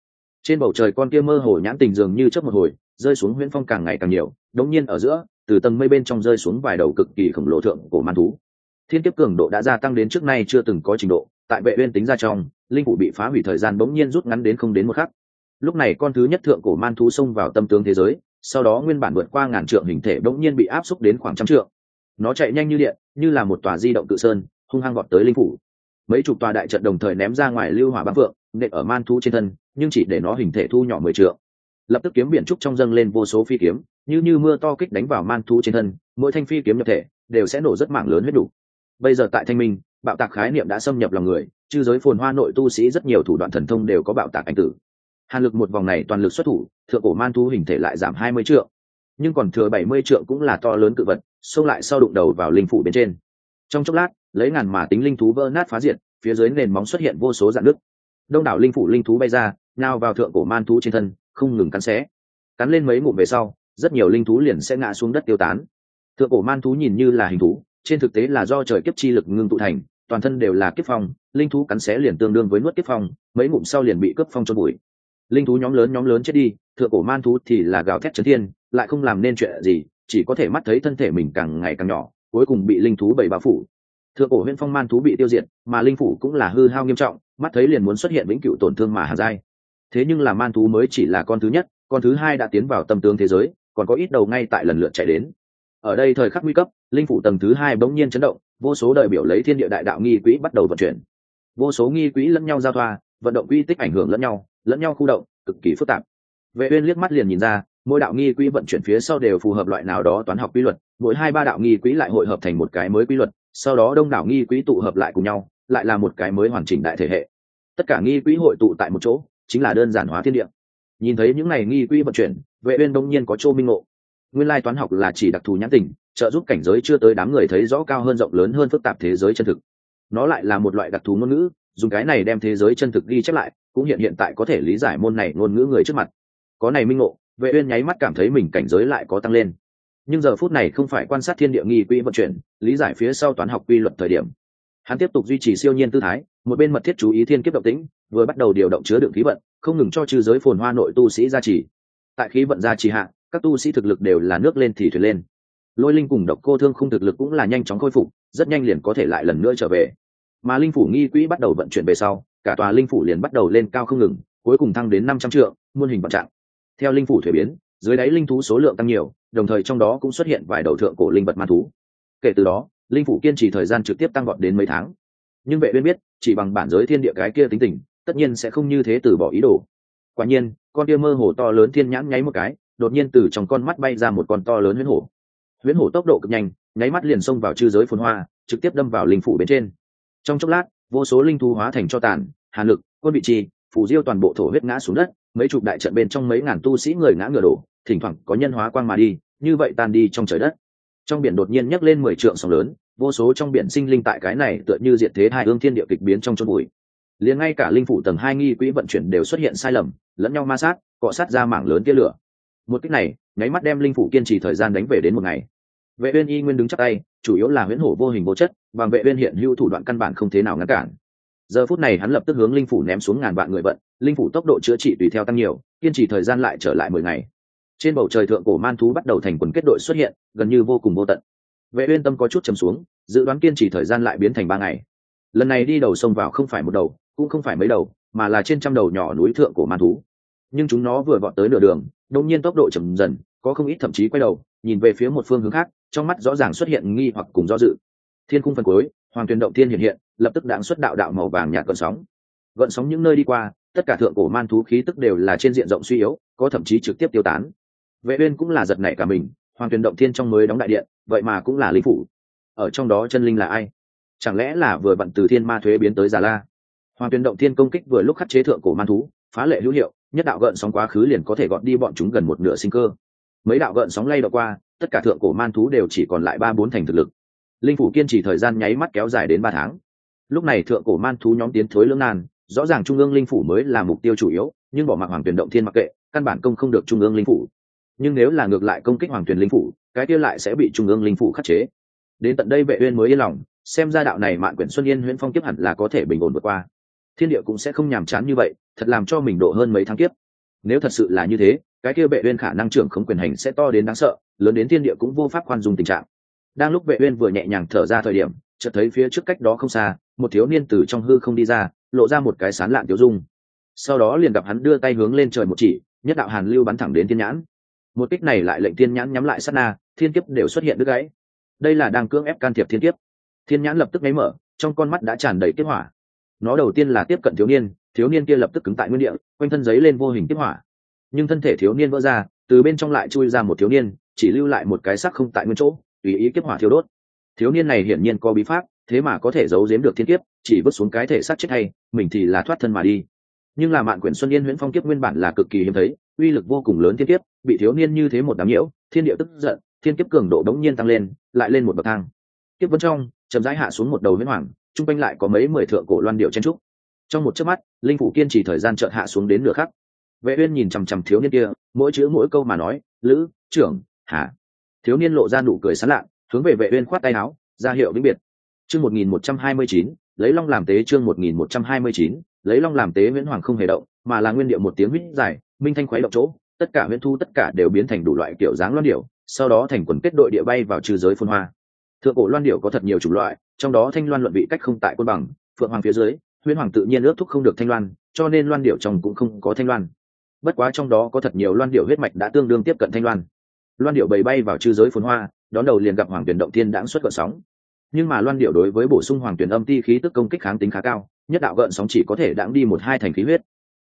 Trên bầu trời con kia mơ hồ nhãn tình dường như trước một hồi rơi xuống huyễn phong càng ngày càng nhiều đống nhiên ở giữa từ tầng mây bên trong rơi xuống vài đầu cực kỳ khổng lồ thượng của man thú. Thiên kiếp cường độ đã gia tăng đến trước nay chưa từng có trình độ tại vệ uyên tính ra trong linh phủ bị phá hủy thời gian bỗng nhiên rút ngắn đến không đến một khắc. Lúc này con thứ nhất thượng cổ man thú xông vào tâm tướng thế giới sau đó nguyên bản vượt qua ngàn trượng hình thể bỗng nhiên bị áp xúc đến khoảng trăm trượng. Nó chạy nhanh như điện như là một tòa di động tự sơn hung hăng vọt tới linh phủ. Mấy chục tòa đại trận đồng thời ném ra ngoài lưu hỏa bá vượng, nện ở man thú trên thân nhưng chỉ để nó hình thể thu nhỏ mười trượng lập tức kiếm biển trúc trong dâng lên vô số phi kiếm, như như mưa to kích đánh vào man thú trên thân, mỗi thanh phi kiếm nhập thể, đều sẽ nổ rất mạng lớn huyết đủ. Bây giờ tại thanh minh, bạo tạc khái niệm đã xâm nhập lòng người, chư giới phồn hoa nội tu sĩ rất nhiều thủ đoạn thần thông đều có bạo tạc ảnh tử. Hàn lực một vòng này toàn lực xuất thủ, thượng cổ man thú hình thể lại giảm hai mươi trượng. Nhưng còn thừa bảy mươi trượng cũng là to lớn cự vật, xông lại sau đụng đầu vào linh phủ bên trên. Trong chốc lát, lấy ngàn mà tính linh thú vỡ nát phá diệt, phía dưới nền móng xuất hiện vô số dạng nước đông đảo linh phủ linh thú bay ra nào vào thượng cổ man thú trên thân không ngừng cắn xé. Cắn lên mấy ngụm về sau, rất nhiều linh thú liền sẽ ngã xuống đất tiêu tán. Thượng cổ man thú nhìn như là hình thú, trên thực tế là do trời kiếp chi lực ngưng tụ thành, toàn thân đều là kiếp phong, linh thú cắn xé liền tương đương với nuốt kiếp phong, mấy ngụm sau liền bị cướp phong cho bụi. Linh thú nhóm lớn nhóm lớn chết đi, thượng cổ man thú thì là gào thét chấn thiên, lại không làm nên chuyện gì, chỉ có thể mắt thấy thân thể mình càng ngày càng nhỏ, cuối cùng bị linh thú bảy bao phủ. Thượng cổ huyễn phong man thú bị tiêu diệt, mà linh phủ cũng là hư hao nghiêm trọng, mắt thấy liền muốn xuất hiện vĩnh cửu tổn thương mà hà dai thế nhưng là man thú mới chỉ là con thứ nhất, con thứ hai đã tiến vào tâm tướng thế giới, còn có ít đầu ngay tại lần lượt chạy đến. Ở đây thời khắc nguy cấp, linh phủ tầng thứ hai bỗng nhiên chấn động, vô số đại biểu lấy thiên địa đại đạo nghi quỹ bắt đầu vận chuyển. Vô số nghi quỹ lẫn nhau giao thoa, vận động quy tích ảnh hưởng lẫn nhau lẫn nhau khu động, cực kỳ phức tạp. Vệ uyên liếc mắt liền nhìn ra, mỗi đạo nghi quỹ vận chuyển phía sau đều phù hợp loại nào đó toán học quy luật, mỗi hai ba đạo nghi quỹ lại hội hợp thành một cái mới quy luật, sau đó đông đảo nghi quỹ tụ hợp lại cùng nhau, lại là một cái mới hoàn chỉnh đại thể hệ. Tất cả nghi quỹ hội tụ tại một chỗ chính là đơn giản hóa thiên địa. Nhìn thấy những này nghi quỹ vận chuyển, vệ uyên đông nhiên có chỗ minh ngộ. Nguyên lai toán học là chỉ đặc thù nhãn tình, trợ giúp cảnh giới chưa tới đám người thấy rõ cao hơn rộng lớn hơn phức tạp thế giới chân thực. Nó lại là một loại đặc thù ngôn ngữ, dùng cái này đem thế giới chân thực ghi chép lại, cũng hiện hiện tại có thể lý giải môn này ngôn ngữ người trước mặt. Có này minh ngộ, vệ uyên nháy mắt cảm thấy mình cảnh giới lại có tăng lên. Nhưng giờ phút này không phải quan sát thiên địa nghi quỹ vận chuyển, lý giải phía sau toán học quy luật thời điểm. Hắn tiếp tục duy trì siêu nhiên tư thái một bên mật thiết chú ý thiên kiếp động tĩnh, vừa bắt đầu điều động chứa đựng khí vận, không ngừng cho trừ giới phồn hoa nội tu sĩ gia trì. Tại khí vận gia trì hạ, các tu sĩ thực lực đều là nước lên thì thuyền lên. Lôi linh cùng độc cô thương không thực lực cũng là nhanh chóng khôi phục, rất nhanh liền có thể lại lần nữa trở về. Mà linh phủ nghi quỹ bắt đầu vận chuyển về sau, cả tòa linh phủ liền bắt đầu lên cao không ngừng, cuối cùng thăng đến năm trăm triệu muôn hình vận trạng. Theo linh phủ thuế biến, dưới đáy linh thú số lượng tăng nhiều, đồng thời trong đó cũng xuất hiện vài đầu thượng cổ linh vật man thú. Kể từ đó, linh phủ kiên trì thời gian trực tiếp tăng gọn đến mấy tháng. Nhưng vệ uyên biết chỉ bằng bản giới thiên địa cái kia tính tình, tất nhiên sẽ không như thế từ bỏ ý đồ. Quả nhiên, con kia mơ hồ to lớn thiên nhãn nháy một cái, đột nhiên từ trong con mắt bay ra một con to lớn huyễn hổ. Huyễn hổ tốc độ cực nhanh, nháy mắt liền xông vào chư giới phồn hoa, trực tiếp đâm vào linh phủ bên trên. Trong chốc lát, vô số linh thú hóa thành cho tàn, hàn lực, quân bị trì, phủ diêu toàn bộ thổ huyết ngã xuống đất, mấy chục đại trận bên trong mấy ngàn tu sĩ người ngã ngựa đổ, thỉnh thoảng có nhân hóa quang mà đi, như vậy tan đi trong trời đất. Trong biển đột nhiên nhấc lên mười trượng sóng lớn vô số trong biển sinh linh tại cái này tựa như diệt thế hai hương thiên địa kịch biến trong chôn bụi. Liền ngay cả linh phủ tầng hai nghi quỹ vận chuyển đều xuất hiện sai lầm, lẫn nhau ma sát, cọ sát ra mảng lớn tia lửa. Một cách này, nháy mắt đem linh phủ kiên trì thời gian đánh về đến một ngày. Vệ uyên y nguyên đứng chắc tay, chủ yếu là huyễn hổ vô hình vô chất, bằng vệ uyên hiện hữu thủ đoạn căn bản không thế nào ngăn cản. Giờ phút này hắn lập tức hướng linh phủ ném xuống ngàn vạn người vận, linh phủ tốc độ chữa trị tùy theo tăng nhiều, kiên trì thời gian lại trở lại mười ngày. Trên bầu trời thượng cổ man thú bắt đầu thành quần kết đội xuất hiện, gần như vô cùng vô tận vệ uyên tâm có chút trầm xuống, dự đoán kiên trì thời gian lại biến thành ba ngày. Lần này đi đầu sông vào không phải một đầu, cũng không phải mấy đầu, mà là trên trăm đầu nhỏ núi thượng của man thú. Nhưng chúng nó vừa vọt tới nửa đường, đột nhiên tốc độ chậm dần, có không ít thậm chí quay đầu, nhìn về phía một phương hướng khác, trong mắt rõ ràng xuất hiện nghi hoặc cùng do dự. Thiên cung phần cuối, hoàng tuyền động thiên hiện hiện, lập tức đạn xuất đạo đạo màu vàng nhạt gợn sóng. Gợn sóng những nơi đi qua, tất cả thượng cổ man thú khí tức đều là trên diện rộng suy yếu, có thậm chí trực tiếp tiêu tán. Vệ uyên cũng là giật nảy cả mình, hoàng tuyền động thiên trong mới đóng đại điện vậy mà cũng là linh phủ. Ở trong đó chân linh là ai? Chẳng lẽ là vừa vặn từ thiên ma thuế biến tới già la? Hoàng tuyên động thiên công kích vừa lúc khắc chế thượng cổ man thú, phá lệ hữu hiệu, nhất đạo gợn sóng quá khứ liền có thể gọn đi bọn chúng gần một nửa sinh cơ. Mấy đạo gợn sóng lay đ qua, tất cả thượng cổ man thú đều chỉ còn lại ba bốn thành thực lực. Linh phủ kiên trì thời gian nháy mắt kéo dài đến ba tháng. Lúc này thượng cổ man thú nhóm tiến thối lưỡng nan, rõ ràng trung ương linh phủ mới là mục tiêu chủ yếu, nhưng bỏ mặc hoàng tuyển động thiên mặc kệ, căn bản công không được trung ương linh phủ. Nhưng nếu là ngược lại công kích hoàng tuyển linh phủ cái kia lại sẽ bị trung ương linh phủ khắc chế. Đến tận đây vệ uyên mới yên lòng, xem ra đạo này mạn quyển xuân yên huyễn phong kiếp hẳn là có thể bình ổn vượt qua. Thiên địa cũng sẽ không nhàm chán như vậy, thật làm cho mình độ hơn mấy tháng kiếp. Nếu thật sự là như thế, cái kia vệ uyên khả năng trưởng không quyền hành sẽ to đến đáng sợ, lớn đến thiên địa cũng vô pháp khoan dung tình trạng. Đang lúc vệ uyên vừa nhẹ nhàng thở ra thời điểm, chợt thấy phía trước cách đó không xa, một thiếu niên từ trong hư không đi ra, lộ ra một cái sán lạn tiểu dung. Sau đó liền gặp hắn đưa tay hướng lên trời một chỉ, nhất đạo hàn lưu bắn thẳng đến thiên nhãn một kích này lại lệnh thiên nhãn nhắm lại sát na, thiên kiếp đều xuất hiện đứt gãy. Đây là đang cưỡng ép can thiệp thiên kiếp. Thiên nhãn lập tức nháy mở, trong con mắt đã tràn đầy kiếp hỏa. Nó đầu tiên là tiếp cận thiếu niên thiếu niên kia lập tức cứng tại nguyên địa, quanh thân giấy lên vô hình kiếp hỏa. Nhưng thân thể thiếu niên vỡ ra, từ bên trong lại chui ra một thiếu niên, chỉ lưu lại một cái sắc không tại nguyên chỗ, tùy ý kiếp hỏa thiếu đốt. Thiếu niên này hiển nhiên có bí pháp, thế mà có thể giấu giếm được thiên kiếp, chỉ vứt xuống cái thể xác chết hay, mình thì là thoát thân mà đi. Nhưng là mạn quyển xuân yên huyễn phong kiếp nguyên bản là cực kỳ hiếm thấy uy lực vô cùng lớn thiên kiếp, bị thiếu niên như thế một đám nhiễu, thiên địa tức giận, thiên kiếp cường độ đống nhiên tăng lên, lại lên một bậc thang. Kiếp vân trong, chậm rãi hạ xuống một đầu huyết hoàng, chung quanh lại có mấy mười thượng cổ loan điệu chen trúc. Trong một chớp mắt, linh phủ kiên trì thời gian chợt hạ xuống đến nửa khắc. Vệ uyên nhìn chằm chằm thiếu niên kia, mỗi chữ mỗi câu mà nói, lữ, trưởng hả thiếu niên lộ ra nụ cười sán lạ hướng về vệ uyên khoát tay áo, ra hiệu vĩnh biệt. Chương 1129 lấy long làm tế, chương 1129 lấy long làm tế nguyễn hoàng không hề động, mà là nguyên điệu một tiếng huýt dài minh thanh khuấy động chỗ, tất cả huyễn thu tất cả đều biến thành đủ loại kiểu dáng loan điệu sau đó thành quần kết đội địa bay vào trừ giới phun hoa. Thượng cổ loan điệu có thật nhiều chủng loại, trong đó thanh loan luận vị cách không tại côn bằng, phượng hoàng phía dưới huyễn hoàng tự nhiên ước thúc không được thanh loan, cho nên loan điệu trong cũng không có thanh loan. Bất quá trong đó có thật nhiều loan điệu huyết mạch đã tương đương tiếp cận thanh loan. Loan điệu bầy bay vào trừ giới phun hoa, đón đầu liền gặp hoàng tuyển động tiên đãng xuất gợn sóng. Nhưng mà loan điệu đối với bổ sung hoàng tuyển âm ti khí tức công kích kháng tính khá cao, nhất đạo gợn sóng chỉ có thể đãng đi một hai thành khí huyết.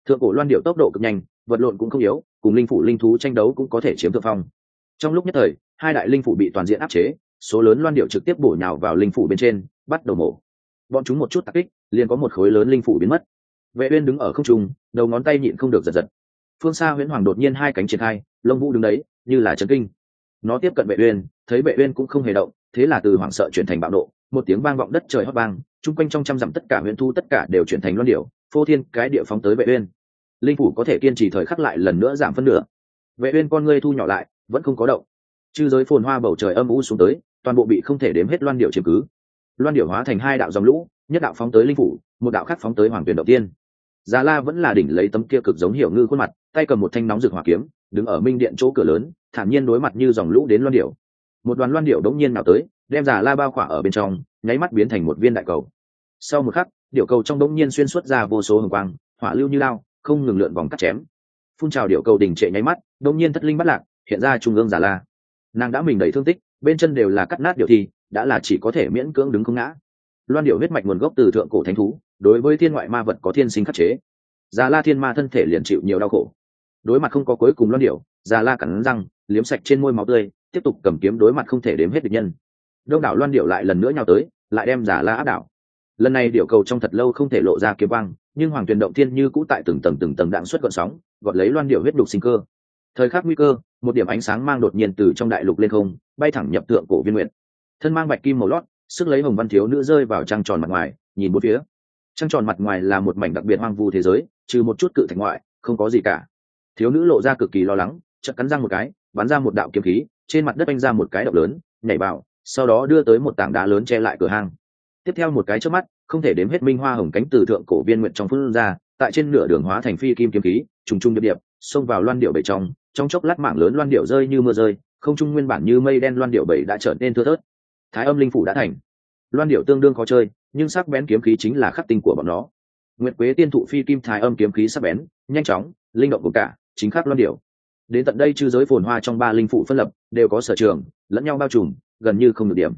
Thượng cổ loan điệu tốc độ cực nhanh vật lộn cũng không yếu cùng linh phủ linh thú tranh đấu cũng có thể chiếm thượng phong. Trong lúc nhất thời hai đại linh phủ bị toàn diện áp chế số lớn loan điệu trực tiếp bổ nhào vào linh phủ bên trên bắt đầu mổ. Bọn chúng một chút tắc kích liền có một khối lớn linh phủ biến mất. Vệ uyên đứng ở không trung đầu ngón tay nhịn không được giật giật. Phương xa huyễn hoàng đột nhiên hai cánh triển khai lông vũ đứng đấy như là chấn kinh. Nó tiếp cận vệ uyên thấy vệ uyên cũng không hề động thế là từ hoảng sợ chuyển thành bạo nộ một tiếng vang vọng đất trời hót vang chung quanh trong trăm dặm tất cả Huyễn thu tất cả đều chuyển thành loan điệu, phô thiên cái địa phóng tới vệ uyên linh phủ có thể kiên trì thời khắc lại lần nữa giảm phân nửa. Vệ uyên con ngươi thu nhỏ lại, vẫn không có động. Chư giới phồn hoa bầu trời âm u xuống tới, toàn bộ bị không thể đếm hết loan điểu chiếm cứ. Loan điểu hóa thành hai đạo dòng lũ, nhất đạo phóng tới linh phủ, một đạo khác phóng tới hoàng tuyển đầu tiên. Già la vẫn là đỉnh lấy tấm kia cực giống hiểu ngư khuôn mặt, tay cầm một thanh nóng rực hỏa kiếm, đứng ở minh điện chỗ cửa lớn, thản nhiên đối mặt như dòng lũ đến loan điểu một đoàn loan điểu đống nhiên nào tới, đem già la bao khỏa ở bên trong, nháy mắt biến thành một viên đại cầu. Sau một khắc, điệu cầu trong đống nhiên xuyên suốt ra vô số hồng quang, hỏa lưu như lao không ngừng lượn vòng cắt chém. Phun trào điệu cầu đình trệ nháy mắt đông nhiên thất linh bắt lạc, hiện ra trung ương giả la. Nàng đã mình đầy thương tích, bên chân đều là cắt nát điệu thi, đã là chỉ có thể miễn cưỡng đứng không ngã. Loan điệu huyết mạch nguồn gốc từ thượng cổ thánh thú, đối với thiên ngoại ma vật có thiên sinh khắc chế. Già la thiên ma thân thể liền chịu nhiều đau khổ. Đối mặt không có cuối cùng loan điệu già la cắn răng, liếm sạch trên môi máu tươi, tiếp tục cầm kiếm đối mặt không thể đếm hết địch nhân. Đông đảo loan điệu lại lần nữa nhau tới, lại đem giả la áp đảo lần này điệu cầu trong thật lâu không thể lộ ra kiếm băng nhưng hoàng tuyền động thiên như cũ tại từng tầng từng tầng đạn xuất gọn sóng, gọt lấy loan điệu huyết đục sinh cơ. Thời khắc nguy cơ, một điểm ánh sáng mang đột nhiên từ trong đại lục lên không, bay thẳng nhập tượng cổ viên nguyện thân mang bạch kim màu lót, sức lấy hồng văn thiếu nữ rơi vào trăng tròn mặt ngoài, nhìn bốn phía. Trăng tròn mặt ngoài là một mảnh đặc biệt hoang vu thế giới, trừ một chút cự thành ngoại, không có gì cả. Thiếu nữ lộ ra cực kỳ lo lắng, chợt cắn răng một cái, bắn ra một đạo kiếm khí, trên mặt đất anh ra một cái động lớn, nhảy vào, sau đó đưa tới một tảng đá lớn che lại cửa hang tiếp theo một cái trước mắt, không thể đếm hết minh hoa hồng cánh từ thượng cổ viên nguyện trong phương ra, tại trên nửa đường hóa thành phi kim kiếm khí, trùng trung điệp điệp, xông vào loan điệu bể trong trong chốc lát mạng lớn loan điệu rơi như mưa rơi, không trung nguyên bản như mây đen loan điệu bảy đã trở nên thưa thớt. Thái âm linh phủ đã thành. Loan điệu tương đương khó chơi, nhưng sắc bén kiếm khí chính là khắc tinh của bọn nó. Nguyệt quế tiên thụ phi kim thái âm kiếm khí sắc bén, nhanh chóng, linh động của cả, chính khắc loan điệu. Đến tận đây chư giới phồn hoa trong ba linh phủ phân lập, đều có sở trường, lẫn nhau bao trùm, gần như không được điểm.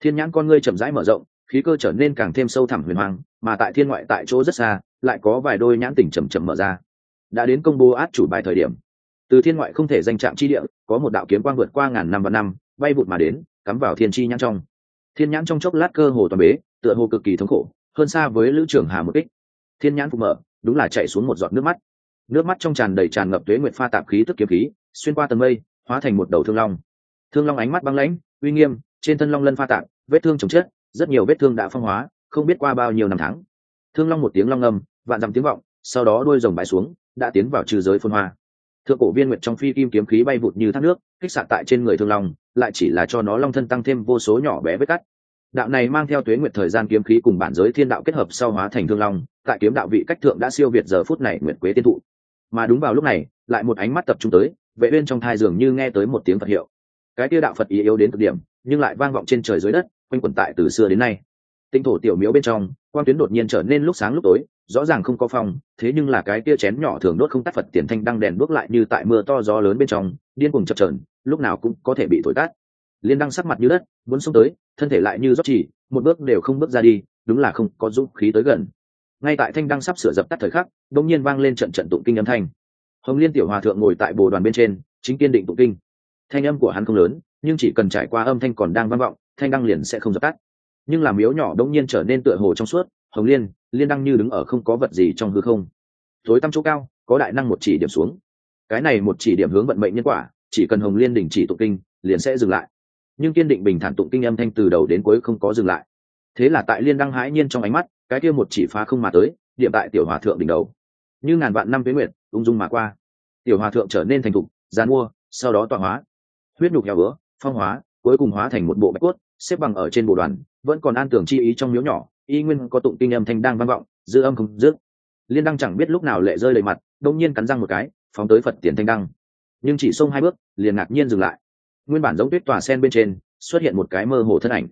Thiên nhãn con ngươi chậm rãi mở rộng khí cơ trở nên càng thêm sâu thẳm huyền hoàng, mà tại thiên ngoại tại chỗ rất xa, lại có vài đôi nhãn tỉnh chầm chầm mở ra. Đã đến công bố át chủ bài thời điểm. Từ thiên ngoại không thể danh trạm chi địa, có một đạo kiếm quang vượt qua ngàn năm và năm, bay vụt mà đến, cắm vào thiên chi nhãn trong. Thiên nhãn trong chốc lát cơ hồ toàn bế, tựa hồ cực kỳ thống khổ, hơn xa với lữ trưởng hà một kích. Thiên nhãn phục mở, đúng là chạy xuống một giọt nước mắt. Nước mắt trong tràn đầy tràn ngập tuế nguyệt pha tạp khí tức kiếm khí, xuyên qua tầng mây, hóa thành một đầu thương long. Thương long ánh mắt băng lãnh, uy nghiêm, trên thân long lân pha tạp, vết thương chồng chết rất nhiều vết thương đã phong hóa, không biết qua bao nhiêu năm tháng. Thương long một tiếng long âm vạn dặm tiếng vọng, sau đó đuôi rồng bãi xuống, đã tiến vào trừ giới phân hoa. Thượng cổ viên nguyệt trong phi kim kiếm khí bay vụt như thác nước, kích xạ tại trên người thương long, lại chỉ là cho nó long thân tăng thêm vô số nhỏ bé vết cắt. Đạo này mang theo tuế nguyệt thời gian kiếm khí cùng bản giới thiên đạo kết hợp sau hóa thành thương long, tại kiếm đạo vị cách thượng đã siêu việt giờ phút này nguyệt quế tiên thụ. Mà đúng vào lúc này, lại một ánh mắt tập trung tới, vệ uyên trong thai dường như nghe tới một tiếng phật hiệu. Cái kia đạo phật ý yếu đến cực điểm, nhưng lại vang vọng trên trời dưới đất quanh quẩn tại từ xưa đến nay. Tinh thổ tiểu miếu bên trong, quang tuyến đột nhiên trở nên lúc sáng lúc tối, rõ ràng không có phòng thế nhưng là cái kia chén nhỏ thường đốt không tắt phật tiền thanh đăng đèn bước lại như tại mưa to gió lớn bên trong, điên cuồng chập chờn, lúc nào cũng có thể bị thổi tắt. Liên đăng sắc mặt như đất, muốn xông tới, thân thể lại như rót chỉ, một bước đều không bước ra đi, đúng là không có dũng khí tới gần. Ngay tại thanh đăng sắp sửa dập tắt thời khắc, đột nhiên vang lên trận trận tụng kinh âm thanh. Hồng liên tiểu hòa thượng ngồi tại bồ đoàn bên trên, chính kiên định tụng kinh. Thanh âm của hắn không lớn, nhưng chỉ cần trải qua âm thanh còn đang vang vọng thanh đăng liền sẽ không dập tắt. Nhưng làm miếu nhỏ đống nhiên trở nên tựa hồ trong suốt, hồng liên liên đăng như đứng ở không có vật gì trong hư không. Tối tăm chỗ cao, có đại năng một chỉ điểm xuống. Cái này một chỉ điểm hướng vận mệnh nhân quả, chỉ cần hồng liên đình chỉ tụng kinh, liền sẽ dừng lại. Nhưng kiên định bình thản tụng kinh âm thanh từ đầu đến cuối không có dừng lại. Thế là tại liên đăng hãi nhiên trong ánh mắt, cái kia một chỉ phá không mà tới, điểm tại tiểu hòa thượng đỉnh đầu. Như ngàn vạn năm tuế nguyệt, ung dung mà qua. Tiểu hòa thượng trở nên thành thục gián mua, sau đó tọa hóa. Huyết nhục heo bữa, phong hóa cuối cùng hóa thành một bộ bạch cốt, xếp bằng ở trên bộ đoàn, vẫn còn an tưởng chi ý trong miếu nhỏ, y nguyên có tụng kinh âm thanh đang vang vọng, dư âm không dứt. Liên đăng chẳng biết lúc nào lệ rơi đầy mặt đông nhiên cắn răng một cái, phóng tới phật tiền thanh đăng. Nhưng chỉ xông hai bước, liền ngạc nhiên dừng lại. Nguyên bản giống tuyết tòa sen bên trên, xuất hiện một cái mơ hồ thân ảnh.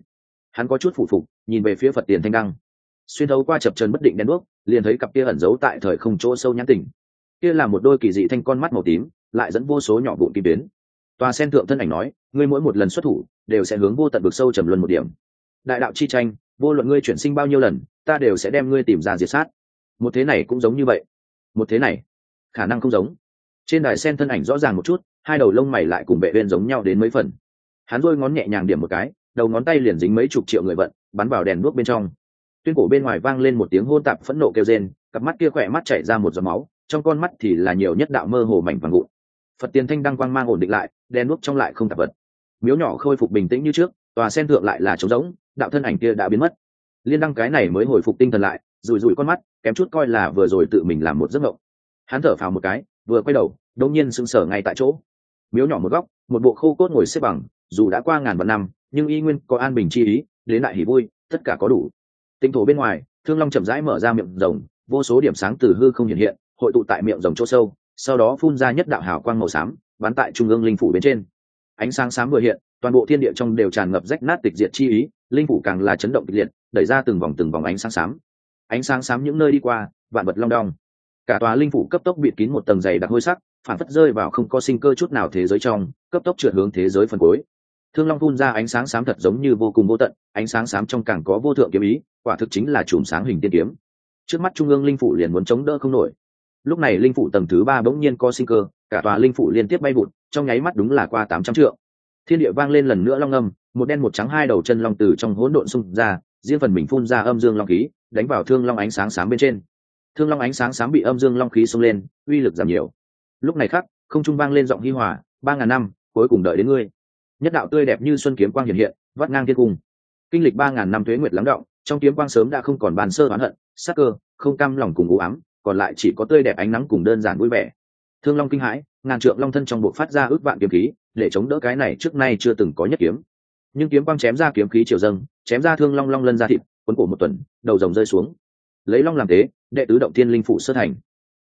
Hắn có chút phụ phục, nhìn về phía phật tiền thanh đăng. Xuyên thấu qua chập trần bất định đen đuốc, liền thấy cặp kia ẩn giấu tại thời không chỗ sâu nhãn tỉnh kia là một đôi kỳ dị thanh con mắt màu tím, lại dẫn vô số nhỏ vụn kim biến tòa sen thượng thân ảnh nói ngươi mỗi một lần xuất thủ, đều sẽ hướng vô tận vực sâu trầm luân một điểm. Đại đạo chi tranh, vô luận ngươi chuyển sinh bao nhiêu lần, ta đều sẽ đem ngươi tìm ra diệt sát. Một thế này cũng giống như vậy. Một thế này, khả năng không giống. Trên đài sen thân ảnh rõ ràng một chút, hai đầu lông mày lại cùng vệ viên giống nhau đến mấy phần. Hắn đôi ngón nhẹ nhàng điểm một cái, đầu ngón tay liền dính mấy chục triệu người vận, bắn vào đèn đuốc bên trong. Tuyên cổ bên ngoài vang lên một tiếng hôn tạp phẫn nộ kêu rên, cặp mắt kia khỏe mắt chảy ra một giọt máu, trong con mắt thì là nhiều nhất đạo mơ hồ mảnh vàng vụn. Phật tiền thanh đăng quang mang ổn định lại, đèn đuốc trong lại không tạp vật miếu nhỏ khôi phục bình tĩnh như trước, tòa sen thượng lại là trống rỗng, đạo thân ảnh kia đã biến mất. Liên đăng cái này mới hồi phục tinh thần lại rùi rùi con mắt, kém chút coi là vừa rồi tự mình làm một giấc mộng. Hắn thở phào một cái, vừa quay đầu đông nhiên sững sờ ngay tại chỗ. Miếu nhỏ một góc, một bộ khô cốt ngồi xếp bằng, dù đã qua ngàn vạn năm, nhưng y nguyên có an bình chi ý, đến lại hỉ vui, tất cả có đủ. Tinh thổ bên ngoài, thương long chậm rãi mở ra miệng rồng, vô số điểm sáng từ hư không hiện hiện, hội tụ tại miệng rồng chỗ sâu, sau đó phun ra nhất đạo hào quang màu xám, bắn tại trung ương linh phủ bên trên ánh sáng sáng vừa hiện, toàn bộ thiên địa trong đều tràn ngập rách nát tịch diệt chi ý, linh phủ càng là chấn động kịch liệt, đẩy ra từng vòng từng vòng ánh sáng xám. Ánh sáng xám những nơi đi qua, vạn vật long đong. Cả tòa linh phủ cấp tốc bịt kín một tầng dày đặc hôi sắc, phản phất rơi vào không có sinh cơ chút nào thế giới trong, cấp tốc trượt hướng thế giới phần cuối. Thương long phun ra ánh sáng xám thật giống như vô cùng vô tận, ánh sáng xám trong càng có vô thượng kiếm ý, quả thực chính là chùm sáng hình tiên kiếm. Trước mắt trung ương linh phủ liền muốn chống đỡ không nổi lúc này linh phủ tầng thứ ba bỗng nhiên có sinh cơ, cả tòa linh phủ liên tiếp bay vụt, trong nháy mắt đúng là qua tám trăm triệu thiên địa vang lên lần nữa long âm, một đen một trắng hai đầu chân long từ trong hỗn độn xung ra, riêng phần mình phun ra âm dương long khí, đánh vào thương long ánh sáng sáng bên trên. Thương long ánh sáng sáng bị âm dương long khí xông lên, uy lực giảm nhiều. Lúc này khắc, không trung vang lên giọng hi hòa, ba ngàn năm, cuối cùng đợi đến ngươi. Nhất đạo tươi đẹp như xuân kiếm quang hiện hiện, vắt ngang thiên cung. Kinh lịch ba ngàn năm thuế nguyệt lắng động, trong kiếm quang sớm đã không còn bàn sơ oán hận, sắc cơ, không cam lòng cùng u ám còn lại chỉ có tươi đẹp ánh nắng cùng đơn giản vui vẻ. Thương long kinh hãi, ngàn trượng long thân trong bộ phát ra ước vạn kiếm khí, để chống đỡ cái này trước nay chưa từng có nhất kiếm. Nhưng kiếm quang chém ra kiếm khí triều dâng, chém ra thương long long lân ra thịt quấn cổ một tuần, đầu rồng rơi xuống. Lấy long làm tế đệ tứ động thiên linh phủ sơ thành.